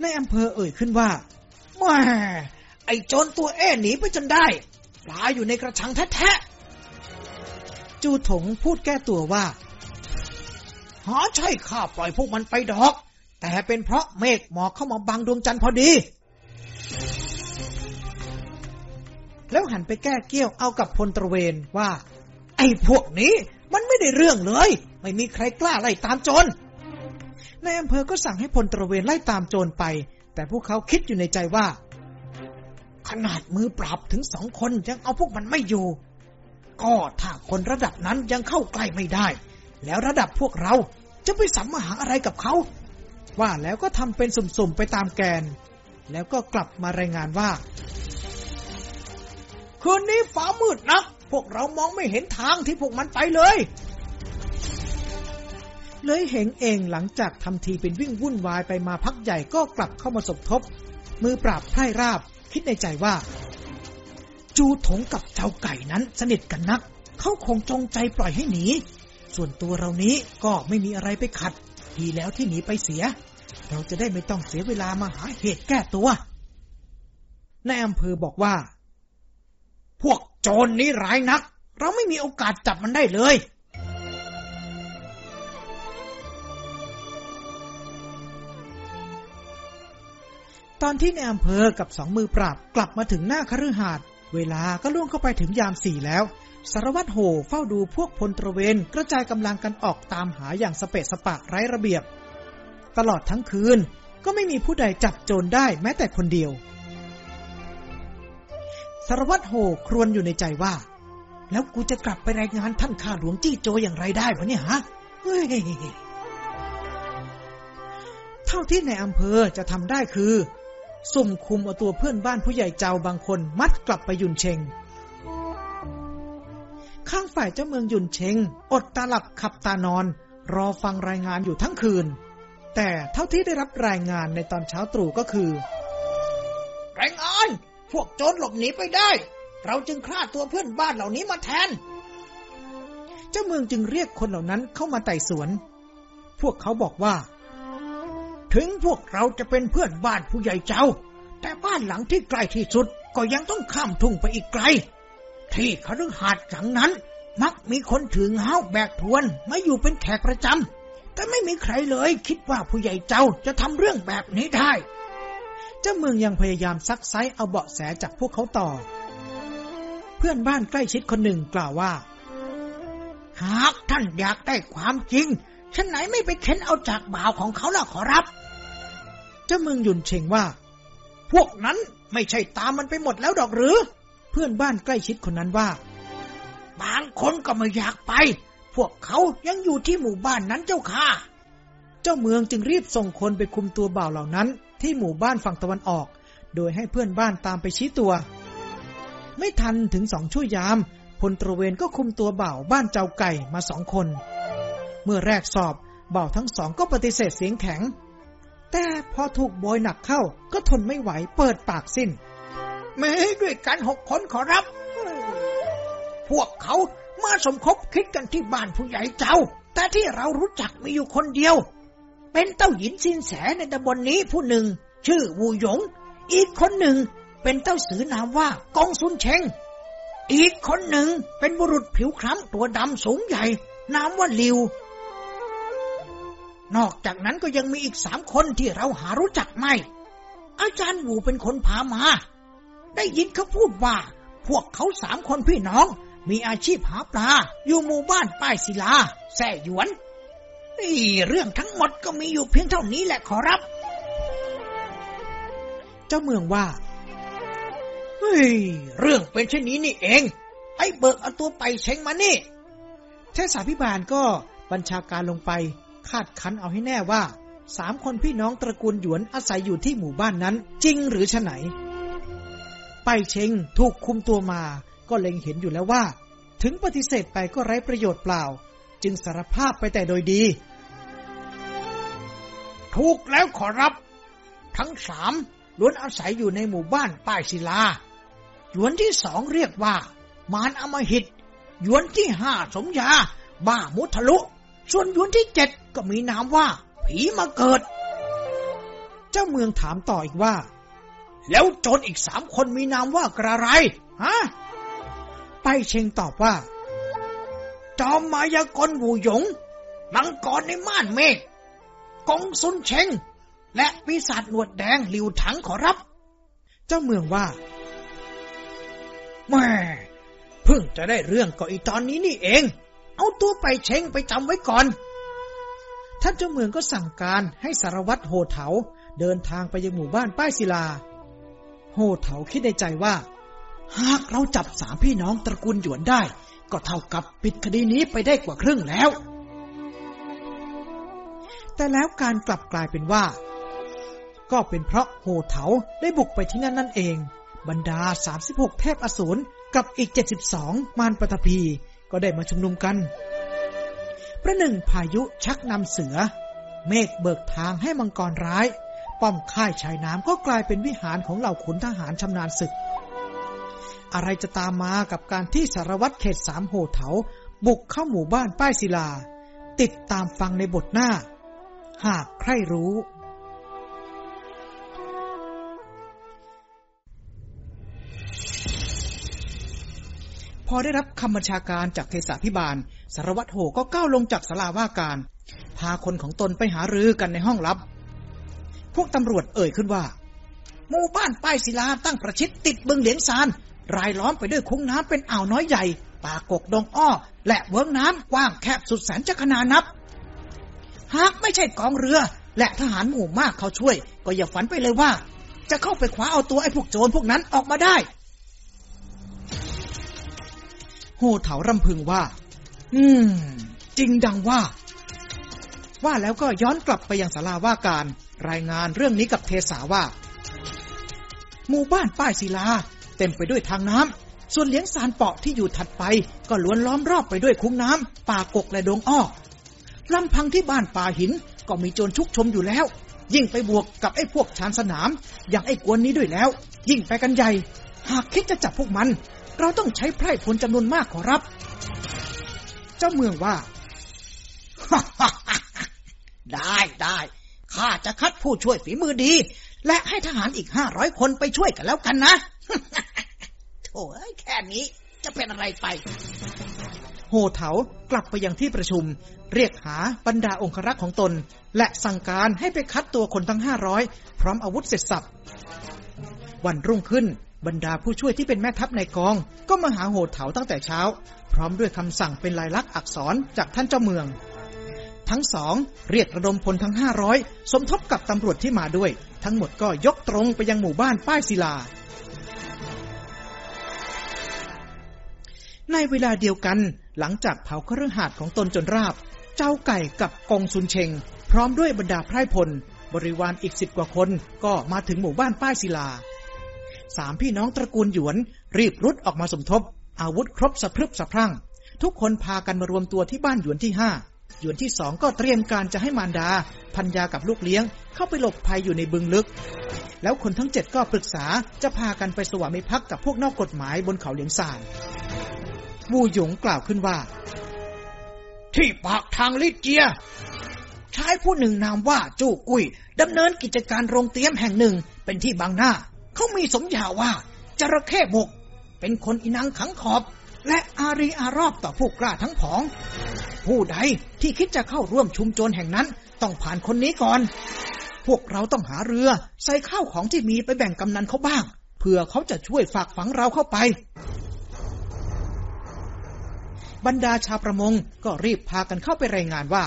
ในอำเภอเอ่ยขึ้นว่าแม่ไอ้โจรตัวเอ๋หนีไปจนได้ปลาอยู่ในกระชังแท้ๆ จูถงพูดแก้ตัวว่า หาใช่ข้าปล่อยพวกมันไปดอก แต่เป็นเพราะเมฆหมอกเข้ามาบังดวงจันทร์พอดี แล้วหันไปแก้เกี้ยวเอากับพลตระเวนว่า ไอ้พวกนี้มันไม่ได้เรื่องเลย ไม่มีใครกล้าไล่ตามโจรในอำเภอก็สั่งให้พลตระเวนไล่ตามโจรไป แต่พวกเขาคิดอยู่ในใจว่า ขนาดมือปราบถึงสองคนยังเอาพวกมันไม่อยู่ ก็ถ้าคนระดับนั้นยังเข้าใกล้ไม่ได้ แล้วระดับพวกเราจะไปสัมมหาอะไรกับเขา ว่าแล้วก็ทำเป็นสุ่มๆไปตามแกน แล้วก็กลับมารายงานว่า คืนนี้ฟ้ามืดนัก พวกเรามองไม่เห็นทางที่พวกมันไปเลย เลยเห็นเองหลังจากทำทีเป็นวิ่งวุ่นวายไปมาพักใหญ่ก็กลับเข้ามาสมทบ มือปราบไพร่ราบ คิดในใจว่า จูถงกับเจ้าไก่นั้นสนิทกันนัก เขาคงจงใจปล่อยให้หนีส่วนตัวเรานี้ก็ไม่มีอะไรไปขัด ดีแล้วที่หนีไปเสีย เราจะได้ไม่ต้องเสียเวลามาหาเหตุแก้ตัวในอำเภอบอกว่า พวกโจรนนี้ร้ายนัก เราไม่มีโอกาสจับมันได้เลย ตอนที่ในอำเภอกับสองมือปราบกลับมาถึงหน้าคฤหาสน์เวลาก็ล่วงเข้าไปถึงยามสี่แล้ว สารวัตรโหเฝ้าดูพวกพลตระเวนกระจายกำลังกันออกตามหาอย่างสเปะสปะไร้ระเบียบ ตลอดทั้งคืน ก็ไม่มีผู้ใดจับโจรได้แม้แต่คนเดียว สารวัตรโหครวญอยู่ในใจว่า แล้วกูจะกลับไปรายงานท่านข้าหลวงจี้โจอย่างไรได้วะเนี่ยฮะเฮ้ยเท่าที่ในอำเภอจะทำได้คือ สุ่มคุมเอาตัวเพื่อนบ้านผู้ใหญ่เจ้าบางคนมัดกลับไปยุนเชงข้างฝ่ายเจ้าเมืองยุนเชง อดตาหลับขับตานอน รอฟังรายงานอยู่ทั้งคืน แต่เท่าที่ได้รับรายงานในตอนเช้าตรู่ก็คือ แรายงานพวกโจรหลบหนีไปได้ เราจึงฆ่าตัวเพื่อนบ้านเหล่านี้มาแทน เจ้าเมืองจึงเรียกคนเหล่านั้นเข้ามาไต่สวน พวกเขาบอกว่า ถึงพวกเราจะเป็นเพื่อนบ้านผู้ใหญ่เจ้า แต่บ้านหลังที่ใกล้ที่สุดก็ยังต้องข้ามทุ่งไปอีกไกล ที่คฤหาสน์หลังนั้น มักมีคนถือเงาแบกทวนมาอยู่เป็นแขกประจำ แต่ไม่มีใครเลยคิดว่าผู้ใหญ่เจ้าจะทำเรื่องแบบนี้ได้ เจ้าเมืองยังพยายามซักไซเอาเบาะแสจากพวกเขาต่อ เพื่อนบ้านใกล้ชิดคนหนึ่งกล่าวว่า หากท่านอยากได้ความจริงฉันไหนไม่ไปเค้นเอาจากบ่าวของเขาล่ะขอรับ เจ้าเมืองยุนเชงว่า พวกนั้นไม่ใช่ตามมันไปหมดแล้วดอกหรือ เพื่อนบ้านใกล้ชิดคนนั้นว่า บางคนก็ไม่อยากไป วกเขายังอยู่ที่หมู่บ้านนั้นเจ้าค่ะ เจ้าเมืองจึงรีบส่งคนไปคุมตัวบ่าวเหล่านั้น ที่หมู่บ้านฝั่งตะวันออก โดยให้เพื่อนบ้านตามไปชี้ตัว ไม่ทันถึงสองชั่วยามพลตระเวนก็คุมตัวบ่าวบ้านเจ้าไก่มาสองคน เมื่อแรกสอบบ่าวทั้งสองก็ปฏิเสธเสียงแข็ง แต่พอถูกโบยหนักเข้าก็ทนไม่ไหวเปิดปากสิ้นเม่ด้วยกันหกคนขอรับ พวกเขา มาสมคบคิดกันที่บ้านผู้ใหญ่เจ้า แต่ที่เรารู้จักมีอยู่คนเดียว เป็นเต้าหยินสินแสในตำบลนนี้ผู้หนึ่ง ชื่อวูหยง อีกคนหนึ่งเป็นเต้าสือนามว่ากองซุนเชง อีกคนหนึ่งเป็นบุรุษผิวคล้ำตัวดำสูงใหญ่ นามว่าลิว นอกจากนั้นก็ยังมีอีกสามคนที่เราหารู้จักไม่ อาจารย์หวูเป็นคนพามา ได้ยินเขาพูดว่า พวกเขาสามคนพี่น้อง มีอาชีพหาปลา อยู่หมู่บ้านป้ายศิลาแส่หยวนนี่เรื่องทั้งหมดก็มีอยู่เพียงเท่านี้แหละขอรับ เจ้าเมืองว่า เฮ้ย เรื่องเป็นเช่นนี้นี่เอง ไอ้เบิกเอาตัวไปเช็งมานี่ เทศาพิบาลก็บัญชาการลงไป คาดคันเอาให้แน่ว่าสามคนพี่น้องตระกูลหยวนอาศัยอยู่ที่หมู่บ้านนั้น จริงหรือฉไหนไปเชงถูกคุมตัวมา ก็เล็งเห็นอยู่แล้วว่า ถึงปฏิเสธไปก็ไร้ประโยชน์เปล่า จึงสารภาพไปแต่โดยดี ถูกแล้วขอรับ ทั้งสามล้วนอาศัยอยู่ในหมู่บ้านป้ายศิลาหยวนที่สองเรียกว่า มารอมหิตหยวนที่ห้าสมยา บ้ามุทะลุ ส่วนหยวนที่เจ็ดก็มีนามว่า ผีมาเกิด เจ้าเมืองถามต่ออีกว่า แล้วโจรอีกสามคนมีนามว่ากระไร ฮะ ไปเชงตอบว่า จอมมายากลหูหยง มังกรในม่านเมฆกงซุนเชง และปีศาจหนวดแดงหลิวถังขอรับ เจ้าเมืองว่าแม่เพิ่งจะได้เรื่องก็อีตอนนี้นี่เอง เอาตัวไปเชงไปจำไว้ก่อน ท่านเจ้าเมืองก็สั่งการให้สารวัตรโหเถาเดินทางไปยังหมู่บ้านป้ายศิลา โหเถาคิดในใจว่า หากเราจับสามพี่น้องตระกูลหยวนได้ ก็เท่ากับปิดคดีนี้ไปได้กว่าครึ่งแล้ว แต่แล้วการกลับกลายเป็นว่า ก็เป็นเพราะโหเถาได้บุกไปที่นั่นนั่นเอง บรรดา 36 เทพอสูรกับอีก 72 มารปฐพีก็ได้มาชุมนุมกัน ประหนึ่งพายุชักนำเสือ เมฆเบิกทางให้มังกรร้าย ป้อมค่ายชายน้ำก็กลายเป็นวิหารของเหล่าขุนทหารชำนาญศึก อะไรจะตามมากับการที่สารวัตรเขตสามโหเถา บุกเข้าหมู่บ้านป้ายศิลา ติดตามฟังในบทหน้า หากใครรู้ พอได้รับคำบัญชาการจากเทศาพิบาล สารวัตรโหก็ก้าวลงจากสลาว่าการ พาคนของตนไปหารือกันในห้องลับ พวกตำรวจเอ่ยขึ้นว่าหมู่บ้านป้ายศิลาตั้งประชิดติดบึงเหลียงซาน รายล้อมไปด้วยคุ้งน้ำเป็นอ่าวน้อยใหญ่ ป่ากกดงอ้อ และเวิ้งน้ำกว้างแคบสุดแสนจะขนานับ หากไม่ใช่กองเรือ และทหารหมู่มากเขาช่วย ก็อย่าฝันไปเลยว่า จะเข้าไปคว้าเอาตัวไอ้พวกโจรพวกนั้นออกมาได้โหเถารำพึงว่า อืม จริงดังว่า ว่าแล้วก็ย้อนกลับไปยังศาลาว่าการ รายงานเรื่องนี้กับเทสาว่า หมู่บ้านป้ายศิลา เต็มไปด้วยทางน้ำส่วนเลี้ยงสารเปาะที่อยู่ถัดไป ก็ล้วนล้อมรอบไปด้วยคุ้งน้ำป่ากกและดงอ้อลำพังที่บ้านป่าหินก็มีโจรชุกชมอยู่แล้ว ยิ่งไปบวกกับไอ้พวกชานสนาม อย่างไอ้กวนนี้ด้วยแล้ว ยิ่งไปกันใหญ่ หากคิดจะจับพวกมัน เราต้องใช้ไพร่พลจำนวนมากขอรับ เจ้าเมืองว่า ได้ได้ข้าจะคัดผู้ช่วยฝีมือดี และให้ทหารอีกห้าร้อยคนไปช่วยกันแล้วกันนะ โถ่แค่นี้จะเป็นอะไรไป โหเถากลับไปยังที่ประชุม เรียกหาบรรดาองครักษ์ของตน และสั่งการให้ไปคัดตัวคนทั้งห้าร้อยพร้อมอาวุธเสร็จสับ วันรุ่งขึ้นบรรดาผู้ช่วยที่เป็นแม่ทัพในกอง ก็มาหาโหเถาตั้งแต่เช้า พร้อมด้วยคำสั่งเป็นลายลักษณ์อักษรจากท่านเจ้าเมือง ทั้งสองเรียกระดมพลทั้งห้าร้อยสมทบกับตำรวจที่มาด้วย ทั้งหมดก็ยกตรงไปยังหมู่บ้านป้ายศิลา ในเวลาเดียวกันหลังจากเผาเครื่องหาดของตนจนราบ เจ้าไก่กับกองซุนเชง พร้อมด้วยบรรดาไพร่พล บริวารอีกสิบกว่าคนก็มาถึงหมู่บ้านป้ายศิลา สามพี่น้องตระกูลหยวน รีบรุดออกมาสมทบ อาวุธครบสะพรึบสะพรั่ง ทุกคนพากันมารวมตัวที่บ้านหยวนที่ห้าหยวนที่สองก็เตรียมการจะให้มารดา พันยากับลูกเลี้ยง เข้าไปหลบภัยอยู่ในบึงลึก แล้วคนทั้งเจ็ดก็ปรึกษาจะพากันไปสวามิภักดิ์กับพวกนอกกฎหมายบนเขาเหลียงซาน วูหยงกล่าวขึ้นว่า ที่ปากทางลิเจีย ชายผู้หนึ่งนามว่าจู้กุยดำเนินกิจการโรงเตรียมแห่งหนึ่งเป็นที่บางหน้า เขามีสมญาว่าจระเข้บก เป็นคนอินังขังขอบ และอารีอารอบต่อผู้กล้าทั้งผอง ผู้ใดที่คิดจะเข้าร่วมชุมโจรแห่งนั้น ต้องผ่านคนนี้ก่อน พวกเราต้องหาเรือใส่ข้าวของที่มีไปแบ่งกำนันเขาบ้างเพื่อเขาจะช่วยฝากฝังเราเข้าไป บรรดาชาวประมงก็รีบพากันเข้าไปรายงานว่า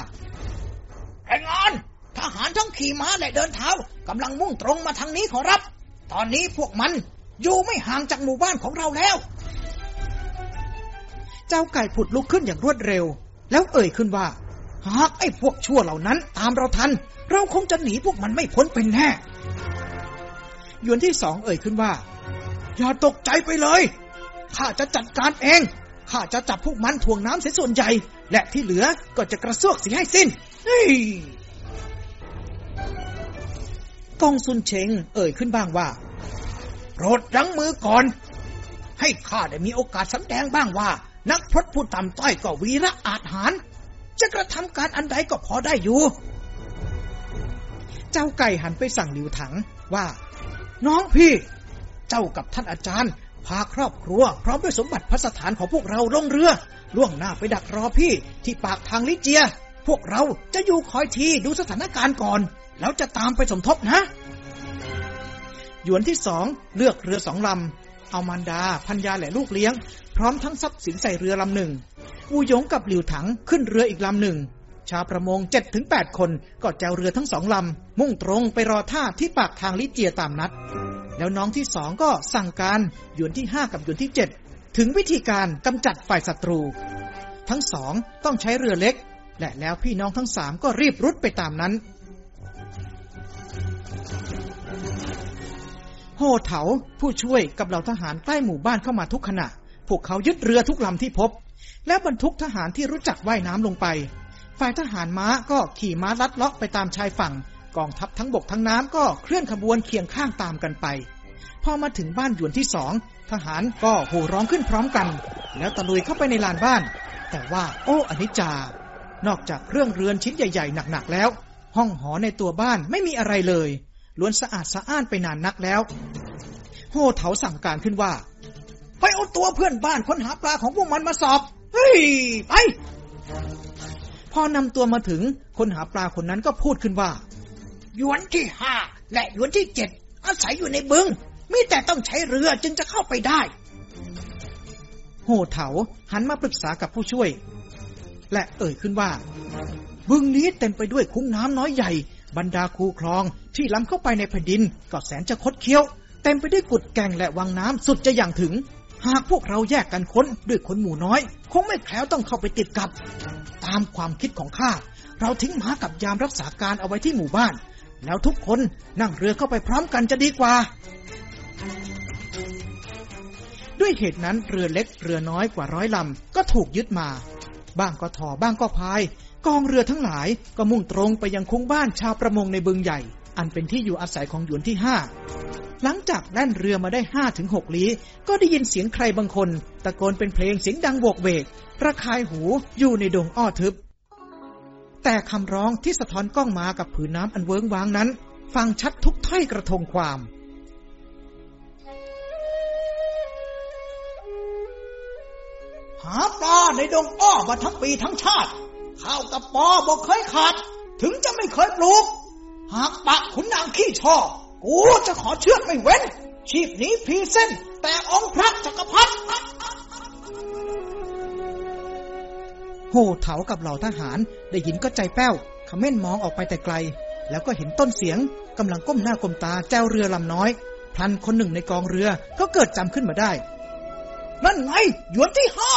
รายงาน ทหารทั้งขี่ม้าและเดินเท้ากำลังมุ่งตรงมาทางนี้ขอรับ ตอนนี้พวกมันอยู่ไม่ห่างจากหมู่บ้านของเราแล้ว เจ้าไก่ผุดลุกขึ้นอย่างรวดเร็ว แล้วเอ่ยขึ้นว่า หากไอ้พวกชั่วเหล่านั้นตามเราทัน เราคงจะหนีพวกมันไม่พ้นเป็นแน่หยวนที่สองเอ่ยขึ้นว่า อย่าตกใจไปเลย ข้าจะจัดการเอง ข้าจะจับพวกมันถ่วงน้ำเสียส่วนใหญ่ และที่เหลือก็จะกระซวกเสียให้สิ้นเฮ้ยกองซุนเชงเอ่ยขึ้นบ้างว่าโปรดยั้งมือก่อน ให้ข้าได้มีโอกาสสำแดงบ้างว่า นักพรตผู้ต่ำต้อยก็วีระอาจหาร จะกระทำการอันใดก็พอได้อยู่ เจ้าไก่หันไปสั่งหลิวถังว่า น้องพี่ เจ้ากับท่านอาจารย์ พาครอบครัว พร้อมด้วยสมบัติพัสถานของพวกเราลงเรือ ล่วงหน้าไปดักรอพี่ที่ปากทางลิเจีย พวกเราจะอยู่คอยทีดูสถานการณ์ก่อน แล้วจะตามไปสมทบนะ หยวนที่สองเลือกเรือสองลำ เอามารดาพัญญาและลูกเลี้ยง พร้อมทั้งทรัพย์สินใส่เรือลำหนึ่งอูหยงกับหลิวถังขึ้นเรืออีกลำหนึ่งชาวประมงเจ็ดถึงแปดคนก็แจวเรือทั้งสองลำ มุ่งตรงไปรอท่าที่ปากทางลิเจียตามนัด แล้วน้องที่สองก็สั่งการหยวนที่ห้ากับหยวนที่เจ็ดถึงวิธีการกำจัดฝ่ายศัตรู ทั้งสองต้องใช้เรือเล็ก และแล้วพี่น้องทั้งสามก็รีบรุดไปตามนั้น โฮเถาผู้ช่วยกับเหล่าทหารใกล้หมู่บ้านเข้ามาทุกขณะ พวกเขายึดเรือทุกลำที่พบ และบรรทุกทหารที่รู้จักว่ายน้ำลงไป ฝ่ายทหารม้าก็ขี่ม้าลัดเลาะไปตามชายฝั่ง กองทัพทั้งบกทั้งน้ำก็เคลื่อนขบวนเคียงข้างตามกันไป พอมาถึงบ้านหยวนที่สองทหารก็โห่ร้องขึ้นพร้อมกัน แล้วตะลุยเข้าไปในลานบ้าน แต่ว่าโอ้อนิจจา นอกจากเครื่องเรือนชิ้นใหญ่ๆ หนักๆแล้ว ห้องหอในตัวบ้านไม่มีอะไรเลย ล้วนสะอาดสะอ้านไปนานนักแล้วโฮเถาสั่งการขึ้นว่า ไปเอาตัวเพื่อนบ้านค้นหาปลาของพวกมันมาสอบ เฮ้ยไปพอนำตัวมาถึงคนหาปลาคนนั้นก็พูดขึ้นว่า หยวนที่ห้าและหยวนที่เจ็ดอาศัยอยู่ในบึง มีแต่ต้องใช้เรือจึงจะเข้าไปได้ โหเถาหันมาปรึกษากับผู้ช่วย และเอ่ยขึ้นว่า บึงนี้เต็มไปด้วยคุ้งน้ำน้อยใหญ่ บรรดาคูคลองที่ล้ำเข้าไปในแผ่นดินก็แสนจะคดเคี้ยวเต็มไปด้วยกุดแก่งและวังน้ำสุดจะอย่างถึง หากพวกเราแยกกันค้นด้วยคนหมู่น้อย คงไม่แคล้วต้องเข้าไปติดกับ ตามความคิดของข้าเราทิ้งหมากับยามรักษาการเอาไว้ที่หมู่บ้าน แล้วทุกคนนั่งเรือเข้าไปพร้อมกันจะดีกว่า ด้วยเหตุนั้นเรือเล็กเรือน้อยกว่าร้อยลำก็ถูกยึดมา บ้างก็ถอบ้างก็พาย กองเรือทั้งหลายก็มุ่งตรงไปยังคุ้งบ้านชาวประมงในบึงใหญ่ อันเป็นที่อยู่อาศัยของหยวนที่ห้าหลังจากแล่นเรือมาได้ห้าถึงหกลี้ ก็ได้ยินเสียงใครบางคน ตะโกนเป็นเพลงเสียงดังโวกเวก ระคายหูอยู่ในดงอ้อทึบ แต่คำร้องที่สะท้อนกล้องมากับผืนน้ำอันเวิงว้างนั้น ฟังชัดทุกถ้อยกระทงความหาปลาในดงอ้อมาทั้งปีทั้งชาติ ข้าวกับปอบอกเคยขาด ถึงจะไม่เคยปลูก หากปะขุนนางขี้ช่อ กูจะขอเชือกไม่เว้น ชีพนี้พีเส้น แต่องค์พระจักรพรรดิ โหเถากับเหล่าทหาร ได้ยินก็ใจแป้วขม้นมองออกไปแต่ไกล แล้วก็เห็นต้นเสียงกำลังก้มหน้าก้มตาแจวเรือลำน้อย พลันคนหนึ่งในกองเรือก็เกิดจำขึ้นมาได้ นั่นไงหยวนที่ห้า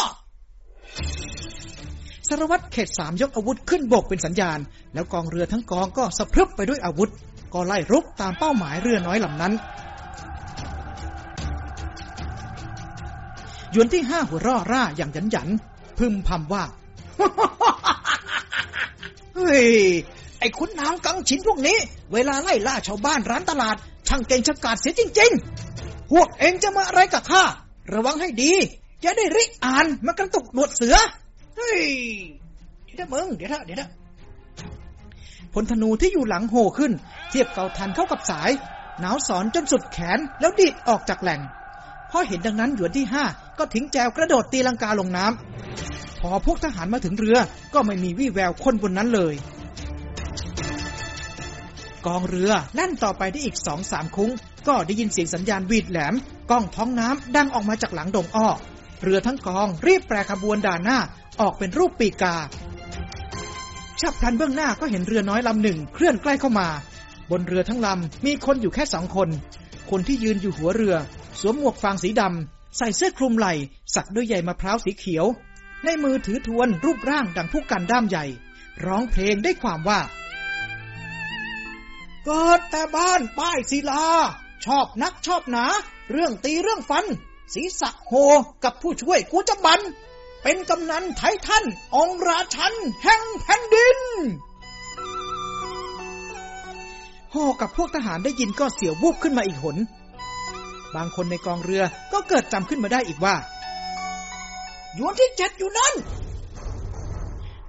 สารวัตรเขตสามยกอาวุธขึ้นโบกเป็นสัญญาณ แล้วกองเรือทั้งกองก็สะพรึบไปด้วยอาวุธ ก็ไล่รุกตามเป้าหมายเรือน้อยลำนั้นหยวนที่ห้าหัวร่อร่าอย่างหยันหยันพึมพำว่า เฮ้ยไอ้ขุนนางกังฉินพวกนี้ เวลาไล่ล่าชาวบ้านร้านตลาด ช่างเก่งชะกาจเสียจริง ๆ พวกเองจะมาอะไรกับข้า ระวังให้ดี จะได้ริอ่านมากระตุกหนวดเสือ เฮ้ย เดี๋ยวมึง เดี๋ยวเถอะเดี๋ยวเถอะพลธนูที่อยู่หลังโหขึ้น เทียบเกาทันเข้ากับสาย หนาวสอนจนสุดแขนแล้วดีดออกจากแหล่งพอเห็นดังนั้นหยวนที่ห้าก็ทิ้งแจวกระโดดตีลังกาลงน้ำ อพวกทหารมาถึงเรือ ก็ไม่มีวี่แววคนบนนั้นเลย กองเรือแล่นต่อไปได้อีกสองสามคุ้ง ก็ได้ยินเสียงสัญญาณวีดแหลมกล้องท้องน้ำดังออกมาจากหลังดงอ้อเรือทั้งกองรีบแปรขบวนด่านหน้าออกเป็นรูปปีกาฉับพลันเบื้องหน้าก็เห็นเรือน้อยลำหนึ่งเคลื่อนใกล้เข้ามา บนเรือทั้งลำมีคนอยู่แค่สองคน คนที่ยืนอยู่หัวเรือ สวมหมวกฟางสีดำใส่เสื้อคลุมไหล่ สักด้วยใยมะพร้าวสีเขียว ในมือถือทวนรูปร่างดังผู้กันด้ามใหญ่ ร้องเพลงได้ความว่า เกิดแต่บ้านป้ายศิลา ชอบนักชอบหนา เรื่องตีเรื่องฟัน ศีรษะโหกับผู้ช่วยกูจะบัน เป็นกำนันไททันองราชัน แห่งแผ่นดินโฮกับพวกทหารได้ยินก็เสียววูบขึ้นมาอีกหน บางคนในกองเรือก็เกิดจำขึ้นมาได้อีกว่า ยวนที่เจ็ดอยู่นั่น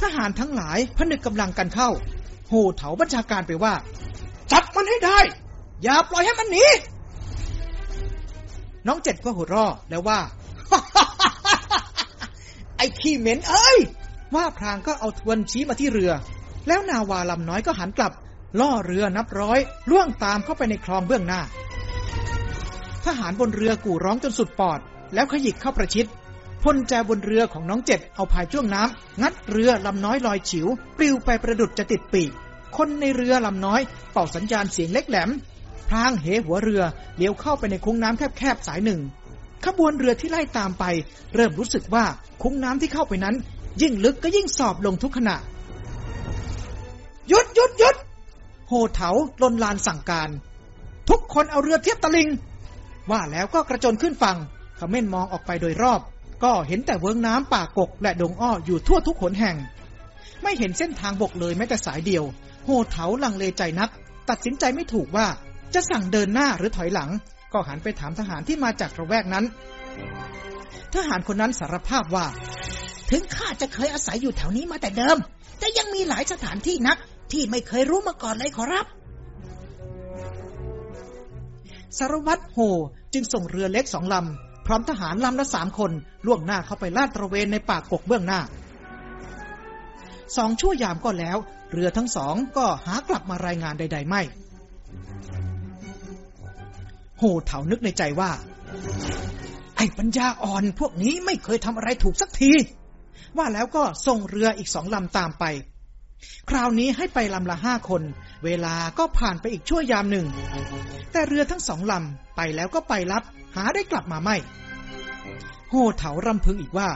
ทหารทั้งหลายผนึกกำลังกันเข้า โหเถาบัญชาการไปว่า จับมันให้ได้ อย่าปล่อยให้มันหนี น้องเจ็ดก็หัวราแล้วว่า ไอ้ขี้เหม็นเอ้ย ว่าพรางก็เอาทวนชี้มาที่เรือ แล้วนาวาลำน้อยก็หันกลับ ล่อเรือนับร้อยล่วงตามเข้าไปในคลองเบื้องหน้า ทหารบนเรือกู่ร้องจนสุดปอด แล้วขยิกเข้าประชิด พลแจบนเรือของน้องเจ็ดเอาพายจ้วงน้ำงัดเรือลำน้อยลอยฉิว ปลิวไปประดุดจะติดปีก คนในเรือลำน้อยเป่าสัญญาณเสียงเล็กแหลมพรางเหหัวเรือเลี้ยวเข้าไปในคุ้งน้ำแคบๆสายหนึ่ง ขบวนเรือที่ไล่ตามไป เริ่มรู้สึกว่าคุ้งน้ำที่เข้าไปนั้น ยิ่งลึกก็ยิ่งสอบลงทุกขณะหยุดหยุดหยุดโหเถาลนลานสั่งการ ทุกคนเอาเรือเทียบตะลิง ว่าแล้วก็กระโจนขึ้นฝั่งขม้นมองออกไปโดยรอบ ก็เห็นแต่เวิงน้ำป่ากกและดงอ้ออยู่ทั่วทุกขนแห่ง ไม่เห็นเส้นทางบกเลยแม้แต่สายเดียว โหเถาลังเลใจนัก ตัดสินใจไม่ถูกว่าจะสั่งเดินหน้าหรือถอยหลัง ก็หันไปถามทหารที่มาจากระแวกนั้น ทหารคนนั้นสารภาพว่า ถึงข้าจะเคยอาศัยอยู่แถวนี้มาแต่เดิม แต่ยังมีหลายสถานที่นัก ที่ไม่เคยรู้มาก่อนเลยขอรับสารวัตรโหจึงส่งเรือเล็กสองลำ พร้อมทหารลำละสามคนล่วงหน้าเข้าไปลาดตระเวนในป่ากกเบื้องหน้า สองชั่วยามก็แล้ว เรือทั้งสองก็หากลับมารายงานใด ๆ ไม่ โหเถานึกในใจว่า ไอ้ปัญญาอ่อนพวกนี้ไม่เคยทำอะไรถูกสักที ว่าแล้วก็ส่งเรืออีกสองลำตามไป คราวนี้ให้ไปลำละห้าคน เวลาก็ผ่านไปอีกชั่วยามหนึ่ง แต่เรือทั้งสองลำไปแล้วก็ไปรับ หาได้กลับมาไม่ โหเถารำพึงอีกว่า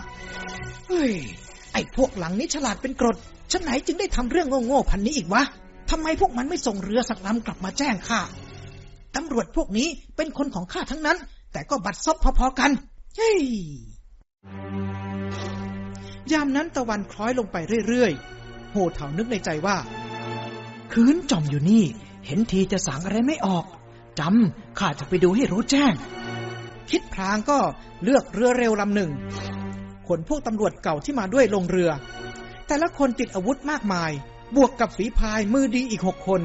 เฮ้ย ไอ้พวกหลังนี้ฉลาดเป็นกรดฉันไหนจึงได้ทำเรื่องโง่ๆพันนี้อีกวะทำไมพวกมันไม่ส่งเรือสักลำกลับมาแจ้งข้าตำรวจพวกนี้เป็นคนของข้าทั้งนั้น แต่ก็บัดซบพอๆกันเฮ้ยยามนั้นตะวันคล้อยลงไปเรื่อยๆ โหเถานึกในใจว่า คืนจอมอยู่นี่ เห็นทีจะสางอะไรไม่ออกจำข้าจะไปดูให้รู้แจ้ง คิดพลางก็เลือกเรือเร็วลำหนึ่งขนพวกตำรวจเก่าที่มาด้วยลงเรือ แต่ละคนติดอาวุธมากมาย บวกกับฝีพายมือดีอีกหกคน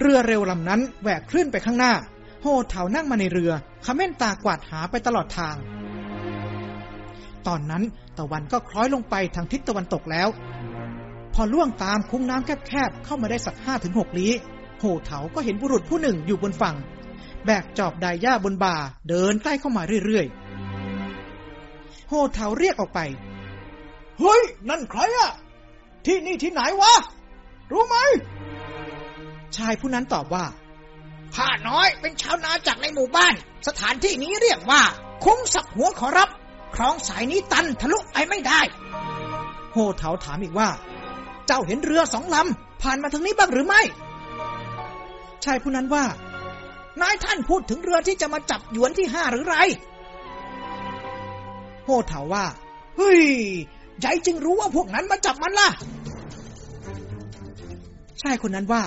เรือเร็วลำนั้นแหวกคลื่นไปข้างหน้าโหเถานั่งมาในเรือขม้นตากวาดหาไปตลอดทาง ตอนนั้นตะวันก็คล้อยลงไปทางทิศตะวันตกแล้ว พอล่วงตามคุ้งน้ำแคบๆเข้ามาได้สักห้าถึงหกลี้โหเถาก็เห็นบุรุษผู้หนึ่งอยู่บนฝั่ง แบกจอบไดหญ้าบนบ่าเดินใกล้เข้ามาเรื่อยๆ โหเถาเรียกออกไป เฮ้ย นั่นใครอะที่นี่ที่ไหนวะ รู้ไหม ชายผู้นั้นตอบว่าข้าน้อยเป็นชาวนาจากในหมู่บ้าน สถานที่นี้เรียกว่า คุ้งสักหัวขอรับ คลองสายนี้ตันทะลุไปไม่ได้ โหเถาถามอีกว่า จ้าเห็นเรือสองลำผ่านมาทางนี้บ้างหรือไม่ ชายผู้นั้นว่า นายท่านพูดถึงเรือที่จะมาจับหยวนที่ห้าหรือไรโหเถาว่า เฮ้ยใจจึงรู้ว่าพวกนั้นมาจับมันล่ะ ชายคนนั้นว่า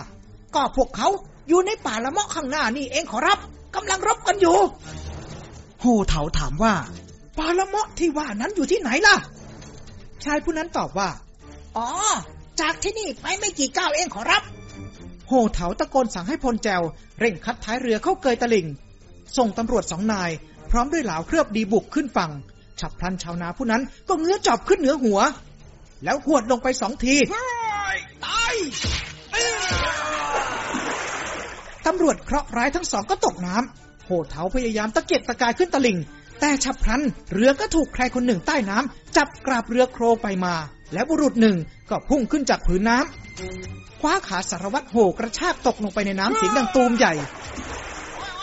ก็พวกเขาอยู่ในป่าละเมาะข้างหน้านี่เองขอรับกำลังรบกันอยู่โหเถาถามว่า ป่าละเมาะที่ว่านั้นอยู่ที่ไหนล่ะ ชายผู้นั้นตอบว่า อ๋อ จากที่นี่ไปไม่กี่ก้าวเองขอรับ โหเถาตะโกนสั่งให้พลแจว เร่งคัดท้ายเรือเข้าเกยตะลิงส่งตำรวจสองนาย พร้อมด้วยเหลาเคลือบดีบุกขึ้นฝั่ง ฉับพลันชาวนาผู้นั้นก็เงื้อจอบขึ้นเหนือหัว แล้วหวดลงไปสองทีตายตำรวจเคราะห์ร้ายทั้งสองก็ตกน้ำโหเถาพยายามตะเกียกตะกายขึ้นตะลิ่ง แต่ฉับพลัน เรือก็ถูกใครคนหนึ่งใต้น้ำจับกราบเรือโครไปมา และบุรุษหนึ่งก็พุ่งขึ้นจากผืนน้ำคว้าขาสารวัตรโหกระชากตกลงไปในน้ำเสียงดังตูมใหญ่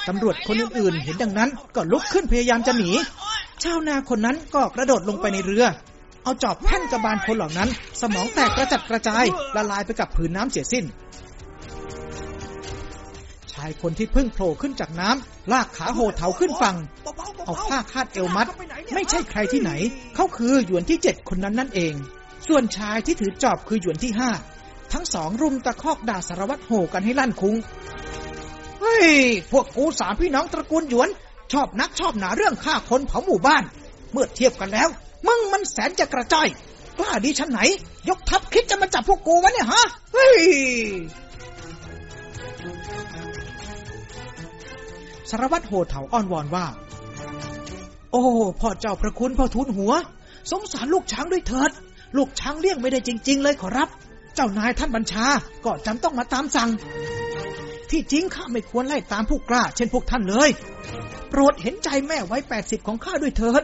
ตำรวจคนอื่นๆ เห็นดังนั้นก็ลุกขึ้นพยายามจะหนี ชาวนาคนนั้นก็กระโดดลงไปในเรือ เอาจอบแพ่นกระบาลคนเหล่านั้น สมองแตกกระจัดกระจายละลายไปกับผืนน้ำเสียสิ้น ชายคนที่เพิ่งโผล่ขึ้นจากน้ำลากขาโหเถาขึ้นฝั่ง เอาผ้าคาดเอวมัด ไม่ใช่ใครที่ไหน เขาคือหยวนที่เจ็ดคนนั้นนั่นเอง ส่วนชายที่ถือจอบคือหยวนที่ห้าทั้งสองรุมตะคอกด่าสารวัตรโหกันให้ลั่นคุ้ง เฮ้ย พวกกูสามพี่น้องตระกูลหยวน ชอบนักชอบหนาเรื่องฆ่าคนเผาหมู่บ้าน เมื่อเทียบกันแล้ว มึงมันแสนจะกระจ้อย กล้าดีชั้นไหน ยกทัพคิดจะมาจับพวกกูวะเนี่ยฮะ เฮ้ย สารวัตรโหเถาอ้อนวอนว่า โอ้พ่อเจ้าพระคุณพ่อทูลหัว สงสารลูกช้างด้วยเถิด ลูกช้างเลี้ยงไม่ได้จริง ๆ เลยขอรับ เจ้านายท่านบัญชา ก็จำต้องมาตามสั่ง ที่จริงข้าไม่ควรไล่ตามผู้กล้า เช่นพวกท่านเลย โปรดเห็นใจแม่ไว้แปดสิบของข้าด้วยเถิด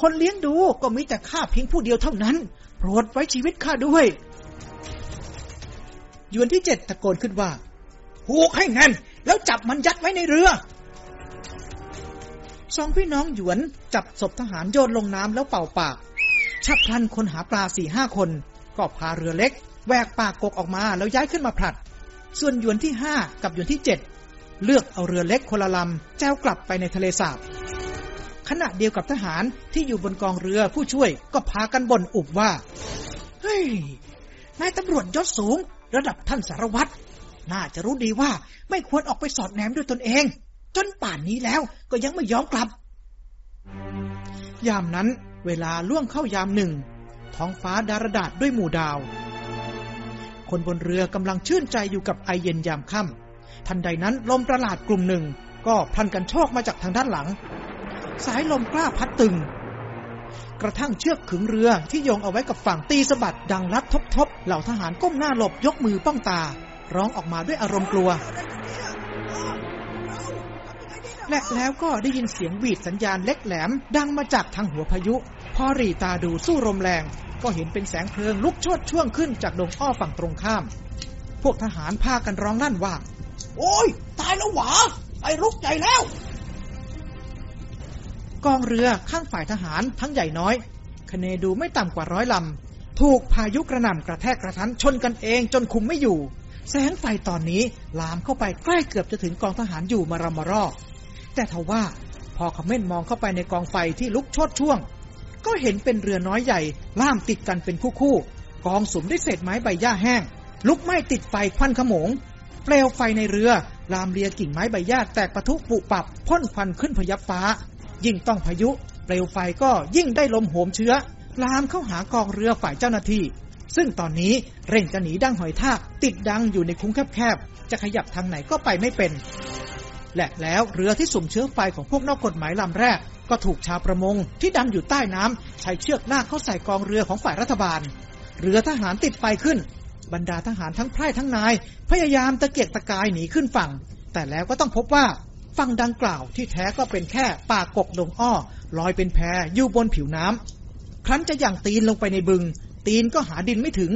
คนเลี้ยงดูก็มีแต่ข้าเพียงผู้เดียวเท่านั้น โปรดไว้ชีวิตข้าด้วยยวนที่เจ็ดตะโกนขึ้นว่าผูกให้แน่นแล้วจับมันยัดไว้ในเรือสองพี่น้องหยวนจับศพทหารโยนลงน้ำแล้วเป่าปาก ชับพลันคนหาปลาสี่ห้าคน ก็พาเรือเล็กแหวกปากกกออกมาแล้วย้ายขึ้นมาผลัด ส่วนยวนที่ห้ากับยวนที่เจ็ดเลือกเอาเรือเล็กคนละลำแจวกลับไปในทะเลสาบขณะเดียวกับทหารที่อยู่บนกองเรือผู้ช่วยก็พากันบ่นอุบว่า เฮ้ย นายตำรวจยศสูง ระดับท่านสารวัตร น่าจะรู้ดีว่าไม่ควรออกไปสอดแนมด้วยตนเอง จนป่านนี้แล้วก็ยังไม่ยอมกลับ ยามนั้น เวลาล่วงเข้ายามหนึ่ง ท้องฟ้าดารดาษด้วยหมู่ดาว คนบนเรือกำลังชื่นใจอยู่กับไอเย็นยามค่ำทันใดนั้นลมประหลาดกลุ่มหนึ่ง ก็พันกันโชกมาจากทางด้านหลัง สายลมกล้าพัดตึง กระทั่งเชือกขึงเรือที่โยงเอาไว้กับฝั่งตีสะบัดดังรัดทบๆเหล่าทหารก้มหน้าหลบยกมือป้องตา ร้องออกมาด้วยอารมณ์กลัว และแล้วก็ได้ยินเสียงหวีดสัญญาณเล็กแหลม ดังมาจากทางหัวพายุ พอรีตาดูสู้ลมแรง ก็เห็นเป็นแสงเพลิงลุกโชดช่วงขึ้นจากดงอ้อฝั่งตรงข้าม พวกทหารพากันร้องลั่นว่า โอ้ย ตายแล้วหวาไอ้ลุกใหญ่แล้ว กองเรือข้างฝ่ายทหารทั้งใหญ่น้อยคเนดูไม่ต่ำกว่าร้อยลำ ถูกพายุกระหน่ำกระแทกกระทันชนกันเองจนคุมไม่อยู่ แสงไฟตอนนี้ลามเข้าไปใกล้เกือบจะถึงกองทหารอยู่มารมารอ แต่ทว่าพอขม้นมองเข้าไปในกองไฟที่ลุกโชดช่วง ก็เห็นเป็นเรือน้อยใหญ่ ล่ามติดกันเป็นคู่ๆกองสุมด้วยเศษไม้ใบหญ้าแห้ง ลุกไหม้ติดไฟควันขโมง เปลวไฟในเรือ ลามเลียกิ่งไม้ใบหญ้าแตกปะทุปุปับพ่นควันขึ้นพยับฟ้า ยิ่งต้องพายุ เปลวไฟก็ยิ่งได้ลมโหมเชื้อ ลามเข้าหากองเรือฝ่ายเจ้าหน้าที่ ซึ่งตอนนี้เร่งจะหนีดังหอยทากติดดังอยู่ในคุ้งแคบๆจะขยับทางไหนก็ไปไม่เป็น และแล้วเรือที่สุ่มเชื้อไฟของพวกนอกกฎหมายลำแรก ก็ถูกชาวประมงที่ดำอยู่ใต้น้ำใช้เชือกลากเข้าใส่กองเรือของฝ่ายรัฐบาล เรือทหารติดไฟขึ้น บรรดาทหารทั้งไพร่ทั้งนาย พยายามตะเกียกตะกายหนีขึ้นฝั่ง แต่แล้วก็ต้องพบว่าฝั่งดังกล่าวที่แท้ก็เป็นแค่ป่ากกดงอ้อลอยเป็นแพอยู่บนผิวน้ำครั้นจะย่างตีนลงไปในบึง ตีนก็หาดินไม่ถึง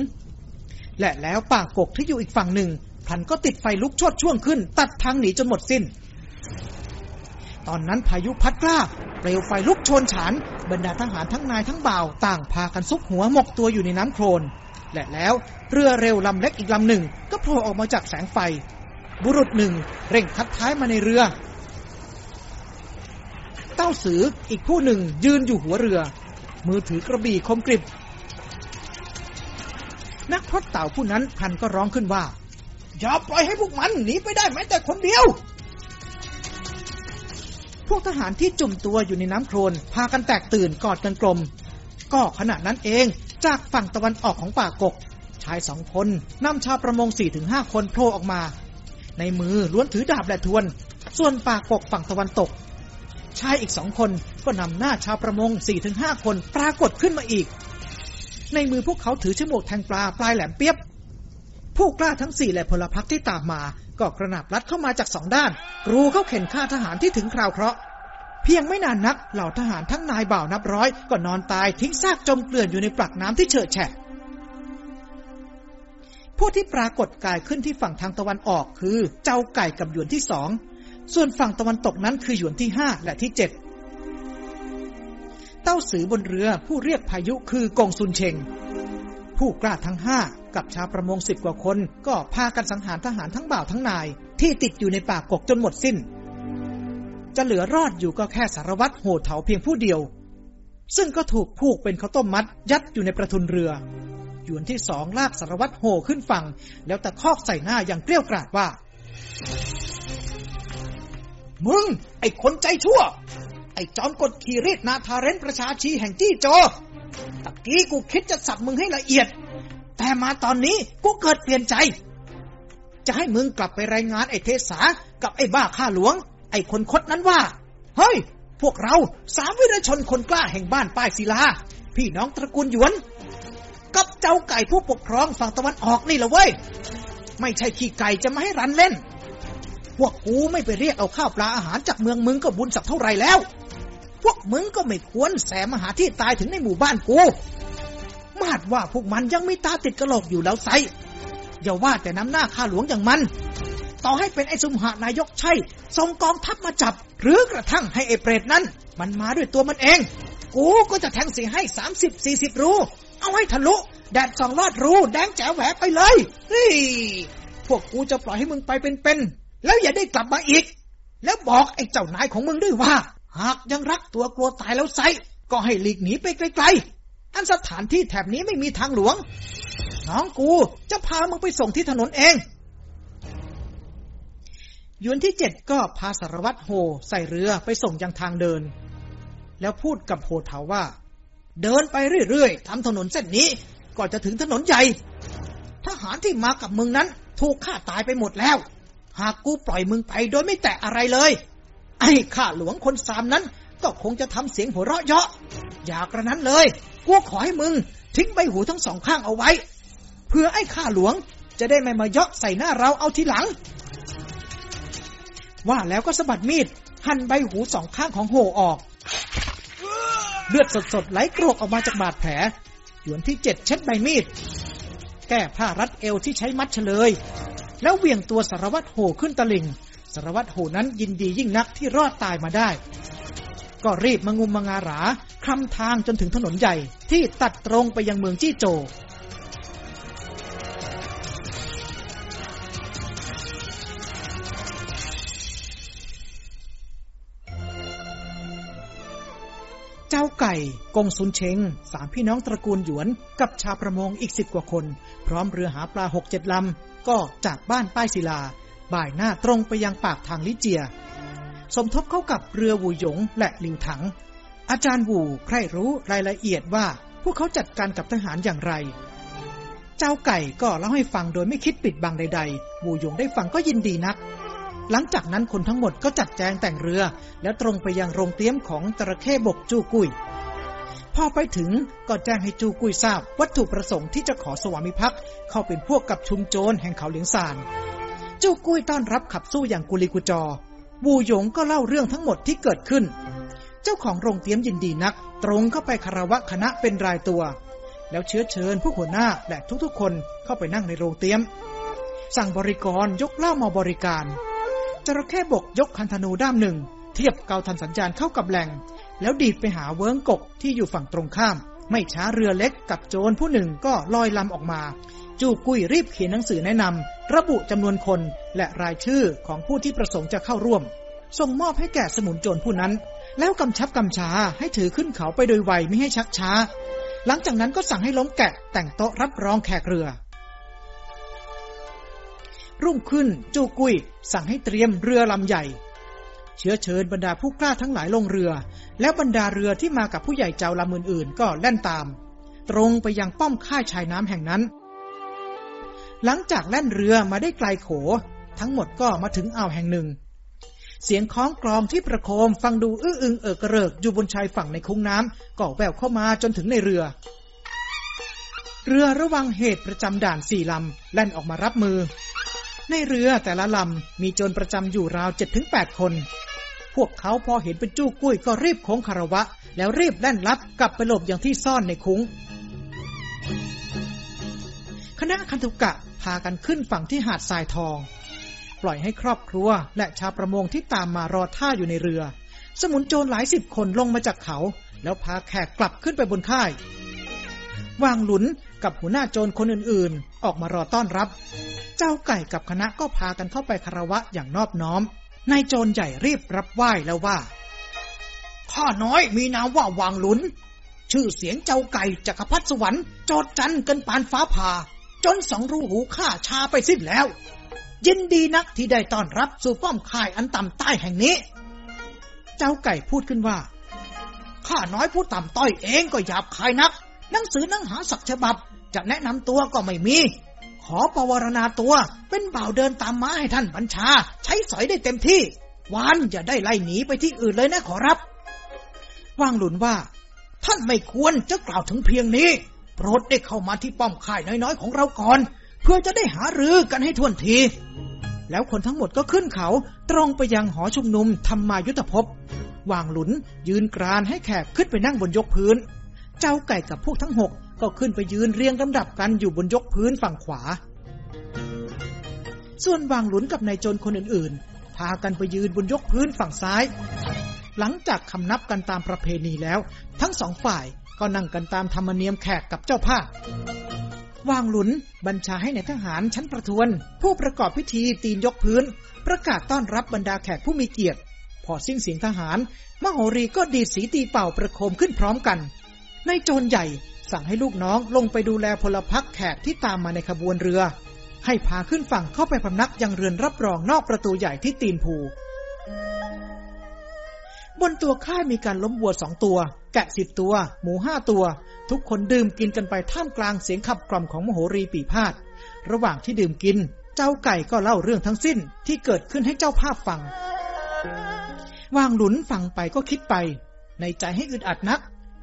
และแล้วป่ากกที่อยู่อีกฝั่งหนึ่งพลันก็ติดไฟลุกชดช่วงขึ้น ตัดทางหนีจนหมดสิ้น ตอนนั้นพายุพัดกล้า เปลวไฟลุกโชนฉาน บรรดาทหารทั้งนายทั้งบ่าว ต่างพากันซุกหัวหมกตัวอยู่ในน้ำโคลนและแล้วเรือเร็วลำเล็กอีกลำหนึ่ง ก็โผล่ออกมาจากแสงไฟ บุรุษหนึ่งเร่งคัดท้ายมาในเรือ เต้าสืออีกผู้หนึ่งยืนอยู่หัวเรือ มือถือกระบี่คมกริบ นักพรตเต่าผู้นั้นพันก็ร้องขึ้นว่า อย่าปล่อยให้พวกมันหนีไปได้แม้แต่คนเดียว พวกทหารที่จุ่มตัวอยู่ในน้ำโคลนพากันแตกตื่นกอดกันกลม ก็ขณะนั้นเองจากฝั่งตะวันออกของป่ากก ชายสองคนนำชาวประมงสี่ถึงห้าคนโผล่ออกมา ในมือล้วนถือดาบและทวน ส่วนป่ากกฝั่งตะวันตก ชายอีกสองคนก็นำหน้าชาวประมงสี่ถึงห้าคนปรากฏขึ้นมาอีก ในมือพวกเขาถือฉมวกแทงปลาปลายแหลมเปียบ ผู้กล้าทั้งสี่และพลพรรคที่ตามมา ก็กระหนาบรัดเข้ามาจากสองด้าน กรูเข้าเข็นฆ่าทหารที่ถึงคราวเคราะห์เพียงไม่นานนักเหล่าทหารทั้งนายบ่าวนับร้อย ก็นอนตายทิ้งซากจมเกลื่อนอยู่ในปลักน้ำที่เฉอะแฉะผู้ที่ปรากฏกายขึ้นที่ฝั่งทางตะวันออกคือ เจ้าไก่กับหยวนที่สอง ส่วนฝั่งตะวันตกนั้นคือหยวนที่ห้าและที่เจ็ด เต้าสือบนเรือผู้เรียกพายุคือกงซุนเชง ผู้กล้าทั้งห้า กับชาวประมงสิบกว่าคน ก็พากันสังหารทหารทั้งบ่าวทั้งนาย ที่ติดอยู่ในป่ากกจนหมดสิ้น จะเหลือรอดอยู่ก็แค่สารวัตรโหดเถาเพียงผู้เดียว ซึ่งก็ถูกผูกเป็นข้าวต้มมัด ยัดอยู่ในประทุนเรือยวนที่สองลากสารวัตรโหขึ้นฝั่ง แล้วตะคอกใส่หน้าอย่างเกลี้ยกราดว่า มึง ไอ้คนใจชั่ว ไอ้จอมกดขี่รีดนาทาเรนประชาชีแห่งจี้โจตะกี้กูคิดจะสับมึงให้ละเอียด แต่มาตอนนี้กูเกิดเปลี่ยนใจ จะให้มึงกลับไปรายงานไอ้เทสากับไอ้บ้าข้าหลวง ไอ้คนคดนั้นว่า เฮ้ย พวกเราสามวิรชนคนกล้าแห่งบ้านป้ายศิลา พี่น้องตระกูลหยวน กับเจ้าไก่ผู้ปกครองฝั่งตะวันออกนี่แหละเว้ย ไม่ใช่ขี้ไก่จะมาให้รันเล่น พวกกูไม่ไปเรียกเอาข้าวปลาอาหารจากเมืองมึงก็บุญสักเท่าไรแล้ว พวกมึงก็ไม่ควรแสมาหาที่ตายถึงในหมู่บ้านกู มาดว่าพวกมันยังไม่ตาติดกระโหลกอยู่แล้วไซอย่าว่าแต่น้ำหน้าข้าหลวงอย่างมัน ต่อให้เป็นไอ้สุมหานายกใช่ส่งกองทัพมาจับ หรือกระทั่งให้ไอ้เปรตนั้น มันมาด้วยตัวมันเอง กูก็จะแทงเสียให้สามสิบสี่สิบรู เอาให้ทะลุ แดดสองลอดรู แดงแจ๋วแหวไปเลยเฮ้ยพวกกูจะปล่อยให้มึงไปเป็นๆแล้วอย่าได้กลับมาอีก แล้วบอกไอ้เจ้านายของมึงด้วยว่า หากยังรักตัวกลัวตายแล้วไซก็ให้หลีกหนีไปไกลๆ อันสถานที่แถบนี้ไม่มีทางหลวง น้องกูจะพามึงไปส่งที่ถนนเองยวนที่เจ็ดก็พาสารวัตรโฮใส่เรือไปส่งยังทางเดิน แล้วพูดกับโฮเถาว่า เดินไปเรื่อยๆทำถนนเส้นนี้ก็จะถึงถนนใหญ่ ทหารที่มากับมึงนั้น ถูกฆ่าตายไปหมดแล้ว หากกูปล่อยมึงไปโดยไม่แตะอะไรเลย ไอ้ข้าหลวงคนสามนั้น ก็คงจะทำเสียงหัวเราะเยาะ อย่ากระนั้นเลย กูขอให้มึง ทิ้งใบหูทั้งสองข้างเอาไว้ เพื่อไอ้ข้าหลวงจะได้ไม่มาเยาะใส่หน้าเราเอาทีหลัง ว่าแล้วก็สะบัดมีด หั่นใบหูสองข้างของโหออก เลือดสดๆไหลกรกออกมาจากบาดแผลหยวนที่เจ็ดเช็ดใบมีด แก้ผ้ารัดเอวที่ใช้มัดเฉลย แล้วเวียงตัวสารวัตรโหขึ้นตะลิงสารวัตรโหนั้นยินดียิ่งนักที่รอดตายมาได้ ก็รีบมางุมมางาราคลำทางจนถึงถนนใหญ่ที่ตัดตรงไปยังเมืองจี้โจเจ้าไก่กงซุนเชงสามพี่น้องตระกูลหยวน กับชาวประมงอีกสิบกว่าคน พร้อมเรือหาปลาหกเจ็ดลำ ก็จากบ้านป้ายศิลา บ่ายหน้าตรงไปยังปากทางลิเจีย สมทบเข้ากับเรือวูหยงและลิวถัง อาจารย์วูใครรู้รายละเอียดว่าพวกเขาจัดการกับทหารอย่างไร เจ้าไก่ก็เล่าให้ฟังโดยไม่คิดปิดบังใดๆ วูหยงได้ฟังก็ยินดีนัก หลังจากนั้นคนทั้งหมดก็จัดแจงแต่งเรือ แล้วตรงไปยังโรงเตี้ยมของตระเข้บกจูกุยพอไปถึงก็แจ้งให้จูกุยทราบ วัตถุประสงค์ที่จะขอสวามิภักดิ์เข้าเป็นพวกกับชุมโจรแห่งเขาเหลียงซานจูกุยต้อนรับขับสู้อย่างกุลีกุจอ วูหยงก็เล่าเรื่องทั้งหมดที่เกิดขึ้น เจ้าของโรงเตี้ยมยินดีนัก ตรงเข้าไปคารวะคณะเป็นรายตัว แล้วเชื้อเชิญผู้หัวหน้าและทุกๆ คนเข้าไปนั่งในโรงเตี้ยม สั่งบริกรยกเล้ามาบริการจระเข้บกยกคันธนูด้ามหนึ่ง เทียบเกาทันสัญญาณเข้ากับแหล่ง แล้วดีดไปหาเวิ้งกกที่อยู่ฝั่งตรงข้าม ไม่ช้าเรือเล็กกับโจรผู้หนึ่งก็ลอยลำออกมา จูกุยรีบเขียนหนังสือแนะนำระบุจำนวนคนและรายชื่อของผู้ที่ประสงค์จะเข้าร่วม ส่งมอบให้แก่สมุนโจรผู้นั้น แล้วกำชับกำชาให้ถือขึ้นเขาไปโดยไวไม่ให้ชักช้า หลังจากนั้นก็สั่งให้ล้มแกะแต่งโต๊ะรับรองแขกเรือรุ่งขึ้นจูกุยสั่งให้เตรียมเรือลำใหญ่ เชื้อเชิญบรรดาผู้กล้าทั้งหลายลงเรือ แล้วบรรดาเรือที่มากับผู้ใหญ่เจ้าลำอื่นๆ ก็แล่นตาม ตรงไปยังป้อมค่ายชายน้ำแห่งนั้น หลังจากแล่นเรือมาได้ไกลโข ทั้งหมดก็มาถึงอ่าวแห่งหนึ่ง เสียงคล้องกลองที่ประโคมฟังดูอื้ออึงเอิกกระเริกอยู่บนชายฝั่งในคุ้งน้ำก็แววเข้ามาจนถึงในเรือ เรือระวังเหตุประจำด่านสี่ลำแล่นออกมารับมือ ในเรือแต่ละลำมีโจรประจำอยู่ราวเจ็ดถึงแปดคน วกเขาพอเห็นเป็นจู้กุ้ยก็รีบโค้งคารวะ แล้วรีบแล่นลัดกลับไปหลบอย่างที่ซ่อนในคุ้ง คณะคันธุกะพากันขึ้นฝั่งที่หาดทรายทอง ปล่อยให้ครอบครัวและชาวประมงที่ตามมารอท่าอยู่ในเรือ สมุนโจรหลายสิบคนลงมาจากเขา แล้วพาแขกกลับขึ้นไปบนค่ายวางหลุนกับหัวหน้าโจรคนอื่นๆ ออกมารอต้อนรับ เจ้าไก่กับคณะก็พากันเข้าไปคารวะอย่างนอบน้อม นายโจรใหญ่รีบรับไหว้แล้วว่า ข้าน้อยมีนามว่าวางหลุน ชื่อเสียงเจ้าไก่จักรพรรดิสวรรค์โจดจันกินปานฟ้าผ่า จนสองรูหูข้าชาไปสิ้นแล้ว ยินดีนักที่ได้ต้อนรับสู่ป้อมค่ายอันต่ำใต้แห่งนี้ เจ้าไก่พูดขึ้นว่า ข้าน้อยผู้ต่ำต้อยเองก็หยาบคายนัก หนังสือหนังหาสักฉบับ จะแนะนำตัวก็ไม่มี ขอประวารณาตัว เป็นบ่าวเดินตามม้าให้ท่านบัญชา ใช้สอยได้เต็มที่ วานอย่าได้ไล่หนีไปที่อื่นเลยนะขอรับ ว่างหลุนว่า ท่านไม่ควรจะกล่าวถึงเพียงนี้ โปรดได้เข้ามาที่ป้อมค่ายน้อยๆของเราก่อน เพื่อจะได้หารือกันให้ท่วนที แล้วคนทั้งหมดก็ขึ้นเขาตรงไปยังหอชุมนุมธรรมายุทธภพวางหลุนยืนกรานให้แขกขึ้นไปนั่งบนยกพื้น เจ้าไก่กับพวกทั้งหก ก็ขึ้นไปยืนเรียงลำดับกันอยู่บนยกพื้นฝั่งขวา ส่วนวางหลุนกับนายโจรคนอื่นๆ พากันไปยืนบนยกพื้นฝั่งซ้าย หลังจากคำนับกันตามประเพณีแล้ว ทั้งสองฝ่ายก็นั่งกันตามธรรมเนียมแขกกับเจ้าภาพวางหลุนบัญชาให้ในายทหารชั้นประทวน ผู้ประกอบพิธีตีนยกพื้น ประกาศต้อนรับบรรดาแขกผู้มีเกียรติ พอสิ้นเสียงทหาร มโหรีก็ดีดสีตีเป่าประโคมขึ้นพร้อมกันนายโจรใหญ่ สั่งให้ลูกน้องลงไปดูแลพลพรรคแขกที่ตามมาในขบวนเรือ ให้พาขึ้นฝั่งเข้าไปพำนักยังเรือนรับรองนอกประตูใหญ่ที่ตีนภู บนตัวค่ายมีการล้มวัวสองตัว แกะสิบตัว หมูห้าตัว ทุกคนดื่มกินกันไปท่ามกลางเสียงขับกล่อมของมโหรีปีพาดระหว่างที่ดื่มกิน เจ้าไก่ก็เล่าเรื่องทั้งสิ้นที่เกิดขึ้นให้เจ้าภาพฟังวางหลุนฟังไปก็คิดไป ในใจให้อึดอัดนัก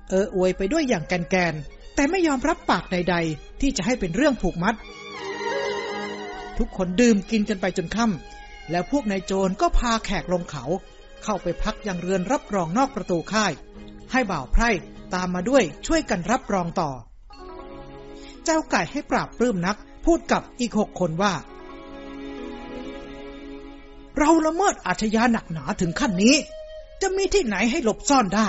เอออวยไปด้วยอย่างแกนแกน แต่ไม่ยอมรับปากใด ๆ ที่จะให้เป็นเรื่องผูกมัด ทุกคนดื่มกินกันไปจนค่ำแล้วพวกนายโจรก็พาแขกลงเขา เข้าไปพักยังเรือนรับรองนอกประตูค่าย ให้บ่าวไพร่ตามมาด้วยช่วยกันรับรองต่อ เจ้าไก่ให้ปราบปลื้มนัก พูดกับอีกหกคนว่า เราละเมิดอาชญาหนักหนาถึงขั้นนี้ จะมีที่ไหนให้หลบซ่อนได้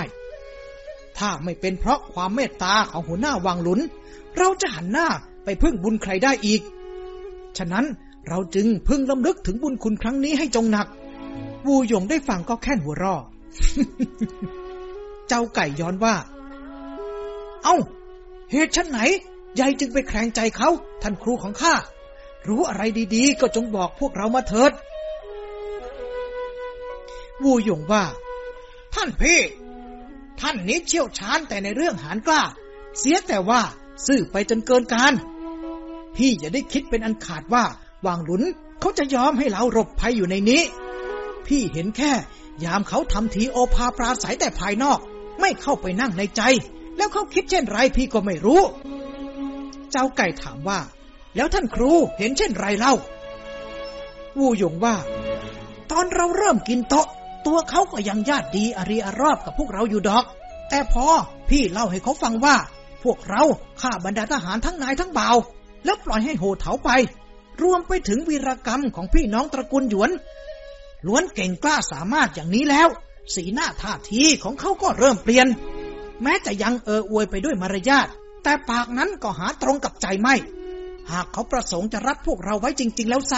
ถ้าไม่เป็นเพราะความเมตตาของหัวหน้าวังหลุน เราจะหันหน้าไปพึ่งบุญใครได้อีก ฉะนั้นเราจึงพึ่งลำลึกถึงบุญคุณครั้งนี้ให้จงหนัก วูหยงได้ฟังก็แค่นหัวรอเจ้าไก่ย้อนว่า เอา้า เหตุฉันไหนยายจึงไปแข่งใจเขาท่านครูของข้า รู้อะไรดีๆ ก็จงบอกพวกเรามาเถิด วูหยงว่า ท่านพี่ ท่านนี้เชี่ยวชาญแต่ในเรื่องหานกล้า เสียแต่ว่าซื่อไปจนเกินการ พี่อย่าได้คิดเป็นอันขาดว่า วางหลุนเขาจะยอมให้เราหลบภัยอยู่ในนี้ พี่เห็นแค่ ยามเขาทำทีโอภาปราศัยแต่ภายนอก ไม่เข้าไปนั่งในใจ แล้วเขาคิดเช่นไรพี่ก็ไม่รู้ เจ้าไก่ถามว่า แล้วท่านครูเห็นเช่นไรเล่า วูหยงว่า ตอนเราเริ่มกินโต๊ะ ตัวเขาก็ยังญาติดีอรีอารอบกับพวกเราอยู่ดอก แต่พอพี่เล่าให้เขาฟังว่า พวกเราฆ่าบรรดาทหารทั้งนายทั้งบ่าว แล้วปล่อยให้โหเถาไป รวมไปถึงวีรกรรมของพี่น้องตระกูลหยวน ล้วนเก่งกล้าสามารถอย่างนี้แล้ว สีหน้าท่าทีของเขาก็เริ่มเปลี่ยน แม้จะยังเอออวยไปด้วยมารยาทแต่ปากนั้นก็หาตรงกับใจไม่ หากเขาประสงค์จะรับพวกเราไว้จริง ๆ แล้วไซ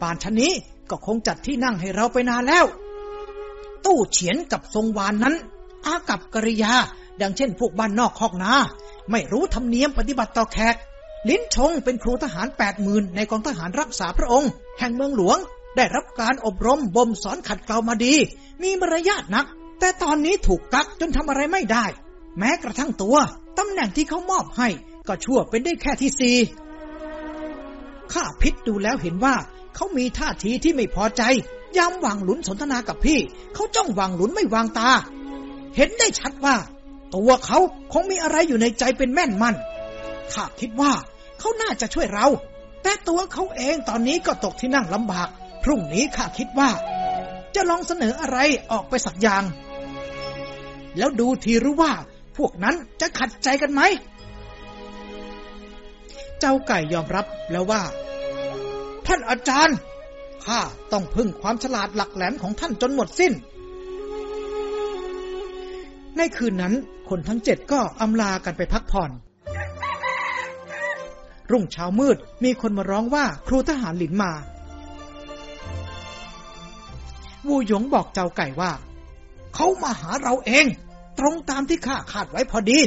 ป่านชนนี้ก็คงจัดที่นั่งให้เราไปนานแล้ว ตู้เฉียนกับทรงวานนั้น อากับกริยา ดังเช่นพวกบ้านนอกคอกนา ไม่รู้ธรรมเนียมปฏิบัติต่อแขก ลิ้นชงเป็นครูทหารแปดหมื่นในกองทหารรักษาพระองค์ แห่งเมืองหลวง ได้รับการอบรมบ่มสอนขัดเกลามาดี มีมารยาทนัก แต่ตอนนี้ถูกกักจนทำอะไรไม่ได้ แม้กระทั่งตัวตำแหน่งที่เขามอบให้ ก็ชั่วเป็นได้แค่ที่สี่ข้าพิษดูแล้วเห็นว่าเขามีท่าทีที่ไม่พอใจ ยามวางหลุนสนทนากับพี่ เขาจ้องวางหลุนไม่วางตา เห็นได้ชัดว่า ตัวเขาคงมีอะไรอยู่ในใจเป็นแม่นมันข้าคิดว่าเขาน่าจะช่วยเรา แต่ตัวเขาเองตอนนี้ก็ตกที่นั่งลำบาก พรุ่งนี้ข้าคิดว่า จะลองเสนออะไรออกไปสักอย่าง แล้วดูทีรู้ว่า พวกนั้นจะขัดใจกันไหม เจ้าไก่ยอมรับแล้วว่า ท่านอาจารย์ ข้าต้องพึ่งความฉลาดหลักแหลมของท่านจนหมดสิ้น ในคืนนั้นคนทั้งเจ็ดก็อำลากันไปพักผ่อน รุ่งเช้ามืดมีคนมาร้องว่าครูทหารหลินมา วูหยงบอกเจ้าไก่ว่า เขามาหาเราเอง ตรงตามที่ข้าคาดไว้พอดี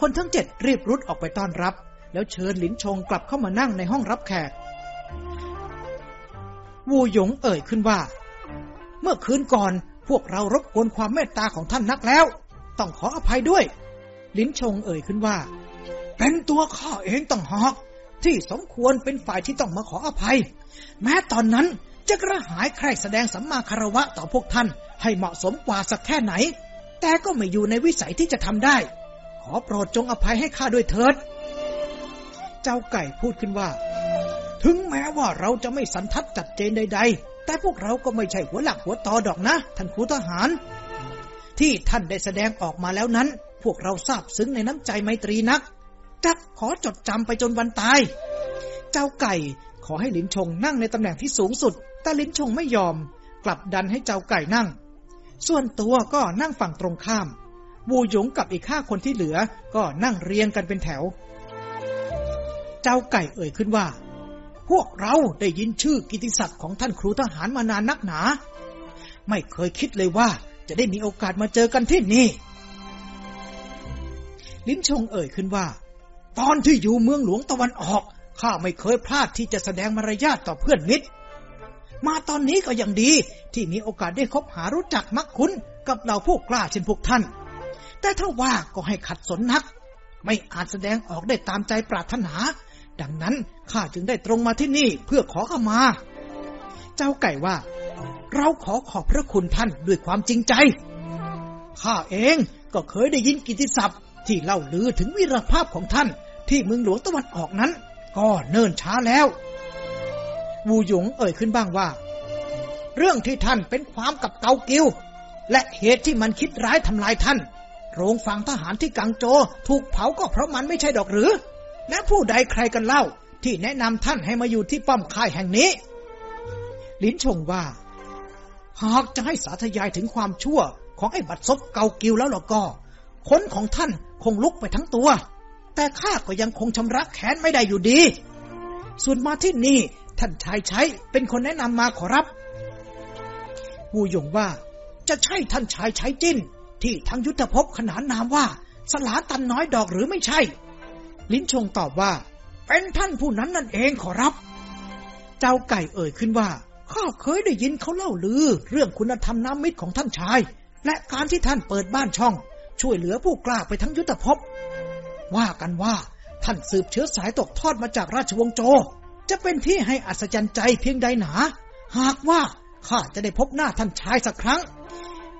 คนทั้งเจ็ดรีบรุดออกไปต้อนรับ แล้วเชิญหลินชงกลับเข้ามานั่งในห้องรับแขก วูหยงเอ่ยขึ้นว่า เมื่อคืนก่อนพวกเรารบกวนความเมตตาของท่านนักแล้ว ต้องขออภัยด้วย ลิ้นชงเอ่ยขึ้นว่า เป็นตัวข้าเองต้องหอก ที่สมควรเป็นฝ่ายที่ต้องมาขออภัย แม้ตอนนั้นจะกระหายใครแสดงสัมมาคารวะต่อพวกท่าน ให้เหมาะสมกว่าสักแค่ไหน แต่ก็ไม่อยู่ในวิสัยที่จะทำได้ ขอโปรดจงอภัยให้ข้าด้วยเถิด เจ้าไก่พูดขึ้นว่า ถึงแม้ว่าเราจะไม่สันทัดจัดเจนใด ๆ แต่พวกเราก็ไม่ใช่หัวหลักหัวตอดอกนะ ท่านครูทหาร ที่ท่านได้แสดงออกมาแล้วนั้น พวกเราทราบซึ้งในน้ำใจไมตรีนัก จักขอจดจำไปจนวันตาย เจ้าไก่ขอให้ลินชงนั่งในตำแหน่งที่สูงสุด แต่ลินชงไม่ยอม กลับดันให้เจ้าไก่นั่ง ส่วนตัวก็นั่งฝั่งตรงข้ามวูหยงกับอีกห้าคนที่เหลือก็นั่งเรียงกันเป็นแถว เจ้าไก่เอ่ยขึ้นว่า พวกเราได้ยินชื่อกิติศักดิ์ของท่านครูทหารมานานนักหนา ไม่เคยคิดเลยว่าจะได้มีโอกาสมาเจอกันที่นี่ ลิ้นชงเอ่ยขึ้นว่า ตอนที่อยู่เมืองหลวงตะวันออก ข้าไม่เคยพลาดที่จะแสดงมารยาทต่อเพื่อนมิตร มาตอนนี้ก็ยังดีที่มีโอกาสได้คบหารู้จักมักคุ้นกับเราผู้กล้าเช่นพวกท่าน แต่ถ้าว่าก็ให้ขัดสนนัก ไม่อาจแสดงออกได้ตามใจปรารถนา ดังนั้นข้าจึงได้ตรงมาที่นี่เพื่อขอขมา เจ้าไก่ว่า เราขอขอบพระคุณท่านด้วยความจริงใจ ข้าเองก็เคยได้ยินกิตติศัพท์ ที่เล่าลือถึงวีรภาพของท่าน ที่เมืองหลวงตะวันออกนั้น ก็เนิ่นช้าแล้ว วูหยงเอ่ยขึ้นบ้างว่า เรื่องที่ท่านเป็นความกับเกากิว และเหตุที่มันคิดร้ายทำลายท่าน โรงฟังทหารที่กังโจถูกเผาก็เพราะมันไม่ใช่ดอกหรือ และผู้ใดใครกันเล่า ที่แนะนำท่านให้มาอยู่ที่ป้อมค่ายแห่งนี้ ลิ้นชงว่า หากจะให้สาธยายถึงความชั่ว ของไอ้บัดซบเกากิวแล้วล่ะก็คนของท่านคงลุกไปทั้งตัว แต่ข้าก็ยังคงชำระแค้นไม่ได้อยู่ดี ส่วนมาที่นี่ท่านชายใช้เป็นคนแนะนำมาขอรับวูหยงว่า จะใช่ท่านชายใช้จิ้น ที่ทั้งยุทธภพขนานนามว่า สลาตันน้อยดอกหรือไม่ใช่ ลิ้นชงตอบว่า เป็นท่านผู้นั้นนั่นเองขอรับ เจ้าไก่เอ่ยขึ้นว่าข้าเคยได้ยินเขาเล่าลือ เรื่องคุณธรรมน้ำมิตรของท่านชาย และการที่ท่านเปิดบ้านช่อง ช่วยเหลือผู้กล้าไปทั้งยุทธภพ ว่ากันว่า ท่านสืบเชื้อสายตกทอดมาจากราชวงศ์โจ จะเป็นที่ให้อัศจรรย์ใจเพียงใดหนา หากว่าข้าจะได้พบหน้าท่านชายสักครั้ง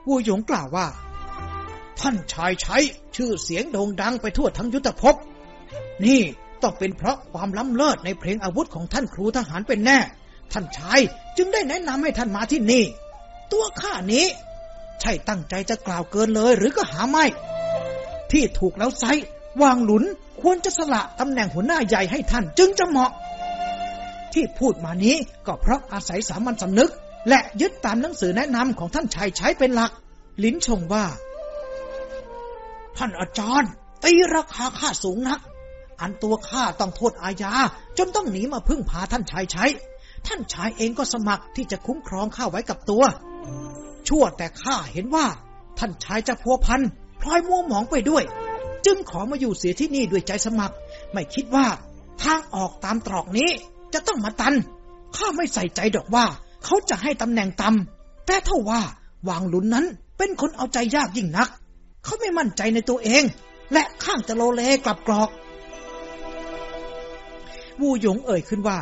วูหยงกล่าวว่า ท่านชายใช้ชื่อเสียงโด่งดังไปทั่วทั้งยุทธภพ นี่ต้องเป็นเพราะความล้ำเลิศในเพลงอาวุธของท่านครูทหารเป็นแน่ ท่านชายจึงได้แนะนำให้ท่านมาที่นี่ ตัวข้านี้ ใช่ตั้งใจจะกล่าวเกินเลยหรือก็หาไม่ ที่ถูกแล้วไซวางหลุนควรจะสละตำแหน่งหัวหน้าใหญ่ให้ท่านจึงจะเหมาะ ที่พูดมานี้ก็เพราะอาศัยสามัญสำนึก และยึดตามหนังสือแนะนำของท่านชายใช้เป็นหลัก ลิ้นชงว่า ท่านอาจารย์ตีราคาค่าสูงนัก อันตัวข้าต้องโทษอาญา จนต้องหนีมาพึ่งพาท่านชายใช้ ท่านชายเองก็สมัครที่จะคุ้มครองข้าไว้กับตัว ชั่วแต่ข้าเห็นว่า ท่านชายจะพัวพันพลอยมัวหมองไปด้วย จึงขอมาอยู่เสียที่นี่ด้วยใจสมัคร ไม่คิดว่าทางออกตามตรอกนี้จะต้องมาตัน ข้าไม่ใส่ใจดอกว่า เขาจะให้ตำแหน่งตำแต่ถ้าว่าวางหลุนนั้นเป็นคนเอาใจยากยิ่งนัก เขาไม่มั่นใจในตัวเอง และข้างจะโลเลกลับกรอก วูหยงเอ่ยขึ้นว่า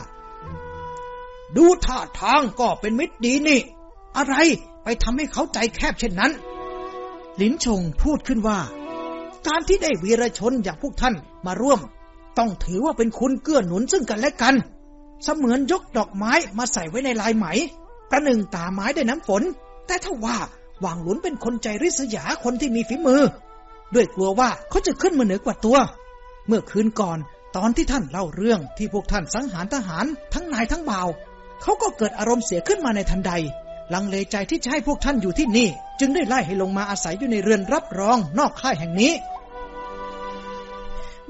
ดูท่าทางก็เป็นมิตรดีนี่ อะไรไปทำให้เขาใจแคบเช่นนั้น ลินชงพูดขึ้นว่า การที่ได้วีรชนอย่างพวกท่านมาร่วม ต้องถือว่าเป็นคุณเกื้อหนุนซึ่งกันและกัน เสมือนยกดอกไม้มาใส่ไว้ในลายไหม ประหนึ่งตาไม้ได้น้ำฝน แต่ถ้าว่าหวางหลุนเป็นคนใจริษยาคนที่มีฝีมือ ด้วยกลัวว่าเขาจะขึ้นมาเหนือกว่าตัว เมื่อคืนก่อน ตอนที่ท่านเล่าเรื่องที่พวกท่านสังหารทหารทั้งนายทั้งบ่าวเขาก็เกิดอารมณ์เสียขึ้นมาในทันใด ลังเลใจที่จะให้พวกท่านอยู่ที่นี่ จึงได้ไล่ให้ลงมาอาศัยอยู่ในเรือนรับรองนอกค่ายแห่งนี้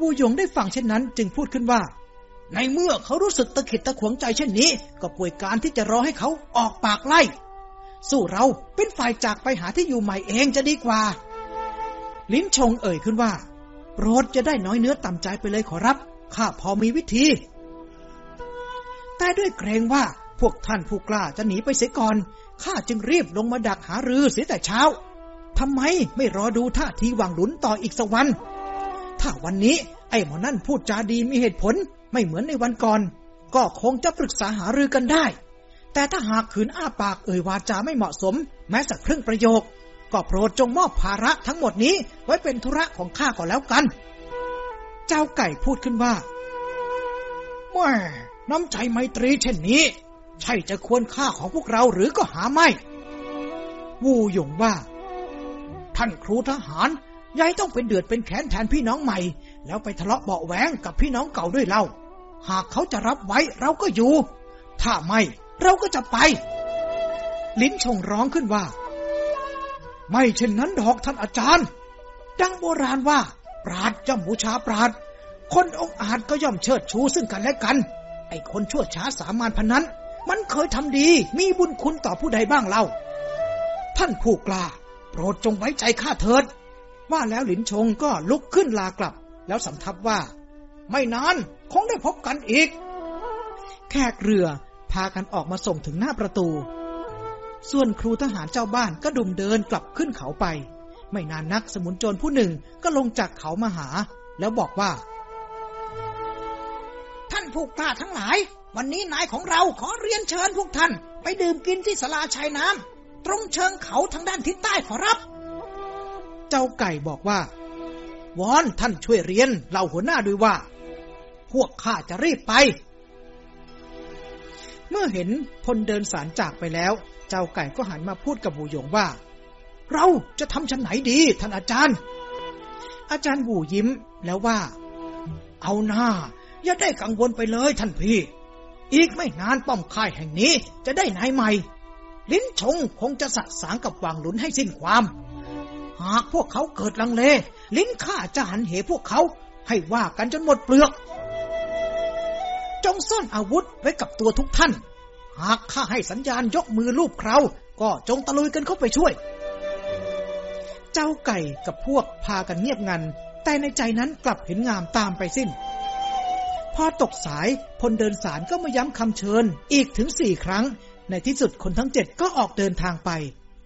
วูหยงได้ฟังเช่นนั้น จึงพูดขึ้นว่า ในเมื่อเขารู้สึกตะขิดตะขวงใจเช่นนี้ ก็ป่วยการที่จะรอให้เขาออกปากไล่ สู้เราเป็นฝ่ายจากไปหาที่อยู่ใหม่เองจะดีกว่า ลิ้นชงเอ่ยขึ้นว่าโปรดจะได้น้อยเนื้อต่ำใจไปเลยขอรับ ข้าพอมีวิธี แต่ด้วยเกรงว่าพวกท่านผู้กล้าจะหนีไปเสียก่อน ข้าจึงรีบลงมาดักหารือเสียแต่เช้า ทำไมไม่รอดูท่าทีวังหลุนต่ออีกสักวัน ถ้าวันนี้ไอ้หมอนั่นพูดจาดีมีเหตุผลไม่เหมือนในวันก่อน ก็คงจะปรึกษาหารือกันได้ แต่ถ้าหากขืนอ้าปากเอ่ยวาจาไม่เหมาะสม แม้สักครึ่งประโยค ก็โปรดจงมอบภาระทั้งหมดนี้ไว้เป็นธุระของข้าก็แล้วกัน เจ้าไก่พูดขึ้นว่าแม่น้ำใจไมตรีเช่นนี้ ใช่จะควรค่าของพวกเราหรือก็หาไม่ วูหยงว่า ท่านครูทหารยายต้องเป็นเดือดเป็นแขนแทนพี่น้องใหม่ แล้วไปทะเลาะเบาแหวงกับพี่น้องเก่าด้วยเราหากเขาจะรับไว้เราก็อยู่ ถ้าไม่ เราก็จะไป ลิ้นชงร้องขึ้นว่า ไม่เช่นนั้นดอกท่านอาจารย์ ดังโบราณว่า ปราดย่อมบูชาปราดคนองอาจก็ย่อมเชิดชูซึ่งกันและกัน ไอ้คนชั่วช้าสามานพันนั้น มันเคยทำดี มีบุญคุณต่อผู้ใดบ้างเล่า ท่านผู้กล้า โปรดจงไว้ใจข้าเถิด ว่าแล้วหลินชงก็ลุกขึ้นลากลับ แล้วสำทับว่า ไม่นานคงได้พบกันอีก แขกเรือพากันออกมาส่งถึงหน้าประตู ส่วนครูทหารเจ้าบ้านก็ดุมเดินกลับขึ้นเขาไป ไม่นานนักสมุนโจรผู้หนึ่งก็ลงจากเขามาหา แล้วบอกว่า ท่านผู้กล้าทั้งหลาย วันนี้นายของเราขอเรียนเชิญพวกท่าน ไปดื่มกินที่สลาชายน้ำตรงเชิงเขาทางด้านทิศใต้ขอรับ เจ้าไก่บอกว่าวอนท่านช่วยเรียนเราหัวหน้าด้วยว่า พวกข้าจะรีบไป เมื่อเห็นพลเดินสารจากไปแล้ว เจ้าไก่ก็หันมาพูดกับบูหยงว่า เราจะทำชั้นไหนดีท่านอาจารย์ อาจารย์บูยิ้มแล้วว่า เอาหน้า อย่าได้กังวลไปเลยท่านพี่ อีกไม่นานป้อมค่ายแห่งนี้จะได้นายใหม่ ลิ้นชงคงจะสะสางกับวางหลุนให้สิ้นความ หากพวกเขาเกิดลังเล ลิ้นข้าจะหันเหพวกเขาให้ว่ากันจนหมดเปลือก จงซ่อนอาวุธไว้กับตัวทุกท่าน หากข้าให้สัญญาณยกมือลูบเคราก็จงตะลุยกันเข้าไปช่วย เจ้าไก่กับพวกพากันเงียบงัน แต่ในใจนั้นกลับเห็นงามตามไปสิ้น พอตกสายพลเดินสารก็มาย้ำคำเชิญ อีกถึงสี่ครั้ง ในที่สุดคนทั้งเจ็ดก็ออกเดินทางไป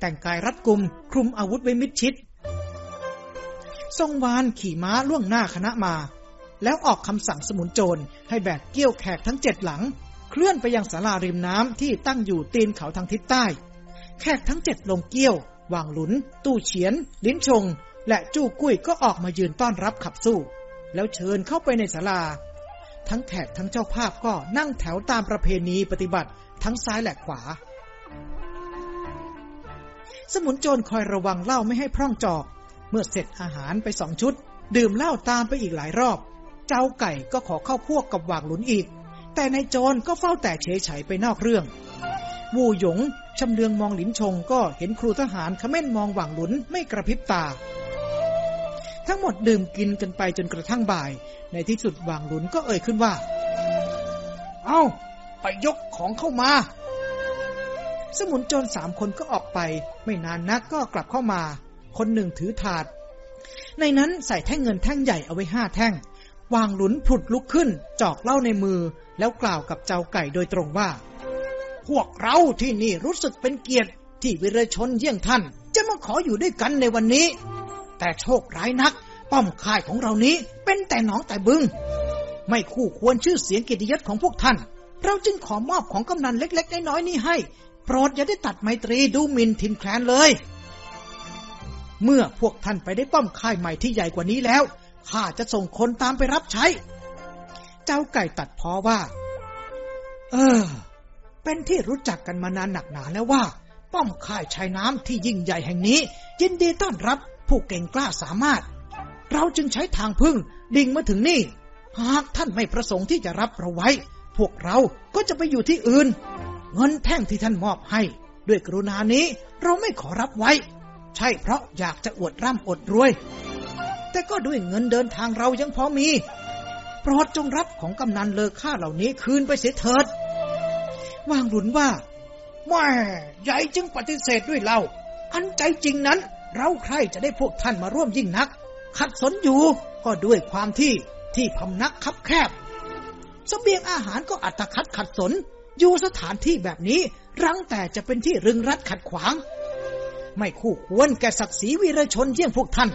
แต่งกายรัดกุม คลุมอาวุธไว้มิดชิด ทรงวานขี่ม้าล่วงหน้าคณะมา แล้วออกคำสั่งสมุนโจรให้แบกเกี้ยวแขกทั้งเจ็ดหลัง เคลื่อนไปยังศาลาริมน้ำที่ตั้งอยู่ตีนเขาทางทิศใต้ แขกทั้งเจ็ดลงเกี้ยว วางหลุน ตู้เฉียน ลิ้นชง และจู้กุ้ยก็ออกมายืนต้อนรับขับสู้ แล้วเชิญเข้าไปในศาลา ทั้งแขกทั้งเจ้าภาพก็นั่งแถวตามประเพณีปฏิบัติทั้งซ้ายและขวา สมุนโจรคอยระวังเหล้าไม่ให้พร่องจอก เมื่อเสร็จอาหารไปสองชุด ดื่มเหล้าตามไปอีกหลายรอบ เจ้าไก่ก็ขอเข้าพวกกับวางหลุนอีก แต่ในโจรก็เฝ้าแต่เฉยไฉไปนอกเรื่อง วูหยงชำเลืองมองหลินชงก็เห็นครูทหารขม้นมองหว่างหลุนไม่กระพริบตา ทั้งหมดดื่มกินกันไปจนกระทั่งบ่าย ในที่สุดหว่างหลุนก็เอ่ยขึ้นว่า เอา้า ไปยกของเข้ามา สมุนโจรสามคนก็ออกไป ไม่นานนักก็กลับเข้ามา คนหนึ่งถือถาด ในนั้นใส่แท่งเงินแท่งใหญ่เอาไว้ห้าแท่งวางหลุนผุดลุกขึ้น จอกเหล้าในมือ แล้วกล่าวกับเจ้าไก่โดยตรงว่า พวกเราที่นี่รู้สึกเป็นเกียรติที่วิรชนเยี่ยงท่าน จะมาขออยู่ด้วยกันในวันนี้ แต่โชคร้ายนัก ป้อมค่ายของเรานี้เป็นแต่หนองแต่บึง ไม่คู่ควรชื่อเสียงกิติยศของพวกท่าน เราจึงขอมอบของกำนันเล็กๆน้อยๆนี้ให้ โปรดอย่าได้ตัดไมตรีดูหมินทินแคลนเลย เมื่อพวกท่านไปได้ป้อมค่ายใหม่ที่ใหญ่กว่านี้แล้วข้าจะส่งคนตามไปรับใช้ เจ้าไก่ตัดพ้อว่า เออ เป็นที่รู้จักกันมานานหนักหนาแล้วว่า ป้อมค่ายชายน้ำที่ยิ่งใหญ่แห่งนี้ ยินดีต้อนรับผู้เก่งกล้าสามารถ เราจึงใช้ทางพึ่งดิ่งมาถึงนี่ หากท่านไม่ประสงค์ที่จะรับเราไว้ พวกเราก็จะไปอยู่ที่อื่น เงินแท่งที่ท่านมอบให้ ด้วยกรุณานี้เราไม่ขอรับไว้ ใช่เพราะอยากจะอวดร่ำอดรวย แต่ก็ด้วยเงินเดินทางเรายังพอมีโปรดจงรับของกำนันเลอค่าเหล่านี้คืนไปเสียเถิด วางหลุนว่าแม่ใหญ่จึงปฏิเสธด้วยเรา อันใจจริงนั้น เราใครจะได้พวกท่านมาร่วมยิ่งนัก ขัดสนอยู่ก็ด้วยความที่ที่พำนักคับแคบสเสบียงอาหารก็อัตคัดขัดสน อยู่สถานที่แบบนี้ รังแต่จะเป็นที่รึงรัดขัดขวาง ไม่คู่ควรแก่ศักดิ์ศรีวีรชนเยี่ยงพวกท่าน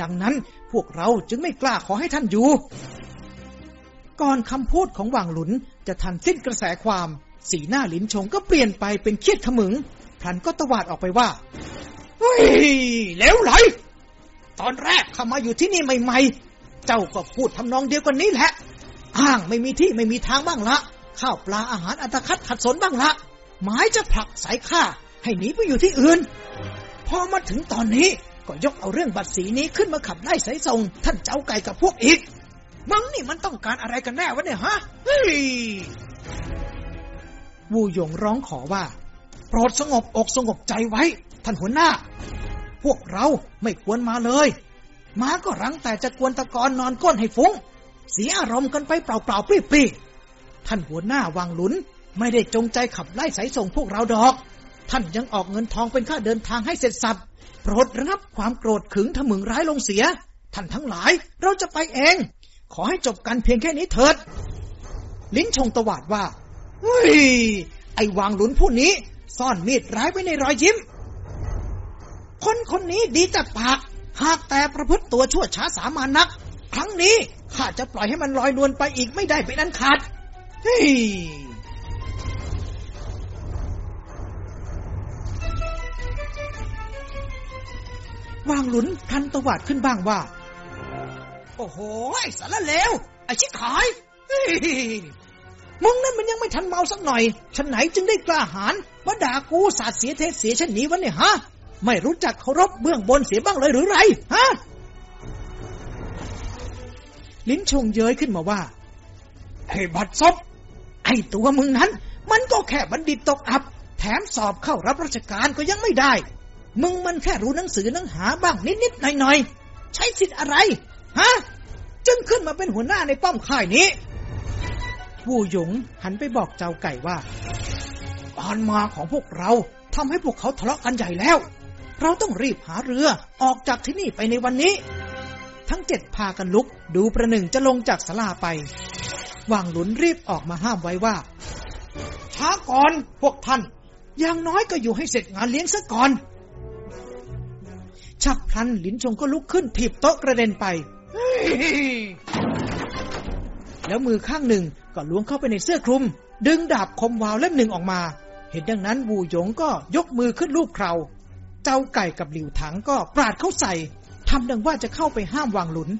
ดังนั้นพวกเราจึงไม่กล้าขอให้ท่านอยู่ ก่อนคำพูดของว่างหลุน จะทันสิ้นกระแสความ สีหน้าลินชงก็เปลี่ยนไปเป็นเครียดขมึงพลันก็ตวาดออกไปว่าเฮ้ยแล้วไหลตอนแรกเข้ามาอยู่ที่นี่ใหม่ ๆ เจ้าก็พูดทำนองเดียวกันนี้แหละอ้างไม่มีที่ไม่มีทางบ้างละข้าวปลาอาหารอัตคัดขัดสนบ้างละหมายจะผลักสายข้าให้หนีไปอยู่ที่อื่น พอมาถึงตอนนี้ก็ยกเอาเรื่องบัตรสีนี้ขึ้นมาขับไล่สายส่งท่านเจ้าไก่กับพวกอีก มึงนี่มันต้องการอะไรกันแน่วะเนี่ยฮะเฮ้ยวูหยงร้องขอว่า โปรดสงบอกสงบใจไว้ ท่านหัวหน้า พวกเราไม่ควรมาเลยมาก็รังแต่จะกวนตะกอนนอนก้นให้ฟุง้ง เสียอารมณ์กันไปเปล่าๆปรี้ๆท่านหัวหน้าวางหลุน ไม่ได้จงใจขับไล่สายส่งพวกเราดอก ท่านยังออกเงินทองเป็นค่าเดินทางให้เสร็จสับโปรดระงับความโกรธขึงทะมึงร้ายลงเสีย ท่านทั้งหลายเราจะไปเอง ขอให้จบกันเพียงแค่นี้เถิด ลิ้นชงตวาดว่า เฮ้ย ไอ้วางหลุนผู้นี้ ซ่อนมีดร้ายไว้ในรอยยิ้ม คนคนนี้ดีแต่ปาก หากแต่ประพฤติตัวชั่วช้าสามานัก ครั้งนี้ข้าจะปล่อยให้มันลอยนวลไปอีกไม่ได้เป็นอันขาด เฮ้ยวางหลุนพันตวาดขึ้นบ้างว่า โอ้โหสารเลวไอ้ชิคายมึงนั่นมันยังไม่ทันเมาสักหน่อย ฉันไหนจึงได้กล้าหาญมาด่ากูสาดเสียเทเสียฉันนี้วะเนี่ยฮะ ไม่รู้จักเคารพเบื้องบนเสียบ้างเลยหรือไร ฮะ ลิ้นชงเย้ยขึ้นมาว่าไอ้บัดซบไอ้ตัวมึงนั้น มันก็แค่บัณฑิตตกอับ แถมสอบเข้ารับราชการก็ยังไม่ได้ มึงมันแค่รู้หนังสือหนังหาบ้างนิดๆหน่อยๆ ใช้สิทธิ์อะไร ฮะ จึงขึ้นมาเป็นหัวหน้าในป้อมค่ายนี้ วูหยงหันไปบอกเจ้าไก่ว่าการมาของพวกเราทำให้พวกเขาทะเลาะกันใหญ่แล้ว เราต้องรีบหาเรือออกจากที่นี่ไปในวันนี้ ทั้งเจ็ดพากันลุกดูประหนึ่งจะลงจากสลาไปวางหลุนรีบออกมาห้ามไว้ว่า ช้าก่อนพวกท่าน อย่างน้อยก็อยู่ให้เสร็จงานเลี้ยงซะก่อน ฉับพลันหลินชงก็ลุกขึ้นถีบโต๊ะกระเด็นไป แล้วมือข้างหนึ่งก็ล้วงเข้าไปในเสื้อคลุม ดึงดาบคมวาวเล่มหนึ่งออกมา เห็นดังนั้นวูหยงก็ยกมือขึ้นลูบเคราเจ้าไก่กับหลิวถังก็ปราดเข้าใส่ทำดังว่าจะเข้าไปห้ามวางหลุน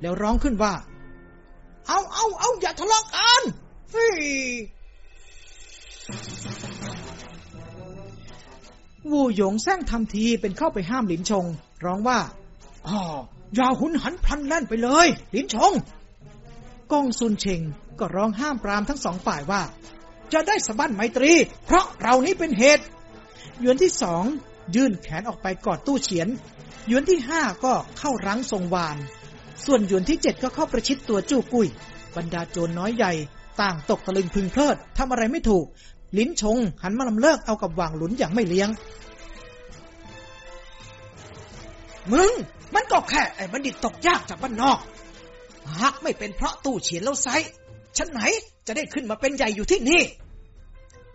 แล้วร้องขึ้นว่า เอาเอาเอาอย่าทะเลาะกันวูหยงแซงทำทีเป็นเข้าไปห้ามหลินชง ร้องว่าอ๋อ อย่าหุนหันพลันแล่นไปเลย ลินชงกองซุนเชงก็ร้องห้ามปรามทั้งสองฝ่ายว่า จะได้สะบั้นไมตรี เพราะเรานี้เป็นเหตุยวนที่สองยื่นแขนออกไปกอดตู้เฉียนยวนที่ห้าก็เข้ารั้งทรงวาน ส่วนยวนที่เจ็ดก็เข้าประชิดตัวจู้กุย บรรดาโจรน้อยใหญ่ต่างตกตะลึงพึงเพลิดทำอะไรไม่ถูก ลิ้นชงหันมาลำเลิกเอากับวางหลุนอย่างไม่เลี้ยง มึง มันก็แค่ไอ้บัณฑิตตกยากจากบ้านนอก หากไม่เป็นเพราะตู้เฉียนแล้วไซฉันไหนจะได้ขึ้นมาเป็นใหญ่อยู่ที่นี่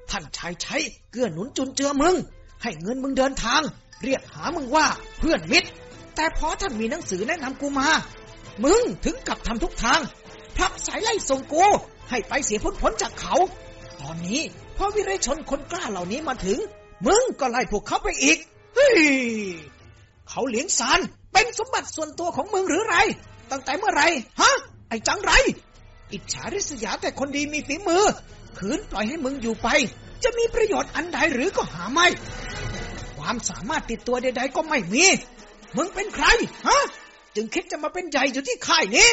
ท่านชายใช้เกื้อหนุนจุนเจือมึง ให้เงินมึงเดินทาง เรียกหามึงว่าเพื่อนมิตร แต่พอท่านมีหนังสือแนะนำกูมา มึงถึงกับทำทุกทางพักสายไล่ส่งกูให้ไปเสียพ้นพ้นจากเขา ตอนนี้พอวิริชนคนกล้าเหล่านี้มาถึง มึงก็ไล่พวกเขาไปอีก เฮ้ย เขาเลี้ยงสาร เป็นสมบัติส่วนตัวของมึงหรือไร ตั้งแต่เมื่อไรฮะ ไอ้จังไร อิจฉาริษยาแต่คนดีมีฝีมือ ขืนปล่อยให้มึงอยู่ไป จะมีประโยชน์อันใดหรือก็หาไม่ ความสามารถติดตัวใดๆก็ไม่มี มึงเป็นใคร ฮะ จึงคิดจะมาเป็นใหญ่อยู่ที่ค่ายนี้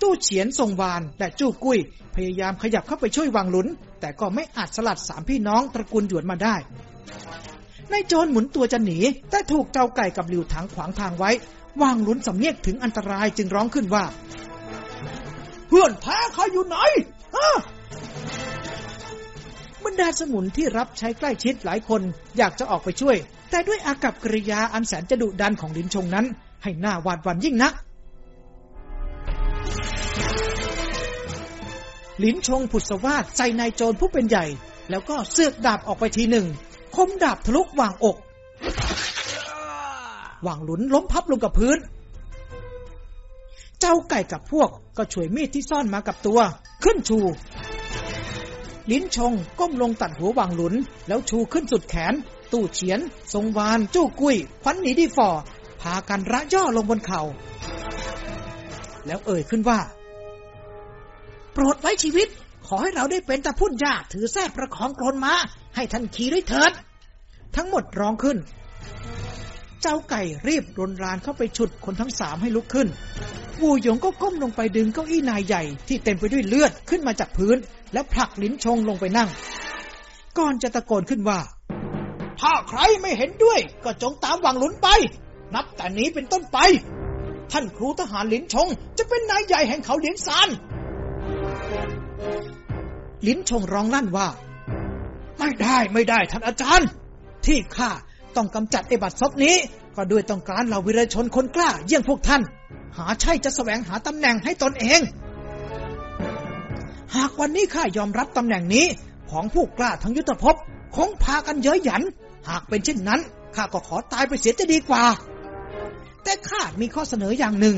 ตู้เฉียนทรงวานและจู้กุ้ย พยายามขยับเข้าไปช่วยวางหลุน แต่ก็ไม่อาจสลัดสามพี่น้องตระกูลหยวนมาได้ นายโจรหมุนตัวจะหนี แต่ถูกเจ้าไก่กับหลิวถังขวางทางไว้ วางลุนสำเนียกถึงอันตรายจึงร้องขึ้นว่า เพื่อนแท้เขาอยู่ไหนฮะบรรดาสมุนที่รับใช้ใกล้ชิดหลายคนอยากจะออกไปช่วย แต่ด้วยอากับกริยาอันแสนจะดุดันของลินชงนั้น ให้หน้าหวาดหวั่นยิ่งนักลินชงผุดสวาดใส่นายโจรผู้เป็นใหญ่ แล้วก็เสือกดาบออกไปทีหนึ่ง คมดาบทะลุวางอกวางหลุนล้มพับลงกับพื้น เจ้าไก่กับพวกก็ช่วยมีดที่ซ่อนมากับตัว ขึ้นชู ลิ้นชงก้มลงตัดหัววางหลุน แล้วชูขึ้นสุดแขน ตู้เฉียน ทรงวาน จู้กุยควันหนีดีฟอพากันระย่อลงบนเขา่า แล้วเอ่ยขึ้นว่า โปรดไว้ชีวิต ขอให้เราได้เป็นตะพุ่นญาถือแท้ประคองโกรนมา ให้ท่านขี่ด้วยเถิด ทั้งหมดร้องขึ้น เจ้าไก่รีบรนรานเข้าไปฉุดคนทั้งสามให้ลุกขึ้นวูหยงก็ก้มลงไปดึงเก้าอี้นายใหญ่ที่เต็มไปด้วยเลือดขึ้นมาจากพื้น แล้วผลักลิ้นชงลงไปนั่ง ก่อนจะตะโกนขึ้นว่า ถ้าใครไม่เห็นด้วย ก็จงตามวังหลุนไป นับแต่นี้เป็นต้นไป ท่านครูทหารหลินชง จะเป็นนายใหญ่แห่งเขาเหลียงซานลิ้นชงร้องลั่นว่า ไม่ได้ไม่ได้ท่านอาจารย์ ที่ข้าต้องกำจัดไอ้บัตรซบนี้ ก็ด้วยต้องการเหล่าวิรชนคนกล้า เยี่ยงพวกท่าน หาใช่จะแสวงหาตำแหน่งให้ตนเอง หากวันนี้ข้ายอมรับตำแหน่งนี้ ของผู้กล้าทั้งยุทธภพคงพากันเย้ยหยัน หากเป็นเช่นนั้นข้าก็ขอตายไปเสียจะดีกว่า แต่ข้ามีข้อเสนออย่างหนึ่ง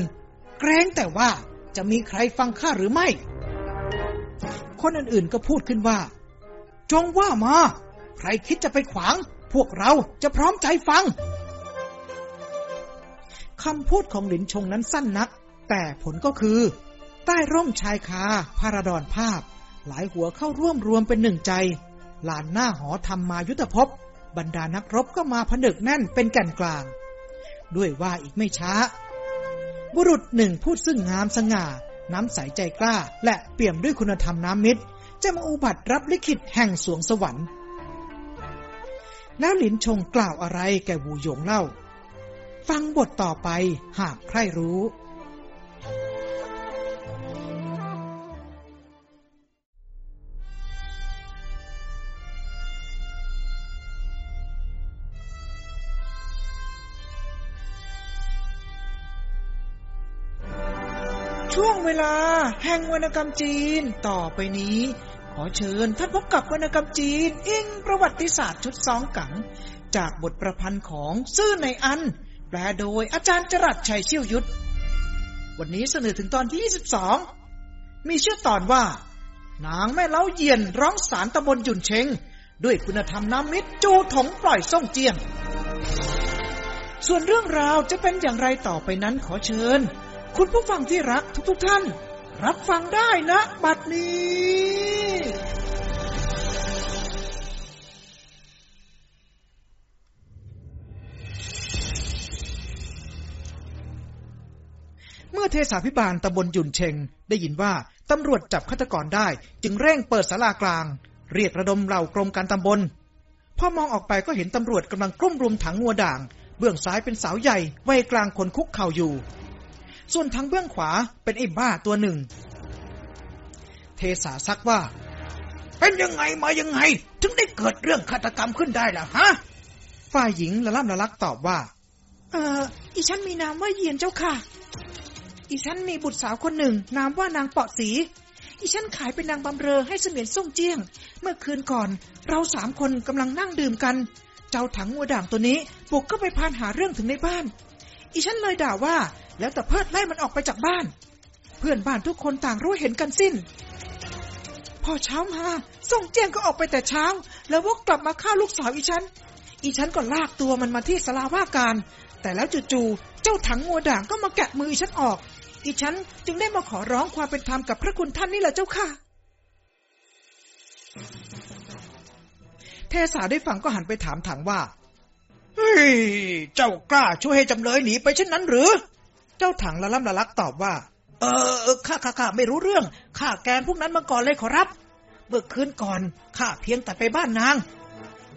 เกรงแต่ว่าจะมีใครฟังข้าหรือไม่ คนอื่นๆก็พูดขึ้นว่า จงว่ามา ใครคิดจะไปขวาง พวกเราจะพร้อมใจฟังคำพูดของหลินชงนั้นสั้นนัก แต่ผลก็คือ ใต้ร่มชายคาพาราดอนภาพ หลายหัวเข้าร่วมรวมเป็นหนึ่งใจ ลานหน้าหอธรรมมายุทธภพ บรรดานักรบก็มาผนึกแน่นเป็นแก่นกลาง ด้วยว่าอีกไม่ช้า บุรุษหนึ่งพูดซึ่งงามสง่า น้ำใสใจกล้า และเปี่ยมด้วยคุณธรรมน้ำมิตร จะมาอุบัติรับลิขิตแห่งสวงสวรรค์ แล้วหลินชงกล่าวอะไรแก่วูหยงเล่า ฟังบทต่อไปหากใครรู้ช่วงเวลาแห่งวรรณกรรมจีนต่อไปนี้ ขอเชิญท่านพบกับวรรณกรรมจีน อิงประวัติศาสตร์ชุดสองกัง จากบทประพันธ์ของซื่อในอัน แปลโดยอาจารย์จรัสชัยเชี่ยวยุทธ วันนี้เสนอถึงตอนที่ 22 มีชื่อตอนว่า นางแม่เล้าเยียนร้องสารตำบลหยุนเชง ด้วยคุณธรรมน้ำมิตรจูถงปล่อยส่งเจียง ส่วนเรื่องราวจะเป็นอย่างไรต่อไปนั้นขอเชิญ คุณผู้ฟังที่รักทุกๆทท่าน รับฟังได้นะบัดนี้เมื่อเทศาพิบาลตำบลยุนเชงได้ยินว่าตำรวจจับฆาตกรได้ จึงเร่งเปิดศาลากลาง เรียกระดมเหล่ากรมการตำบลพอมองออกไปก็เห็นตำรวจกำลังกลุ่มรุมถังงัวด่าง เบื้องซ้ายเป็นสาวใหญ่วัยกลางคนคุกเข่าอยู่ ส่วนทางเบื้องขวาเป็นไอ้บ้าตัวหนึ่ง เทสาซักว่า เป็นยังไงมายังไง ถึงได้เกิดเรื่องฆาตกรรมขึ้นได้ล่ะฮะ ฝ่ายหญิงละล่ำละลักตอบว่า เอออีฉันมีนามว่าเยียนเจ้าค่ะ อีฉันมีบุตรสาวคนหนึ่ง นามว่านางเปาะสีอีฉันขายเป็นนางบำเรอให้เสมียนส่งเจียง เมื่อคืนก่อน เราสามคนกำลังนั่งดื่มกัน เจ้าถังงัวด่างตัวนี้บุกเข้าไปพานหาเรื่องถึงในบ้าน อีฉันเลยด่าว่า แล้วแต่เพิดไล่มันออกไปจากบ้าน เพื่อนบ้านทุกคนต่างรู้เห็นกันสิ้น พอเช้ามาส่งเจียงก็ออกไปแต่เช้า แล้ววกกลับมาฆ่าลูกสาวอีฉัน อีฉันก็ลากตัวมันมาที่สลาว่าการ แต่แล้วจู่ๆเจ้าถังงัวด่างก็มาแกะมืออีฉันออก อีฉันจึงได้มาขอร้องความเป็นธรรมกับพระคุณท่านนี่แหละเจ้าค่ะเทสาได้ฟังก็หันไปถามถังว่า เฮ้ย เจ้ากล้าช่วยให้จำเลยหนีไปเช่นนั้นหรือ เจ้าถังละล่ำละลักตอบว่า เออข้าข้าข้าไม่รู้เรื่องข้าแกนพวกนั้นมาก่อนเลยขอรับ เมื่อคืนก่อนข้าเพียงแต่ไปบ้านนาง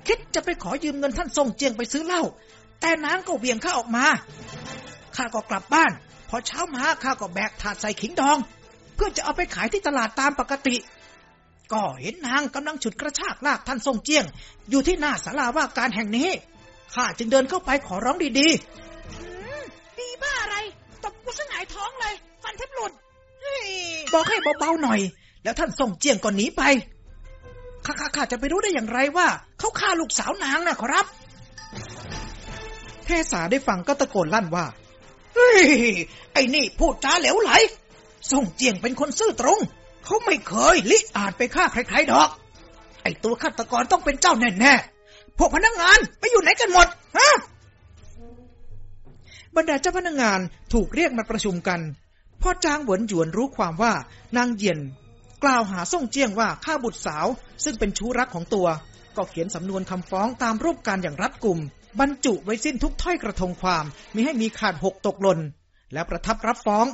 คิดจะไปขอยืมเงินท่านทรงเจียงไปซื้อเหล้าแต่นางก็เวียงข้าออกมาข้าก็กลับบ้าน พอเช้ามาข้าก็แบกถาดใส่ขิงดอง เพื่อจะเอาไปขายที่ตลาดตามปกติ ก็เห็นนางกำลังฉุดกระชากลากท่านทรงเจียง อยู่ที่หน้าศาลาว่าการแห่งนี้ข้าจึงเดินเข้าไปขอร้องดีๆดีบ้าอะไร บกูสงายท้องเลย ฟันแทบหลุดบอกให้เบาๆหน่อย แล้วท่านทรงเจียงก็หนีไปข้าข้าข้าจะไปรู้ได้อย่างไรว่า เขาฆ่าลูกสาวนางนะขอรับเทสาได้ฟังก็ตะโกนลั่นว่าเฮ้ยไอ้นี่พูดจาเหลวไหล ส่งเจียงเป็นคนซื่อตรง เขาไม่เคยลิอาจไปฆ่าใครๆดอก ไอ้ตัวฆาตกรต้องเป็นเจ้าแน่ๆพวกพนักงานไปอยู่ไหนกันหมดฮะ บรรดาเจ้าพนักงานถูกเรียกมาประชุมกันพ่อจางหวนหยวนรู้ความว่านางเย็น กล่าวหาส่งเจียงว่าฆ่าบุตรสาว ซึ่งเป็นชู้รักของตัว ก็เขียนสำนวนคำฟ้องตามรูปการอย่างรัดกุม บรรจุไว้สิ้นทุกถ้อยกระทงความมิให้มีขาดหกตกหล่นแล้วประทับรับฟ้อง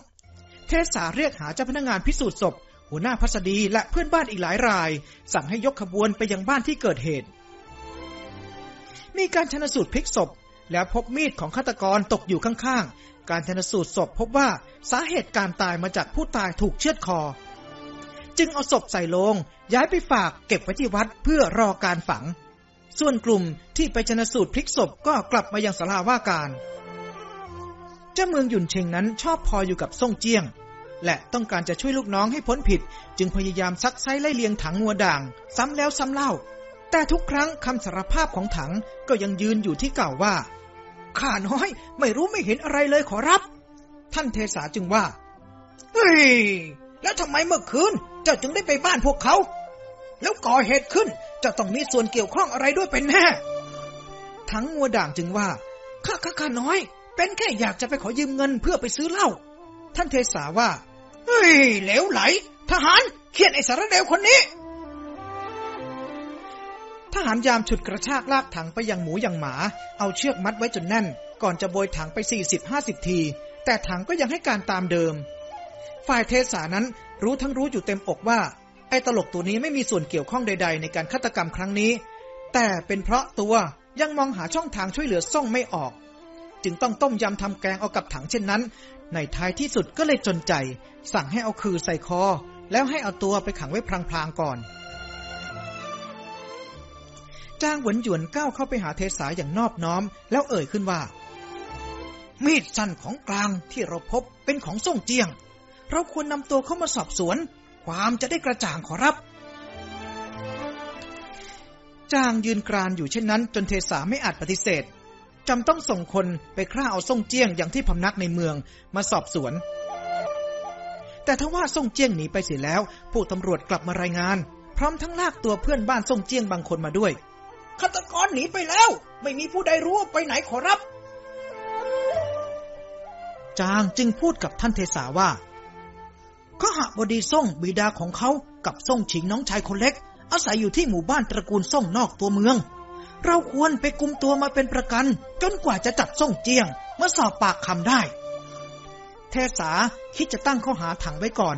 เทศาเรียกหาเจ้าพนักงานพิสูจน์ศพ หัวหน้าพัสดีและเพื่อนบ้านอีกหลายราย สั่งให้ยกขบวนไปยังบ้านที่เกิดเหตุ มีการชนสูตรพลิกศพ แล้วพบมีดของฆาตกรตกอยู่ข้างๆ การชนสูตรศพพบว่าสาเหตุการตายมาจากผู้ตายถูกเชือดคอ จึงเอาศพใส่โลง ย้ายไปฝากเก็บไว้ที่วัดเพื่อรอการฝัง ส่วนกลุ่มที่ไปชนสูตรพลิกศพก็กลับมายังสาราว่าการ เจ้าเมืองหยุนเชงนั้นชอบพออยู่กับซ่งเจียง และต้องการจะช่วยลูกน้องให้พ้นผิด จึงพยายามซักไซไล่เลียงถังงัวด่าง ซ้ำแล้วซ้ำเล่า แต่ทุกครั้งคำสารภาพของถังก็ยังยืนอยู่ที่เก่าว่า ข้าน้อยไม่รู้ไม่เห็นอะไรเลยขอรับ ท่านเทสาจึงว่า เฮ้ย แล้วทำไมเมื่อคืนเจ้าจึงได้ไปบ้านพวกเขา แล้วก่อเหตุขึ้นเจ้าต้องมีส่วนเกี่ยวข้องอะไรด้วยเป็นแน่ ทั้งงัวด่างจึงว่า ข้าข้าข้าน้อย เป็นแค่อยากจะไปขอยืมเงินเพื่อไปซื้อเหล้า ท่านเทสาว่า เฮ้ย เหลวไหล ทหารเขียนไอสารเดวคนนี้ ทหารยามฉุดกระชากลากถังไปยังหมูยังหมา เอาเชือกมัดไว้จนแน่น ก่อนจะโบยถังไป 40-50 ที แต่ถังก็ยังให้การตามเดิม ฝ่ายเทสานั้นรู้ทั้งรู้อยู่เต็มอกว่า ไอ้ตลกตัวนี้ไม่มีส่วนเกี่ยวข้องใด ๆ ในการฆาตกรรมครั้งนี้ แต่เป็นเพราะตัวยังมองหาช่องทางช่วยเหลือซ่องไม่ออก จึงต้องต้มยำทำแกงเอากับถังเช่นนั้น ในท้ายที่สุดก็เลยจนใจ สั่งให้เอาคือใส่คอ แล้วให้เอาตัวไปขังไว้พลางๆก่อน จ้างหวนหยวนก้าวเข้าไปหาเทสาอย่างนอบน้อม แล้วเอ่ยขึ้นว่า มีดสั้นของกลางที่เราพบเป็นของส่งเจียง เราควรนำตัวเข้ามาสอบสวน ความจะได้กระจ่างขอรับจางยืนกรานอยู่เช่นนั้น จนเทสาไม่อาจปฏิเสธจำต้องส่งคนไปฆ่าเอาส่งเจียงอย่างที่พำนักในเมืองมาสอบสวน แต่ทว่าส่งเจียงหนีไปเสียแล้ว ผู้ตำรวจกลับมารายงาน พร้อมทั้งลากตัวเพื่อนบ้านส่งเจียงบางคนมาด้วย ฆาตกรหนีไปแล้ว ไม่มีผู้ใดรู้ว่าไปไหนขอรับ จางจึงพูดกับท่านเทสาว่าข้าหบดีส่งบิดาของเขากับส่งฉิงน้องชายคนเล็ก อาศัยอยู่ที่หมู่บ้านตระกูลส่งนอกตัวเมือง เราควรไปกุมตัวมาเป็นประกัน จนกว่าจะจับส่งเจียงเมื่อสอบปากคำได้ เทสาคิดจะตั้งข้อหาถังไว้ก่อน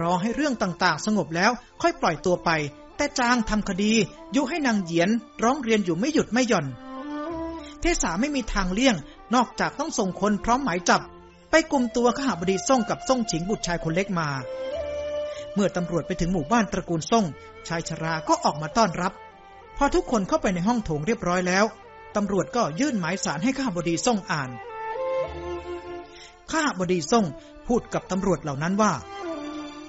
รอให้เรื่องต่างๆ สงบแล้วค่อยปล่อยตัวไป แต่จางทำคดี ยุให้นางเหยียนร้องเรียนอยู่ไม่หยุดไม่หย่อน เทสาไม่มีทางเลี่ยง นอกจากต้องส่งคนพร้อมหมายจับ ไปกลุ่มตัวขหบดีส่งกับส่งฉิงบุตรชายคนเล็กมา เมื่อตำรวจไปถึงหมู่บ้านตระกูลส่ง ชายชราก็ออกมาต้อนรับ พอทุกคนเข้าไปในห้องโถงเรียบร้อยแล้วตำรวจก็ยื่นหมายสารให้ข้าบดีส่งอ่าน ข้าบดีส่งพูดกับตำรวจเหล่านั้นว่า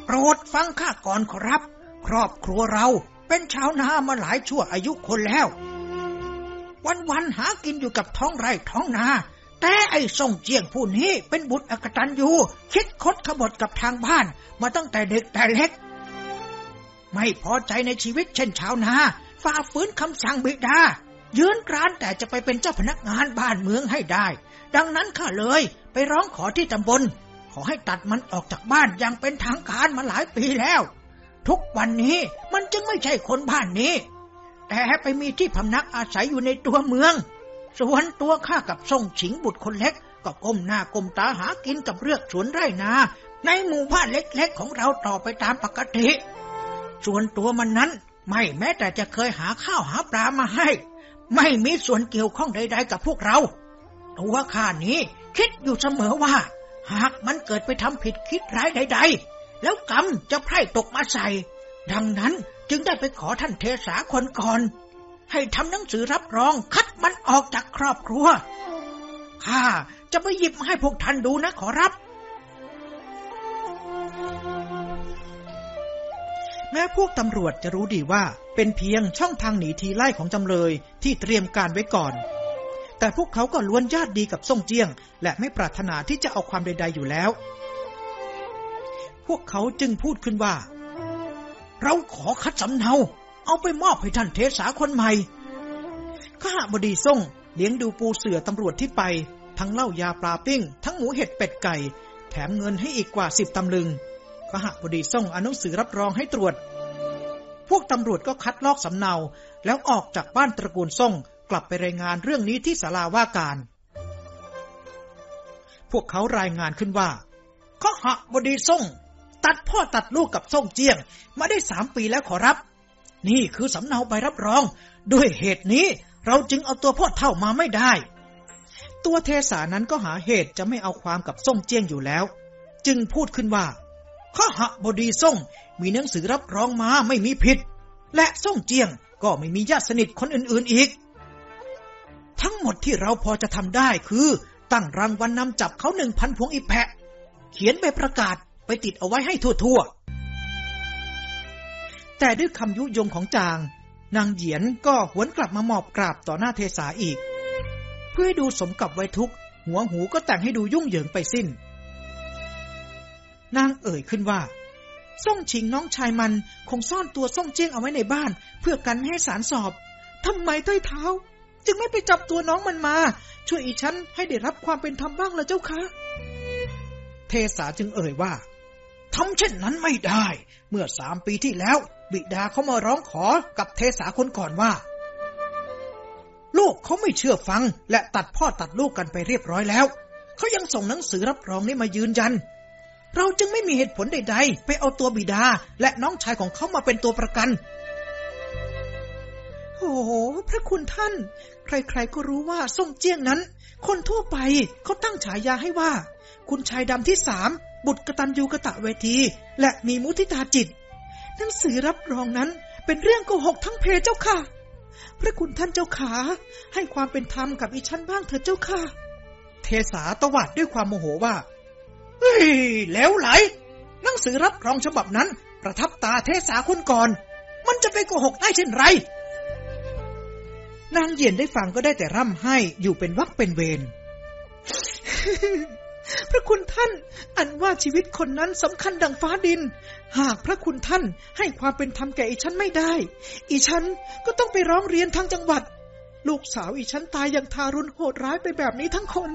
โปรดฟังข้าก่อนขอรับ ครอบครัวเราเป็นชาวนามาหลายชั่วอายุคนแล้ว วันๆหากินอยู่กับท้องไร่ท้องนา แต่ไอ้ส่งเจียงผู้นี้เป็นบุตรอกตันยูคิดคดขบฏกับทางบ้าน มาตั้งแต่เด็กแต่เล็ก ไม่พอใจในชีวิตเช่นชาวนาฝ่าฝืนคำสั่งบิดายืนกรานแต่จะไปเป็นเจ้าพนักงานบ้านเมืองให้ได้ ดังนั้นข้าเลยไปร้องขอที่ตำบล ขอให้ตัดมันออกจากบ้านอย่างเป็นทางการมาหลายปีแล้ว ทุกวันนี้มันจึงไม่ใช่คนบ้านนี้ แต่ไปมีที่พำนักอาศัยอยู่ในตัวเมือง ส่วนตัวข้ากับส่งฉิงบุตรคนเล็ก ก็ก้มหน้าก้มตาหากินกับเรือกสวนไร่นา ในหมู่บ้านเล็กๆของเราต่อไปตามปกติ ส่วนตัวมันนั้นไม่แม้แต่จะเคยหาข้าวหาปลามาให้ ไม่มีส่วนเกี่ยวข้องใด ๆ กับพวกเราตัวข้านี้คิดอยู่เสมอว่า หากมันเกิดไปทำผิดคิดร้ายใด ๆ แล้วกรรมจะไพร่ตกมาใส่ ดังนั้นจึงได้ไปขอท่านเทสาคนก่อน ให้ทำหนังสือรับรองคัดมันออกจากครอบครัว ข้าจะไปหยิบมาให้พวกท่านดูนะขอรับ แม้พวกตำรวจจะรู้ดีว่า เป็นเพียงช่องทางหนีทีไล่ของจำเลยที่เตรียมการไว้ก่อน แต่พวกเขาก็ล้วนญาติดีกับซ่งเจียง และไม่ปรารถนาที่จะเอาความใด ๆอยู่แล้ว วกเขาจึงพูดขึ้นว่า เราขอคัดสำเนา เอาไปมอบให้ท่านเทสาคนใหม่ข้าบดีส่งเลี้ยงดูปูเสือตำรวจที่ไป ทั้งเหล้ายาปลาปิ้ง ทั้งหมูเห็ดเป็ดไก่ แถมเงินให้อีกกว่าสิบตำลึงขหบดีส่งอนุสือรับรองให้ตรวจ พวกตำรวจก็คัดลอกสำเนา แล้วออกจากบ้านตระกูลส่งกลับไปรายงานเรื่องนี้ที่ศาลาว่าการ พวกเขารายงานขึ้นว่าขหบดีส่ง ตัดพ่อตัดลูกกับส่งเจียง มาได้สามปีแล้วขอรับ นี่คือสำเนาใบรับรอง ด้วยเหตุนี้เราจึงเอาตัวพ่อเท่ามาไม่ได้ ตัวเทสานั้นก็หาเหตุจะไม่เอาความกับส่งเจียงอยู่แล้ว จึงพูดขึ้นว่าข้าหบดีส่งมีหนังสือรับรองมาไม่มีผิด และส่งเจียงก็ไม่มีญาติสนิทคนอื่นๆอีก ทั้งหมดที่เราพอจะทำได้คือ ตั้งรางวัลนนำจับเขาหนึ่งพันพวงอีแพะ เขียนใบประกาศ ไปติดเอาไว้ให้ทั่วๆ แต่ด้วยคำยุยงของจาง นางเหยียนก็หวนกลับมาหมอบกราบต่อหน้าเทสาอีก เพื่อดูสมกับไว้ทุกหัวหูก็แต่งให้ดูยุ่งเหยิงไปสิ้น นางเอ่ยขึ้นว่าส่งชิงน้องชายมันคงซ่อนตัวส่งเจียงเอาไว้ในบ้าน เพื่อกันให้สารสอบทำไมต้อยเท้า จึงไม่ไปจับตัวน้องมันมา ช่วยอีฉันให้ได้รับความเป็นธรรมบ้างละเจ้าคะ เทสาจึงเอ่ยว่า ทำเช่นนั้นไม่ได้ เมื่อสามปีที่แล้ว บิดาเขามาร้องขอกับเทสาคนก่อนว่า ลูกเขาไม่เชื่อฟัง และตัดพ่อตัดลูกกันไปเรียบร้อยแล้ว เขายังส่งหนังสือรับรองนี้มายืนยัน เราจึงไม่มีเหตุผลใด ๆ ไปเอาตัวบิดาและน้องชายของเขามาเป็นตัวประกันโอ้โห พระคุณท่าน ใครๆก็รู้ว่าส่งเจียงนั้น คนทั่วไปเขาตั้งฉายาให้ว่า คุณชายดำที่สาม บุตรกตัญญูกะตะเวที และมีมุทิตาจิต หนังสือรับรองนั้นเป็นเรื่องโกหกทั้งเพเจ้าค่ะ พระคุณท่านเจ้าขาให้ความเป็นธรรมกับอีฉันบ้างเถิดเจ้าค่ะ เทสาตวาดด้วยความโมโหว่า เฮ้ย แล้วไหล หนังสือรับรองฉบับนั้น ประทับตาเทสาคนก่อน มันจะไปโกหกได้เช่นไร นางเย็นได้ฟังก็ได้แต่ร่ำให้อยู่เป็นวักเป็นเวร พระคุณท่าน อันว่าชีวิตคนนั้นสำคัญดังฟ้าดิน หากพระคุณท่านให้ความเป็นธรรมแก่อีฉันไม่ได้ อีฉันก็ต้องไปร้องเรียนทางจังหวัด ลูกสาวอีฉันตายอย่างทารุณโหดร้ายไปแบบนี้ทั้งคน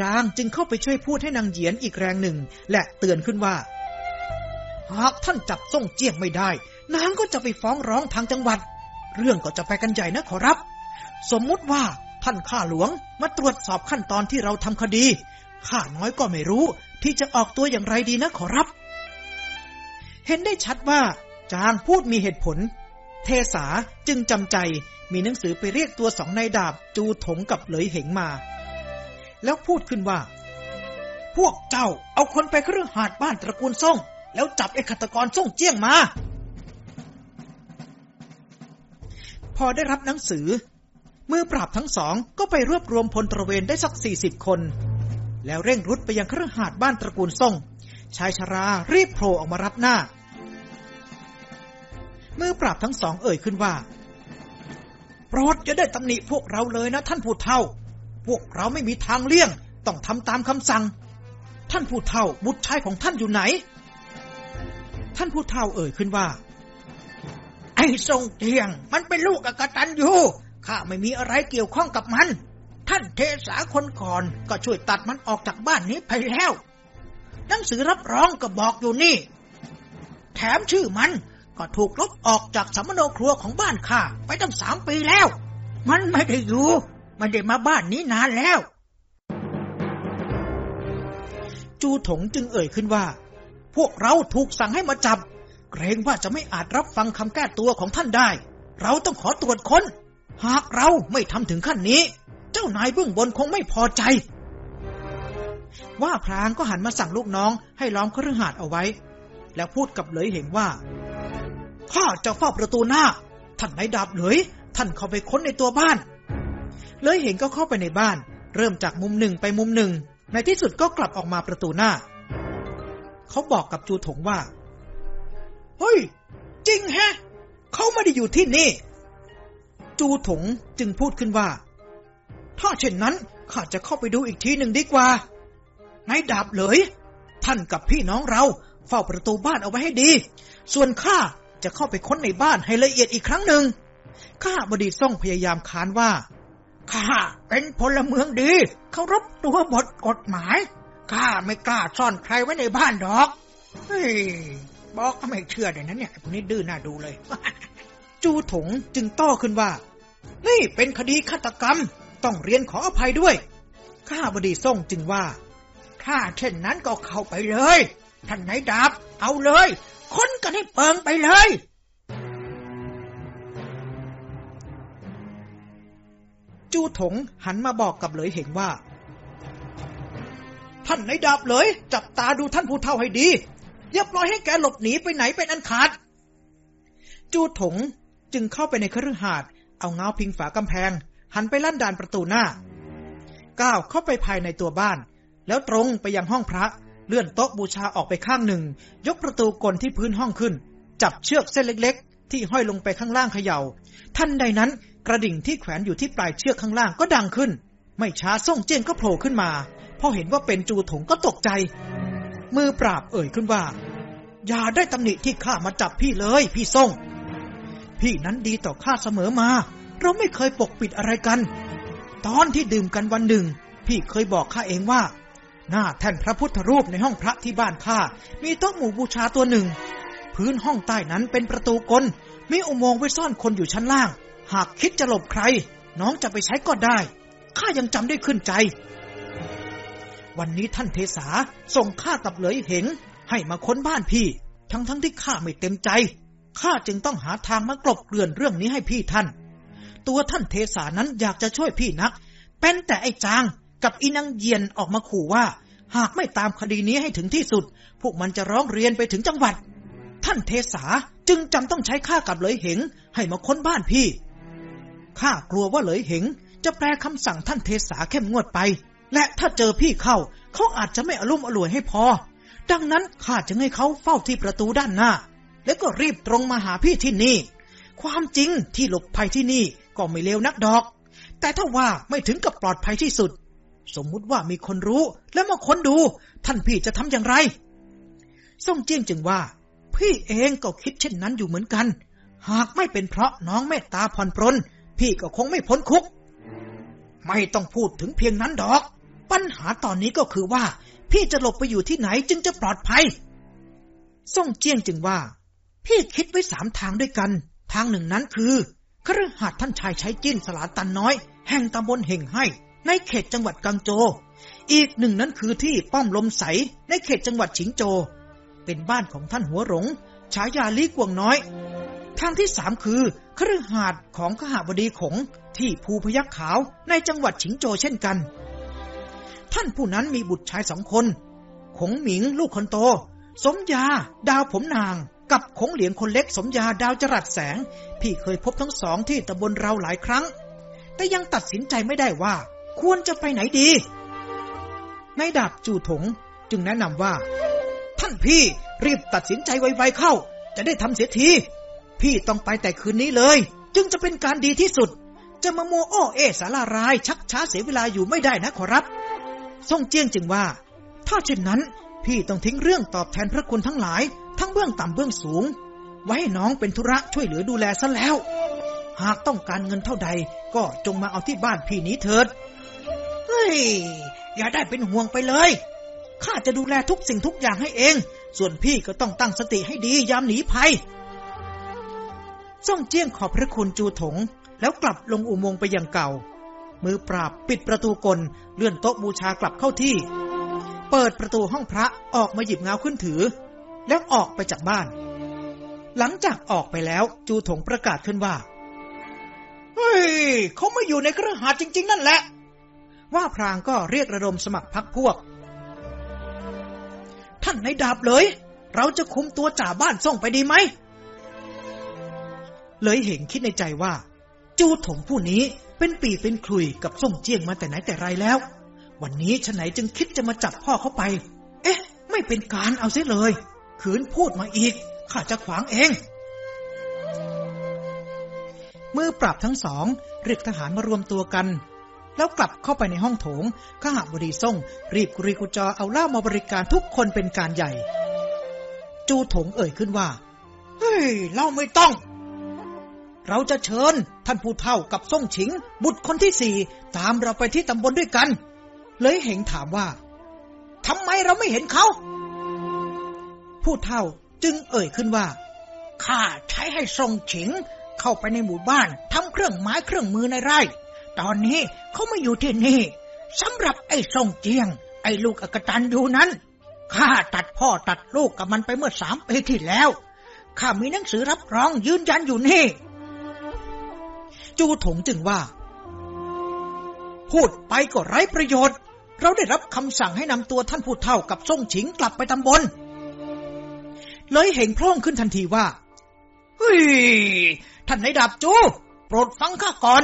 จางจึงเข้าไปช่วยพูดให้นางเหยียนอีกแรงหนึ่ง และเตือนขึ้นว่า หากท่านจับส่งเจียงไม่ได้ นางก็จะไปฟ้องร้องทางจังหวัด เรื่องก็จะไปกันใหญ่นะขอรับ สมมุติว่าท่านข้าหลวงมาตรวจสอบขั้นตอนที่เราทำคดี ข้าน้อยก็ไม่รู้ ที่จะออกตัวอย่างไรดีนะขอรับ เห็นได้ชัดว่า จางพูดมีเหตุผล เทสาจึงจำใจมีหนังสือไปเรียกตัวสองนายดาบจูถงกับเหลยเหงมา แล้วพูดขึ้นว่า พวกเจ้าเอาคนไปเครื่องหาดบ้านตระกูลซ่ง แล้วจับไอ้ฆาตกรซ่งเจี้ยงมา อได้รับหนังสือ มือปราบทั้งสองก็ไปรวบรวมพลตระเวนได้สักสี่สิบคน แล้วเร่งรุดไปยังเครือหาดบ้านตระกูลส่ง ชายชรารีบโผล่ออกมารับหน้า มือปราบทั้งสองเอ่ยขึ้นว่าโปรดจะได้ตำหนิพวกเราเลยนะท่านผู้เฒ่า พวกเราไม่มีทางเลี่ยง ต้องทำตามคำสั่ง ท่านผู้เฒ่าบุตรชายของท่านอยู่ไหน ท่านผู้เฒ่าเอ่ยขึ้นว่า ทรงเตียง มันเป็นลูกอกตันอยู่ข้าไม่มีอะไรเกี่ยวข้องกับมัน ท่านเทสาคนก่อนก็ช่วยตัดมันออกจากบ้านนี้ไปแล้ว หนังสือรับรองก็บอกอยู่นี่ แถมชื่อมันก็ถูกลบออกจากสมโนครัวของบ้านข้าไปตั้งสามปีแล้ว มันไม่ได้อยู่ไม่ได้มาบ้านนี้นานแล้ว จูถงจึงเอ่ยขึ้นว่า พวกเราถูกสั่งให้มาจับ เกรงว่าจะไม่อาจรับฟังคำแก้ตัวของท่านได้ เราต้องขอตรวจค้น หากเราไม่ทำถึงขั้นนี้ เจ้านายเบื้องบนคงไม่พอใจ ว่าพรางก็หันมาสั่งลูกน้องให้ล้อมเคฤหาสน์เอาไว้ แล้วพูดกับเหลยเห็นว่า ข้าจะเฝ้าประตูหน้า ท่านนายดาบเหลย ท่านเข้าไปค้นในตัวบ้าน เลยเห็นก็เข้าไปในบ้าน เริ่มจากมุมหนึ่งไปมุมหนึ่ง ในที่สุดก็กลับออกมาประตูหน้า เขาบอกกับจูถงว่า เฮ้ย จริงแฮะ เขาไม่ได้อยู่ที่นี่ จูถงจึงพูดขึ้นว่า ถ้าเช่นนั้นข้าจะเข้าไปดูอีกทีหนึ่งดีกว่านายดาบเลย ท่านกับพี่น้องเรา เฝ้าประตูบ้านเอาไว้ให้ดี ส่วนข้าจะเข้าไปค้นในบ้านให้ละเอียดอีกครั้งหนึ่งข้าบดีซ่องพยายามค้านว่าข้าเป็นพลเมืองดีเคารพตัวบทกฎหมายข้าไม่กล้าซ่อนใครไว้ในบ้านดอกเฮ้ย บอกก็ไม่เชื่อเลยนะเนี่ยพวกนี้ดื้อหน้าดูเลย จูถงจึงโต้ขึ้นว่า นี่เป็นคดีฆาตกรรม ต้องเรียนขออภัยด้วย ข้าบดีส่งจึงว่า ถ้าเช่นนั้นก็เข้าไปเลย ท่านไหนดาบ เอาเลย ค้นกันให้เปิงไปเลย จูถงหันมาบอกกับเหลยเห็นว่า ท่านในดาบเหลย จับตาดูท่านผู้เฒ่าให้ดี อย่าปล่อยให้แกหลบหนีไปไหนเป็นอันขาด จูถงจึงเข้าไปในคฤหาสน์เอาเงาพิงฝากำแพง หันไปลั่นดานประตูหน้า ก้าวเข้าไปภายในตัวบ้าน แล้วตรงไปยังห้องพระ เลื่อนโต๊ะบูชาออกไปข้างหนึ่ง ยกประตูกลที่พื้นห้องขึ้น จับเชือกเส้นเล็ก ๆ ที่ห้อยลงไปข้างล่างเขยา่า ท่านใดนั้นกระดิ่งที่แขวนอยู่ที่ปลายเชือกข้างล่างก็ดังขึ้น ไม่ช้าส่งเจียนก็โผล่ขึ้นมาพอเห็นว่าเป็นจูถงก็ตกใจ มือปราบเอ่ยขึ้นว่า อย่าได้ตำหนิที่ข้ามาจับพี่เลย พี่ส่ง พี่นั้นดีต่อข้าเสมอมา เราไม่เคยปกปิดอะไรกัน ตอนที่ดื่มกันวันหนึ่ง พี่เคยบอกข้าเองว่า หน้าแท่นพระพุทธรูปในห้องพระที่บ้านข้ามีโต๊ะหมู่บูชาตัวหนึ่ง พื้นห้องใต้นั้นเป็นประตูกลมีอุโมงค์ไว้ซ่อนคนอยู่ชั้นล่าง หากคิดจะหลบใคร น้องจะไปใช้ก็ได้ข้ายังจำได้ขึ้นใจ วันนี้ท่านเทสาส่งข้ากับเหลยเหงให้มาค้นบ้านพี่ ทั้งทั้งที่ข้าไม่เต็มใจข้าจึงต้องหาทางมากลบเกลื่อนเรื่องนี้ให้พี่ท่าน ตัวท่านเทสานั้นอยากจะช่วยพี่นัก เป็นแต่ไอ้จางกับอีนังเยียนออกมาขู่ว่า หากไม่ตามคดีนี้ให้ถึงที่สุด พวกมันจะร้องเรียนไปถึงจังหวัด ท่านเทสาจึงจำต้องใช้ข้ากับเหลยเหงให้มาค้นบ้านพี่ข้ากลัวว่าเหลยเหงจะแปลคำสั่งท่านเทสาเข้มงวดไป และถ้าเจอพี่เข้า เขาอาจจะไม่อารมณ์อร่วยให้พอ ดังนั้นข้าจึงให้เขาเฝ้าที่ประตูด้านหน้า แล้วก็รีบตรงมาหาพี่ที่นี่ ความจริงที่หลบภัยที่นี่ก็ไม่เลวนักดอก แต่ถ้าว่าไม่ถึงกับปลอดภัยที่สุด สมมุติว่ามีคนรู้แล้วมาค้นดู ท่านพี่จะทำอย่างไรซ่งเจียงจึงว่า พี่เองก็คิดเช่นนั้นอยู่เหมือนกัน หากไม่เป็นเพราะน้องเมตตาผ่อนปรนพี่ก็คงไม่พ้นคุก ไม่ต้องพูดถึงเพียงนั้นดอก ปัญหาตอนนี้ก็คือว่า พี่จะหลบไปอยู่ที่ไหนจึงจะปลอดภัยซ่งเจียงจึงว่า พี่คิดไว้สามทางด้วยกัน ทางหนึ่งนั้นคือคฤหาสน์ท่านชายใช้จิ้นสลาตันน้อย แห่งตำบลเห่งให้ ในเขตจังหวัดกังโจ อีกหนึ่งนั้นคือที่ป้อมลมใส ในเขตจังหวัดฉิงโจ เป็นบ้านของท่านหัวหลงฉายาลีกวงน้อย ทางที่สามคือคฤหาสน์ของขหาบดีขงที่ภูพยัคฆ์ขาวในจังหวัดฉิงโจเช่นกัน ท่านผู้นั้นมีบุตรชายสองคน ขงหมิงลูกคนโต สมยา ดาวผมนาง กับขงเหลียงคนเล็กสมยาดาวจรัสแสง พี่เคยพบทั้งสองที่ตำบลเราหลายครั้ง แต่ยังตัดสินใจไม่ได้ว่า ควรจะไปไหนดีนายดาบจู่ถงจึงแนะนำว่า ท่านพี่รีบตัดสินใจไวๆเข้า จะได้ทำเสียที พี่ต้องไปแต่คืนนี้เลย จึงจะเป็นการดีที่สุด จะมาโมโอเอสาราราย ชักช้าเสียเวลาอยู่ไม่ได้นะขอรับ ส่งเจียงจึงว่า ถ้าเช่นนั้น พี่ต้องทิ้งเรื่องตอบแทนพระคุณทั้งหลาย ทั้งเบื้องต่ำเบื้องสูง ไว้ให้น้องเป็นธุระช่วยเหลือดูแลซะแล้ว หากต้องการเงินเท่าใด ก็จงมาเอาที่บ้านพี่นี้เถิด เฮ้ย อย่าได้เป็นห่วงไปเลย ข้าจะดูแลทุกสิ่งทุกอย่างให้เอง ส่วนพี่ก็ต้องตั้งสติให้ดียามหนีภัยซ่องเจี้ยงขอบพระคุณจูถง แล้วกลับลงอุโมงค์ไปอย่างเก่า มือปราบปิดประตูกล เลื่อนโต๊ะบูชากลับเข้าที่ เปิดประตูห้องพระออกมาหยิบเงาขึ้นถือ แล้วออกไปจากบ้าน หลังจากออกไปแล้วจูถงประกาศขึ้นว่า เฮ้ย เขาไม่อยู่ในเครือหาจริง ๆ นั่นแหละ ว่าพรางก็เรียกระดมสมัครพักพวก ท่านในดาบเลย เราจะคุมตัวจ่าบ้านส่งไปดีไหมเลยเห็นคิดในใจว่า จูถงผู้นี้ เป็นปีเป็นคลุยกับส่งเจียงมาแต่ไหนแต่ไรแล้ว วันนี้ฉไหนจึงคิดจะมาจับพ่อเขาไป เอ๊ะ ไม่เป็นการเอาเสียเลย ขืนพูดมาอีก ข้าจะขวางเองมือปราบทั้งสอง เรียกทหารมารวมตัวกัน แล้วกลับเข้าไปในห้องโถงข้าหบดีส่ง รีบกุรีกุจอเอาเหล้ามาบริการทุกคนเป็นการใหญ่ จูถงเอ่ยขึ้นว่า เฮ้ยเราไม่ต้อง เราจะเชิญท่านผู้เฒ่ากับส่งฉิง บุตรคนที่สี่ตามเราไปที่ตำบลด้วยกัน เลยเหงถามว่าทำไมเราไม่เห็นเขา ผู้เฒ่าจึงเอ่ยขึ้นว่าข้าใช้ให้ทรงฉิง เข้าไปในหมู่บ้านทำเครื่องไม้เครื่องมือในไร่ ตอนนี้เขาไม่อยู่ที่นี่สำหรับไอ้ทรงเจียง ไอ้ลูกอกตันอยู่นั้นข้าตัดพ่อตัดลูกกับมันไปเมื่อสามปีที่แล้วข้ามีหนังสือรับรองยืนยันอยู่นี่ จูถงจึงว่า พูดไปก็ไร้ประโยชน์ เราได้รับคำสั่งให้นำตัวท่านผู้เฒ่ากับส่งฉิงกลับไปตำบล เลยเห็นพร่องขึ้นทันทีว่า เฮ้ย ท่านนายดาบจู โปรดฟังข้าก่อน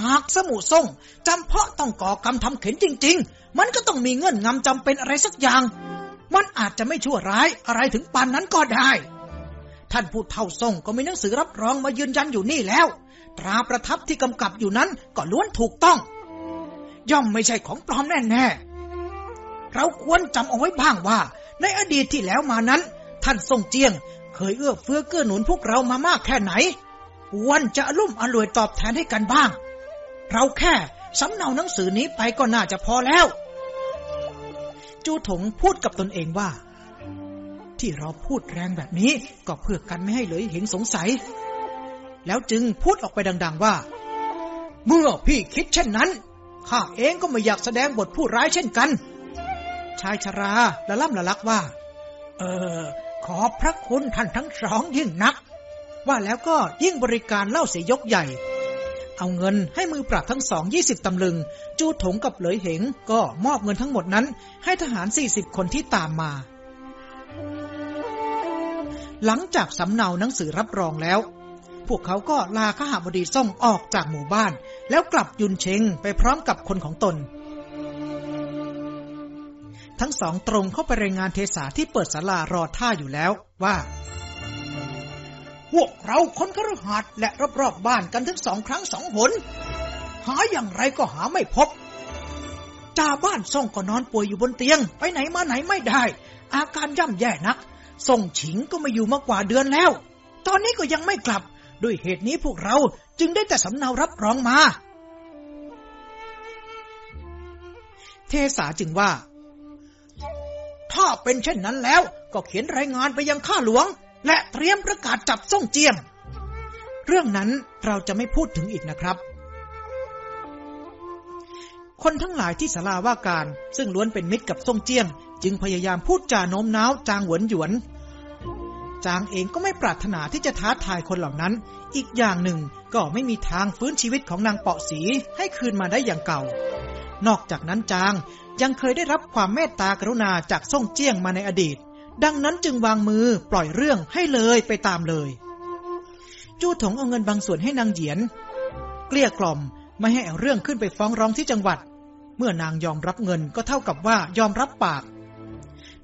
หากสมุทรงจำเพาะต้องก่อกรรมทำเข็นจริง ๆ มันก็ต้องมีเงื่อนงำจำเป็นอะไรสักอย่าง มันอาจจะไม่ชั่วร้ายอะไรถึงปานนั้นก็ได้ท่านผู้เฒ่าทรงก็มีหนังสือรับรองมายืนยันอยู่นี่แล้ว ตราประทับที่กำกับอยู่นั้นก็ล้วนถูกต้อง ย่อมไม่ใช่ของปลอมแน่ๆเราควรจำเอาไว้บ้างว่า ในอดีตที่แล้วมานั้น ท่านทรงเจียง เคยเอื้อเฟื้อเกื้อหนุนพวกเรามามากแค่ไหนควรจะลุ่มอร่วยตอบแทนให้กันบ้าง เราแค่สำเนาหนังสือนี้ไปก็น่าจะพอแล้ว จูถงพูดกับตนเองว่า ที่เราพูดแรงแบบนี้ก็เพื่อกันไม่ให้เหลยเห็นสงสัย แล้วจึงพูดออกไปดัง ๆว่า เมื่อพี่คิดเช่นนั้น ข้าเองก็ไม่อยากแสดงบทผู้ร้ายเช่นกัน ชายชราละล่ำละลักว่า เออ ขอพระคุณท่านทั้งสองยิ่งนัก ว่าแล้วก็ยิ่งบริการเล่าเสียยกใหญ่ เอาเงินให้มือปราบทั้งสองยี่สิบตำลึง จูถงกับเหลยเหงก็มอบเงินทั้งหมดนั้น ให้ทหารสี่สิบคนที่ตามมาหลังจากสำเนาหนังสือรับรองแล้ว พวกเขาก็ลาขหาบดีส่งออกจากหมู่บ้าน แล้วกลับยุนเชงไปพร้อมกับคนของตน ทั้งสองตรงเข้าไปรายงานเทสาที่เปิดศาลารอท่าอยู่แล้วว่าพวกเราคนครหัสและรอบๆบ้านกันถึงสองครั้งสองหน หาอย่างไรก็หาไม่พบ จ่าบ้านส่งก็นอนป่วยอยู่บนเตียง ไปไหนมาไหนไม่ได้ อาการย่ำแย่นัก ส่งฉิงก็มาอยู่มากว่าเดือนแล้ว ตอนนี้ก็ยังไม่กลับ ด้วยเหตุนี้พวกเราจึงได้แต่สำเนารับรองมา เทสาจึงว่า ถ้าเป็นเช่นนั้นแล้ว ก็เขียนรายงานไปยังข้าหลวง และเตรียมประกาศจับส่งเจียม เรื่องนั้นเราจะไม่พูดถึงอีกนะครับคนทั้งหลายที่สาราว่าการ ซึ่งล้วนเป็นมิตรกับส่งเจียง จึงพยายามพูดจาโน้มน้าวจางหวนหยวน จางเองก็ไม่ปรารถนาที่จะท้าทายคนเหล่านั้น อีกอย่างหนึ่งก็ไม่มีทางฟื้นชีวิตของนางเปาะสีให้คืนมาได้อย่างเก่า นอกจากนั้นจางยังเคยได้รับความเมตตากรุณาจากส่งเจียงมาในอดีต ดังนั้นจึงวางมือปล่อยเรื่องให้เลยไปตามเลย จู้ถงเอาเงินบางส่วนให้นางเหยียน เกลี้ยกล่อมไม่ให้เอาเรื่องขึ้นไปฟ้องร้องที่จังหวัด เมื่อนางยอมรับเงินก็เท่ากับว่ายอมรับปาก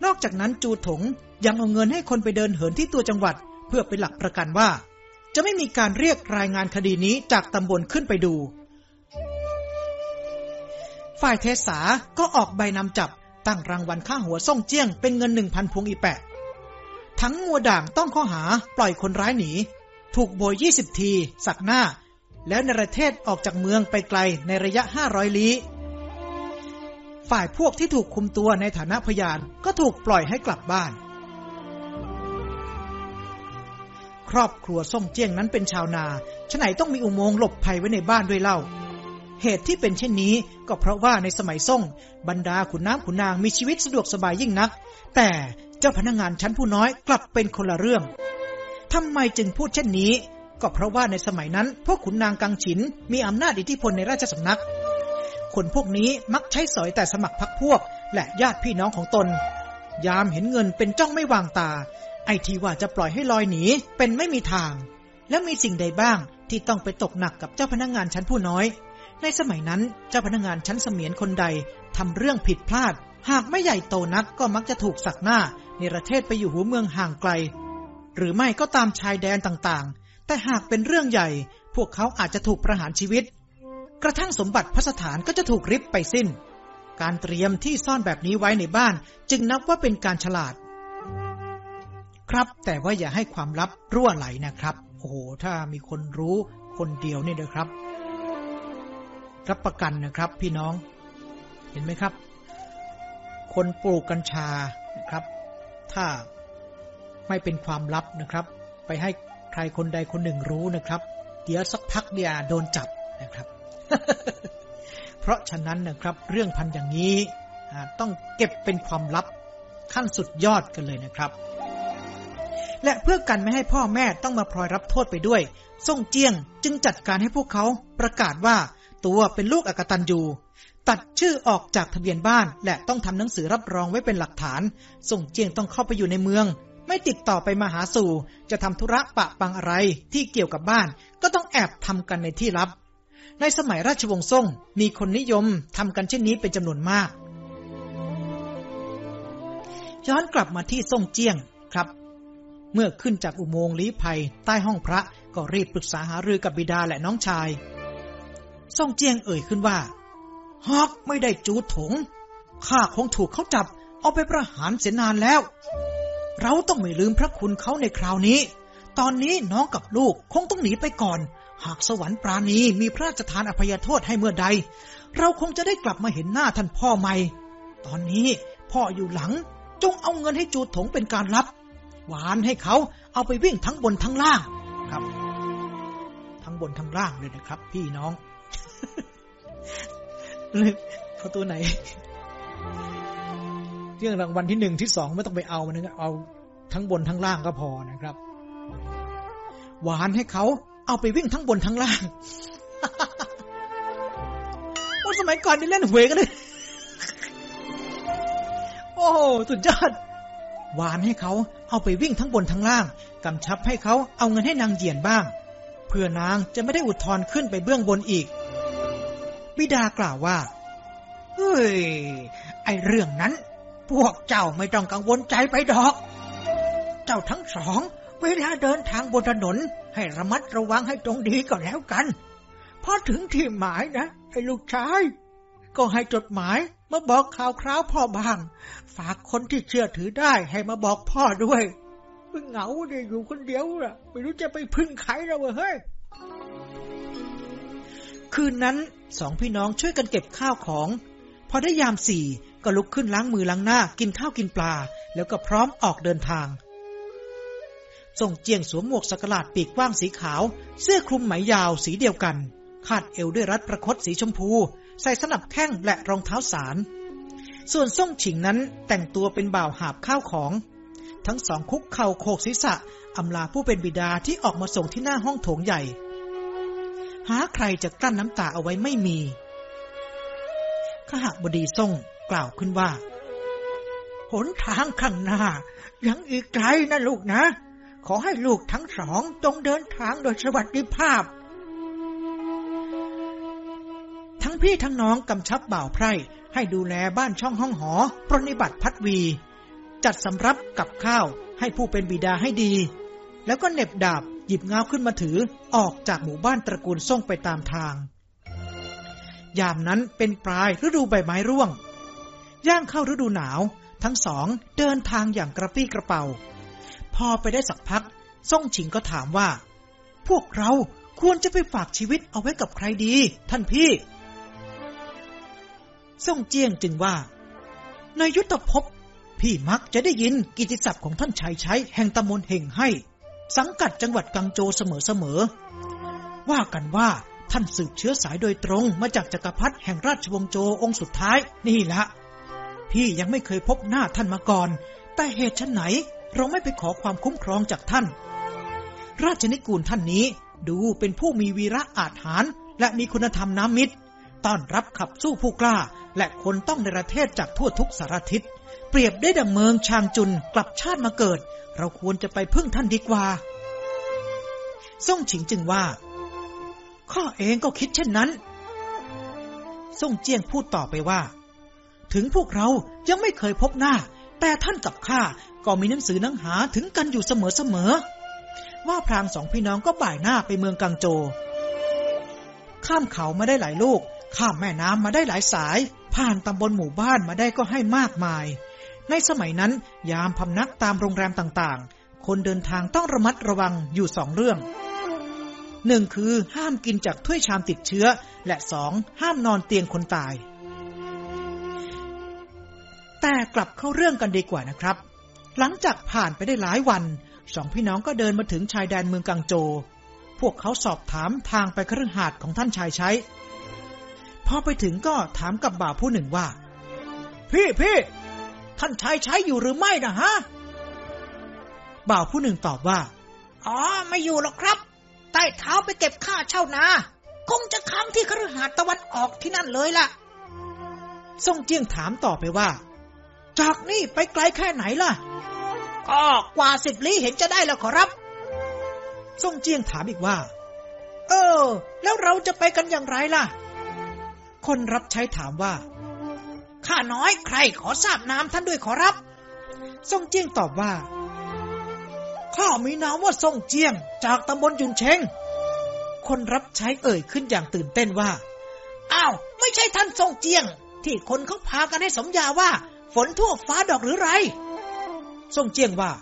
นอกจากนั้นจูถงยังเอาเงินให้คนไปเดินเหินที่ตัวจังหวัด เพื่อเป็นหลักประกันว่า จะไม่มีการเรียกรายงานคดีนี้จากตำบลขึ้นไปดู ฝ่ายเทศาก็ออกใบนำจับตั้งรางวัลค่าหัวส่งเจี้ยงเป็นเงินหนึ่งพันพวงอีแปะ ทั้งงัวด่างต้องข้อหาปล่อยคนร้ายหนี ถูกโบยยี่สิบที สักหน้า แล้วในประเทศออกจากเมืองไปไกลในระยะห้าร้อยลี้ ฝ่ายพวกที่ถูกคุมตัวในฐานะพยานก็ถูกปล่อยให้กลับบ้าน ครอบครัวส่งเจียงนั้นเป็นชาวนาฉะไหนต้องมีอุโมงค์หลบภัยไว้ในบ้านด้วยเล่า เหตุที่เป็นเช่นนี้ก็เพราะว่าในสมัยส่ง บรรดาขุนน้ำขุนนางมีชีวิตสะดวกสบายยิ่งนัก แต่เจ้าพนักงงานชั้นผู้น้อยกลับเป็นคนละเรื่องทำไมจึงพูดเช่นนี้ ก็เพราะว่าในสมัยนั้น พวกขุนนางกังฉินมีอำนาจอิทธิพลในราชสำนัก คนพวกนี้มักใช้สอยแต่สมัครพรรคพวก และญาติพี่น้องของตน ยามเห็นเงินเป็นจ้องไม่วางตา ไอทีว่าจะปล่อยให้ลอยหนีเป็นไม่มีทาง แล้วมีสิ่งใดบ้างที่ต้องไปตกหนักกับเจ้าพนักงงานชั้นผู้น้อย ในสมัยนั้นเจ้าพนักงงานชั้นเสมียนคนใดทำเรื่องผิดพลาด หากไม่ใหญ่โตนักก็มักจะถูกสักหน้าในประเทศไปอยู่หัวเมืองห่างไกล หรือไม่ก็ตามชายแดนต่างๆ แต่หากเป็นเรื่องใหญ่ พวกเขาอาจจะถูกประหารชีวิต กระทั่งสมบัติพระสถานก็จะถูกริบไปสิ้น การเตรียมที่ซ่อนแบบนี้ไว้ในบ้าน จึงนับว่าเป็นการฉลาด ครับแต่ว่าอย่าให้ความลับรั่วไหลนะครับ โอ้โห ถ้ามีคนรู้คนเดียวนี่นะครับ รับประกันนะครับพี่น้อง เห็นไหมครับ คนปลูกกัญชานะครับ ถ้าไม่เป็นความลับนะครับ ไปให้ใครคนใดคนหนึ่งรู้นะครับ เดี๋ยวสักพักเดียวโดนจับนะครับ เพราะฉะนั้นนะครับ เรื่องพันอย่างนี้ต้องเก็บเป็นความลับขั้นสุดยอดกันเลยนะครับ และเพื่อกันไม่ให้พ่อแม่ต้องมาพลอยรับโทษไปด้วยส่งเจียงจึงจัดการให้พวกเขาประกาศว่าตัวเป็นลูกอกตันยูตัดชื่อออกจากทะเบียนบ้าน และต้องทำหนังสือรับรองไว้เป็นหลักฐาน ส่งเจียงต้องเข้าไปอยู่ในเมือง ไม่ติดต่อไปมาหาสู่ จะทำธุระปะปังอะไรที่เกี่ยวกับบ้าน ก็ต้องแอบทำกันในที่ลับ ในสมัยราชวงศ์ซ่งมีคนนิยมทำกันเช่นนี้เป็นจำนวนมาก ย้อนกลับมาที่ซ่งเจียงครับ เมื่อขึ้นจากอุโมงค์ลี้ภัย ใต้ห้องพระก็รีบปรึกษาหารือกับบิดาและน้องชายซ่งเจียงเอ่ยขึ้นว่าหากไม่ได้จูดถงข้าคงถูกเขาจับ เอาไปประหารเสียนานแล้ว เราต้องไม่ลืมพระคุณเขาในคราวนี้ ตอนนี้น้องกับลูกคงต้องหนีไปก่อน หากสวรรค์ปราณีมีพระราชทานอภัยโทษให้เมื่อใด เราคงจะได้กลับมาเห็นหน้าท่านพ่อใหม่ ตอนนี้พ่ออยู่หลัง จงเอาเงินให้จูดถงเป็นการรับ หวานให้เขาเอาไปวิ่งทั้งบนทั้งล่างครับ ทั้งบนทั้งล่างเลยนะครับ พี่น้องเลยเขาตัวไหนเรื่องรางวัลที่หนึ่งที่สองไม่ต้องไปเอามันนะเอาทั้งบนทั้งล่างก็พอนะครับ หวานให้เขา เอาไปวิ่งทั้งบนทั้งล่างว่าสมัยก่อนนี่เล่นหวยกันเลย โอ้สุดยอดหวานให้เขาเอาไปวิ่งทั้งบนทั้งล่าง กำชับให้เขาเอาเงินให้นางเหยียนบ้าง เพื่อนางจะไม่ได้อุทธรขึ้นไปเบื้องบนอีก บิดากล่าวว่า เฮ้ย ไอเรื่องนั้น พวกเจ้าไม่ต้องกังวลใจไปดอก เจ้าทั้งสอง เวลาเดินทางบนถนน ให้ระมัดระวังให้ตรงดีก็แล้วกัน พอถึงที่หมายนะไอ้ลูกชาย ก็ให้จดหมายมาบอกข่าวคราวพ่อบ้าง ฝากคนที่เชื่อถือได้ให้มาบอกพ่อด้วยเพิ่งเหงาเดียอยู่คนเดียวล่ะ ไม่รู้จะไปพึ่งใครแล้วเฮ้ยคืนนั้นสองพี่น้องช่วยกันเก็บข้าวของ พอได้ยามสี่ก็ลุกขึ้นล้างมือล้างหน้ากินข้าวกินปลา แล้วก็พร้อมออกเดินทาง ส่งเจียงสวมหมวกสกลาดปีกกว้างสีขาว เสื้อคลุมไหมยาวสีเดียวกัน คาดเอวด้วยรัดประคตสีชมพู ใส่สนับแข้งและรองเท้าสาร ส่วนส่งฉิงนั้นแต่งตัวเป็นบ่าวหาบข้าวของ ทั้งสองคุกเข่าโคกศีรษะอำลาผู้เป็นบิดาที่ออกมาส่งที่หน้าห้องโถงใหญ่ หาใครจะกลั้นน้ำตาเอาไว้ไม่มีขหบดีทรงกล่าวขึ้นว่า หนทางข้างหน้า ยังอีกไกลนะลูกนะ ขอให้ลูกทั้งสองจงเดินทางโดยสวัสดิภาพ ทั้งพี่ทั้งน้องกำชับบ่าวไพร่ ให้ดูแลบ้านช่องห้องหอปรนิบัติพัดวี จัดสำรับกับข้าวให้ผู้เป็นบิดาให้ดี แล้วก็เหน็บดาบหยิบเงาขึ้นมาถือออกจากหมู่บ้านตระกูลส่งไปตามทาง ยามนั้นเป็นปลายฤดูใบไม้ร่วง ย่างเข้าฤดูหนาว ทั้งสองเดินทางอย่างกระปี้กระเป๋า พอไปได้สักพักส่งฉิงก็ถามว่า พวกเราควรจะไปฝากชีวิตเอาไว้กับใครดี ท่านพี่ส่งเจียงจึงว่า ในยุทธภพพี่มักจะได้ยินกิติศัพท์ของท่านชายใช้แห่งตำมลเหงให้ สังกัดจังหวัดกังโจเสมอๆว่ากันว่าท่านสืบเชื้อสายโดยตรงมาจากจักรพรรดิแห่งราชวงศ์โจองค์สุดท้ายนี่ละ พี่ยังไม่เคยพบหน้าท่านมาก่อน แต่เหตุชนไหน เราไม่ไปขอความคุ้มครองจากท่าน ราชนิกูลท่านนี้ดูเป็นผู้มีวีระอาจหารและมีคุณธรรมน้ำมิตร ต้อนรับขับสู้ผู้กล้า และคนต้องในประเทศจากทั่วทุกสารทิศ เปรียบได้ดังเมืองชางจุนกลับชาติมาเกิด เราควรจะไปพึ่งท่านดีกว่าซ่งฉิงจึงว่า ข้าเองก็คิดเช่นนั้นซ่งเจียงพูดต่อไปว่า ถึงพวกเรายังไม่เคยพบหน้า แต่ท่านกับข้าก็มีหนังสือหนังหาถึงกันอยู่เสมอๆว่าพรางสองพี่น้องก็บ่ายหน้าไปเมืองกังโจ ข้ามเขามาได้หลายลูก ข้ามแม่น้ำมาได้หลายสาย ผ่านตำบลหมู่บ้านมาได้ก็ให้มากมาย ในสมัยนั้น ยามพำนักตามโรงแรมต่างๆ คนเดินทางต้องระมัดระวังอยู่สองเรื่องหนึ่งคือห้ามกินจากถ้วยชามติดเชื้อ และสองห้ามนอนเตียงคนตาย แต่กลับเข้าเรื่องกันดีกว่านะครับ หลังจากผ่านไปได้หลายวัน สองพี่น้องก็เดินมาถึงชายแดนเมืองกังโจ พวกเขาสอบถามทางไปครือหาดของท่านชายใช้ พอไปถึงก็ถามกับบ่าวผู้หนึ่งว่า พี่พี่ท่านชายใช้อยู่หรือไม่นะฮะ บ่าวผู้หนึ่งตอบว่า อ๋อ ไม่อยู่หรอกครับ ใต้เท้าไปเก็บค่าเช่านาคงจะค้างที่คฤหาสน์ตะวันออกที่นั่นเลยล่ะซ่งเจียงถามต่อไปว่า จากนี่ไปไกลแค่ไหนล่ะ ก็กว่าสิบลี้เห็นจะได้แล้วขอรับซ่งเจียงถามอีกว่า เออ แล้วเราจะไปกันอย่างไรล่ะ คนรับใช้ถามว่า ข้าน้อยใครขอทราบนามท่านด้วยขอรับซ่งเจียงตอบว่า ข้ามีนามว่าซ่งเจียง จากตำบลยุนเชง คนรับใช้เอ่ยขึ้นอย่างตื่นเต้นว่า อ้าว ไม่ใช่ท่านทรงเจียง ที่คนเขาพากันให้สมญาว่า ฝนทั่วฟ้าดอกหรือไรซ่งเจียงว่า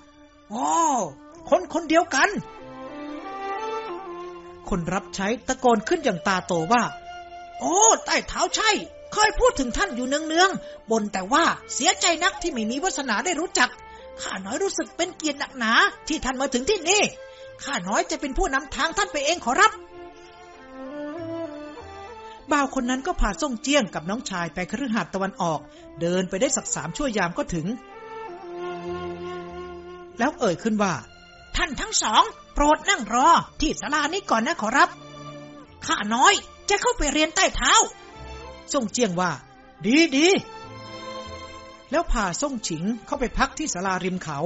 อ๋อคนคนเดียวกัน คนรับใช้ตะโกนขึ้นอย่างตาโตว่า โอ้ใต้เท้าใช่เคยพูดถึงท่านอยู่เนืองๆบนแต่ว่าเสียใจนักที่ไม่มีวาสนาได้รู้จัก ข้าน้อยรู้สึกเป็นเกียรติหนักหนาที่ท่านมาถึงที่นี่ ข้าน้อยจะเป็นผู้นำทางท่านไปเองขอรับ บ่าวคนนั้นก็พาส่งเจียงกับน้องชายไปคฤหาสน์ตะวันออก เดินไปได้สักสามชั่วยามก็ถึง แล้วเอ่ยขึ้นว่า ท่านทั้งสอง โปรดนั่งรอ ที่ศาลานี้ก่อนนะขอรับ ข้าน้อยจะเข้าไปเรียนใต้เท้า ส่งเจียงว่า ดีดีแล้วพาส่งฉิงเข้าไปพักที่ศาลาริมเขา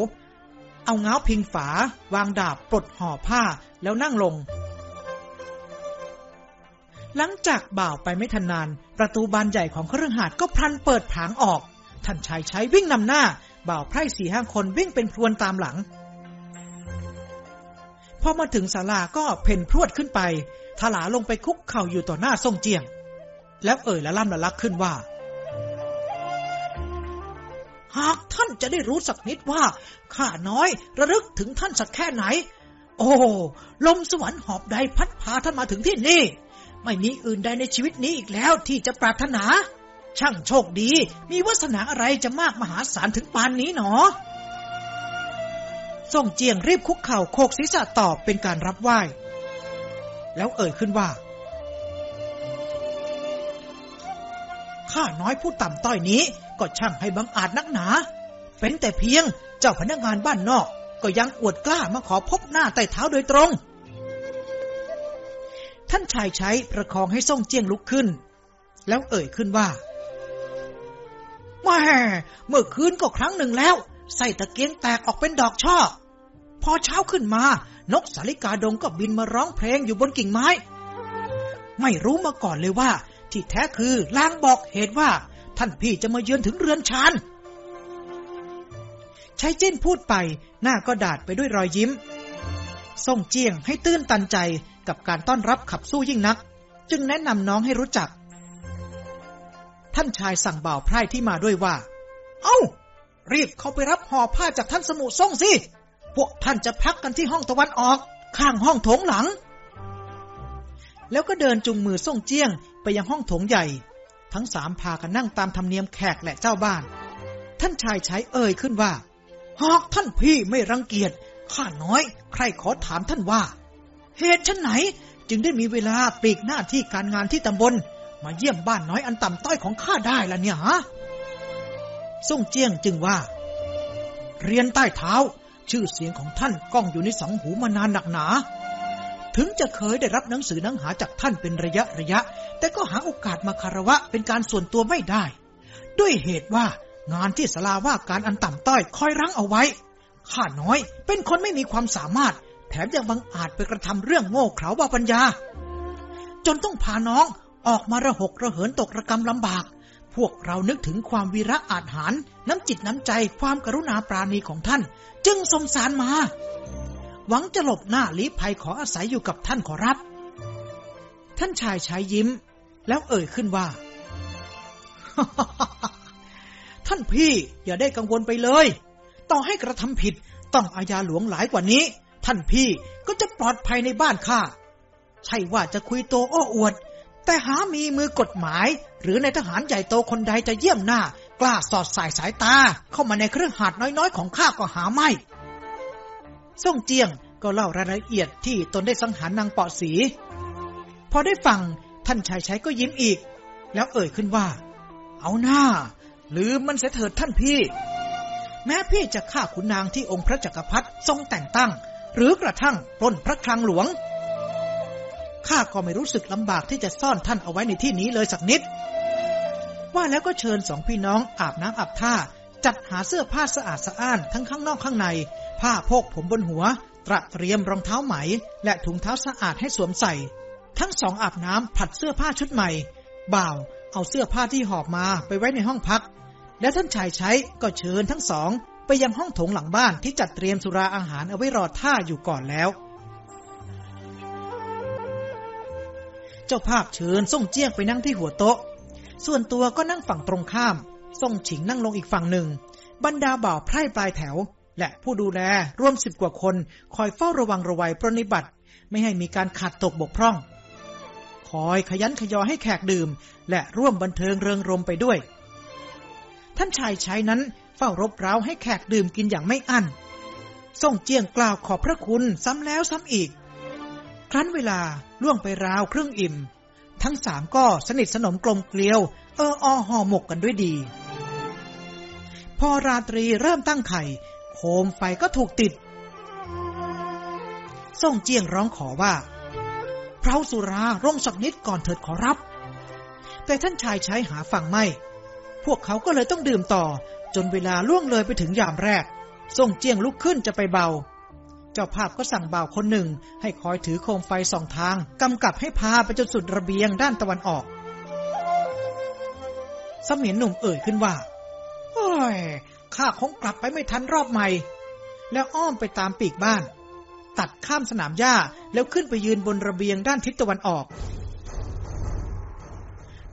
เอาเงาพิงฝา วางดาบปลดห่อผ้าแล้วนั่งลง หลังจากบ่าวไปไม่ทันนาน ประตูบานใหญ่ของเครื่องหาดก็พลันเปิดผางออก ท่านชายใช้วิ่งนำหน้า บ่าวไพร่สี่ห้าคนวิ่งเป็นพรวนตามหลัง พอมาถึงศาลาก็เพ่นพรวดขึ้นไปถลาลงไปคุกเข่าอยู่ต่อหน้าส่งเจียง แล้วเอ่ยละล่ำละลักขึ้นว่า หากท่านจะได้รู้สักนิดว่า ข้าน้อยระลึกถึงท่านสักแค่ไหน โอ้ ลมสวรรค์หอบใดพัดพาท่านมาถึงที่นี่ ไม่มีอื่นใดในชีวิตนี้อีกแล้วที่จะปรารถนา ช่างโชคดี มีวาสนาอะไรจะมากมหาศาลถึงปานนี้หนอส่งเจียงรีบคุกเข่าโคกศีรษะตอบเป็นการรับไหว้ แล้วเอ่ยขึ้นว่า ข้าน้อยผู้ต่ำต้อยนี้ ก็ช่างให้บังอาจนักหนา เป็นแต่เพียงเจ้าพนักงานบ้านนอก ก็ยังอวดกล้ามาขอพบหน้าใต้เท้าโดยตรง ท่านชายใช้ประคองให้ส่งเจียงลุกขึ้น แล้วเอ่ยขึ้นว่าแม่เมื่อคืนก็ครั้งหนึ่งแล้วไส้ตะเกียงแตกออกเป็นดอกช่อ พอเช้าขึ้นมา นกสาลิกาดงก็บินมาร้องเพลงอยู่บนกิ่งไม้ ไม่รู้มาก่อนเลยว่า ที่แท้คือลางบอกเหตุว่า ท่านพี่จะมาเยือนถึงเรือนชานใช้จิ้นพูดไป หน้าก็ดาดไปด้วยรอยยิ้ม ส่งเจียงให้ตื้นตันใจ กับการต้อนรับขับสู้ยิ่งนัก จึงแนะนำน้องให้รู้จัก ท่านชายสั่งบ่าวไพร่ที่มาด้วยว่า เอา้า รีบเข้าไปรับห่อผ้าจากท่านสมุทรส่งสิ พวกท่านจะพักกันที่ห้องตะวันออก ข้างห้องโถงหลัง แล้วก็เดินจุงมือส่งเจียงไปยังห้องโถงใหญ่ ทั้งสามพากันนั่งตามธรรมเนียมแขกและเจ้าบ้าน ท่านชายใช้เอ่ยขึ้นว่า หากท่านพี่ไม่รังเกียจข้าน้อย ใครขอถามท่านว่า เหตุฉันไหนจึงได้มีเวลาปลีกหน้าที่การงานที่ตำบล มาเยี่ยมบ้านน้อยอันต่ำต้อยของข้าได้ล่ะเนี่ยฮะส่งเจียงจึงว่า เรียนใต้เท้า ชื่อเสียงของท่านก้องอยู่ในสองหูมานานหนักหนา ถึงจะเคยได้รับหนังสือหนังหาจากท่านเป็นระยะระยะ แต่ก็หาโอกาสมาคารวะเป็นการส่วนตัวไม่ได้ ด้วยเหตุว่างานที่สลาว่าการอันต่ำต้อยคอยรั้งเอาไว้ข้าน้อยเป็นคนไม่มีความสามารถ แถมยังบังอาจไปกระทำเรื่องโง่เขลาว่าปัญญา จนต้องพาน้องออกมาระหกระเหินตกระกรรมลำบาก พวกเรานึกถึงความวีระอาจหารน้ำจิตน้ำใจความกรุณาปราณีของท่าน จึงสมสารมา หวังจะหลบหน้าลี้ภัยขออาศัยอยู่กับท่านขอรับ ท่านชายชายยิ้ม แล้วเอ่ยขึ้นว่า ท่านพี่อย่าได้กังวลไปเลย ต่อให้กระทำผิดต้องอาญาหลวงหลายกว่านี้ ท่านพี่ก็จะปลอดภัยในบ้านข้า ใช่ว่าจะคุยโตโอ้อวด แต่หามีมือกฎหมาย หรือในทหารใหญ่โตคนใดจะเยี่ยมหน้า กล้าสอดสายสายตา เข้ามาในเครื่องหาดน้อยๆ ของข้าก็หาไม่ ส่งเจียงก็เล่ารายละเอียดที่ตนได้สังหารนางเปาะสี พอได้ฟังท่านชายใช้ก็ยิ้มอีก แล้วเอ่ยขึ้นว่า เอาหน้าลืมมันเสียเถิดท่านพี่ แม้พี่จะฆ่าขุนนางที่องค์พระจักรพรรดิทรงแต่งตั้ง หรือกระทั่งปล้นพระคลังหลวง ข้าก็ไม่รู้สึกลำบากที่จะซ่อนท่านเอาไว้ในที่นี้เลยสักนิด ว่าแล้วก็เชิญสองพี่น้องอาบน้ำอาบท่า จัดหาเสื้อผ้าสะอาดสะอ้านทั้งข้างนอกข้างใน ผ้าโพกผมบนหัว ตระเตรียมรองเท้าไหม และถุงเท้าสะอาดให้สวมใส่ ทั้งสองอาบน้ำผัดเสื้อผ้าชุดใหม่ บ่าวเอาเสื้อผ้าที่หอบมาไปไว้ในห้องพัก และท่านชายใช้ก็เชิญทั้งสอง ไปยังห้องโถงหลังบ้านที่จัดเตรียมสุราอาหารเอาไว้รอท่าอยู่ก่อนแล้ว เจ้าภาพเชิญส่งเจี้ยงไปนั่งที่หัวโต๊ะ ส่วนตัวก็นั่งฝั่งตรงข้าม ส่งฉิงนั่งลงอีกฝั่งหนึ่ง บรรดาบ่าวไพร่ปลายแถว และผู้ดูแลรวมสิบกว่าคนคอยเฝ้าระวังระวัยปรนิบัติ ไม่ให้มีการขาดตกบกพร่อง คอยขยันขยอให้แขกดื่ม และร่วมบันเทิงเริงรมไปด้วยท่านชายใช้นั้น ฝ้ารบเร้าให้แขกดื่มกินอย่างไม่อั้นส่งเจียงกล่าวขอบพระคุณซ้ำแล้วซ้ำอีก ครั้นเวลาล่วงไปราวครึ่งอิ่ม ทั้งสามก็สนิทสนมกลมเกลียว เอออห่อหมกกันด้วยดี พอราตรีเริ่มตั้งไข่ โคมไฟก็ถูกติด ส่งเจียงร้องขอว่าเพราสุราร่งสักนิดก่อนเถิดขอรับ แต่ท่านชายใช้หาฟังไม่ พวกเขาก็เลยต้องดื่มต่อ จนเวลาล่วงเลยไปถึงยามแรกส่งเจียงลุกขึ้นจะไปเบา เจ้าภาพก็สั่งเบาคนหนึ่ง ให้คอยถือโคมไฟสองทาง กำกับให้พาไปจนสุดระเบียงด้านตะวันออก สมียนหนุ่มเอ่ยขึ้นว่าโอ้ยข้าคงกลับไปไม่ทันรอบใหม่ แล้วอ้อมไปตามปีกบ้าน ตัดข้ามสนามหญ้าแล้วขึ้นไปยืนบนระเบียงด้านทิศตะวันออก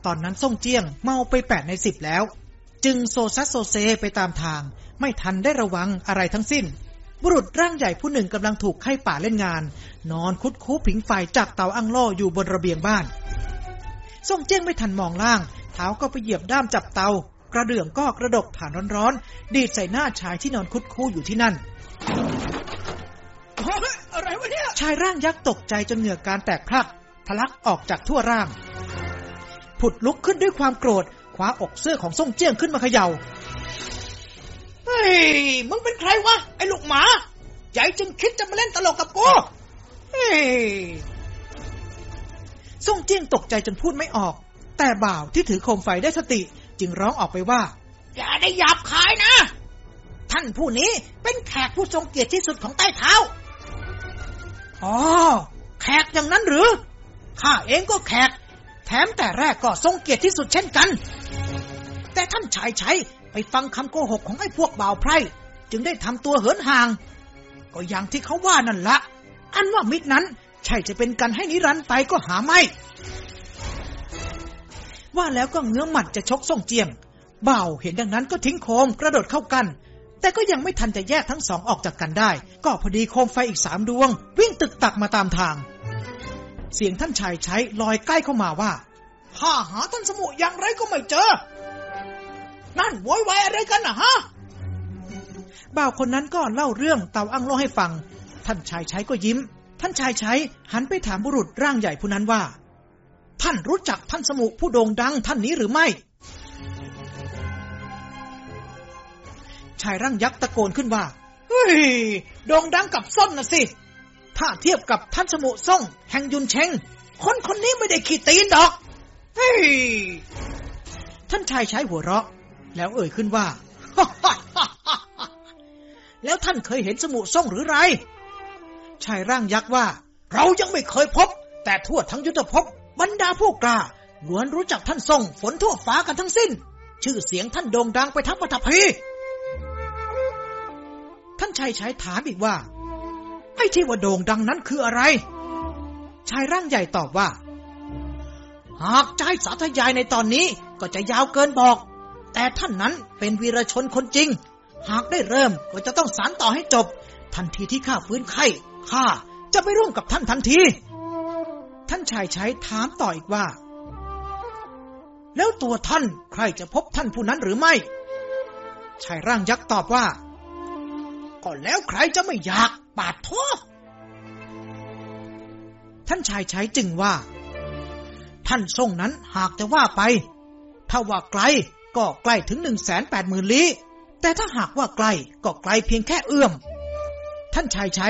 ตอนนั้นส่งเจียงเมาไปแปดในสิบแล้ว จึงโซซัสโซเซไปตามทาง ไม่ทันได้ระวังอะไรทั้งสิ้น บุรุษร่างใหญ่ผู้หนึ่งกำลังถูกไข้ป่าเล่นงาน นอนคุดคูผิงไฟจากเตาอังโล่อยู่บนระเบียงบ้านส่งเจียงไม่ทันมองล่าง เท้าก็ไปเหยียบด้ามจับเตา กระเดื่องก็กระดกฐานร้อนๆ ดีดใส่หน้าชายที่นอนคุดคูอยู่ที่นั่นอะไรวะเนี่ย ชายร่างยักษ์ตกใจจนเหงื่อการแตกพลักทะลักออกจากทั่วร่าง ผุดลุกขึ้นด้วยความโกรธค ว้าอกเสื้อของส่งเจี้ยงขึ้นมาเขยา่า เฮ้ย มึงเป็นใครวะ ไอ้ลูกหมาใหญ่จึงคิดจะมาเล่นตลกกับกูเฮ้ยส่งเจี้ยงตกใจจนพูดไม่ออก แต่บ่าวที่ถือโคมไฟได้สติ จึงร้องออกไปว่า อย่าได้หยาบคายนะ ท่านผู้นี้เป็นแขกผู้ทรงเกียรติที่สุดของใต้เท้า อ๋อ แขกอย่างนั้นหรือ ข้าเองก็แขก แถมแต่แรกก็ทรงเกียรติที่สุดเช่นกัน แต่ท่านชายใช้ไปฟังคำโกหกของไอ้พวกบ่าวไพร่ จึงได้ทำตัวเหินห่าง ก็อย่างที่เขาว่านั่นละ อันว่ามิตรนั้นใช่จะเป็นกันให้นิรันด์ไปก็หาไม่ ว่าแล้วก็เงื้อหมัดจะชกส่งเจียงบ่าวเห็นดังนั้นก็ทิ้งโคมกระโดดเข้ากัน แต่ก็ยังไม่ทันจะแยกทั้งสองออกจากกันได้ ก็พอดีโคมไฟอีกสามดวง วิ่งตึกตักมาตามทาง เสียงท่านชายใช้ลอยใกล้เข้ามาว่าข้าหาท่านสมุอย่างไรก็ไม่เจอ นั่นโวยวายอะไรกันนะฮะ บ่าวคนนั้นก็เล่าเรื่องเตาอั้งโลให้ฟัง ท่านชายใช้ก็ยิ้ม ท่านชายใช้หันไปถามบุรุษร่างใหญ่ผู้นั้นว่า ท่านรู้จักท่านสมุผู้โด่งดังท่านนี้หรือไม่ ชายร่างยักษ์ตะโกนขึ้นว่า เฮ้ย โด่งดังกับส้นนะสิ ถ้าเทียบกับท่านสมุซ่งแห่งยุนเชงคนคนนี้ไม่ได้ขีดตีนดอกเฮ้ยท่านชายใช้หัวเราะ แล้วเอ่ยขึ้นว่า แล้วท่านเคยเห็นสมุซ่งหรือไร ชายร่างยักษ์ว่า เรายังไม่เคยพบ แต่ทั่วทั้งยุทธภพบรรดาผู้กล้าล้วนรู้จักท่านทรงฝนทั่วฟ้ากันทั้งสิ้น ชื่อเสียงท่านโด่งดังไปทั้งปฐพีท่านชายใช้ถามอีกว่า ไอ้ที่ว่าโด่งดังนั้นคืออะไร ชายร่างใหญ่ตอบว่า หากจะให้สาธยายในตอนนี้ก็จะยาวเกินบอก แต่ท่านนั้นเป็นวีรชนคนจริง หากได้เริ่มก็จะต้องสารต่อให้จบ ทันทีที่ข้าฟื้นไข้ข้าจะไปร่วมกับท่านทันที ท่านชายใช้ถามต่ออีกว่า แล้วตัวท่านใครจะพบท่านผู้นั้นหรือไม่ ชายร่างยักษ์ตอบว่า ก็แล้วใครจะไม่อยากปาดท้อท่านชายใช้จึงว่า ท่านทรงนั้นหากจะว่าไป ถ้าว่าไกลก็ใกล้ถึงหนึ่งแสนแปดหมื่นลี้ แต่ถ้าหากว่าไกลก็ไกลเพียงแค่เอื้อม ท่านชายใช้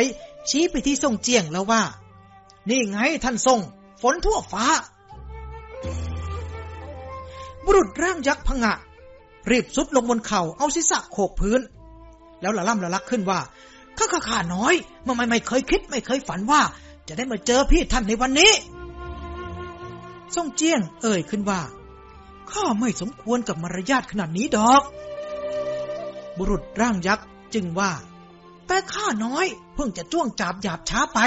ชี้ไปที่ทรงเจียงแล้วว่า นี่ไงท่านทรง ฝนทั่วฟ้า บุรุษร่างยักษ์พงะ รีบสุดลงบนเข่าเอาศีรษะโขกพื้น แล้วละล่ำละลักขึ้นว่าข้าข้าข้าน้อยมันไม่ไม่เคยคิด ไม่เคยฝันว่า จะได้มาเจอพี่ท่านในวันนี้ทรงเจียง เอ่ยขึ้นว่าข้าไม่สมควรกับมารยาทขนาดนี้ดอก บุรุษร่างยักษ์จึงว่า แต่ข้าน้อย เพิ่งจะจ้วงจับหยาบช้าไป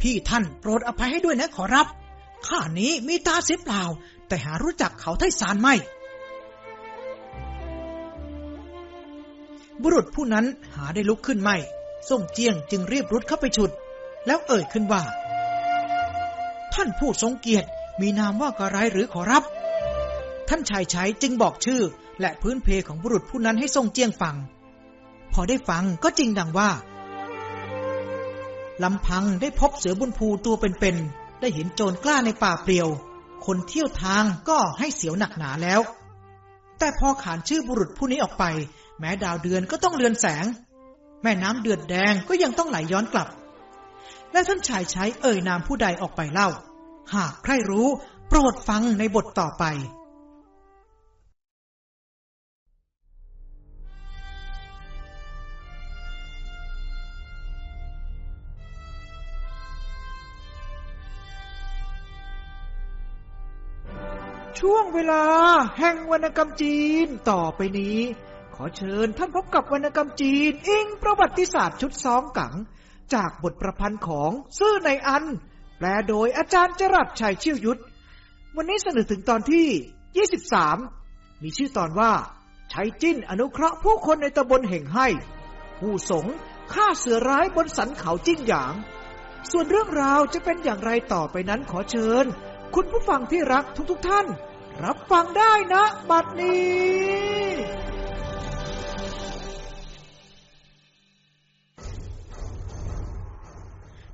พี่ท่านโปรดอภัยให้ด้วยนะขอรับ ข้านี้มีตาเสียเปล่า แต่หารู้จักเขาไทสารไม่ บุรุษผู้นั้นหาได้ลุกขึ้นไม่ส่งเจียงจึงรีบรุดเข้าไปฉุด แล้วเอ่ยขึ้นว่า ท่านผู้ทรงเกียรติมีนามว่ากระไรหรือขอรับ ท่านชายใช้จึงบอกชื่อ และพื้นเพของบุรุษผู้นั้นให้ทรงเจียงฟัง พอได้ฟังก็จริงดังว่าลำพังได้พบเสือบุญภูตัวเป็นๆได้เห็นโจรกล้าในป่าเปลี่ยว คนเที่ยวทางก็ให้เสียวหนักหนาแล้ว แต่พอขานชื่อบุรุษผู้นี้ออกไป แม้ดาวเดือนก็ต้องเลือนแสง แม่น้ำเดือดแดงก็ยังต้องไหลย้อนกลับ และท่านชายใช้เอ่ยนามผู้ใดออกไปเล่า หากใครรู้ โปรดฟังในบทต่อไปช่วงเวลาแห่งวรรณกรรมจีนต่อไปนี้ อเชิญท่านพบกับวรรณกรรมจีน อิงประวัติศาสตร์ชุดสองกัง จากบทประพันธ์ของซื่อในอัน แปลโดยอาจารย์จรัสชัยชิวยุทธ วันนี้เสนอถึงตอนที่ 23 มีชื่อตอนว่าใช้จิ้นอนุเคราะห์ผู้คนในตำบลแห่งให้ ผู้สงฆ่าเสือร้ายบนสันเขาจิ้นหยาง ส่วนเรื่องราวจะเป็นอย่างไรต่อไปนั้นขอเชิญ คุณผู้ฟังที่รักทุกๆทท่าน รับฟังได้นะ บัดนี้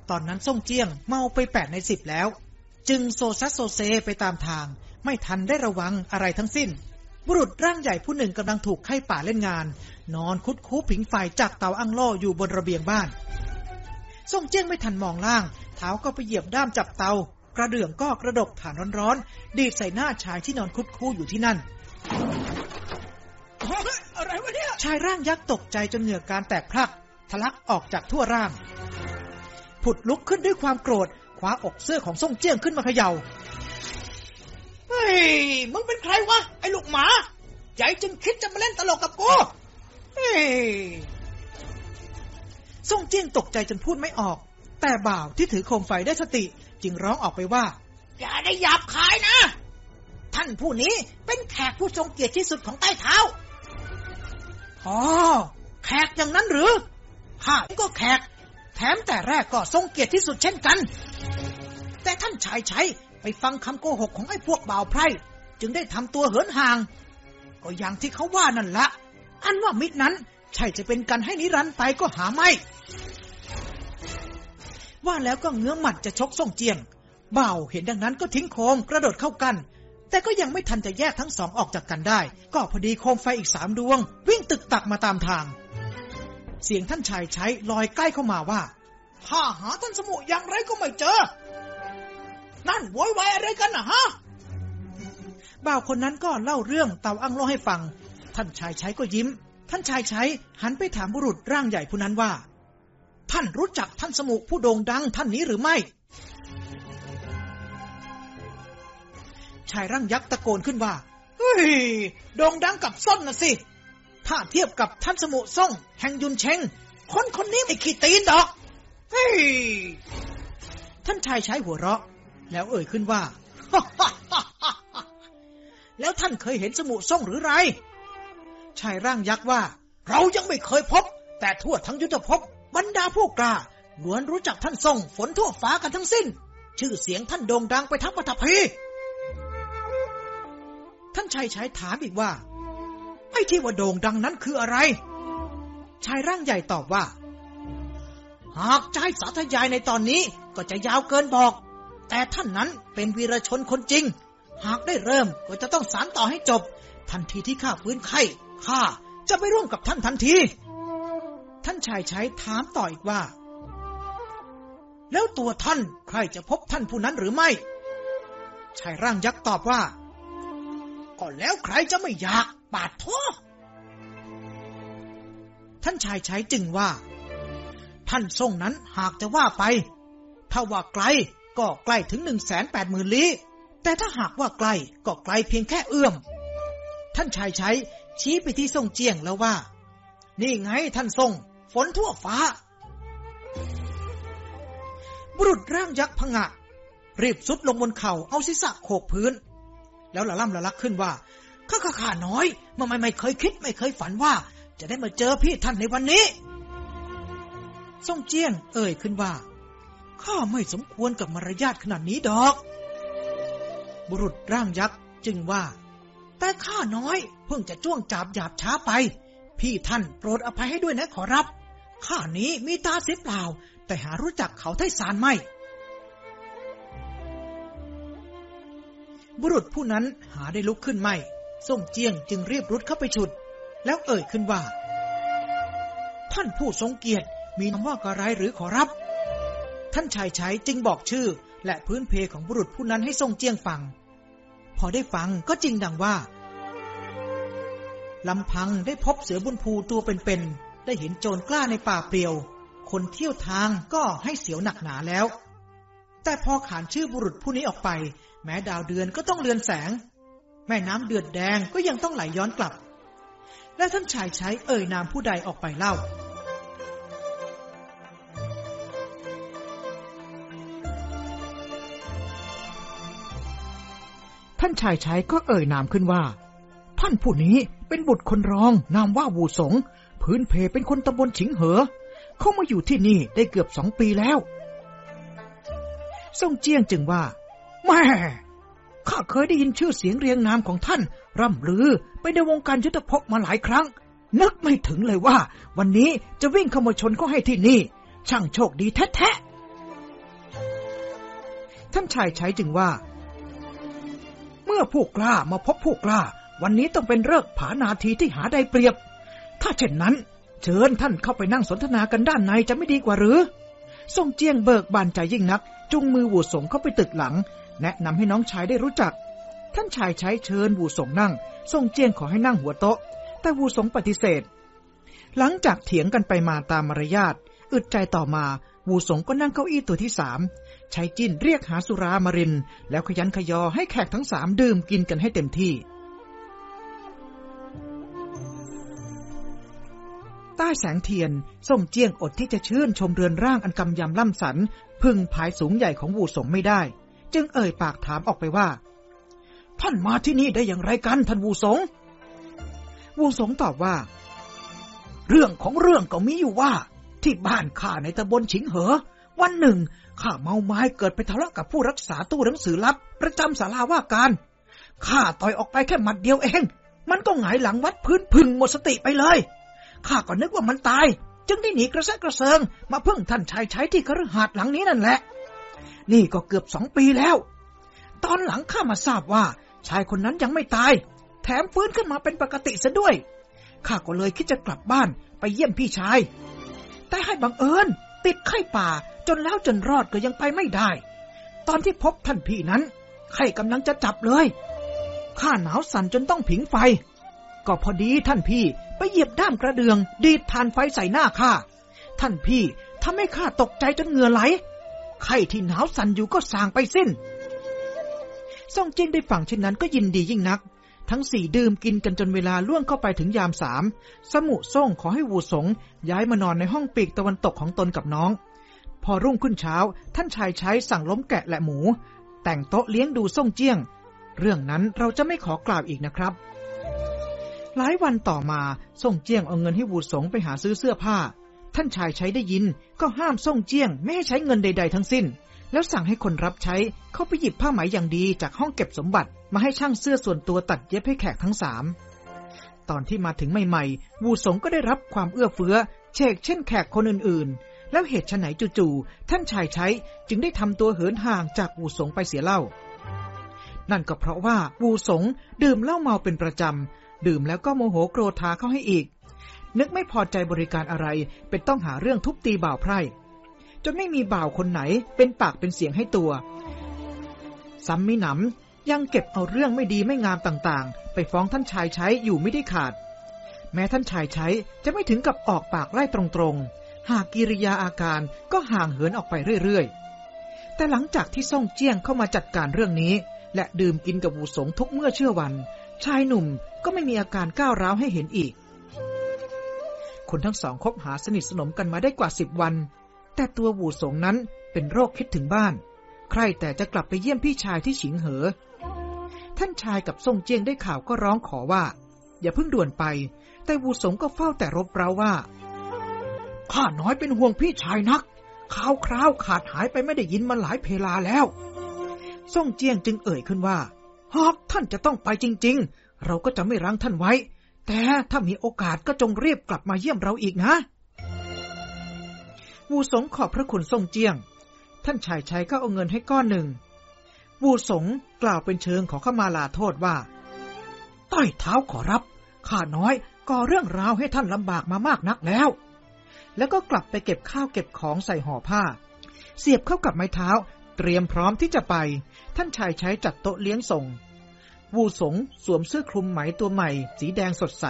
ตอนนั้นส่งเจียงเมาไปแปดในสิบแล้ว จึงโซซัสโซเซไปตามทาง ไม่ทันได้ระวังอะไรทั้งสิ้น บุรุษร่างใหญ่ผู้หนึ่งกำลังถูกไข้ป่าเล่นงาน นอนคุดคูผิงไฟจากเตาอั้งโล่อยู่บนระเบียงบ้านส่งเจียงไม่ทันมองล่าง เท้าก็ไปเหยียบด้ามจับเตา กระเดื่องก็กระดกฐานร้อนๆ ดีดใส่หน้าชายที่นอนคุดคูอยู่ที่นั่นอะไรวะเนี่ย ชายร่างยักษ์ตกใจจนเหงื่อการแตกพลัก ทะลักออกจากทั่วร่าง ผุดลุกขึ้นด้วยความโกรธคว้าอกเสื้อของส่งเจี้ยงขึ้นมาเขยา่า เฮ้ย มึงเป็นใครวะ ไอ้ลูกหมา ใจจึงคิดจะมาเล่นตลกกับกู เฮ้ยส่งเจี้ยงตกใจจนพูดไม่ออก แต่บ่าวที่ถือโคมไฟได้สติ จึงร้องออกไปว่า อย่าได้หยาบคายนะ ท่านผู้นี้เป็นแขกผู้ทรงเกียรติที่สุดของใต้เท้า อ๋อ แขกอย่างนั้นหรือข้าก็แขก แถมแต่แรกก็ทรงเกียรติที่สุดเช่นกัน แต่ท่านชายใช้ไปฟังคำโกหกของไอ้พวกบ่าวไพร่ จึงได้ทำตัวเหินห่าง ก็อย่างที่เขาว่านั่นละ อันว่ามิตรนั้น ใช่จะเป็นกันให้นิรันด์ไปก็หาไม่ ว่าแล้วก็เงื้อหมัดจะชกส่งเจียง เบาเห็นดังนั้นก็ทิ้งโคมกระโดดเข้ากัน แต่ก็ยังไม่ทันจะแยกทั้งสองออกจากกันได้ ก็พอดีโคมไฟอีกสามดวง วิ่งตึกตักมาตามทาง เสียงท่านชายใช้ลอยใกล้เข้ามาว่าข้าหาท่านสมุอย่างไรก็ไม่เจอ นั่นโวยวายอะไรกันนะฮะ บ่าวคนนั้นก็เล่าเรื่องเตาอั้งโลให้ฟัง ท่านชายใช้ก็ยิ้ม ท่านชายใช้หันไปถามบุรุษร่างใหญ่ผู้นั้นว่า ท่านรู้จักท่านสมุผู้โด่งดังท่านนี้หรือไม่ ชายร่างยักษ์ตะโกนขึ้นว่า เฮ้ย โด่งดังกับส้นนะสิ ถ้าเทียบกับท่านสมุซ่งแห่งยุนเชงคนคนนี้ไม่ขี้ตีนดอก เฮ้ย ท่านชายใช้หัวเราะ แล้วเอ่ยขึ้นว่า แล้วท่านเคยเห็นสมุซ่งหรือไร ชายร่างยักษ์ว่า เรายังไม่เคยพบ แต่ทั่วทั้งยุทธภพบรรดาผู้กล้าล้วนรู้จักท่านทรงฝนทั่วฟ้ากันทั้งสิ้น ชื่อเสียงท่านโด่งดังไปทั้งปฐพีท่านชายชายถามอีกว่า ไอ้ที่ว่าโด่งดังนั้นคืออะไร ชายร่างใหญ่ตอบว่า หากใจสาธยายในตอนนี้ก็จะยาวเกินบอก แต่ท่านนั้นเป็นวีรชนคนจริง หากได้เริ่มก็จะต้องสารต่อให้จบ ทันทีที่ข้าฟื้นไข้ข้าจะไปร่วมกับท่านทันที ท่านชายใช้ถามต่ออีกว่า แล้วตัวท่านใครจะพบท่านผู้นั้นหรือไม่ ชายร่างยักษ์ตอบว่า ก็แล้วใครจะไม่อยาก ปาดท้อท่านชายใช้จึงว่า ท่านทรงนั้นหากจะว่าไป ถ้าว่าไกลก็ใกล้ถึงหนึ่งแสนแปดหมื่นลี้แต่ถ้าหากว่าไกลก็ไกลเพียงแค่เอื้อม ท่านชายใช้ชี้ไปที่ทรงเจียงแล้วว่า นี่ไงท่านทรง ฝนทั่วฟ้า บุรุษร่างยักษ์พงะ รีบสุดลงบนเข่าเอาศีรษะโขกพื้น แล้วละล่ำละลักขึ้นว่า ข้าข้าข้าน้อยมันไม่ไม่เคยคิดไม่เคยฝันว่า จะได้มาเจอพี่ท่านในวันนี้ทรงเจียงเอ่ยขึ้นว่าข้าไม่สมควรกับมารยาทขนาดนี้ดอก บุรุษร่างยักษ์จึงว่า แต่ข้าน้อย เพิ่งจะจ้วงจับหยาบช้าไป พี่ท่านโปรดอภัยให้ด้วยนะขอรับ ข้านี้มีตาเสียเปล่า แต่หารู้จักเขาไทสารไม่ บุรุษผู้นั้นหาได้ลุกขึ้นไม่ ส่งเจียงจึงรีบรุดเข้าไปฉุด แล้วเอ่ยขึ้นว่า ท่านผู้ทรงเกียรติมีนามว่ากระไรหรือขอรับ ท่านชายใช้จึงบอกชื่อ และพื้นเพของบุรุษผู้นั้นให้ทรงเจียงฟัง พอได้ฟังก็จริงดังว่าลำพังได้พบเสือบุญภูตัวเป็นๆได้เห็นโจรกล้าในป่าเปลี่ยว คนเที่ยวทางก็ให้เสียวหนักหนาแล้ว แต่พอขานชื่อบุรุษผู้นี้ออกไป แม้ดาวเดือนก็ต้องเลือนแสง แม่น้ำเดือดแดงก็ยังต้องไหลย้อนกลับ และท่านชายใช้เอ่ยนามผู้ใดออกไปเล่า ท่านชายใช้ก็เอ่ยนามขึ้นว่า ท่านผู้นี้เป็นบุตรคนรองนามว่าวูสง พื้นเพเป็นคนตำบลฉิงเหอ เขามาอยู่ที่นี่ได้เกือบสองปีแล้วซ่งเจียงจึงว่าแม่ ข้าเคยได้ยินชื่อเสียงเรียงนามของท่าน ร่ำลือไปในวงการยุทธภพมาหลายครั้ง นึกไม่ถึงเลยว่า วันนี้จะวิ่งข้ามาชนก็ให้ที่นี่ ช่างโชคดีแท้ๆท่านชายใช้จึงว่า เมื่อผู้กล้ามาพบผู้กล้า วันนี้ต้องเป็นเลิกผานาทีที่หาได้เปรียบ ถ้าเช่นนั้น เชิญท่านเข้าไปนั่งสนทนากันด้านในจะไม่ดีกว่าหรือส่งเจียงเบิกบานใจยิ่งนัก จุงมือวูดสงเข้าไปตึกหลัง แนะนำให้น้องชายได้รู้จัก ท่านชายใช้เชิญวูสงนั่งส่งเจียงขอให้นั่งหัวโต๊ะ แต่วูสงปฏิเสธ หลังจากเถียงกันไปมาตามมารยาทอึดใจต่อมา วูสงก็นั่งเก้าอี้ตัวที่สามใช้จิ้นเรียกหาสุรามาริน แล้วขยันขยอให้แขกทั้งสามดื่มกินกันให้เต็มที่ ใต้แสงเทียนส่งเจียงอดที่จะชื่นชมเรือนร่างอันกำยำล่ำสัน พึ่งภายสูงใหญ่ของวูสงไม่ได้ จึงเอ่ยปากถามออกไปว่า ท่านมาที่นี่ได้อย่างไรกันท่านวูสง วูสงตอบว่า เรื่องของเรื่องก็มีอยู่ว่า ที่บ้านข้าในตำบลฉิงเหอ วันหนึ่งข้าเมาไม้เกิดไปทะเลาะกับผู้รักษาตู้หนังสือลับ ประจำศาลาว่าการข้าต่อยออกไปแค่หมัดเดียวเอง มันก็หงายหลังวัดพื้นพึ่งหมดสติไปเลยข้าก็นึกว่ามันตาย จึงได้หนีกระแสกระเซิง มาพึ่งท่านชายใช้ที่คฤหาสน์หลังนี้นั่นแหละ นี่ก็เกือบสองปีแล้ว ตอนหลังข้ามาทราบว่า ชายคนนั้นยังไม่ตาย แถมฟื้นขึ้นมาเป็นปกติซะด้วย ข้าก็เลยคิดจะกลับบ้านไปเยี่ยมพี่ชาย แต่ให้บังเอิญ ติดไข้ป่าจนแล้วจนรอดก็ยังไปไม่ได้ ตอนที่พบท่านพี่นั้น ไข้กำลังจะจับเลย ข้าหนาวสั่นจนต้องผิงไฟ ก็พอดีท่านพี่ไปเหยียบด้ามกระเดือง ดีดทานไฟใส่หน้าข้า ท่านพี่ทำให้ข้าตกใจจนเหงื่อไหล ไข้ที่หนาวสั่นอยู่ก็สางไปสิ้นซ่องจินได้ฟังเช่นนั้นก็ยินดียิ่งนัก ทั้งสี่ดื่มกินกันจนเวลาล่วงเข้าไปถึงยามสาม สมุส่งขอให้วูสงย้ายมานอนในห้องปีกตะวันตกของตนกับน้อง พอรุ่งขึ้นเช้า ท่านชายใช้สั่งล้มแกะและหมู แต่งโต๊ะเลี้ยงดูส่งเจี้ยง เรื่องนั้นเราจะไม่ขอกล่าวอีกนะครับ หลายวันต่อมาส่งเจี้ยงเอาเงินให้วูสงไปหาซื้อเสื้อผ้า ท่านชายใช้ได้ยินก็ห้ามส่งเจี้ยง ไม่ให้ใช้เงินใด ๆ ทั้งสิ้น แล้วสั่งให้คนรับใช้เข้าไปหยิบผ้าไหมอย่างดีจากห้องเก็บสมบัติ มาให้ช่างเสื้อส่วนตัวตัดเย็บให้แขกทั้งสามตอนที่มาถึงใหม่ๆ วูสงก็ได้รับความเอื้อเฟื้อเชกเช่นแขกคนอื่นๆ แล้วเหตุไฉนจู่ๆท่านชายใช้จึงได้ทำตัวเหินห่างจากวูสงไปเสียเล่า นั่นก็เพราะว่าวูสงดื่มเหล้าเมาเป็นประจำ ดื่มแล้วก็โมโหโกรธาเข้าให้อีก นึกไม่พอใจบริการอะไร เป็นต้องหาเรื่องทุบตีบ่าวไพร่ จนไม่มีบ่าวคนไหน เป็นปากเป็นเสียงให้ตัว ซ้ำไม่หนำยังเก็บเอาเรื่องไม่ดีไม่งามต่างๆ ไปฟ้องท่านชายใช้อยู่ไม่ได้ขาด แม้ท่านชายใช้จะไม่ถึงกับออกปากไล่ตรงๆ หากกิริยาอาการก็ห่างเหินออกไปเรื่อยๆ แต่หลังจากที่ซ่องเจี้ยงเข้ามาจัดการเรื่องนี้ และดื่มกินกับวูสงทุกเมื่อเชื่อวัน ชายหนุ่มก็ไม่มีอาการก้าวร้าวให้เห็นอีก คนทั้งสองคบหาสนิทสนมกันมาได้กว่าสิบวัน แต่ตัววูสงนั้นเป็นโรคคิดถึงบ้าน ใครแต่จะกลับไปเยี่ยมพี่ชายที่ฉิงเหอ ท่านชายกับซ่งเจียงได้ข่าวก็ร้องขอว่า อย่าเพิ่งด่วนไป แต่วูสงก็เฝ้าแต่รบเร้าว่า ข้าน้อยเป็นห่วงพี่ชายนักข่าวคราวขาดหายไปไม่ได้ยินมาหลายเพลาแล้ว ซ่งเจียงจึงเอ่ยขึ้นว่า หากท่านจะต้องไปจริง ๆ เราก็จะไม่รั้งท่านไว้ แต่ถ้ามีโอกาสก็จงรีบกลับมาเยี่ยมเราอีกนะ วูสงขอบพระคุณซ่งเจียง ท่านชายชัยก็เอาเงินให้ก้อนหนึ่ง วูสงกล่าวเป็นเชิงขอเข้ามาลาโทษว่า ต้เท้าขอรับ ข้าน้อยก่อเรื่องราวให้ท่านลำบากมามากนักแล้ว แล้วก็กลับไปเก็บข้าวเก็บของใส่ห่อผ้า เสียบเข้ากับไม้เท้า เตรียมพร้อมที่จะไป ท่านชายใช้จัดโต๊ะเลี้ยงส่ง วูสงสวมเสื้อคลุมไหมตัวใหม่ สีแดงสดใส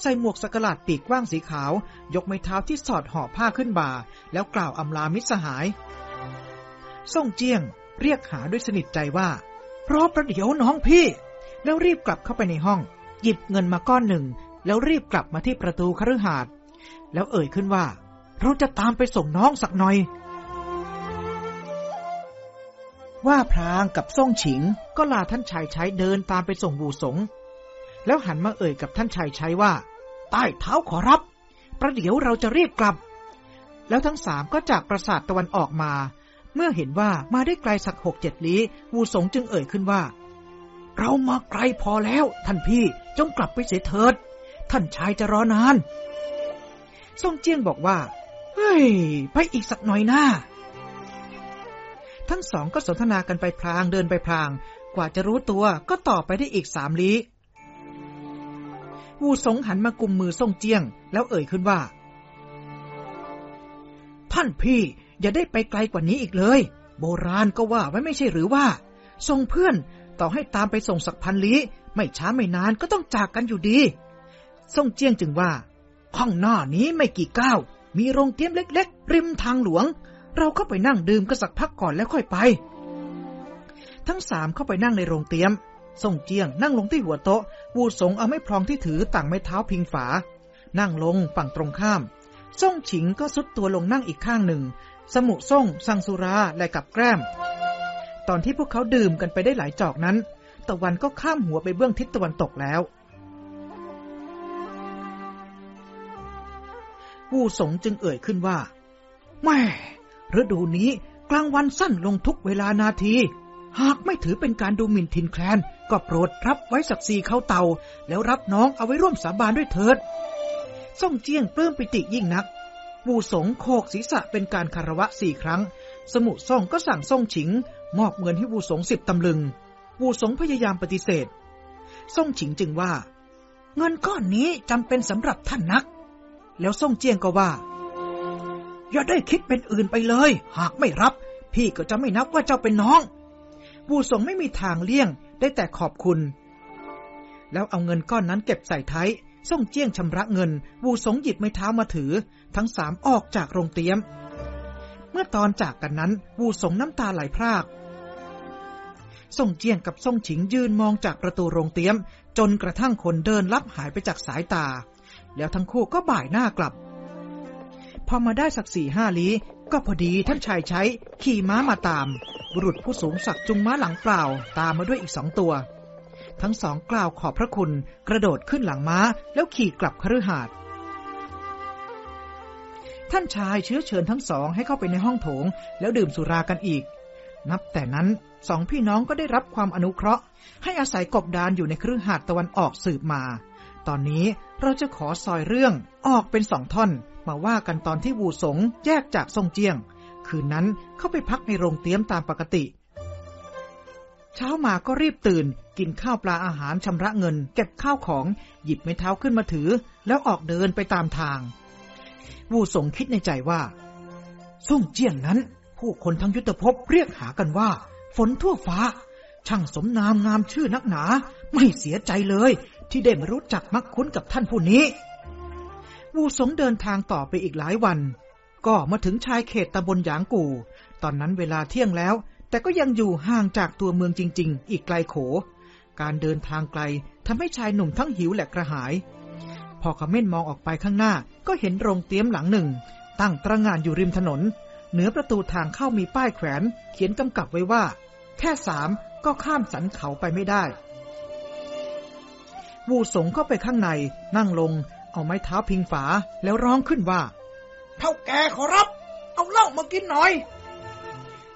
ใส่หมวกสกลาดปีกกว้างสีขาว ยกไม้เท้าที่สอดห่อผ้าขึ้นบ่า แล้วกล่าวอำลามิตรสหาย ส่งเจียง เรียกหาด้วยสนิทใจว่า รอประเดี๋ยวน้องพี่ แล้วรีบกลับเข้าไปในห้อง หยิบเงินมาก้อนหนึ่ง แล้วรีบกลับมาที่ประตูคฤหาสน์แล้วเอ่ยขึ้นว่า เราจะตามไปส่งน้องสักหน่อย ว่าพรางกับซ่งฉิง ก็ลาท่านชายใช้เดินตามไปส่งบูสง แล้วหันมาเอ่ยกับท่านชายใช้ว่า ใต้เท้าขอรับ ประเดี๋ยวเราจะรีบกลับ แล้วทั้งสามก็จากปราสาทตะวันออกมา เมื่อเห็นว่ามาได้ไกลสักหกเจ็ดลี้วูสงจึงเอ่ยขึ้นว่า เรามาไกลพอแล้ว ท่านพี่จงกลับไปเสียเถิด ท่านชายจะรอนานซ่งเจียงบอกว่า เฮ้ย ไปอีกสักหน่อยหน้า ทั้งสองก็สนทนากันไปพลางเดินไปพลาง กว่าจะรู้ตัวก็ต่อไปได้อีกสามลี้วูสงหันมากุมมือซ่งเจียง แล้วเอ่ยขึ้นว่า ท่านพี่อย่าได้ไปไกลกว่านี้อีกเลย โบราณก็ว่าไว้ไม่ใช่หรือว่าส่งเพื่อนต่อให้ตามไปส่งสักพันลี้ไม่ช้าไม่นานก็ต้องจากกันอยู่ดีซ่งเจียงจึงว่า ข้างหน้านี้ไม่กี่ก้าวมีโรงเตี้ยมเล็ก ๆ ริมทางหลวง เราเข้าไปนั่งดื่มกันสักพักก่อนแล้วค่อยไป ทั้งสามเข้าไปนั่งในโรงเตี้ยม ส่งเจียงนั่งลงที่หัวโต๊ะ วูสงเอาไม้พลองที่ถือต่างไม้เท้าพิงฝา นั่งลงฝั่งตรงข้าม ส่งฉิงก็สุดตัวลงนั่งอีกข้างหนึ่ง สมุส่งสังสุราและกับแกล้ม ตอนที่พวกเขาดื่มกันไปได้หลายจอกนั้น ตะวันก็ข้ามหัวไปเบื้องทิศตะวันตกแล้ววูสงจึงเอ่ยขึ้นว่า แม่ ฤดูนี้กลางวันสั้นลงทุกเวลานาที หากไม่ถือเป็นการดูหมิ่นทินแคลน ก็โปรดรับไว้สักสีเข้าเตา แล้วรับน้องเอาไว้ร่วมสาบานด้วยเถิดส่องเจียงปลื้มปิติยิ่งนักวูสงโคกศีรษะเป็นการคารวะสี่ครั้ง สมุส่องก็สั่งส่องฉิง มอบเงินให้วูสงสิบตำลึงวูสงพยายามปฏิเสธส่องฉิงจึงว่า เงินก้อนนี้จำเป็นสำหรับท่านนัก แล้วส่องเจียงก็ว่า อย่าได้คิดเป็นอื่นไปเลย หากไม่รับ พี่ก็จะไม่นับว่าเจ้าเป็นน้องวูสงไม่มีทางเลี่ยง ได้แต่ขอบคุณ แล้วเอาเงินก้อนนั้นเก็บใส่ไทยส่งเจี้ยงชำระเงินวูสงหยิบไม้เท้ามาถือ ทั้งสามออกจากโรงเตียม เมื่อตอนจากกันนั้นวูสงน้ำตาไหลพรากส่งเจียงกับส่งฉิงยืนมองจากประตูโรงเตียม จนกระทั่งคนเดินลับหายไปจากสายตา แล้วทั้งคู่ก็บ่ายหน้ากลับ พอมาได้สักสี่ห้าลี้ ก็พอดีท่านชายใช้ ขี่ม้ามาตาม บุรุษผู้สูงศักดิ์จุงม้าหลังเปล่า ตามมาด้วยอีกสองตัว ทั้งสองกล่าวขอบพระคุณ กระโดดขึ้นหลังม้า แล้วขี่กลับคฤหาสน์ท่านชายเชื้อเชิญทั้งสองให้เข้าไปในห้องโถง แล้วดื่มสุรากันอีก นับแต่นั้นสองพี่น้องก็ได้รับความอนุเคราะห์ ให้อาศัยกบดานอยู่ในคฤหาสน์ตะวันออกสืบมา ตอนนี้เราจะขอซอยเรื่องออกเป็นสองท่อน มาว่ากันตอนที่วูสงแยกจากทรงเจียง คืนนั้นเข้าไปพักในโรงเตี้ยมตามปกติ เช้ามาก็รีบตื่น กินข้าวปลาอาหารชำระเงิน เก็บข้าวของ หยิบไม้เท้าขึ้นมาถือ แล้วออกเดินไปตามทาง วูสงคิดในใจว่าส่งเจียงนั้น ผู้คนทั้งยุทธภพเรียกหากันว่า ฝนทั่วฟ้า ช่างสมนามงามชื่อนักหนา ไม่เสียใจเลย ที่ได้มารู้จักมักคุ้นกับท่านผู้นี้ วูสงเดินทางต่อไปอีกหลายวัน ก็มาถึงชายเขตตำบลหยางกู่ ตอนนั้นเวลาเที่ยงแล้ว แต่ก็ยังอยู่ห่างจากตัวเมืองจริง ๆ อีกไกลโข การเดินทางไกลทำให้ชายหนุ่มทั้งหิวและกระหาย พอขม้นมองออกไปข้างหน้า ก็เห็นโรงเตี้ยมหลังหนึ่ง ตั้งตระหง่านอยู่ริมถนน เหนือประตูทางเข้ามีป้ายแขวน เขียนกำกับไว้ว่า แค่สามก็ข้ามสันเขาไปไม่ได้ วูสงเข้าไปข้างในนั่งลง เอาไม้เท้าพิงฝาแล้วร้องขึ้นว่า เท่าแกขอรับ เอาเหล้ามากินหน่อย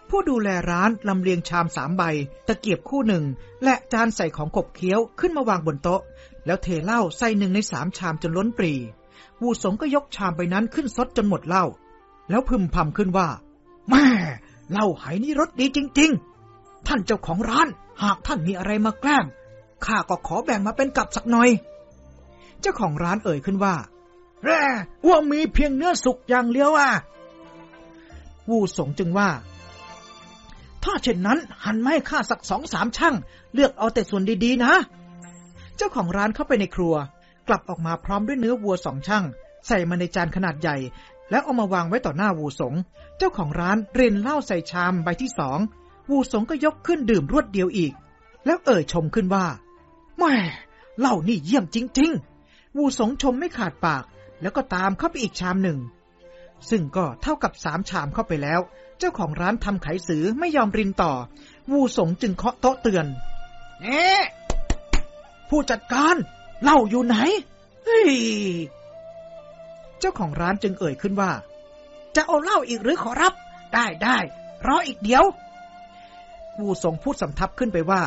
ผู้ดูแลร้านลำเลียงชามสามใบ ตะเกียบคู่หนึ่ง และจานใส่ของขบเคี้ยวขึ้นมาวางบนโต๊ะ แล้วเทเหล้าใส่หนึ่งในสามชามจนล้นปรี วูสงก็ยกชามใบนั้นขึ้นซดจนหมดเหล้าแล้วพึมพำขึ้นว่าแม่เหล้าไหนี่รสดีจริง ๆ ท่านเจ้าของร้าน หากท่านมีอะไรมาแกล้มข้าก็ขอแบ่งมาเป็นกับสักหน่อย เจ้าของร้านเอ่ยขึ้นว่าแร่ว่ามีเพียงเนื้อสุกอย่างเดียวอะ วูสงจึงว่า ถ้าเช่นนั้นหันมาให้ข้าสักสองสามช่างเลือกเอาแต่ส่วนดีๆนะ เจ้าของร้านเข้าไปในครัว กลับออกมาพร้อมด้วยเนื้อวัวสองช่างใส่มาในจานขนาดใหญ่ แล้วเอามาวางไว้ต่อหน้าวูสง เจ้าของร้านเรินเหล้าใส่ชามใบที่สอง วูสงก็ยกขึ้นดื่มรวดเดียวอีก แล้วเอ่ยชมขึ้นว่าแม่เหล้านี่เยี่ยมจริง ๆ วูสงชมไม่ขาดปาก แล้วก็ตามเข้าไปอีกชามหนึ่ง ซึ่งก็เท่ากับสามชามเข้าไปแล้ว เจ้าของร้านทำไขสือไม่ยอมรินต่อ วูสงจึงเคาะโต๊ะเตือนเอ๊ผู้จัดการเหล้าอยู่ไหนเฮ้ยเจ้าของร้านจึงเอ่ยขึ้นว่า จะเอาเหล้าอีกหรือขอรับ ได้ได้รออีกเดี๋ยว วูสงพูดสำทับขึ้นไปว่า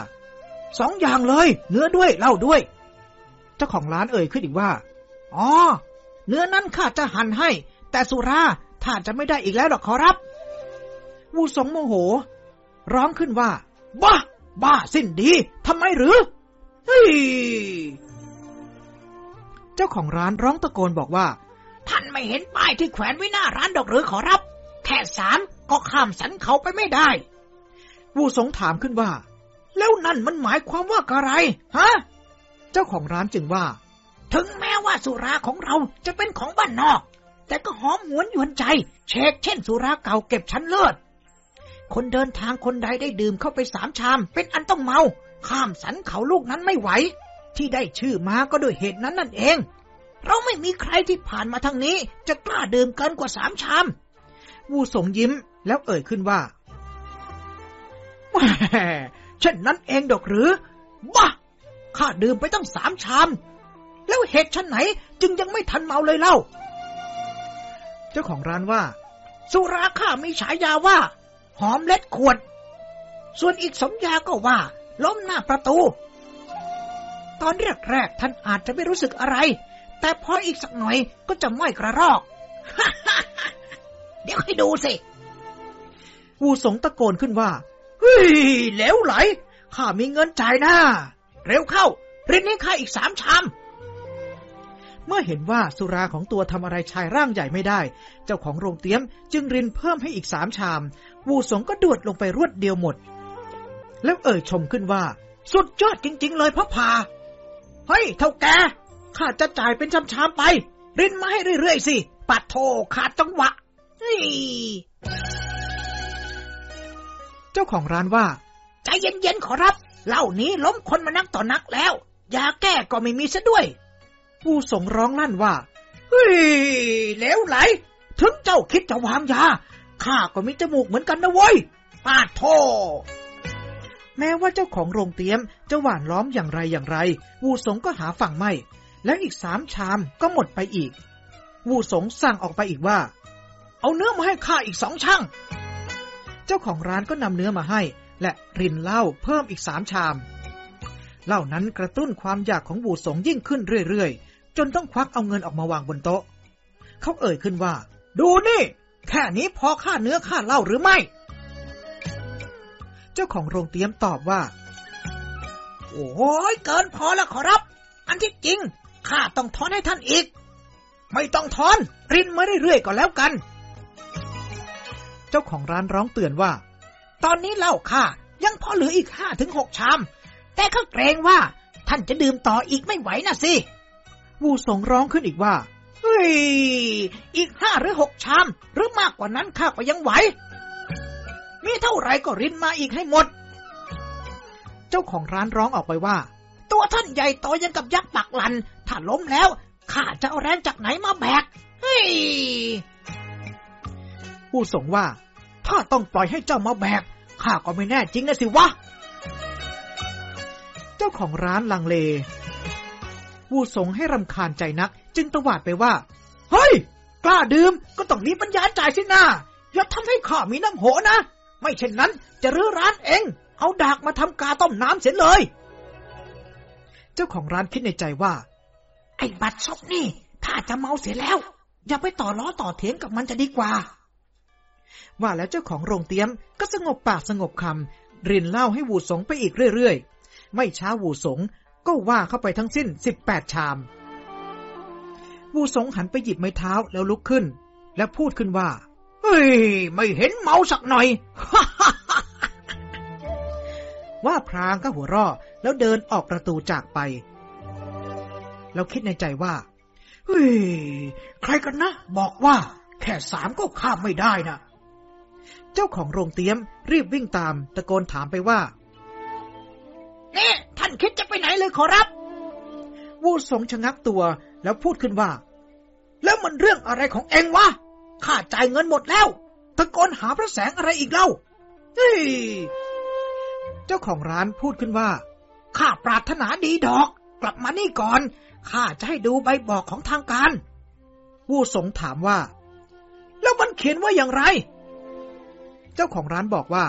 สองอย่างเลย เนื้อด้วยเหล้าด้วย เจ้าของร้านเอ่ยขึ้นอีกว่า อ๋อ เนื้อนั้นข้าจะหั่นให้ แต่สุราถ้าจะไม่ได้อีกแล้วหรอกขอรับ วูสงโมโห ร้องขึ้นว่า บ้า บ้าสิ้นดีทำไมหรือ เฮ้ย เจ้าของร้านร้องตะโกนบอกว่า ท่านไม่เห็นป้ายที่แขวนไว้หน้าร้านดอกหรือขอรับ แค่สามก็ข้ามสันเขาไปไม่ได้ วูสงถามขึ้นว่า แล้วนั่นมันหมายความว่าอะไร ฮะ เจ้าของร้านจึงว่า ถึงแม้ว่าสุราของเราจะเป็นของบ้านนอก แต่ก็หอมหวนยวนใจ เชกเช่นสุราเก่าเก็บชั้นเลิศ คนเดินทางคนใดได้ดื่มเข้าไปสามชาม เป็นอันต้องเมา ข้ามสันเขาลูกนั้นไม่ไหว ที่ได้ชื่อมาก็ด้วยเหตุนั้นนั่นเอง เราไม่มีใครที่ผ่านมาทางนี้ จะกล้าดื่มเกินกว่าสามชาม วูสงยิ้มแล้วเอ่ยขึ้นว่าแหมเช่นนั้นเองดอกหรือบ้า ข้าดื่มไปตั้งสามชาม แล้วเหตุชันไหนจึงยังไม่ทันเมาเลยเล่า เจ้าของร้านว่า สุราข้ามีฉายาว่า หอมเล็ดขวด ส่วนอีกสมยาก็ว่า ล้มหน้าประตู ตอนแรกๆท่านอาจจะไม่รู้สึกอะไร แต่พออีกสักหน่อยก็จะไม่กระรอกเดี๋ยวให้ดูสิ วูสงตะโกนขึ้นว่า เฮ้ยเหลวไหล ข้ามีเงินจ่ายหน้า เร็วเข้ารินให้ข้าอีกสามชามเมื่อเห็นว่าสุราของตัวทำอะไรชายร่างใหญ่ไม่ได้ เจ้าของโรงเตี้ยมจึงรินเพิ่มให้อีกสามชาม วูสงก็ดวดลงไปรวดเดียวหมด แล้วเอ่ยชมขึ้นว่า สุดยอดจริง ๆ เลยพ่อพา เฮ้ย เท่าแกข้าจะจ่ายเป็นชามๆไป รินมาให้เรื่อยๆสิ ปัดโทขาดจังหวะเฮ้ยเจ้าของร้านว่า ใจเย็นๆขอรับ เหล่านี้ล้มคนมานักต่อนักแล้วยาแก้ก็ไม่มีซะด้วยวูสงร้องลั่นว่า เฮ้ยเลวไหล ถึงเจ้าคิดจะวางยา ข้าก็มีจมูกเหมือนกันนะเว้ยปาดโทแม้ว่าเจ้าของโรงเตี้ยมจะหว่านล้อมอย่างไรอย่างไร วูสงก็หาฝั่งไม่ แล้วอีกสามชามก็หมดไปอีก วูสงสั่งออกไปอีกว่า เอาเนื้อมาให้ข้าอีกสองช่าง เจ้าของร้านก็นำเนื้อมาให้ และรินเหล้าเพิ่มอีกสามชาม เหล้านั้นกระตุ้นความอยากของวูสงยิ่งขึ้นเรื่อยๆ จนต้องควักเอาเงินออกมาวางบนโต๊ะ เขาเอ่ยขึ้นว่า ดูนี่ แค่นี้พอค่าเนื้อค่าเหล้าหรือไม่ เจ้าของโรงเตี้ยมตอบว่า โอ้ยเกินพอแล้วขอรับ อันที่จริงข้าต้องทอนให้ท่านอีก ไม่ต้องทอน รินมาเรื่อยๆก็แล้วกัน เจ้าของร้านร้องเตือนว่า ตอนนี้เหล้าข้ายังพอเหลืออีกห้าถึงหกชาม แต่ข้าเกรงว่า ท่านจะดื่มต่ออีกไม่ไหวนะสิ วูสงร้องขึ้นอีกว่า เฮ้ย อีกห้าหรือหกชาม หรือมากกว่านั้นข้าก็ยังไหว มีเท่าไรก็รินมาอีกให้หมด เจ้าของร้านร้องออกไปว่า ตัวท่านใหญ่โตยังกับยักษ์ปักลัน ถ้าล้มแล้วข้าจะเอาแรงจากไหนมาแบก เฮ้ยวูสงว่า ถ้าต้องปล่อยให้เจ้ามาแบกข้าก็ไม่แน่จริงนะสิวะ เจ้าของร้านลังเล วูสงให้รำคาญใจนัก จึงตวาดไปว่า เฮ้ย กล้าดื่มก็ต้องมีปัญญาจ่ายสินะอย่าทำให้ข้ามีน้ำโหนะ ไม่เช่นนั้นจะรื้อร้านเอง เอาดากมาทำกาต้มน้ำเสียเลย เจ้าของร้านคิดในใจว่า ไอ้บัตรซบนี่ ถ้าจะเมาเสียแล้ว อย่าไปต่อล้อต่อเถียงกับมันจะดีกว่า ว่าแล้วเจ้าของโรงเตี้ยมก็สงบปากสงบคำรินเหล้าให้วูสงไปอีกเรื่อยๆ ไม่ช้าวูสงก็ว่าเข้าไปทั้งสิ้นสิบแปดชาม วูสงหันไปหยิบไม้เท้าแล้วลุกขึ้น และพูดขึ้นว่า เฮ้ย ไม่เห็นเมาสักหน่อยว่าพรางก็หัวราะแล้วเดินออกประตูจากไป แล้วคิดในใจว่า เฮ้ย ใครกันนะ บอกว่า แค่สามก็ข้ามไม่ได้นะ เจ้าของโรงเตี้ยม รีบวิ่งตาม ตะโกนถามไปว่านี่ท่านคิดจะไปไหนเลยขอรับ วูสงชะงักตัว แล้วพูดขึ้นว่า แล้วมันเรื่องอะไรของเองวะข้าจ่ายเงินหมดแล้ว ตะโกนหาพระแสงอะไรอีกเล่าเฮ้ยเจ้าของร้านพูดขึ้นว่าข้าปรารถนาดีดอก กลับมานี่ก่อนข้าจะให้ดูใบบอกของทางการ วูสงถามว่า แล้วมันเขียนว่าอย่างไร เจ้าของร้านบอกว่า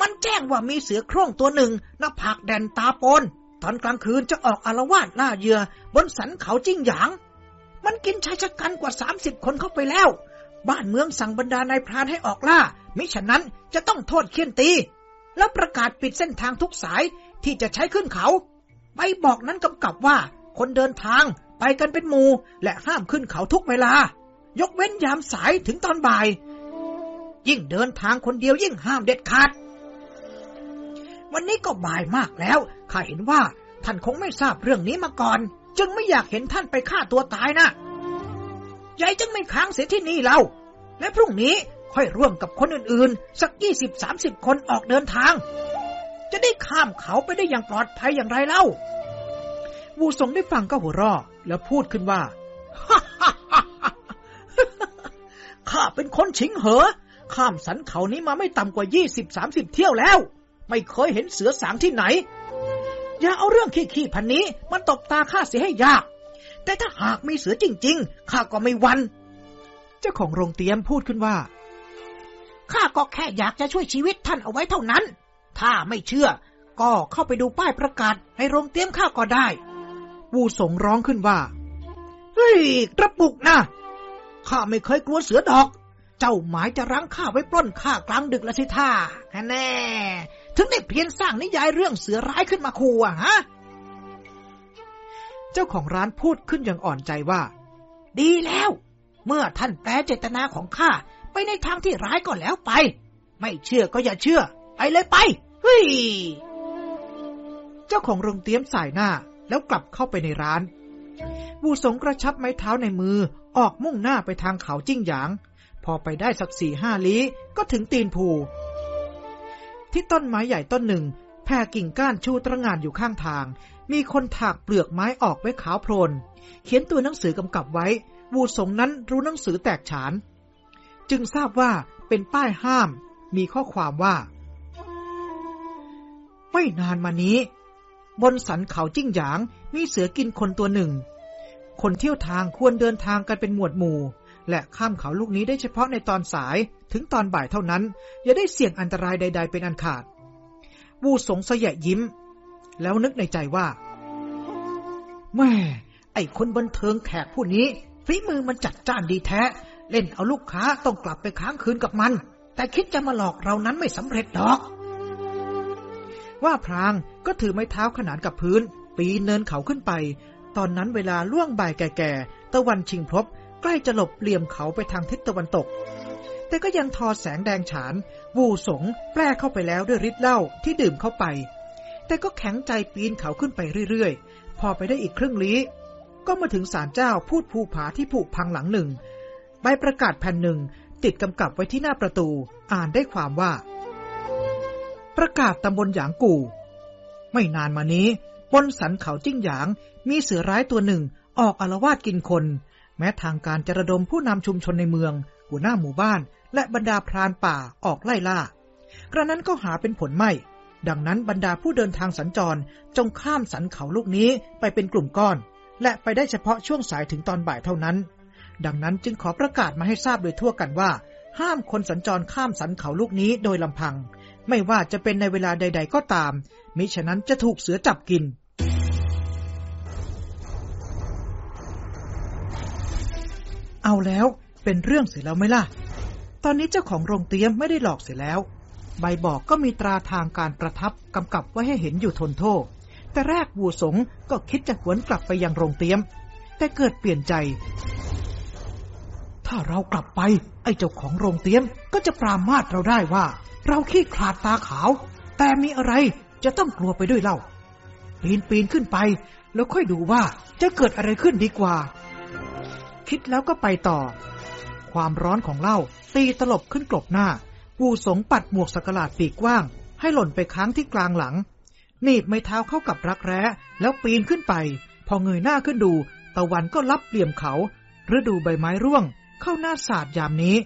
มันแจ้งว่ามีเสือโคร่งตัวหนึ่งหน้าผากแดนตาปน ตอนกลางคืนจะออกอารวาสล่าเหยื่อ บนสันเขาจิ้งหยาง มันกินชายชะกันกว่าสามสิบคนเข้าไปแล้ว บ้านเมืองสั่งบรรดานายพรานให้ออกล่า มิฉะนั้นจะต้องโทษเคี่ยนตี แล้วประกาศปิดเส้นทางทุกสายที่จะใช้ขึ้นเขาใบบอกนั้นกำกับว่าคนเดินทางไปกันเป็นหมู่และห้ามขึ้นเขาทุกเวลา ยกเว้นยามสายถึงตอนบ่าย ยิ่งเดินทางคนเดียวยิ่งห้ามเด็ดขาด วันนี้ก็บ่ายมากแล้ว ข้าเห็นว่าท่านคงไม่ทราบเรื่องนี้มาก่อน จึงไม่อยากเห็นท่านไปฆ่าตัวตายนะยายจึงไม่ค้างเสียที่นี่เรา และพรุ่งนี้ค่อยร่วมกับคนอื่นๆ สักยี่สิบสามสิบคนออกเดินทาง จะได้ข้ามเขาไปได้อย่างปลอดภัยอย่างไรเล่า วูสงได้ฟังก็หัวเราะแล้วพูดขึ้นว่าข้าเป็นคนชิงเหอ ข้ามสันเขานี้มาไม่ต่ำกว่ายี่สิบสามสิบเที่ยวแล้ว ไม่เคยเห็นเสือสางที่ไหน อย่าเอาเรื่องขี้ๆพันนี้มันตบตาข้าเสียให้ยาก แต่ถ้าหากมีเสือจริง ๆ ข้าก็ไม่วัน เจ้าของโรงเตรียมพูดขึ้นว่า ข้าก็แค่อยากจะช่วยชีวิตท่านเอาไว้เท่านั้น ถ้าไม่เชื่อ ก็เข้าไปดูป้ายประกาศในโรงเตรียมข้าก็ได้ วูสงร้องขึ้นว่า เฮ้ย กระปุกนะข้าไม่เคยกลัวเสือดอก เจ้าหมายจะรั้งข้าไว้ปล้นข้ากลางดึกละสิท่าแน่ ถึงได้เพียนสร้างนิยายเรื่องเสือร้ายขึ้นมาคูอะฮะ เจ้าของร้านพูดขึ้นอย่างอ่อนใจว่า ดีแล้ว เมื่อท่านแปลเจตนาของข้าไปในทางที่ร้ายก็แล้วไป ไม่เชื่อก็อย่าเชื่อ ไปเลยไป เฮ้ย เจ้าของโรงเตรียมสายหน้าแล้วกลับเข้าไปในร้าน บูสงกระชับไม้เท้าในมือออกมุ่งหน้าไปทางเขาจิ้งหยาง อไปได้สักสี่ห้าลี้ก็ถึงตีนภู ที่ต้นไม้ใหญ่ต้นหนึ่งแผ่กิ่งก้านชูตระงานอยู่ข้างทาง มีคนถากเปลือกไม้ออกไว้ขาวโพลน เขียนตัวหนังสือกำกับไว้บูสงนั้นรู้หนังสือแตกฉาน จึงทราบว่าเป็นป้ายห้าม มีข้อความว่า ไม่นานมานี้ บนสันเขาจิ้งหยาง มีเสือกินคนตัวหนึ่ง คนเที่ยวทางควรเดินทางกันเป็นหมวดหมู่ และข้ามเขาลูกนี้ได้เฉพาะในตอนสายถึงตอนบ่ายเท่านั้น อย่าได้เสี่ยงอันตรายใด ๆ เป็นอันขาด วูสงสยะยิ้ม แล้วนึกในใจว่า แม่ ไอ้คนบันเทิงแขกผู้นี้ฝีมือมันจัดจ้านดีแท้ เล่นเอาลูกค้าต้องกลับไปค้างคืนกับมัน แต่คิดจะมาหลอกเรานั้นไม่สำเร็จดอก ว่าพรางก็ถือไม้เท้าขนานกับพื้น ปีนเนินเขาขึ้นไป ตอนนั้นเวลาล่วงบ่ายแก่ๆตะวันชิงพบ ใกล้จะหลบเหลี่ยมเขาไปทางทิศตะวันตก แต่ก็ยังทอแสงแดงฉาน วูสงแปรเข้าไปแล้วด้วยฤทธิ์เหล้าที่ดื่มเข้าไป แต่ก็แข็งใจปีนเขาขึ้นไปเรื่อยๆ พอไปได้อีกครึ่งลี้ ก็มาถึงศาลเจ้าพูดภูผาที่ผุพังหลังหนึ่ง ใบประกาศแผ่นหนึ่งติดกำกับไว้ที่หน้าประตู อ่านได้ความว่า ประกาศตำบลหยางกู่ ไม่นานมานี้บนสันเขาจิ้งหยางมีเสือร้ายตัวหนึ่งออกอารวาสกินคน แม้ทางการจะระดมผู้นำชุมชนในเมือง หัวหน้าหมู่บ้าน และบรรดาพรานป่าออกไล่ล่ากระนั้นก็หาเป็นผลไม่ ดังนั้นบรรดาผู้เดินทางสัญจรจงข้ามสันเขาลูกนี้ไปเป็นกลุ่มก้อน และไปได้เฉพาะช่วงสายถึงตอนบ่ายเท่านั้น ดังนั้นจึงขอประกาศมาให้ทราบโดยทั่วกันว่า ห้ามคนสัญจรข้ามสันเขาลูกนี้โดยลำพัง ไม่ว่าจะเป็นในเวลาใด ๆ ก็ตาม มิฉะนั้นจะถูกเสือจับกิน เอาแล้ว เป็นเรื่องเสียแล้วไหมล่ะ ตอนนี้เจ้าของโรงเตรียมไม่ได้หลอกเสียแล้ว ใบบอกก็มีตราทางการประทับกำกับไว้ให้เห็นอยู่ทนโทษ แต่แรกวัวสงก็คิดจะหวนกลับไปยังโรงเตรียม แต่เกิดเปลี่ยนใจ ถ้าเรากลับไป ไอ้เจ้าของโรงเตรียมก็จะปรามาสเราได้ว่า เราขี้ขลาดตาขาว แต่มีอะไรจะต้องกลัวไปด้วยเล่า ปีนปีนขึ้นไป แล้วค่อยดูว่าจะเกิดอะไรขึ้นดีกว่า คิดแล้วก็ไปต่อ ความร้อนของเหล้าตีตลบขึ้นกลบหน้า ปูสงปัดหมวกสักหลาดปีกกว้าง ให้หล่นไปค้างที่กลางหลังหนีบไม้เท้าเข้ากับรักแร้ แล้วปีนขึ้นไป พอเงยหน้าขึ้นดู ตะวันก็ลับเหลี่ยมเขาฤดูใบไม้ร่วง เข้าหน้าศาสตร์ยามนี้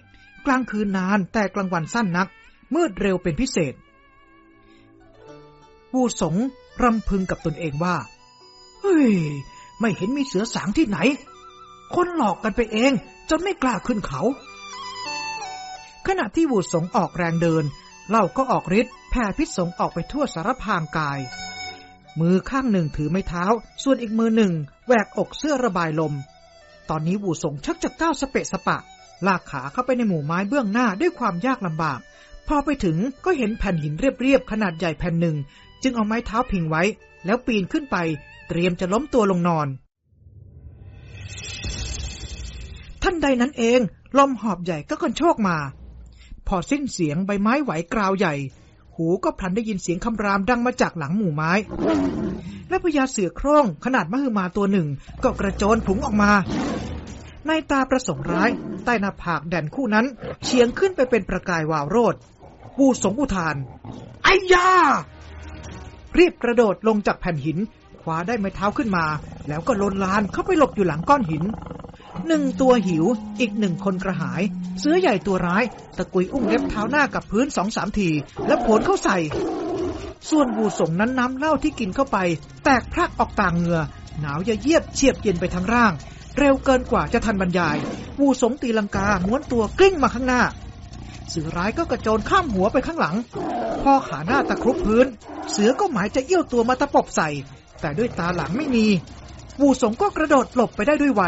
กลางคืนนานแต่กลางวันสั้นนัก มืดเร็วเป็นพิเศษปูสงรำพึงกับตนเองว่า เฮ้ย ไม่เห็นมีเสือสางที่ไหน คนหลอกกันไปเอง จนไม่กล้าขึ้นเขา ขณะที่วูสงออกแรงเดินเหล้าก็ออกฤทธิ์แผ่พิษสงออกไปทั่วสารพางกาย มือข้างหนึ่งถือไม้เท้า ส่วนอีกมือหนึ่งแหวกอกเสื้อระบายลม ตอนนี้วูสงชักจะก้าวสเปะสปะ ลากขาเข้าไปในหมู่ไม้เบื้องหน้าด้วยความยากลำบาก พอไปถึงก็เห็นแผ่นหินเรียบๆขนาดใหญ่แผ่นหนึ่ง จึงเอาไม้เท้าพิงไว้ แล้วปีนขึ้นไป เตรียมจะล้มตัวลงนอน ท่านใดนั้นเอง ลมหอบใหญ่ก็กันโชคมา พอสิ้นเสียงใบไม้ไหวกราวใหญ่ หูก็พลันได้ยินเสียงคำรามดังมาจากหลังหมู่ไม้ และพญาเสือโคร่งขนาดมหึมาตัวหนึ่ง ก็กระโจนผุงออกมา ในตาประสงค์ร้าย ใต้หน้าผากแดนคู่นั้นเฉียงขึ้นไปเป็นประกายวาวโรดปูสงอุทาน ไอ้ยารีบกระโดดลงจากแผ่นหินคว้าได้ไม้เท้าขึ้นมา แล้วก็ลนลานเข้าไปหลบอยู่หลังก้อนหิน หนึ่งตัวหิว อีกหนึ่งคนกระหาย เสือใหญ่ตัวร้าย ตะกุยอุ้งเล็บเท้าหน้ากับพื้นสองสามที แล้วโผลเข้าใส่ ส่วนบูสงนั้นน้ำเหล้าที่กินเข้าไป แตกพรากออกต่างเหงื่อหนาวเยียบเฉียบเย็นไปทั้งร่าง เร็วเกินกว่าจะทันบรรยายบูสงตีลังกาม้วนตัวกลิ้งมาข้างหน้าเสือร้ายก็กระโจนข้ามหัวไปข้างหลัง พ่อขาหน้าตะครุบพื้น เสือก็หมายจะเอี้ยวตัวมาตะปบใส่ แต่ด้วยตาหลังไม่มีบูสงก็กระโดดหลบไปได้ด้วยไว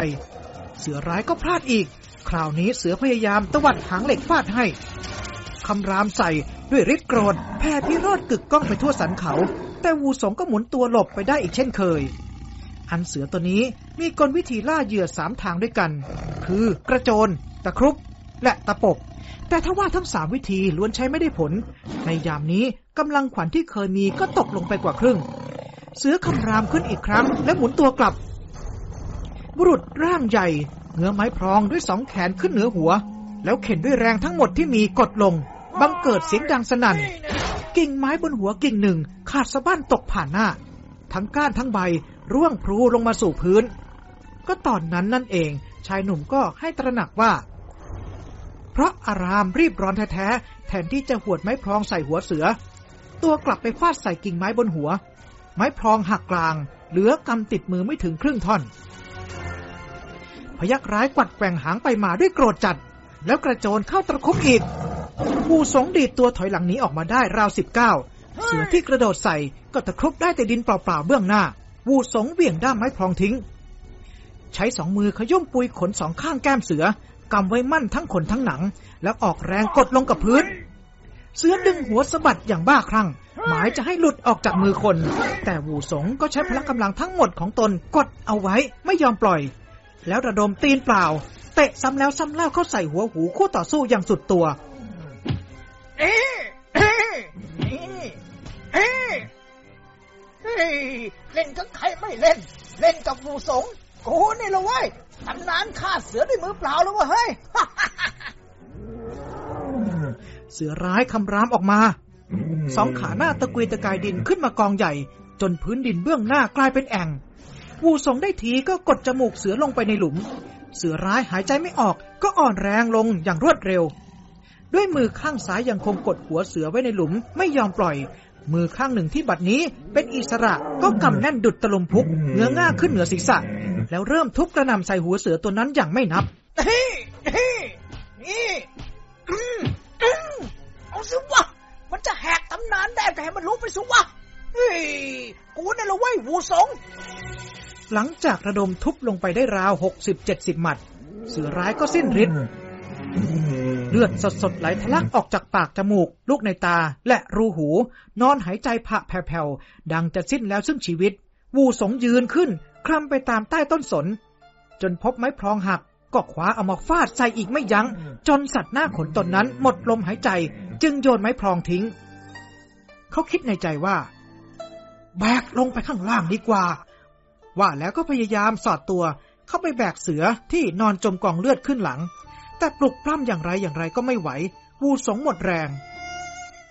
เสือร้ายก็พลาดอีก คราวนี้เสือพยายามตวัดหางเหล็กฟาดให้คำรามใส่ด้วยฤทธิ์โกรธแผ่พิโรธกึกก้องไปทั่วสันเขา แต่วูสงก็หมุนตัวหลบไปได้อีกเช่นเคย อันเสือตัวนี้มีกลวิธีล่าเหยื่อสามทางด้วยกัน คือกระโจน ตะครุบและตะปบ แต่ถ้าว่าทั้งสามวิธีล้วนใช้ไม่ได้ผล ในยามนี้กำลังขวัญที่เคยมีก็ตกลงไปกว่าครึ่ง เสือคำรามขึ้นอีกครั้ง และหมุนตัวกลับ บุรุษร่างใหญ่เงื้อไม้พรองด้วยสองแขนขึ้นเหนือหัว แล้วเข็นด้วยแรงทั้งหมดที่มีกดลง บังเกิดเสียงดังสนั่น กิ่งไม้บนหัวกิ่งหนึ่งขาดสะบั้นตกผ่านหน้า ทั้งก้านทั้งใบร่วงพลูลงมาสู่พื้น ก็ตอนนั้นนั่นเอง ชายหนุ่มก็ให้ตระหนักว่า เพราะอารามรีบร้อนแท้ๆแทนที่จะหวดไม้พรองใส่หัวเสือ ตัวกลับไปฟาดใส่กิ่งไม้บนหัว ไม้พรองหักกลาง เหลือกำติดมือไม่ถึงครึ่งท่อน พยักร้ายกวัดแกว่งหางไปมาด้วยโกรธจัด แล้วกระโจนเข้าตะคุบอีก ผู้สงดีดตัวถอยหลังหนีออกมาได้ราวสิบเก้าเสือที่กระโดดใส่ก็ตะครุบได้แต่ดินเปล่าๆเบื้องหน้า วูสงเบี่ยงด้ามไม้พรองทิ้ง ใช้สองมือขย่มปุยขนสองข้างแก้มเสือกำไว้มั่นทั้งขนทั้งหนัง แล้วออกแรงกดลงกับพื้น เสือดึงหัวสะบัดอย่างบ้าคลั่ง หมายจะให้หลุดออกจากมือคน แต่วูสงก็ใช้พละกำลังทั้งหมดของตนกดเอาไว้ไม่ยอมปล่อย แล้วระดมตีนเปล่า เตะซ้ำแล้วซ้ำเล่าเข้าใส่หัวหูคู่ต่อสู้อย่างสุดตัว เอ๊ะเอ๊ะเอ๊ะเฮ้ยเล่นกับใครไม่เล่น เล่นกับผู้สงกูนี่ละเว้ยตำนานฆ่าเสือด้วยมือเปล่าแล้ววะเฮ้ยเสือร้ายคำรามออกมา สองขาหน้าตะกุยตะกายดินขึ้นมากองใหญ่ จนพื้นดินเบื้องหน้ากลายเป็นแอ่ง วูสงได้ทีก็กดจมูกเสือลงไปในหลุม เสือร้ายหายใจไม่ออก ก็อ่อนแรงลงอย่างรวดเร็ว ด้วยมือข้างซ้ายยังคงกดหัวเสือไว้ในหลุมไม่ยอมปล่อย มือข้างหนึ่งที่บัดนี้เป็นอิสระก็กำแน่นดุดตะลุมพุกเงื้อง่าขึ้นเหนือศีรษะ แล้วเริ่มทุบกระนำใส่หัวเสือตัวนั้นอย่างไม่นับเฮ้เฮ้นี่อืมอืมเอาสิวะมันจะแหกตำนานได้แต่ให้มันรู้ไปสิวะเฮ้ยกูนี่ละเว้ยวูสง หลังจากระดมทุบลงไปได้ราวหกสิบเจ็ดสิบหมัด เสือร้ายก็สิ้นฤทธิ์เลือดสดๆไหลทะลักออกจากปากจมูก ลูกในตาและรูหู นอนหายใจผะแผ่วๆ ดังจะสิ้นแล้วซึ่งชีวิต วูสงยืนขึ้น คลำไปตามใต้ต้นสน จนพบไม้พรองหัก ก็คว้าเอามาฟาดใส่อีกไม่ยัง้ง จนสัตว์หน้าขนตนนั้นหมดลมหายใจ จึงโยนไม้พรองทิ้ง เขาคิดในใจว่า แบกลงไปข้างล่างดีกว่า ว่าแล้วก็พยายามสอดตัว เข้าไปแบกเสือที่นอนจมกองเลือดขึ้นหลัง แต่ปลุกปล้ำอย่างไรอย่างไรก็ไม่ไหว วูสงหมดแรง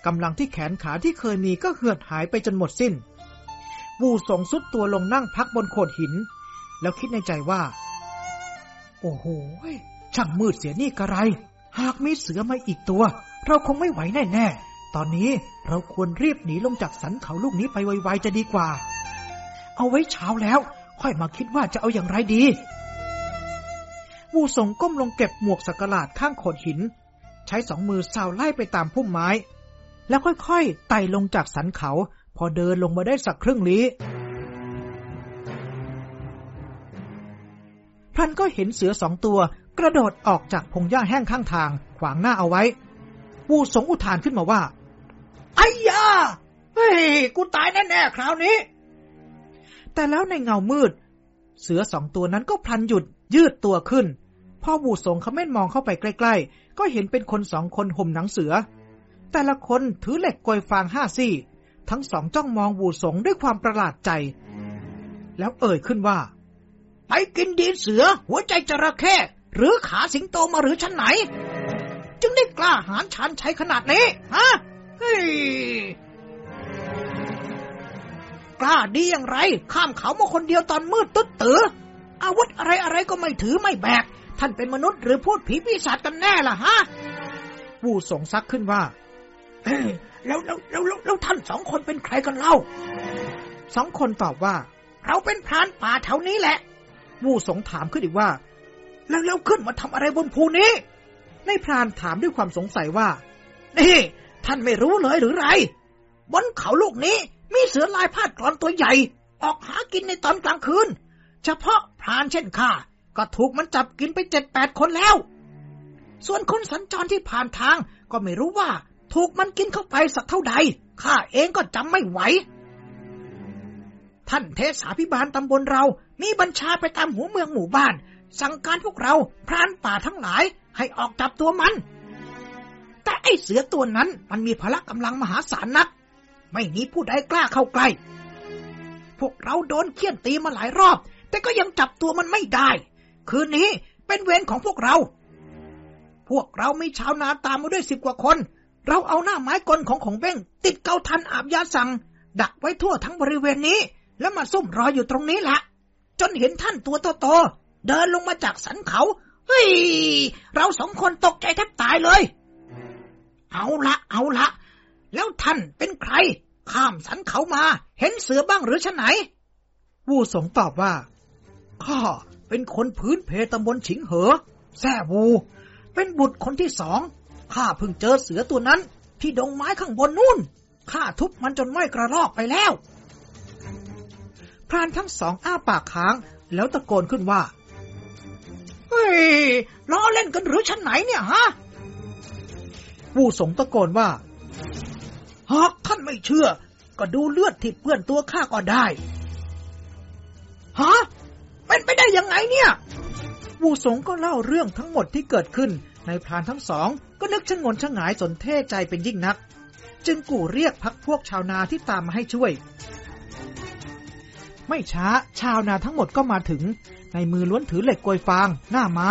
กำลังที่แขนขาที่เคยมีก็เหือดหายไปจนหมดสิ้น วูสงสุดตัวลงนั่งพักบนโขดหิน แล้วคิดในใจว่า โอ้โหช่างมืดเสียนี่กระไร หากมีเสือมาอีกตัว เราคงไม่ไหวแน่ๆ ตอนนี้เราควรรีบหนีลงจากสันเขาลูกนี้ไปไวๆจะดีกว่า เอาไว้เช้าแล้ว ค่อยมาคิดว่าจะเอาอย่างไรดี วูสงก้มลงเก็บหมวกสักหลาดข้างโขดหิน ใช้สองมือสาวไล่ไปตามพุ่มไม้ แล้วค่อยๆไต่ลงจากสันเขา พอเดินลงมาได้สักครึ่งลี้พลันก็เห็นเสือสองตัว กระโดดออกจากพงหญ้าแห้งข้างทาง ขวางหน้าเอาไว้ วูสงอุทานขึ้นมาว่า ไอ้ยา เฮ้ย กูตายแน่ๆคราวนี้ แต่แล้วในเงามืด เสือสองตัวนั้นก็พลันหยุด ยืดตัวขึ้น พ่อบูสงเขาแม่นมองเข้าไปใกล้ ๆ ก็เห็นเป็นคนสองคนห่มหนังเสือ แต่ละคนถือเหล็กกอยฟางห้าซี่ ทั้งสองจ้องมองบูสงด้วยความประหลาดใจ แล้วเอ่ยขึ้นว่าไปกินดีนเสือ หัวใจจระเข้หรือขาสิงโตมาหรือชั้นไหน จึงได้กล้าหาญชันใชัยขนาดนี้ ฮะ เฮ้ย กล้าดีอย่างไร ข้ามเขามาคนเดียวตอนมืดตึ๊ดตืออาวุธอะไรอะไรก็ไม่ถือไม่แบก ท่านเป็นมนุษย์หรือพูดผีปีศาจกันแน่ล่ะฮะวูสงซักขึ้นว่าเอ้แล้วแล้วแล้วแล้วแล้วท่านสองคนเป็นใครกันเล่าสองคนตอบว่า เราเป็นพรานป่าแถวนี้แหละวูสงถามขึ้นอีกว่า แล้วแล้วขึ้นมาทำอะไรบนภูนี้ ในพรานถามด้วยความสงสัยว่า นี่ ท่านไม่รู้เลยหรือไร บนเขาลูกนี้ มีเสือลายพาดกรอนตัวใหญ่ ออกหากินในตอนกลางคืน เฉพาะพรานเช่นข้าก็ถูกมันจับกินไปเจ็ดแปดคนแล้ว ส่วนคนสัญจรที่ผ่านทางก็ไม่รู้ว่า ถูกมันกินเข้าไปสักเท่าใดข้าเองก็จำไม่ไหว ท่านเทศาพิบาลตำบลเรา มีบัญชาไปตามหัวเมืองหมู่บ้าน สั่งการพวกเราพรานป่าทั้งหลายให้ออกจับตัวมัน แต่ไอเสือตัวนั้นมันมีพละกำลังมหาศาลนัก ไม่มีผู้ใดกล้าเข้าใกล้ พวกเราโดนเคี่ยนตีมาหลายรอบ แต่ก็ยังจับตัวมันไม่ได้ คืนนี้เป็นเวรของพวกเรา พวกเรามีชาวนาตามมาด้วยสิบกว่าคน เราเอาหน้าไม้กลของของเบ้งติดเกาทันอาบยาสั่ง ดักไว้ทั่วทั้งบริเวณนี้ แล้วมาซุ่มรออยู่ตรงนี้แหละจนเห็นท่านตัวโตๆเดินลงมาจากสันเขาเฮ้ย เราสองคนตกใจแทบตายเลย เอาละ เอาละ แล้วท่านเป็นใคร ข้ามสันเขามา เห็นเสือบ้างหรือชะไหน วูสงตอบว่า ข้าเป็นคนพื้นเพตำบลฉิงเหอ แซ่วู เป็นบุตรคนที่สอง ข้าเพิ่งเจอเสือตัวนั้น ที่ดงไม้ข้างบนนู่น ข้าทุบมันจนไม่กระรอกไปแล้ว พรานทั้งสองอ้าปากค้าง แล้วตะโกนขึ้นว่า เฮ้ย ล้อเล่นกันหรือชั้นไหนเนี่ยฮะ วูสงตะโกนว่า หากท่านไม่เชื่อ ก็ดูเลือดที่เปื้อนตัวข้าก็ได้ฮะเป็นไปได้ยังไงเนี่ยวูสงก็เล่าเรื่องทั้งหมดที่เกิดขึ้น ในพรานทั้งสอง ก็นึกชะงนชะงายสนเท่ใจเป็นยิ่งนัก จึงกู่เรียกพักพวกชาวนาที่ตามมาให้ช่วย ไม่ช้าชาวนาทั้งหมดก็มาถึง ในมือล้วนถือเหล็กโกยฟาง หน้าไม้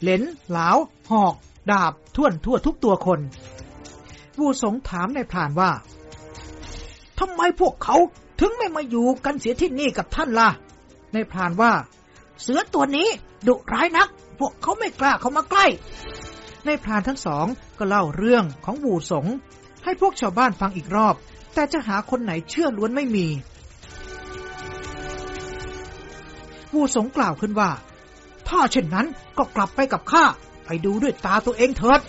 เหลนเหลาหอก ดาบท่วนทั่วทุกตัวคน วูสงถามในพรานว่าทำไมพวกเขาถึงไม่มาอยู่กันเสียที่นี่กับท่านล่ะ ในพรานว่า เสือตัวนี้ดุร้ายนัก พวกเขาไม่กล้าเข้ามาใกล้ ในพรานทั้งสองก็เล่าเรื่องของวูสง ให้พวกชาวบ้านฟังอีกรอบ แต่จะหาคนไหนเชื่อล้วนไม่มีวูสงกล่าวขึ้นว่า ถ้าเช่นนั้นก็กลับไปกับข้า ไปดูด้วยตาตัวเองเถิด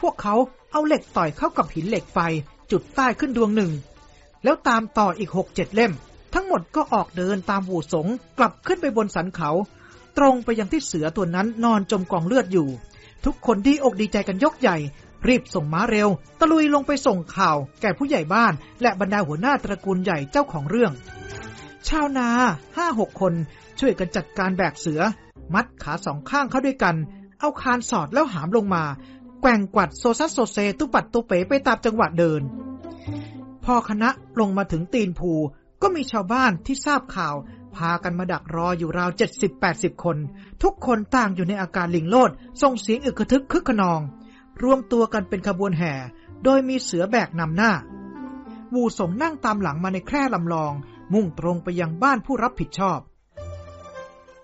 พวกเขา เอาเหล็กต่อยเข้ากับหินเหล็กไฟจุดใต้ขึ้นดวงหนึ่ง แล้วตามต่ออีกหกเจ็ดเล่ม ทั้งหมดก็ออกเดินตามวูสงกลับขึ้นไปบนสันเขา ตรงไปยังที่เสือตัวนั้นนอนจมกองเลือดอยู่ ทุกคนดีอกดีใจกันยกใหญ่ รีบส่งม้าเร็ว ตะลุยลงไปส่งข่าว แก่ผู้ใหญ่บ้าน และบรรดาหัวหน้าตระกูลใหญ่เจ้าของเรื่อง ชาวนาห้าหกคนช่วยกันจัดการแบกเสือ มัดขาสองข้างเข้าด้วยกัน เอาคานสอดแล้วหามลงมา กว่งกวัดโซซัสโซเซ ตุปัดตุเป๋ไปตามจังหวะเดิน พอคณะลงมาถึงตีนภูก็มีชาวบ้านที่ทราบข่าว พากันมาดักรออยู่ราวเจ็ดสิบแปดสิบคน ทุกคนต่างอยู่ในอาการลิงโลดส่งเสียงอึกกระทึกคึกขนอง รวมตัวกันเป็นขบวนแห่ โดยมีเสือแบกนำหน้า วูสงนั่งตามหลังมาในแคร่ลำลอง มุ่งตรงไปยังบ้านผู้รับผิดชอบ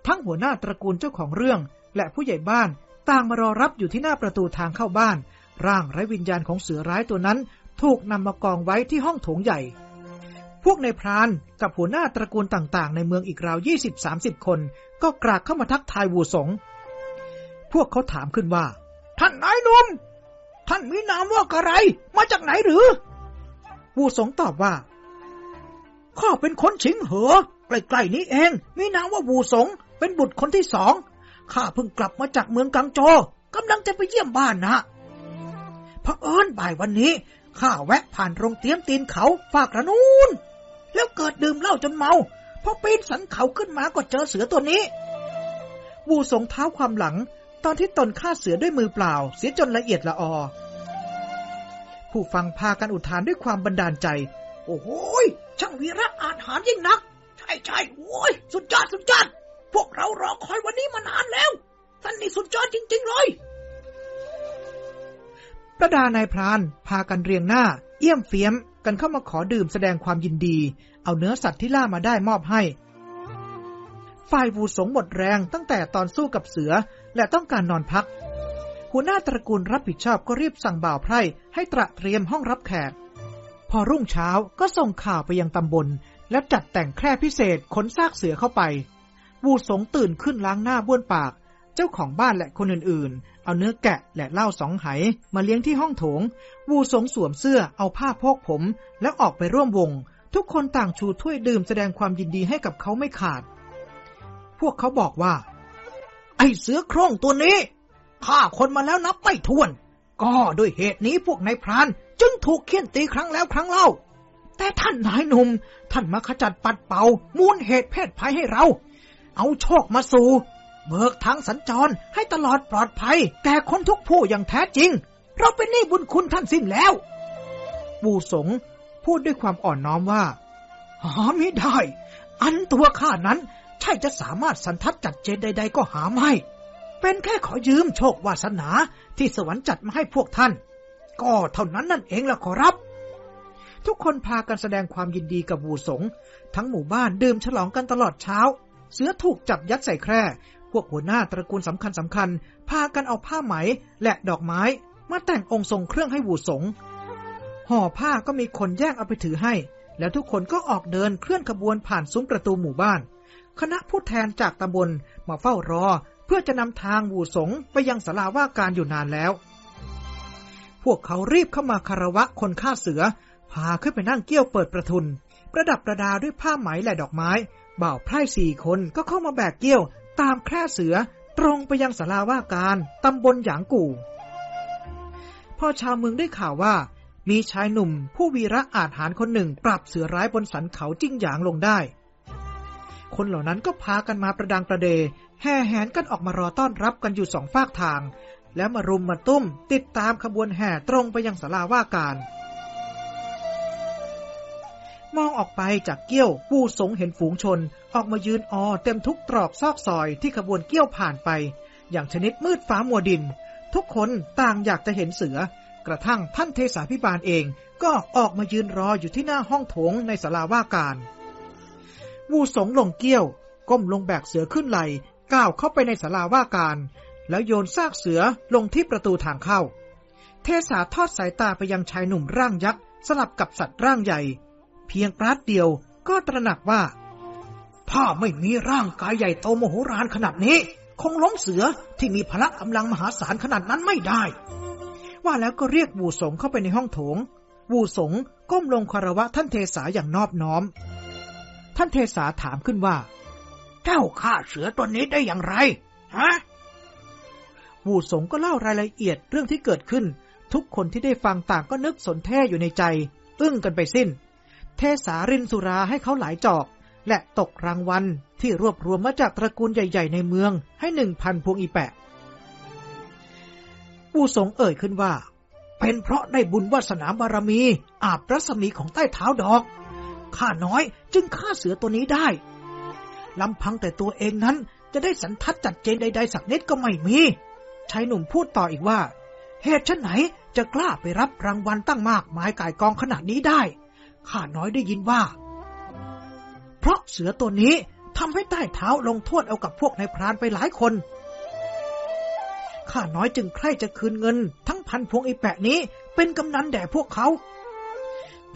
ทั้งหัวหน้าตระกูลเจ้าของเรื่องและผู้ใหญ่บ้าน ต่างมารอรับอยู่ที่หน้าประตูทางเข้าบ้าน ร่างไร้วิญญาณของเสือร้ายตัวนั้น ถูกนำมากองไว้ที่ห้องโถงใหญ่ พวกในพรานกับหัวหน้าตระกูลต่างๆ ในเมืองอีกราวยี่สิบสามสิบคน ก็กรากเข้ามาทักทายวูสง พวกเขาถามขึ้นว่า ท่านนายนุ่มท่านมีนามว่าอะไร มาจากไหนหรือ วูสงตอบว่า ข้าเป็นคนชิงเหอใกล้ๆนี้เอง มีนามว่าวูสง เป็นบุตรคนที่สอง ข้าเพิ่งกลับมาจากเมืองกังโจกำลังจะไปเยี่ยมบ้านนะพระเอิญบ่ายวันนี้ข้าแวะผ่านโรงเตียมตีนเขาฝากระนูนแล้วเกิดดื่มเหล้าจนเมาพอปีนสันเขาขึ้นมาก็เจอเสือตัวนี้ วูสงเท้าความหลัง ตอนที่ตนฆ่าเสือด้วยมือเปล่า เสียจนละเอียดละออ ผู้ฟังพากันอุทานด้วยความบันดาลใจ โอ้โหช่างวีระอาหารยิ่งนัก ใช่ใช่โอ้ยสุดยอดสุดยอด พวกเรารอคอยวันนี้มานานแล้ว ท่านนี่สุดยอดจริง ๆ เลยประดานายพรานพากันเรียงหน้าเยี่ยมเฟียมกันเข้ามาขอดื่มแสดงความยินดี เอาเนื้อสัตว์ที่ล่ามาได้มอบให้ ฝ่ายวูสงหมดแรงตั้งแต่ตอนสู้กับเสือและต้องการนอนพัก หัวหน้าตระกูลรับผิดชอบก็รีบสั่งบ่าวไพร่ให้ตระเตรียมห้องรับแขก พอรุ่งเช้าก็ส่งข่าวไปยังตำบล และจัดแต่งแคร่พิเศษขนซากเสือเข้าไป วูสงตื่นขึ้นล้างหน้าบ้วนปาก เจ้าของบ้านและคนอื่นๆ เอาเนื้อแกะและเหล้าสองไหมาเลี้ยงที่ห้องโถง วูสงสวมเสื้อเอาผ้าโพกผม แล้วออกไปร่วมวง ทุกคนต่างชูถ้วยดื่มแสดงความยินดีให้กับเขาไม่ขาด พวกเขาบอกว่า ไอเสือโคร่งตัวนี้ฆ่าคนมาแล้วนับไม่ถ้วน ก็ด้วยเหตุนี้พวกนายพรานจึงถูกเคี่ยนตีครั้งแล้วครั้งเล่า แต่ท่านนายหนุ่มท่านมาขจัดปัดเป่า มูลเหตุเพศภัยให้เรา เอาโชคมาสู่เบิกทางสัญจรให้ตลอดปลอดภัย แก่คนทุกผู้อย่างแท้จริง เราเป็นหนี้บุญคุณท่านสิ้นแล้ว ปูสงพูดด้วยความอ่อนน้อมว่าหาไม่ได้ อันตัวข้านั้น ใช่จะสามารถสันทัดจัดเจนใด ๆ ก็หาไม่ เป็นแค่ขอยืมโชควาสนาที่สวรรค์จัดมาให้พวกท่าน ก็เท่านั้นนั่นเองละขอรับ ทุกคนพากันแสดงความยินดีกับวูสง ทั้งหมู่บ้านดื่มฉลองกันตลอดเช้า เสือถูกจับยัดใส่แคร่ พวกหัวหน้าตระกูลสำคัญสำคัญ พากันเอาผ้าไหมและดอกไม้ มาแต่งองค์ทรงเครื่องให้วูสง ห่อผ้าก็มีคนแย่งเอาไปถือให้ แล้วทุกคนก็ออกเดินเคลื่อนขบวนผ่านซุ้มประตูหมู่บ้าน คณะผู้แทนจากตำบลมาเฝ้ารอ เพื่อจะนำทางวูสงไปยังสาราว่าการอยู่นานแล้ว พวกเขารีบเข้ามาคารวะคนฆ่าเสือ พาขึ้นไปนั่งเกี้ยวเปิดประทุน ประดับประดาด้วยผ้าไหมและดอกไม้ บ่าวไพร่สี่คนก็เข้ามาแบกเกี้ยว ตามแคร่เสือตรงไปยังสาราว่าการตำบลหยางกู่พอชาวเมืองได้ข่าวว่า มีชายหนุ่มผู้วีระอาจหารคนหนึ่งปราบเสือร้ายบนสันเขาจิ้งหยางลงได้ คนเหล่านั้นก็พากันมาประดังประเด แห่แหนกันออกมารอต้อนรับกันอยู่สองฝากทาง แล้วมารุมมาตุ้มติดตามขบวนแห่ตรงไปยังศาลาว่าการ มองออกไปจากเกี้ยวปูสงเห็นฝูงชน ออกมายืนออเต็มทุกตรอกซอกซอยที่ขบวนเกี้ยวผ่านไป อย่างชนิดมืดฟ้ามัวดิน ทุกคนต่างอยากจะเห็นเสือ กระทั่งท่านเทสาพิบาลเองก็ออกมายืนรออยู่ที่หน้าห้องโถงในศาลาว่าการวูสงลงเกี้ยว ก้มลงแบกเสือขึ้นไหลก้าวเข้าไปในศาลาว่าการ แล้วโยนซากเสือลงที่ประตูทางเข้า เทสาทอดสายตาไปยังชายหนุ่มร่างยักษ์สลับกับสัตว์ร่างใหญ่ เพียงปราดเดียวก็ตระหนักว่า ถ้าไม่มีร่างกายใหญ่โตโมโหรานขนาดนี้ คงล้มเสือที่มีพละกำลังมหาศาลขนาดนั้นไม่ได้ ว่าแล้วก็เรียกบูสงเข้าไปในห้องโถง บูสงก้มลงคารวะท่านเทสาอย่างนอบน้อม ท่านเทสาถามขึ้นว่า เจ้าฆ่าเสือตัวนี้ได้อย่างไร ฮะวูสงก็เล่ารายละเอียดเรื่องที่เกิดขึ้น ทุกคนที่ได้ฟังต่างก็นึกสนแท้อยู่ในใจ อึ้งกันไปสิ้น เทสารินสุราให้เขาหลายจอก และตกรางวัลที่รวบรวมมาจากตระกูลใหญ่ ๆ ในเมืองให้หนึ่งพันพวงอีแปะวูสงเอ่ยขึ้นว่า เป็นเพราะได้บุญวาสนาบารมี อาบรัศมีของใต้เท้าดอก ข้าน้อยจึงฆ่าเสือตัวนี้ได้ลำพังแต่ตัวเองนั้นจะได้สันทัดจัดเจนใด ๆ สักนิดก็ไม่มีชายหนุ่มพูดต่ออีกว่า เหตุชนไหนจะกล้าไปรับรางวัลตั้งมากมายกายกองขนาดนี้ได้ ข้าน้อยได้ยินว่า เพราะเสือตัวนี้ทำให้ใต้เท้าลงโทษเอากับพวกนายพรานไปหลายคน ข้าน้อยจึงใคร่จะคืนเงิน ทั้งพันพวงไอแปะนี้ เป็นกำนันแด่พวกเขา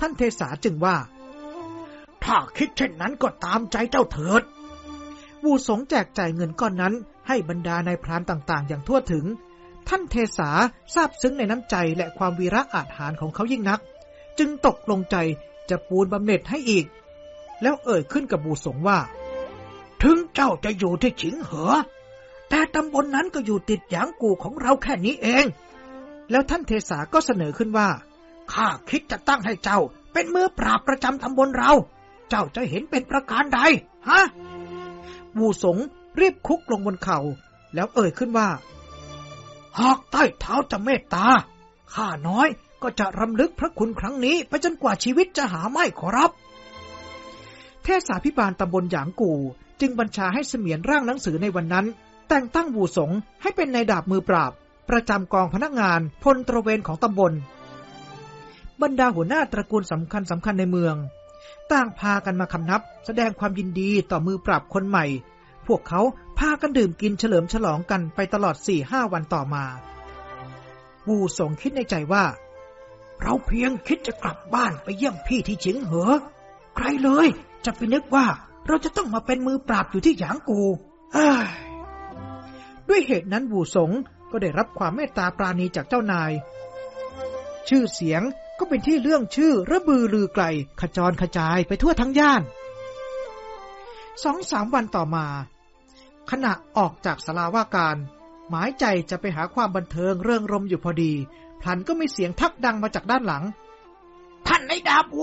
ท่านเทสาจึงว่า ถ้าคิดเช่นนั้นก็ตามใจเจ้าเถิด วูสงแจกจ่ายเงินก้อนนั้นให้บรรดานายพรานต่างๆ อย่างทั่วถึง ท่านเทสาทราบซึ้งในน้ำใจและความวีระอาจหารของเขายิ่งนัก จึงตกลงใจ จะปูนบำเหน็จให้อีก แล้วเอ่ยขึ้นกับบูสงว่า ถึงเจ้าจะอยู่ที่ฉิงเหอ แต่ตำบลนนั้นก็อยู่ติดหยางกูของเราแค่นี้เอง แล้วท่านเทสาก็เสนอขึ้นว่า ข้าคิดจะตั้งให้เจ้า เป็นมือปราบประจำตำบลเรา เจ้าจะเห็นเป็นประการใด ฮะ บูสงรีบคุกลงบนเขา่า แล้วเอ่ยขึ้นว่า หากใต้เท้าจะเมตตาข้าน้อย ก็จะรำลึกพระคุณครั้งนี้ไปจนกว่าชีวิตจะหาไม่ขอรับ เทศาพิบาลตำบลหยางกู่ จึงบัญชาให้เสมียนร่างหนังสือในวันนั้น แต่งตั้งบูสงให้เป็นนายดาบมือปราบ ประจำกองพนักงานพลตระเวนของตำบล บรรดาหัวหน้าตระกูลสำคัญสำคัญในเมือง ต่างพากันมาคำนับ แสดงความยินดีต่อมือปราบคนใหม่ พวกเขาพากันดื่มกินเฉลิมฉลองกันไปตลอดสี่ห้าวันต่อมาวูสงคิดในใจว่า เราเพียงคิดจะกลับบ้านไปเยี่ยมพี่ที่เฉียงเหอ ใครเลย จะไปนึกว่าเราจะต้องมาเป็นมือปราบอยู่ที่หยางกูด้วยเหตุนั้นวูสงก็ได้รับความเมตตาปราณีจากเจ้านาย ชื่อเสียงก็เป็นที่เรื่องชื่อระบือลือไกล ขจรขจายไปทั่วทั้งย่าน สองสามวันต่อมา ขณะออกจากสลาว่าการ หมายใจจะไปหาความบันเทิงเรื่องรมอยู่พอดี พลันก็มีเสียงทักดังมาจากด้านหลัง ท่านในดาบโว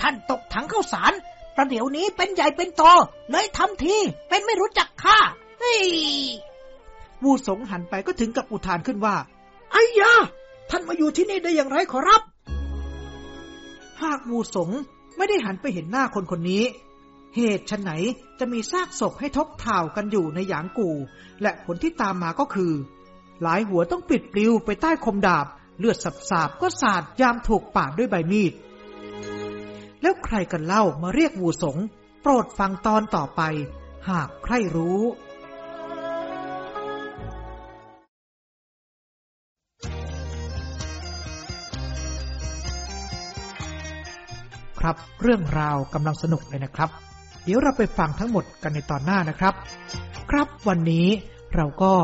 ท่านตกถังข้าวสารประเดี๋ยวนี้เป็นใหญ่เป็นโตเลยทำทีเป็นไม่รู้จักข้าเฮ้ยวูสงหันไปก็ถึงกับอุทานขึ้นว่าไอ้ยาท่านมาอยู่ที่นี่ได้อย่างไรขอรับ หากวูสงไม่ได้หันไปเห็นหน้าคนคนนี้ เหตุชนไหนจะมีซากศพให้ทบถ่าวกันอยู่ในหยางกู และผลที่ตามมาก็คือ หลายหัวต้องปิดปลิวไปใต้คมดาบ เลือดสับสาบก็สาดยามถูกปาดด้วยใบมีด แล้วใครกันเล่ามาเรียกวูสง โปรดฟังตอนต่อไป หากใครรู้ครับ เรื่องราวกำลังสนุกเลยนะครับ เดี๋ยวเราไปฟังทั้งหมดกันในตอนหน้านะครับ ครับวันนี้เราก็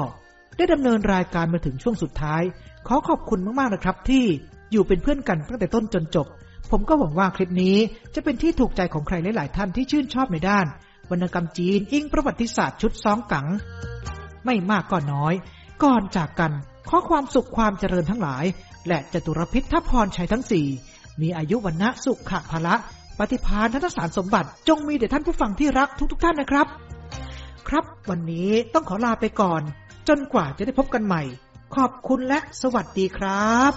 ได้ดำเนินรายการมาถึงช่วงสุดท้าย ขอขอบคุณมากๆนะครับ ที่อยู่เป็นเพื่อนกันตั้งแต่ต้นจนจบ ผมก็หวังว่าคลิปนี้จะเป็นที่ถูกใจของใครหลายๆท่านที่ชื่นชอบในด้าน วรรณกรรมจีนอิงประวัติศาสตร์ชุดซองกัง ไม่มากก็น้อย ก่อนจากกันขอความสุขความเจริญทั้งหลาย และจตุรพิทพรชัยทั้งสี่มีอายุวันนะสุขะภละปฏิพานทัศสารสมบัติ จงมีแด่ท่านผู้ฟังที่รักทุกๆทท่านนะครับ ครับ วันนี้ต้องขอลาไปก่อน จนกว่าจะได้พบกันใหม่ ขอบคุณและสวัสดีครับ